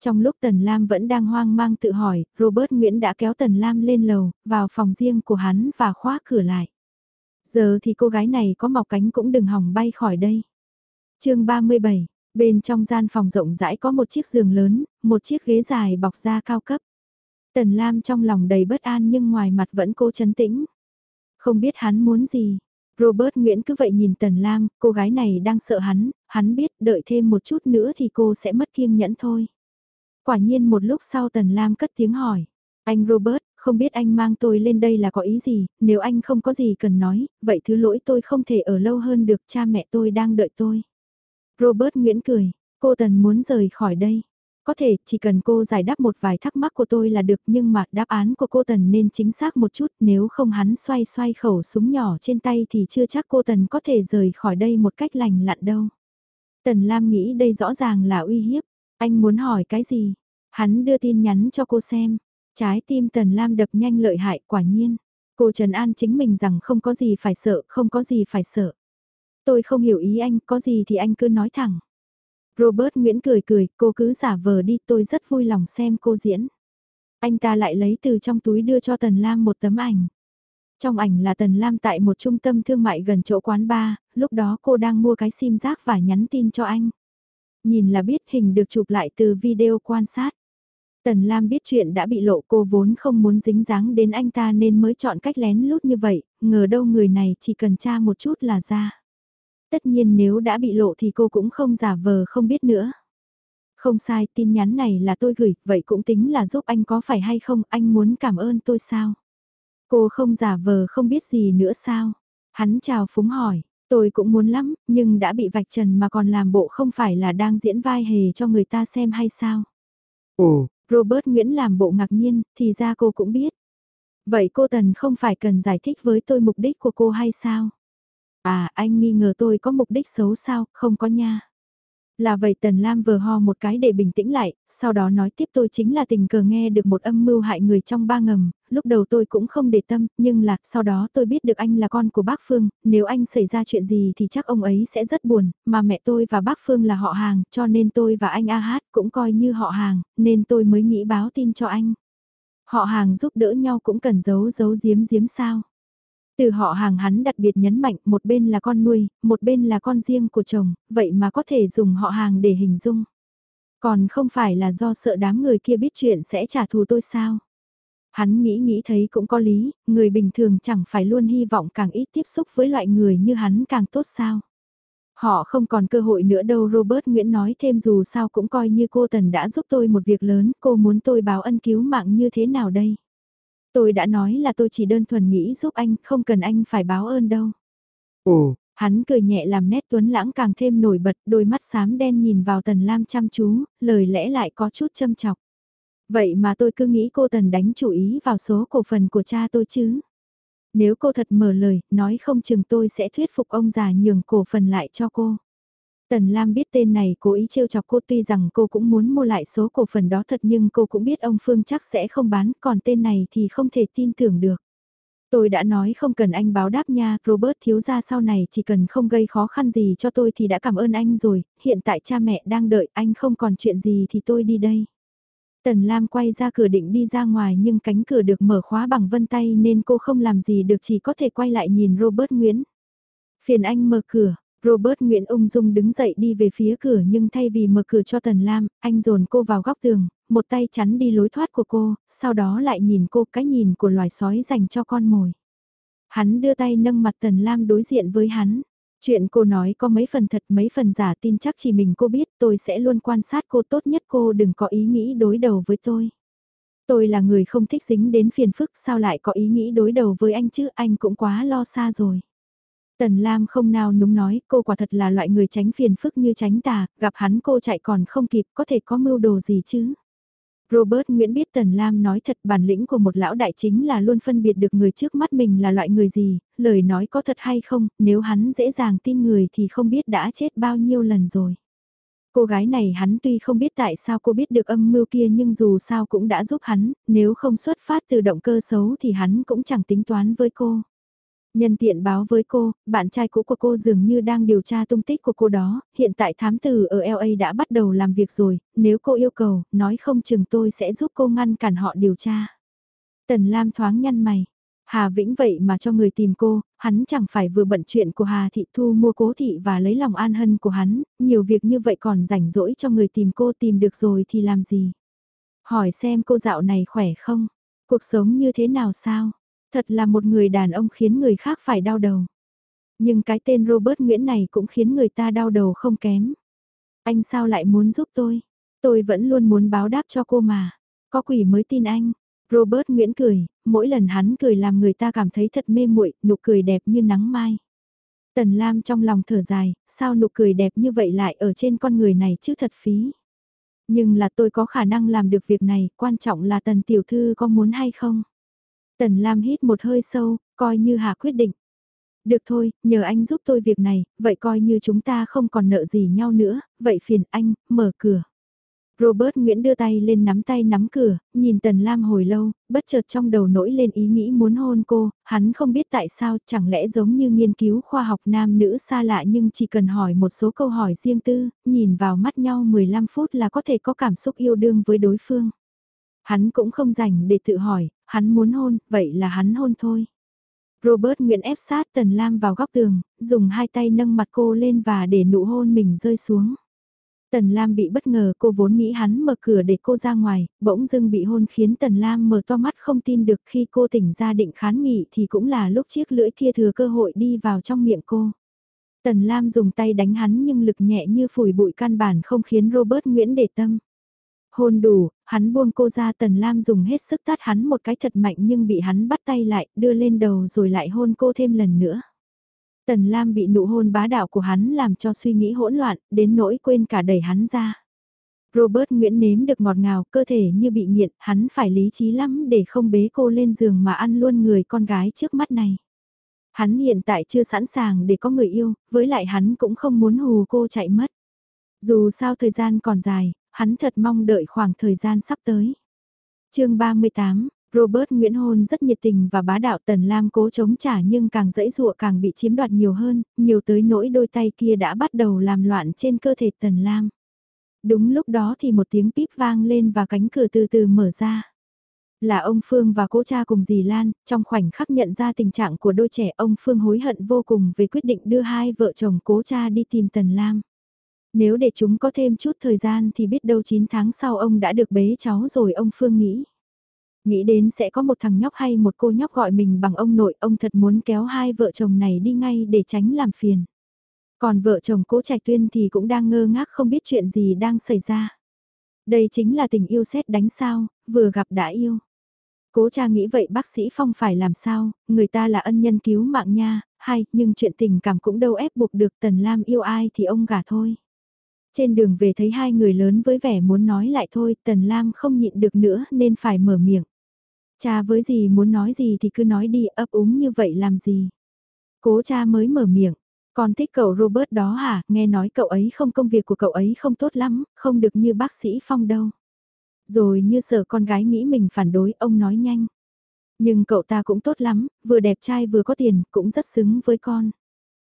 Trong lúc Tần Lam vẫn đang hoang mang tự hỏi, Robert Nguyễn đã kéo Tần Lam lên lầu, vào phòng riêng của hắn và khóa cửa lại. Giờ thì cô gái này có mọc cánh cũng đừng hỏng bay khỏi đây. chương 37, bên trong gian phòng rộng rãi có một chiếc giường lớn, một chiếc ghế dài bọc da cao cấp. Tần Lam trong lòng đầy bất an nhưng ngoài mặt vẫn cố chấn tĩnh. Không biết hắn muốn gì. Robert Nguyễn cứ vậy nhìn Tần Lam, cô gái này đang sợ hắn, hắn biết đợi thêm một chút nữa thì cô sẽ mất kiêng nhẫn thôi. Quả nhiên một lúc sau Tần Lam cất tiếng hỏi. Anh Robert, không biết anh mang tôi lên đây là có ý gì, nếu anh không có gì cần nói, vậy thứ lỗi tôi không thể ở lâu hơn được cha mẹ tôi đang đợi tôi. Robert Nguyễn cười, cô Tần muốn rời khỏi đây. Có thể, chỉ cần cô giải đáp một vài thắc mắc của tôi là được nhưng mà đáp án của cô Tần nên chính xác một chút nếu không hắn xoay xoay khẩu súng nhỏ trên tay thì chưa chắc cô Tần có thể rời khỏi đây một cách lành lặn đâu. Tần Lam nghĩ đây rõ ràng là uy hiếp. Anh muốn hỏi cái gì? Hắn đưa tin nhắn cho cô xem. Trái tim Tần Lam đập nhanh lợi hại quả nhiên. Cô Trần An chính mình rằng không có gì phải sợ, không có gì phải sợ. Tôi không hiểu ý anh, có gì thì anh cứ nói thẳng. Robert Nguyễn cười cười, cô cứ giả vờ đi, tôi rất vui lòng xem cô diễn. Anh ta lại lấy từ trong túi đưa cho Tần Lam một tấm ảnh. Trong ảnh là Tần Lam tại một trung tâm thương mại gần chỗ quán bar, lúc đó cô đang mua cái sim giác và nhắn tin cho anh. Nhìn là biết hình được chụp lại từ video quan sát. Tần Lam biết chuyện đã bị lộ cô vốn không muốn dính dáng đến anh ta nên mới chọn cách lén lút như vậy, ngờ đâu người này chỉ cần tra một chút là ra. Tất nhiên nếu đã bị lộ thì cô cũng không giả vờ không biết nữa. Không sai, tin nhắn này là tôi gửi, vậy cũng tính là giúp anh có phải hay không, anh muốn cảm ơn tôi sao? Cô không giả vờ không biết gì nữa sao? Hắn chào phúng hỏi, tôi cũng muốn lắm, nhưng đã bị vạch trần mà còn làm bộ không phải là đang diễn vai hề cho người ta xem hay sao? Ồ, Robert Nguyễn làm bộ ngạc nhiên, thì ra cô cũng biết. Vậy cô Tần không phải cần giải thích với tôi mục đích của cô hay sao? À, anh nghi ngờ tôi có mục đích xấu sao, không có nha. Là vậy Tần Lam vừa ho một cái để bình tĩnh lại, sau đó nói tiếp tôi chính là tình cờ nghe được một âm mưu hại người trong ba ngầm, lúc đầu tôi cũng không để tâm, nhưng là sau đó tôi biết được anh là con của bác Phương, nếu anh xảy ra chuyện gì thì chắc ông ấy sẽ rất buồn, mà mẹ tôi và bác Phương là họ hàng, cho nên tôi và anh A Hát cũng coi như họ hàng, nên tôi mới nghĩ báo tin cho anh. Họ hàng giúp đỡ nhau cũng cần giấu giấu giếm giếm sao. Từ họ hàng hắn đặc biệt nhấn mạnh một bên là con nuôi, một bên là con riêng của chồng, vậy mà có thể dùng họ hàng để hình dung. Còn không phải là do sợ đám người kia biết chuyện sẽ trả thù tôi sao? Hắn nghĩ nghĩ thấy cũng có lý, người bình thường chẳng phải luôn hy vọng càng ít tiếp xúc với loại người như hắn càng tốt sao? Họ không còn cơ hội nữa đâu Robert Nguyễn nói thêm dù sao cũng coi như cô Tần đã giúp tôi một việc lớn, cô muốn tôi báo ân cứu mạng như thế nào đây? Tôi đã nói là tôi chỉ đơn thuần nghĩ giúp anh, không cần anh phải báo ơn đâu. Ồ, hắn cười nhẹ làm nét tuấn lãng càng thêm nổi bật, đôi mắt xám đen nhìn vào Tần Lam chăm chú, lời lẽ lại có chút châm chọc. Vậy mà tôi cứ nghĩ cô Tần đánh chủ ý vào số cổ phần của cha tôi chứ. Nếu cô thật mở lời, nói không chừng tôi sẽ thuyết phục ông già nhường cổ phần lại cho cô. Tần Lam biết tên này cố ý trêu chọc cô tuy rằng cô cũng muốn mua lại số cổ phần đó thật nhưng cô cũng biết ông Phương chắc sẽ không bán, còn tên này thì không thể tin tưởng được. Tôi đã nói không cần anh báo đáp nha, Robert thiếu gia sau này chỉ cần không gây khó khăn gì cho tôi thì đã cảm ơn anh rồi, hiện tại cha mẹ đang đợi anh không còn chuyện gì thì tôi đi đây. Tần Lam quay ra cửa định đi ra ngoài nhưng cánh cửa được mở khóa bằng vân tay nên cô không làm gì được chỉ có thể quay lại nhìn Robert Nguyễn. Phiền anh mở cửa, Robert Nguyễn ung dung đứng dậy đi về phía cửa nhưng thay vì mở cửa cho Tần Lam, anh dồn cô vào góc tường, một tay chắn đi lối thoát của cô, sau đó lại nhìn cô cái nhìn của loài sói dành cho con mồi. Hắn đưa tay nâng mặt Tần Lam đối diện với hắn. Chuyện cô nói có mấy phần thật mấy phần giả tin chắc chỉ mình cô biết tôi sẽ luôn quan sát cô tốt nhất cô đừng có ý nghĩ đối đầu với tôi. Tôi là người không thích dính đến phiền phức sao lại có ý nghĩ đối đầu với anh chứ anh cũng quá lo xa rồi. Tần Lam không nào núng nói, cô quả thật là loại người tránh phiền phức như tránh tà, gặp hắn cô chạy còn không kịp, có thể có mưu đồ gì chứ. Robert Nguyễn biết Tần Lam nói thật bản lĩnh của một lão đại chính là luôn phân biệt được người trước mắt mình là loại người gì, lời nói có thật hay không, nếu hắn dễ dàng tin người thì không biết đã chết bao nhiêu lần rồi. Cô gái này hắn tuy không biết tại sao cô biết được âm mưu kia nhưng dù sao cũng đã giúp hắn, nếu không xuất phát từ động cơ xấu thì hắn cũng chẳng tính toán với cô. Nhân tiện báo với cô, bạn trai cũ của cô dường như đang điều tra tung tích của cô đó, hiện tại thám tử ở LA đã bắt đầu làm việc rồi, nếu cô yêu cầu, nói không chừng tôi sẽ giúp cô ngăn cản họ điều tra. Tần Lam thoáng nhăn mày. Hà Vĩnh vậy mà cho người tìm cô, hắn chẳng phải vừa bận chuyện của Hà Thị Thu mua cố thị và lấy lòng an hân của hắn, nhiều việc như vậy còn rảnh rỗi cho người tìm cô tìm được rồi thì làm gì? Hỏi xem cô dạo này khỏe không? Cuộc sống như thế nào sao? Thật là một người đàn ông khiến người khác phải đau đầu. Nhưng cái tên Robert Nguyễn này cũng khiến người ta đau đầu không kém. Anh sao lại muốn giúp tôi? Tôi vẫn luôn muốn báo đáp cho cô mà. Có quỷ mới tin anh. Robert Nguyễn cười, mỗi lần hắn cười làm người ta cảm thấy thật mê muội, nụ cười đẹp như nắng mai. Tần Lam trong lòng thở dài, sao nụ cười đẹp như vậy lại ở trên con người này chứ thật phí. Nhưng là tôi có khả năng làm được việc này, quan trọng là tần tiểu thư có muốn hay không. Tần Lam hít một hơi sâu, coi như Hà quyết định. Được thôi, nhờ anh giúp tôi việc này, vậy coi như chúng ta không còn nợ gì nhau nữa, vậy phiền anh, mở cửa. Robert Nguyễn đưa tay lên nắm tay nắm cửa, nhìn Tần Lam hồi lâu, bất chợt trong đầu nổi lên ý nghĩ muốn hôn cô, hắn không biết tại sao, chẳng lẽ giống như nghiên cứu khoa học nam nữ xa lạ nhưng chỉ cần hỏi một số câu hỏi riêng tư, nhìn vào mắt nhau 15 phút là có thể có cảm xúc yêu đương với đối phương. Hắn cũng không rảnh để tự hỏi, hắn muốn hôn, vậy là hắn hôn thôi. Robert Nguyễn ép sát Tần Lam vào góc tường, dùng hai tay nâng mặt cô lên và để nụ hôn mình rơi xuống. Tần Lam bị bất ngờ cô vốn nghĩ hắn mở cửa để cô ra ngoài, bỗng dưng bị hôn khiến Tần Lam mở to mắt không tin được khi cô tỉnh ra định khán nghị thì cũng là lúc chiếc lưỡi kia thừa cơ hội đi vào trong miệng cô. Tần Lam dùng tay đánh hắn nhưng lực nhẹ như phủi bụi căn bản không khiến Robert Nguyễn để tâm. Hôn đủ, hắn buông cô ra Tần Lam dùng hết sức tát hắn một cái thật mạnh nhưng bị hắn bắt tay lại, đưa lên đầu rồi lại hôn cô thêm lần nữa. Tần Lam bị nụ hôn bá đạo của hắn làm cho suy nghĩ hỗn loạn, đến nỗi quên cả đẩy hắn ra. Robert Nguyễn nếm được ngọt ngào, cơ thể như bị nghiện, hắn phải lý trí lắm để không bế cô lên giường mà ăn luôn người con gái trước mắt này. Hắn hiện tại chưa sẵn sàng để có người yêu, với lại hắn cũng không muốn hù cô chạy mất. Dù sao thời gian còn dài, hắn thật mong đợi khoảng thời gian sắp tới. chương 38, Robert Nguyễn Hôn rất nhiệt tình và bá đạo Tần Lam cố chống trả nhưng càng dẫy dụa càng bị chiếm đoạt nhiều hơn, nhiều tới nỗi đôi tay kia đã bắt đầu làm loạn trên cơ thể Tần Lam. Đúng lúc đó thì một tiếng píp vang lên và cánh cửa từ từ mở ra. Là ông Phương và cố cha cùng dì Lan, trong khoảnh khắc nhận ra tình trạng của đôi trẻ ông Phương hối hận vô cùng về quyết định đưa hai vợ chồng cố cha đi tìm Tần Lam. Nếu để chúng có thêm chút thời gian thì biết đâu 9 tháng sau ông đã được bế cháu rồi ông Phương nghĩ. Nghĩ đến sẽ có một thằng nhóc hay một cô nhóc gọi mình bằng ông nội, ông thật muốn kéo hai vợ chồng này đi ngay để tránh làm phiền. Còn vợ chồng cố trạch tuyên thì cũng đang ngơ ngác không biết chuyện gì đang xảy ra. Đây chính là tình yêu xét đánh sao, vừa gặp đã yêu. Cố cha nghĩ vậy bác sĩ Phong phải làm sao, người ta là ân nhân cứu mạng nha, hay, nhưng chuyện tình cảm cũng đâu ép buộc được Tần Lam yêu ai thì ông gả thôi. Trên đường về thấy hai người lớn với vẻ muốn nói lại thôi, Tần Lam không nhịn được nữa nên phải mở miệng. Cha với gì muốn nói gì thì cứ nói đi ấp úng như vậy làm gì. Cố cha mới mở miệng. Con thích cậu Robert đó hả, nghe nói cậu ấy không công việc của cậu ấy không tốt lắm, không được như bác sĩ Phong đâu. Rồi như sợ con gái nghĩ mình phản đối, ông nói nhanh. Nhưng cậu ta cũng tốt lắm, vừa đẹp trai vừa có tiền, cũng rất xứng với con.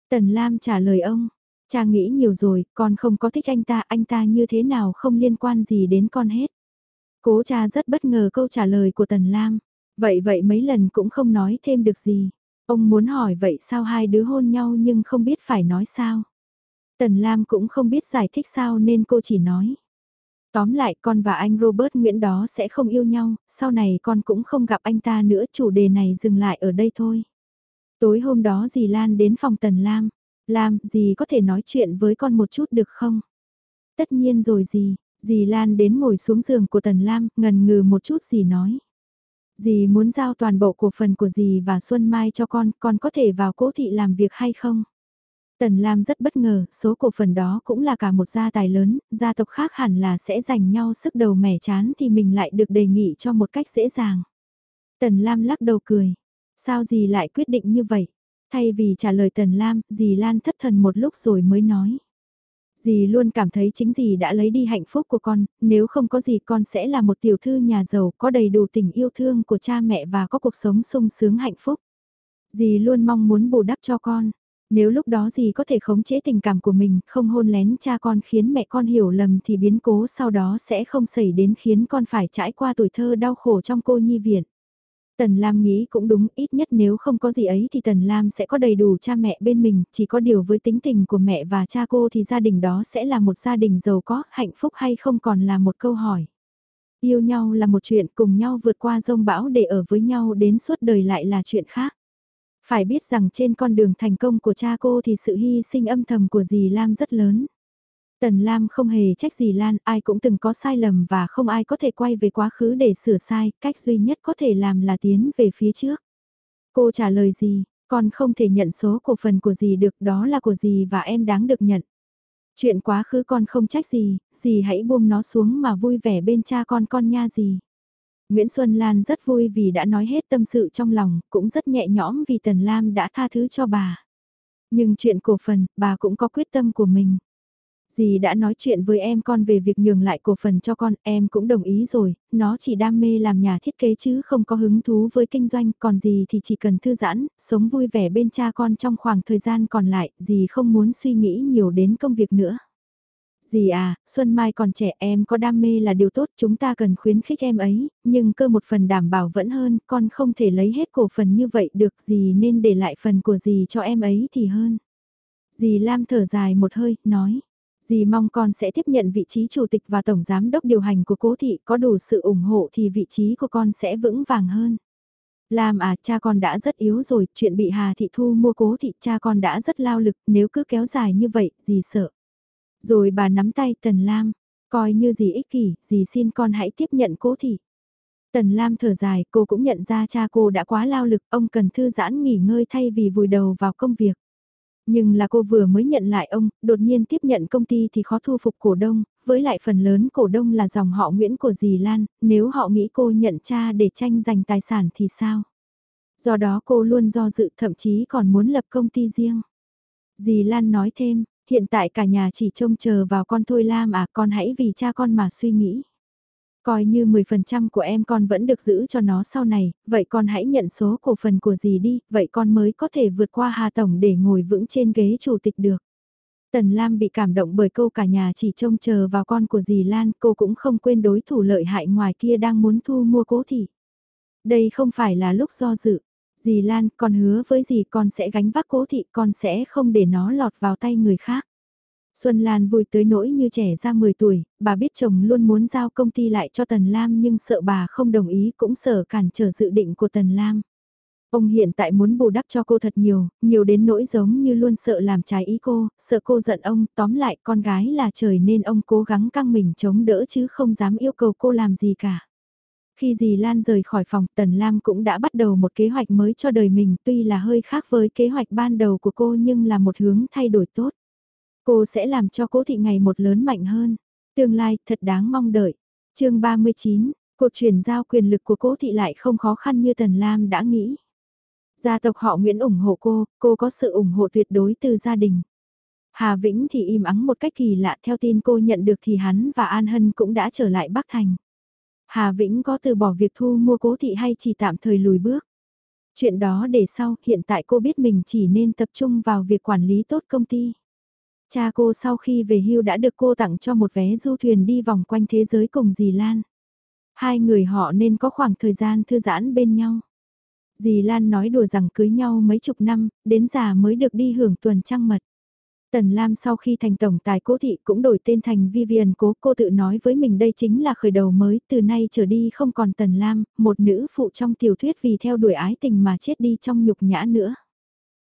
Tần Lam trả lời ông, cha nghĩ nhiều rồi, con không có thích anh ta, anh ta như thế nào không liên quan gì đến con hết. Cố cha rất bất ngờ câu trả lời của Tần Lam. Vậy vậy mấy lần cũng không nói thêm được gì. Ông muốn hỏi vậy sao hai đứa hôn nhau nhưng không biết phải nói sao. Tần Lam cũng không biết giải thích sao nên cô chỉ nói. Tóm lại con và anh Robert Nguyễn đó sẽ không yêu nhau, sau này con cũng không gặp anh ta nữa chủ đề này dừng lại ở đây thôi. Tối hôm đó dì Lan đến phòng Tần Lam. Lam, dì có thể nói chuyện với con một chút được không? Tất nhiên rồi dì, Dì Lan đến ngồi xuống giường của Tần Lam, ngần ngừ một chút dì nói. Dì muốn giao toàn bộ cổ phần của dì và Xuân Mai cho con, con có thể vào cố thị làm việc hay không? Tần Lam rất bất ngờ, số cổ phần đó cũng là cả một gia tài lớn, gia tộc khác hẳn là sẽ dành nhau sức đầu mẻ chán thì mình lại được đề nghị cho một cách dễ dàng. Tần Lam lắc đầu cười. Sao dì lại quyết định như vậy? Thay vì trả lời Tần Lam, dì Lan thất thần một lúc rồi mới nói. Dì luôn cảm thấy chính dì đã lấy đi hạnh phúc của con, nếu không có gì con sẽ là một tiểu thư nhà giàu có đầy đủ tình yêu thương của cha mẹ và có cuộc sống sung sướng hạnh phúc. Dì luôn mong muốn bù đắp cho con. Nếu lúc đó dì có thể khống chế tình cảm của mình, không hôn lén cha con khiến mẹ con hiểu lầm thì biến cố sau đó sẽ không xảy đến khiến con phải trải qua tuổi thơ đau khổ trong cô nhi viện. Tần Lam nghĩ cũng đúng, ít nhất nếu không có gì ấy thì Tần Lam sẽ có đầy đủ cha mẹ bên mình, chỉ có điều với tính tình của mẹ và cha cô thì gia đình đó sẽ là một gia đình giàu có, hạnh phúc hay không còn là một câu hỏi. Yêu nhau là một chuyện, cùng nhau vượt qua rông bão để ở với nhau đến suốt đời lại là chuyện khác. Phải biết rằng trên con đường thành công của cha cô thì sự hy sinh âm thầm của dì Lam rất lớn. Tần Lam không hề trách gì Lan, ai cũng từng có sai lầm và không ai có thể quay về quá khứ để sửa sai, cách duy nhất có thể làm là tiến về phía trước. Cô trả lời gì, con không thể nhận số cổ phần của gì được đó là của gì và em đáng được nhận. Chuyện quá khứ con không trách gì, dì hãy buông nó xuống mà vui vẻ bên cha con con nha dì. Nguyễn Xuân Lan rất vui vì đã nói hết tâm sự trong lòng, cũng rất nhẹ nhõm vì Tần Lam đã tha thứ cho bà. Nhưng chuyện cổ phần, bà cũng có quyết tâm của mình. Dì đã nói chuyện với em con về việc nhường lại cổ phần cho con, em cũng đồng ý rồi, nó chỉ đam mê làm nhà thiết kế chứ không có hứng thú với kinh doanh, còn dì thì chỉ cần thư giãn, sống vui vẻ bên cha con trong khoảng thời gian còn lại, dì không muốn suy nghĩ nhiều đến công việc nữa. Dì à, Xuân Mai còn trẻ em có đam mê là điều tốt, chúng ta cần khuyến khích em ấy, nhưng cơ một phần đảm bảo vẫn hơn, con không thể lấy hết cổ phần như vậy được, dì nên để lại phần của dì cho em ấy thì hơn. Dì Lam thở dài một hơi, nói Dì mong con sẽ tiếp nhận vị trí chủ tịch và tổng giám đốc điều hành của cố thị có đủ sự ủng hộ thì vị trí của con sẽ vững vàng hơn. Lam à, cha con đã rất yếu rồi, chuyện bị Hà Thị Thu mua cố thị cha con đã rất lao lực, nếu cứ kéo dài như vậy, dì sợ. Rồi bà nắm tay Tần Lam, coi như dì ích kỷ, dì xin con hãy tiếp nhận cố thị. Tần Lam thở dài, cô cũng nhận ra cha cô đã quá lao lực, ông cần thư giãn nghỉ ngơi thay vì vùi đầu vào công việc. Nhưng là cô vừa mới nhận lại ông, đột nhiên tiếp nhận công ty thì khó thu phục cổ đông, với lại phần lớn cổ đông là dòng họ Nguyễn của dì Lan, nếu họ nghĩ cô nhận cha để tranh giành tài sản thì sao? Do đó cô luôn do dự thậm chí còn muốn lập công ty riêng. Dì Lan nói thêm, hiện tại cả nhà chỉ trông chờ vào con thôi Lam à con hãy vì cha con mà suy nghĩ. Coi như 10% của em con vẫn được giữ cho nó sau này, vậy con hãy nhận số cổ phần của dì đi, vậy con mới có thể vượt qua Hà Tổng để ngồi vững trên ghế chủ tịch được. Tần Lam bị cảm động bởi câu cả nhà chỉ trông chờ vào con của dì Lan, cô cũng không quên đối thủ lợi hại ngoài kia đang muốn thu mua cố thị. Đây không phải là lúc do dự. Dì Lan, con hứa với dì con sẽ gánh vác cố thị, con sẽ không để nó lọt vào tay người khác. Xuân Lan vui tới nỗi như trẻ ra 10 tuổi, bà biết chồng luôn muốn giao công ty lại cho Tần Lam nhưng sợ bà không đồng ý cũng sợ cản trở dự định của Tần Lam. Ông hiện tại muốn bù đắp cho cô thật nhiều, nhiều đến nỗi giống như luôn sợ làm trái ý cô, sợ cô giận ông, tóm lại con gái là trời nên ông cố gắng căng mình chống đỡ chứ không dám yêu cầu cô làm gì cả. Khi dì Lan rời khỏi phòng, Tần Lam cũng đã bắt đầu một kế hoạch mới cho đời mình tuy là hơi khác với kế hoạch ban đầu của cô nhưng là một hướng thay đổi tốt. Cô sẽ làm cho cố thị ngày một lớn mạnh hơn. Tương lai thật đáng mong đợi. chương 39, cuộc chuyển giao quyền lực của cố thị lại không khó khăn như Tần Lam đã nghĩ. Gia tộc họ Nguyễn ủng hộ cô, cô có sự ủng hộ tuyệt đối từ gia đình. Hà Vĩnh thì im ắng một cách kỳ lạ theo tin cô nhận được thì hắn và An Hân cũng đã trở lại Bắc Thành. Hà Vĩnh có từ bỏ việc thu mua cố thị hay chỉ tạm thời lùi bước. Chuyện đó để sau, hiện tại cô biết mình chỉ nên tập trung vào việc quản lý tốt công ty. Cha cô sau khi về hưu đã được cô tặng cho một vé du thuyền đi vòng quanh thế giới cùng dì Lan. Hai người họ nên có khoảng thời gian thư giãn bên nhau. Dì Lan nói đùa rằng cưới nhau mấy chục năm, đến già mới được đi hưởng tuần trăng mật. Tần Lam sau khi thành tổng tài cố thị cũng đổi tên thành Vivian cố cô tự nói với mình đây chính là khởi đầu mới, từ nay trở đi không còn Tần Lam, một nữ phụ trong tiểu thuyết vì theo đuổi ái tình mà chết đi trong nhục nhã nữa.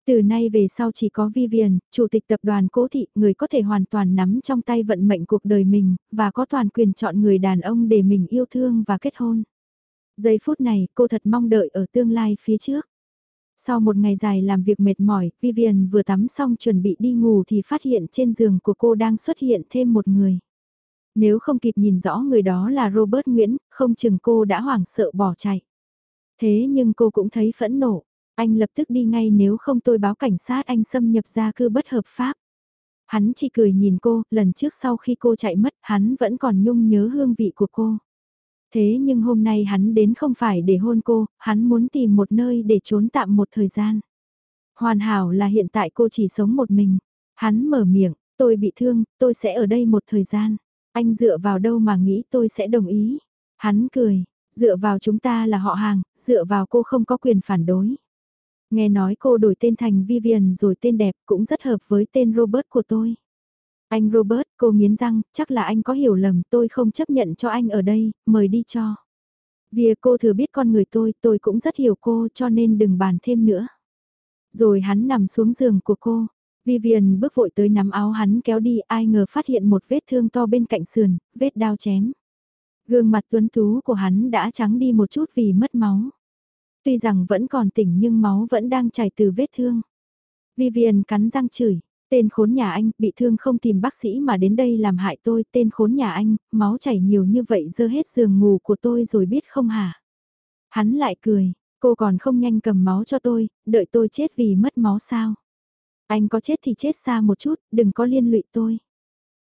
Từ nay về sau chỉ có Vivian, chủ tịch tập đoàn cố thị, người có thể hoàn toàn nắm trong tay vận mệnh cuộc đời mình, và có toàn quyền chọn người đàn ông để mình yêu thương và kết hôn. Giây phút này, cô thật mong đợi ở tương lai phía trước. Sau một ngày dài làm việc mệt mỏi, Vivian vừa tắm xong chuẩn bị đi ngủ thì phát hiện trên giường của cô đang xuất hiện thêm một người. Nếu không kịp nhìn rõ người đó là Robert Nguyễn, không chừng cô đã hoảng sợ bỏ chạy. Thế nhưng cô cũng thấy phẫn nộ, anh lập tức đi ngay nếu không tôi báo cảnh sát anh xâm nhập gia cư bất hợp pháp. Hắn chỉ cười nhìn cô, lần trước sau khi cô chạy mất, hắn vẫn còn nhung nhớ hương vị của cô. Thế nhưng hôm nay hắn đến không phải để hôn cô, hắn muốn tìm một nơi để trốn tạm một thời gian. Hoàn hảo là hiện tại cô chỉ sống một mình. Hắn mở miệng, tôi bị thương, tôi sẽ ở đây một thời gian. Anh dựa vào đâu mà nghĩ tôi sẽ đồng ý. Hắn cười, dựa vào chúng ta là họ hàng, dựa vào cô không có quyền phản đối. Nghe nói cô đổi tên thành Vivian rồi tên đẹp cũng rất hợp với tên Robert của tôi. Anh Robert, cô nghiến răng, chắc là anh có hiểu lầm tôi không chấp nhận cho anh ở đây, mời đi cho. Vì cô thừa biết con người tôi, tôi cũng rất hiểu cô cho nên đừng bàn thêm nữa. Rồi hắn nằm xuống giường của cô. Vivian bước vội tới nắm áo hắn kéo đi ai ngờ phát hiện một vết thương to bên cạnh sườn, vết đao chém. Gương mặt tuấn tú của hắn đã trắng đi một chút vì mất máu. Tuy rằng vẫn còn tỉnh nhưng máu vẫn đang chảy từ vết thương. Vivian cắn răng chửi, tên khốn nhà anh, bị thương không tìm bác sĩ mà đến đây làm hại tôi, tên khốn nhà anh, máu chảy nhiều như vậy dơ hết giường ngủ của tôi rồi biết không hả? Hắn lại cười, cô còn không nhanh cầm máu cho tôi, đợi tôi chết vì mất máu sao? Anh có chết thì chết xa một chút, đừng có liên lụy tôi.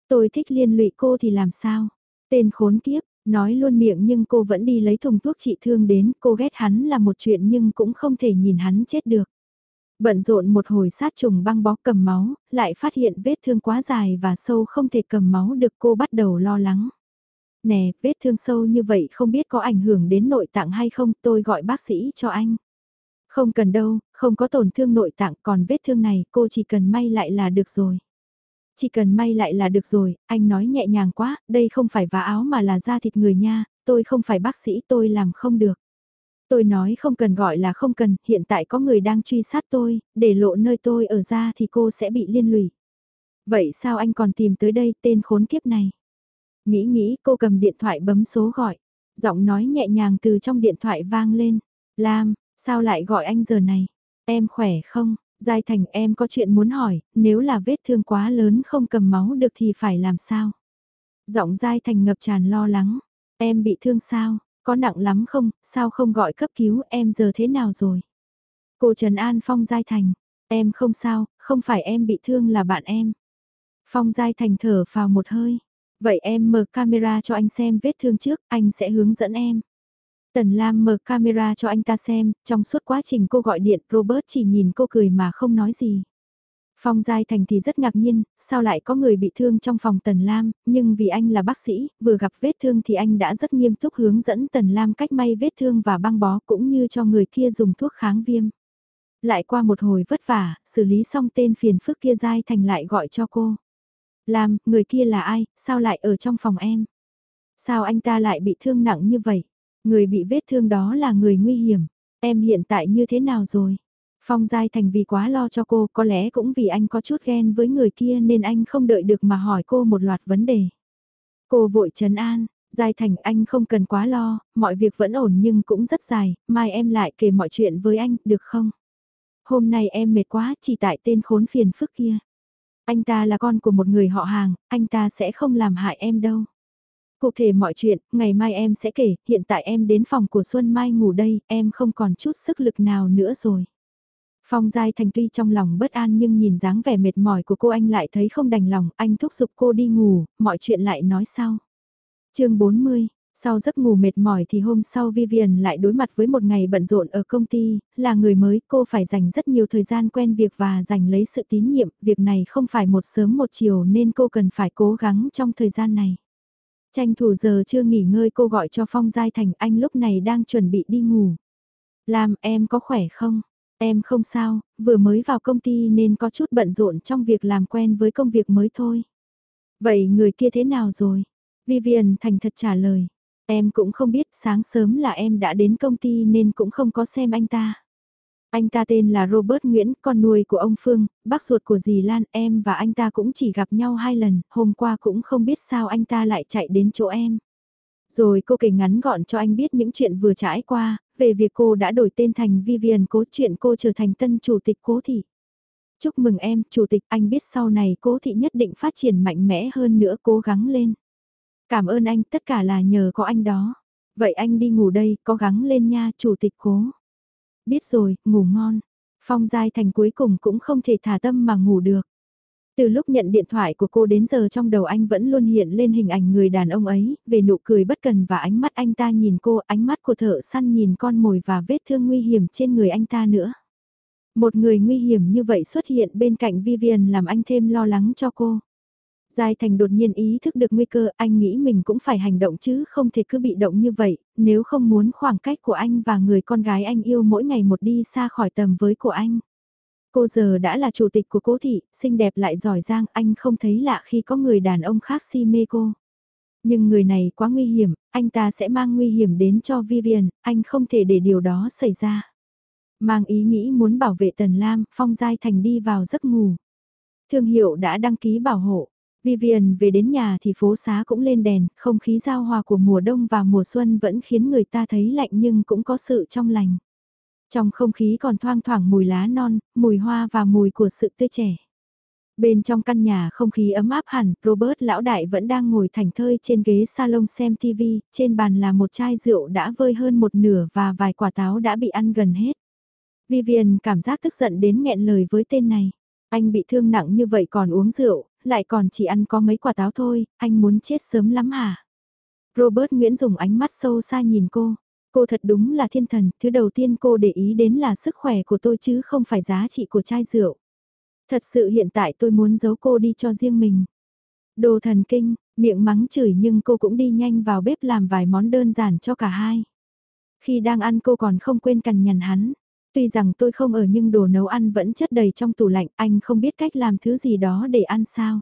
Tôi thích liên lụy cô thì làm sao? Tên khốn kiếp, Nói luôn miệng nhưng cô vẫn đi lấy thùng thuốc trị thương đến, cô ghét hắn là một chuyện nhưng cũng không thể nhìn hắn chết được. Bận rộn một hồi sát trùng băng bó cầm máu, lại phát hiện vết thương quá dài và sâu không thể cầm máu được cô bắt đầu lo lắng. Nè, vết thương sâu như vậy không biết có ảnh hưởng đến nội tạng hay không, tôi gọi bác sĩ cho anh. Không cần đâu, không có tổn thương nội tạng còn vết thương này cô chỉ cần may lại là được rồi. Chỉ cần may lại là được rồi, anh nói nhẹ nhàng quá, đây không phải vá áo mà là da thịt người nha, tôi không phải bác sĩ tôi làm không được. Tôi nói không cần gọi là không cần, hiện tại có người đang truy sát tôi, để lộ nơi tôi ở ra thì cô sẽ bị liên lụy. Vậy sao anh còn tìm tới đây tên khốn kiếp này? Nghĩ nghĩ cô cầm điện thoại bấm số gọi, giọng nói nhẹ nhàng từ trong điện thoại vang lên. Lam, sao lại gọi anh giờ này? Em khỏe không? Giai Thành em có chuyện muốn hỏi, nếu là vết thương quá lớn không cầm máu được thì phải làm sao? Giọng Giai Thành ngập tràn lo lắng. Em bị thương sao? Có nặng lắm không? Sao không gọi cấp cứu em giờ thế nào rồi? Cô Trần An Phong Giai Thành. Em không sao, không phải em bị thương là bạn em. Phong Giai Thành thở vào một hơi. Vậy em mở camera cho anh xem vết thương trước, anh sẽ hướng dẫn em. Tần Lam mở camera cho anh ta xem, trong suốt quá trình cô gọi điện Robert chỉ nhìn cô cười mà không nói gì. Phong Giai Thành thì rất ngạc nhiên, sao lại có người bị thương trong phòng Tần Lam, nhưng vì anh là bác sĩ, vừa gặp vết thương thì anh đã rất nghiêm túc hướng dẫn Tần Lam cách may vết thương và băng bó cũng như cho người kia dùng thuốc kháng viêm. Lại qua một hồi vất vả, xử lý xong tên phiền phức kia Giai Thành lại gọi cho cô. Lam, người kia là ai, sao lại ở trong phòng em? Sao anh ta lại bị thương nặng như vậy? Người bị vết thương đó là người nguy hiểm. Em hiện tại như thế nào rồi? Phong Giai Thành vì quá lo cho cô, có lẽ cũng vì anh có chút ghen với người kia nên anh không đợi được mà hỏi cô một loạt vấn đề. Cô vội trấn an, Giai Thành anh không cần quá lo, mọi việc vẫn ổn nhưng cũng rất dài, mai em lại kể mọi chuyện với anh, được không? Hôm nay em mệt quá chỉ tại tên khốn phiền phức kia. Anh ta là con của một người họ hàng, anh ta sẽ không làm hại em đâu. Cụ thể mọi chuyện, ngày mai em sẽ kể, hiện tại em đến phòng của Xuân Mai ngủ đây, em không còn chút sức lực nào nữa rồi. Phong Giai Thành tuy trong lòng bất an nhưng nhìn dáng vẻ mệt mỏi của cô anh lại thấy không đành lòng, anh thúc giục cô đi ngủ, mọi chuyện lại nói sau. chương 40, sau giấc ngủ mệt mỏi thì hôm sau Vivian lại đối mặt với một ngày bận rộn ở công ty, là người mới cô phải dành rất nhiều thời gian quen việc và dành lấy sự tín nhiệm, việc này không phải một sớm một chiều nên cô cần phải cố gắng trong thời gian này. Tranh thủ giờ chưa nghỉ ngơi cô gọi cho Phong Giai Thành anh lúc này đang chuẩn bị đi ngủ. Làm em có khỏe không? Em không sao, vừa mới vào công ty nên có chút bận rộn trong việc làm quen với công việc mới thôi. Vậy người kia thế nào rồi? Vivian thành thật trả lời. Em cũng không biết sáng sớm là em đã đến công ty nên cũng không có xem anh ta. Anh ta tên là Robert Nguyễn, con nuôi của ông Phương, bác ruột của dì Lan, em và anh ta cũng chỉ gặp nhau hai lần, hôm qua cũng không biết sao anh ta lại chạy đến chỗ em. Rồi cô kể ngắn gọn cho anh biết những chuyện vừa trải qua, về việc cô đã đổi tên thành Vivian cố chuyện cô trở thành tân chủ tịch cố thị. Chúc mừng em, chủ tịch, anh biết sau này cố thị nhất định phát triển mạnh mẽ hơn nữa cố gắng lên. Cảm ơn anh, tất cả là nhờ có anh đó. Vậy anh đi ngủ đây, cố gắng lên nha, chủ tịch cố. Biết rồi, ngủ ngon. Phong Giai Thành cuối cùng cũng không thể thả tâm mà ngủ được. Từ lúc nhận điện thoại của cô đến giờ trong đầu anh vẫn luôn hiện lên hình ảnh người đàn ông ấy, về nụ cười bất cần và ánh mắt anh ta nhìn cô, ánh mắt của thợ săn nhìn con mồi và vết thương nguy hiểm trên người anh ta nữa. Một người nguy hiểm như vậy xuất hiện bên cạnh Vivian làm anh thêm lo lắng cho cô. Giai Thành đột nhiên ý thức được nguy cơ, anh nghĩ mình cũng phải hành động chứ không thể cứ bị động như vậy, nếu không muốn khoảng cách của anh và người con gái anh yêu mỗi ngày một đi xa khỏi tầm với của anh. Cô giờ đã là chủ tịch của cố thị, xinh đẹp lại giỏi giang, anh không thấy lạ khi có người đàn ông khác si mê cô. Nhưng người này quá nguy hiểm, anh ta sẽ mang nguy hiểm đến cho Vivian, anh không thể để điều đó xảy ra. Mang ý nghĩ muốn bảo vệ Tần Lam, Phong Giai Thành đi vào giấc ngủ. Thương hiệu đã đăng ký bảo hộ. Vivian về đến nhà thì phố xá cũng lên đèn, không khí giao hòa của mùa đông và mùa xuân vẫn khiến người ta thấy lạnh nhưng cũng có sự trong lành. Trong không khí còn thoang thoảng mùi lá non, mùi hoa và mùi của sự tươi trẻ. Bên trong căn nhà không khí ấm áp hẳn, Robert lão đại vẫn đang ngồi thành thơi trên ghế salon xem TV, trên bàn là một chai rượu đã vơi hơn một nửa và vài quả táo đã bị ăn gần hết. Vivian cảm giác tức giận đến nghẹn lời với tên này. Anh bị thương nặng như vậy còn uống rượu, lại còn chỉ ăn có mấy quả táo thôi, anh muốn chết sớm lắm hả? Robert Nguyễn dùng ánh mắt sâu xa nhìn cô. Cô thật đúng là thiên thần, thứ đầu tiên cô để ý đến là sức khỏe của tôi chứ không phải giá trị của chai rượu. Thật sự hiện tại tôi muốn giấu cô đi cho riêng mình. Đồ thần kinh, miệng mắng chửi nhưng cô cũng đi nhanh vào bếp làm vài món đơn giản cho cả hai. Khi đang ăn cô còn không quên cằn nhằn hắn. Tuy rằng tôi không ở nhưng đồ nấu ăn vẫn chất đầy trong tủ lạnh, anh không biết cách làm thứ gì đó để ăn sao.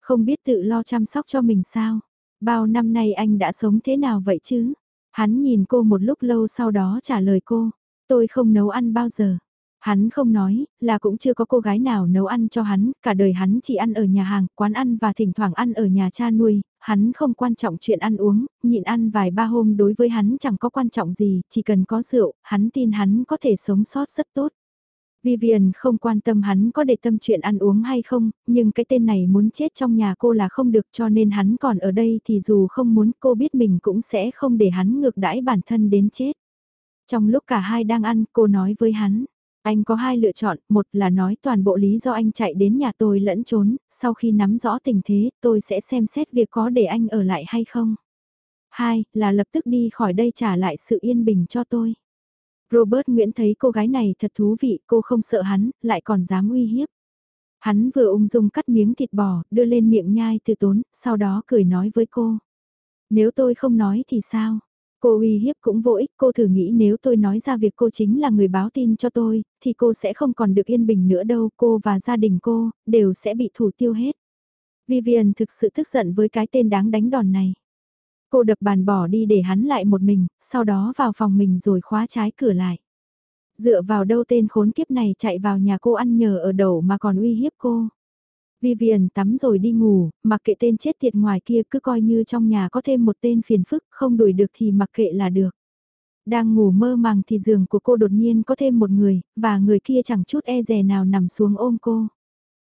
Không biết tự lo chăm sóc cho mình sao. Bao năm nay anh đã sống thế nào vậy chứ? Hắn nhìn cô một lúc lâu sau đó trả lời cô, tôi không nấu ăn bao giờ. Hắn không nói, là cũng chưa có cô gái nào nấu ăn cho hắn, cả đời hắn chỉ ăn ở nhà hàng, quán ăn và thỉnh thoảng ăn ở nhà cha nuôi, hắn không quan trọng chuyện ăn uống, nhịn ăn vài ba hôm đối với hắn chẳng có quan trọng gì, chỉ cần có rượu, hắn tin hắn có thể sống sót rất tốt. Vivian không quan tâm hắn có để tâm chuyện ăn uống hay không, nhưng cái tên này muốn chết trong nhà cô là không được cho nên hắn còn ở đây thì dù không muốn cô biết mình cũng sẽ không để hắn ngược đãi bản thân đến chết. Trong lúc cả hai đang ăn cô nói với hắn, anh có hai lựa chọn, một là nói toàn bộ lý do anh chạy đến nhà tôi lẫn trốn, sau khi nắm rõ tình thế tôi sẽ xem xét việc có để anh ở lại hay không. Hai, là lập tức đi khỏi đây trả lại sự yên bình cho tôi. Robert Nguyễn thấy cô gái này thật thú vị, cô không sợ hắn, lại còn dám uy hiếp. Hắn vừa ung dung cắt miếng thịt bò, đưa lên miệng nhai từ tốn, sau đó cười nói với cô. Nếu tôi không nói thì sao? Cô uy hiếp cũng vô ích, cô thử nghĩ nếu tôi nói ra việc cô chính là người báo tin cho tôi, thì cô sẽ không còn được yên bình nữa đâu, cô và gia đình cô, đều sẽ bị thủ tiêu hết. Vivian thực sự tức giận với cái tên đáng đánh đòn này. Cô đập bàn bỏ đi để hắn lại một mình, sau đó vào phòng mình rồi khóa trái cửa lại. Dựa vào đâu tên khốn kiếp này chạy vào nhà cô ăn nhờ ở đầu mà còn uy hiếp cô. Vivian tắm rồi đi ngủ, mặc kệ tên chết tiệt ngoài kia cứ coi như trong nhà có thêm một tên phiền phức, không đuổi được thì mặc kệ là được. Đang ngủ mơ màng thì giường của cô đột nhiên có thêm một người, và người kia chẳng chút e dè nào nằm xuống ôm cô.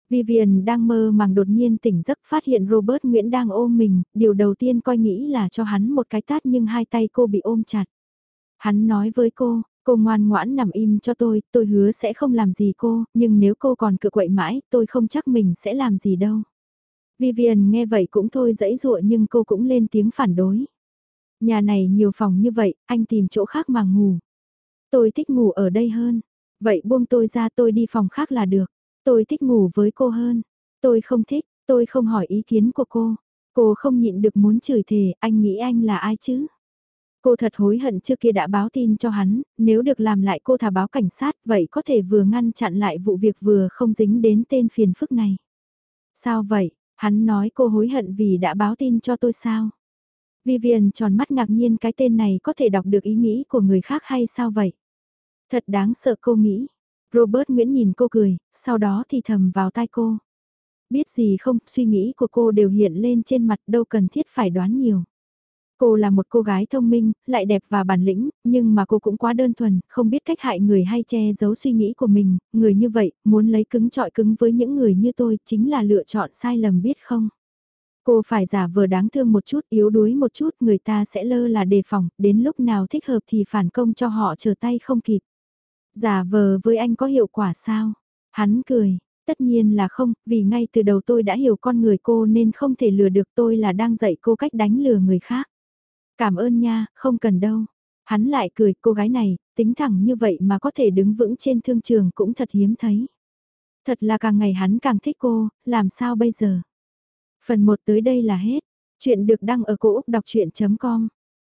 Vivian đang mơ màng đột nhiên tỉnh giấc phát hiện Robert Nguyễn đang ôm mình, điều đầu tiên coi nghĩ là cho hắn một cái tát nhưng hai tay cô bị ôm chặt. Hắn nói với cô, cô ngoan ngoãn nằm im cho tôi, tôi hứa sẽ không làm gì cô, nhưng nếu cô còn cự quậy mãi, tôi không chắc mình sẽ làm gì đâu. Vivian nghe vậy cũng thôi dãy dụa nhưng cô cũng lên tiếng phản đối. Nhà này nhiều phòng như vậy, anh tìm chỗ khác mà ngủ. Tôi thích ngủ ở đây hơn. Vậy buông tôi ra tôi đi phòng khác là được. Tôi thích ngủ với cô hơn. Tôi không thích, tôi không hỏi ý kiến của cô. Cô không nhịn được muốn chửi thề, anh nghĩ anh là ai chứ? Cô thật hối hận trước kia đã báo tin cho hắn, nếu được làm lại cô thả báo cảnh sát vậy có thể vừa ngăn chặn lại vụ việc vừa không dính đến tên phiền phức này. Sao vậy? Hắn nói cô hối hận vì đã báo tin cho tôi sao? Vivian tròn mắt ngạc nhiên cái tên này có thể đọc được ý nghĩ của người khác hay sao vậy? Thật đáng sợ cô nghĩ. Robert Nguyễn nhìn cô cười, sau đó thì thầm vào tai cô. Biết gì không, suy nghĩ của cô đều hiện lên trên mặt đâu cần thiết phải đoán nhiều. Cô là một cô gái thông minh, lại đẹp và bản lĩnh, nhưng mà cô cũng quá đơn thuần, không biết cách hại người hay che giấu suy nghĩ của mình, người như vậy, muốn lấy cứng trọi cứng với những người như tôi chính là lựa chọn sai lầm biết không? Cô phải giả vờ đáng thương một chút, yếu đuối một chút, người ta sẽ lơ là đề phòng, đến lúc nào thích hợp thì phản công cho họ trở tay không kịp. Giả vờ với anh có hiệu quả sao? Hắn cười, Tất nhiên là không, vì ngay từ đầu tôi đã hiểu con người cô nên không thể lừa được tôi là đang dạy cô cách đánh lừa người khác. Cảm ơn nha, không cần đâu. Hắn lại cười, cô gái này, tính thẳng như vậy mà có thể đứng vững trên thương trường cũng thật hiếm thấy. Thật là càng ngày hắn càng thích cô, làm sao bây giờ? Phần 1 tới đây là hết. Chuyện được đăng ở cổ Úc đọc chuyện.com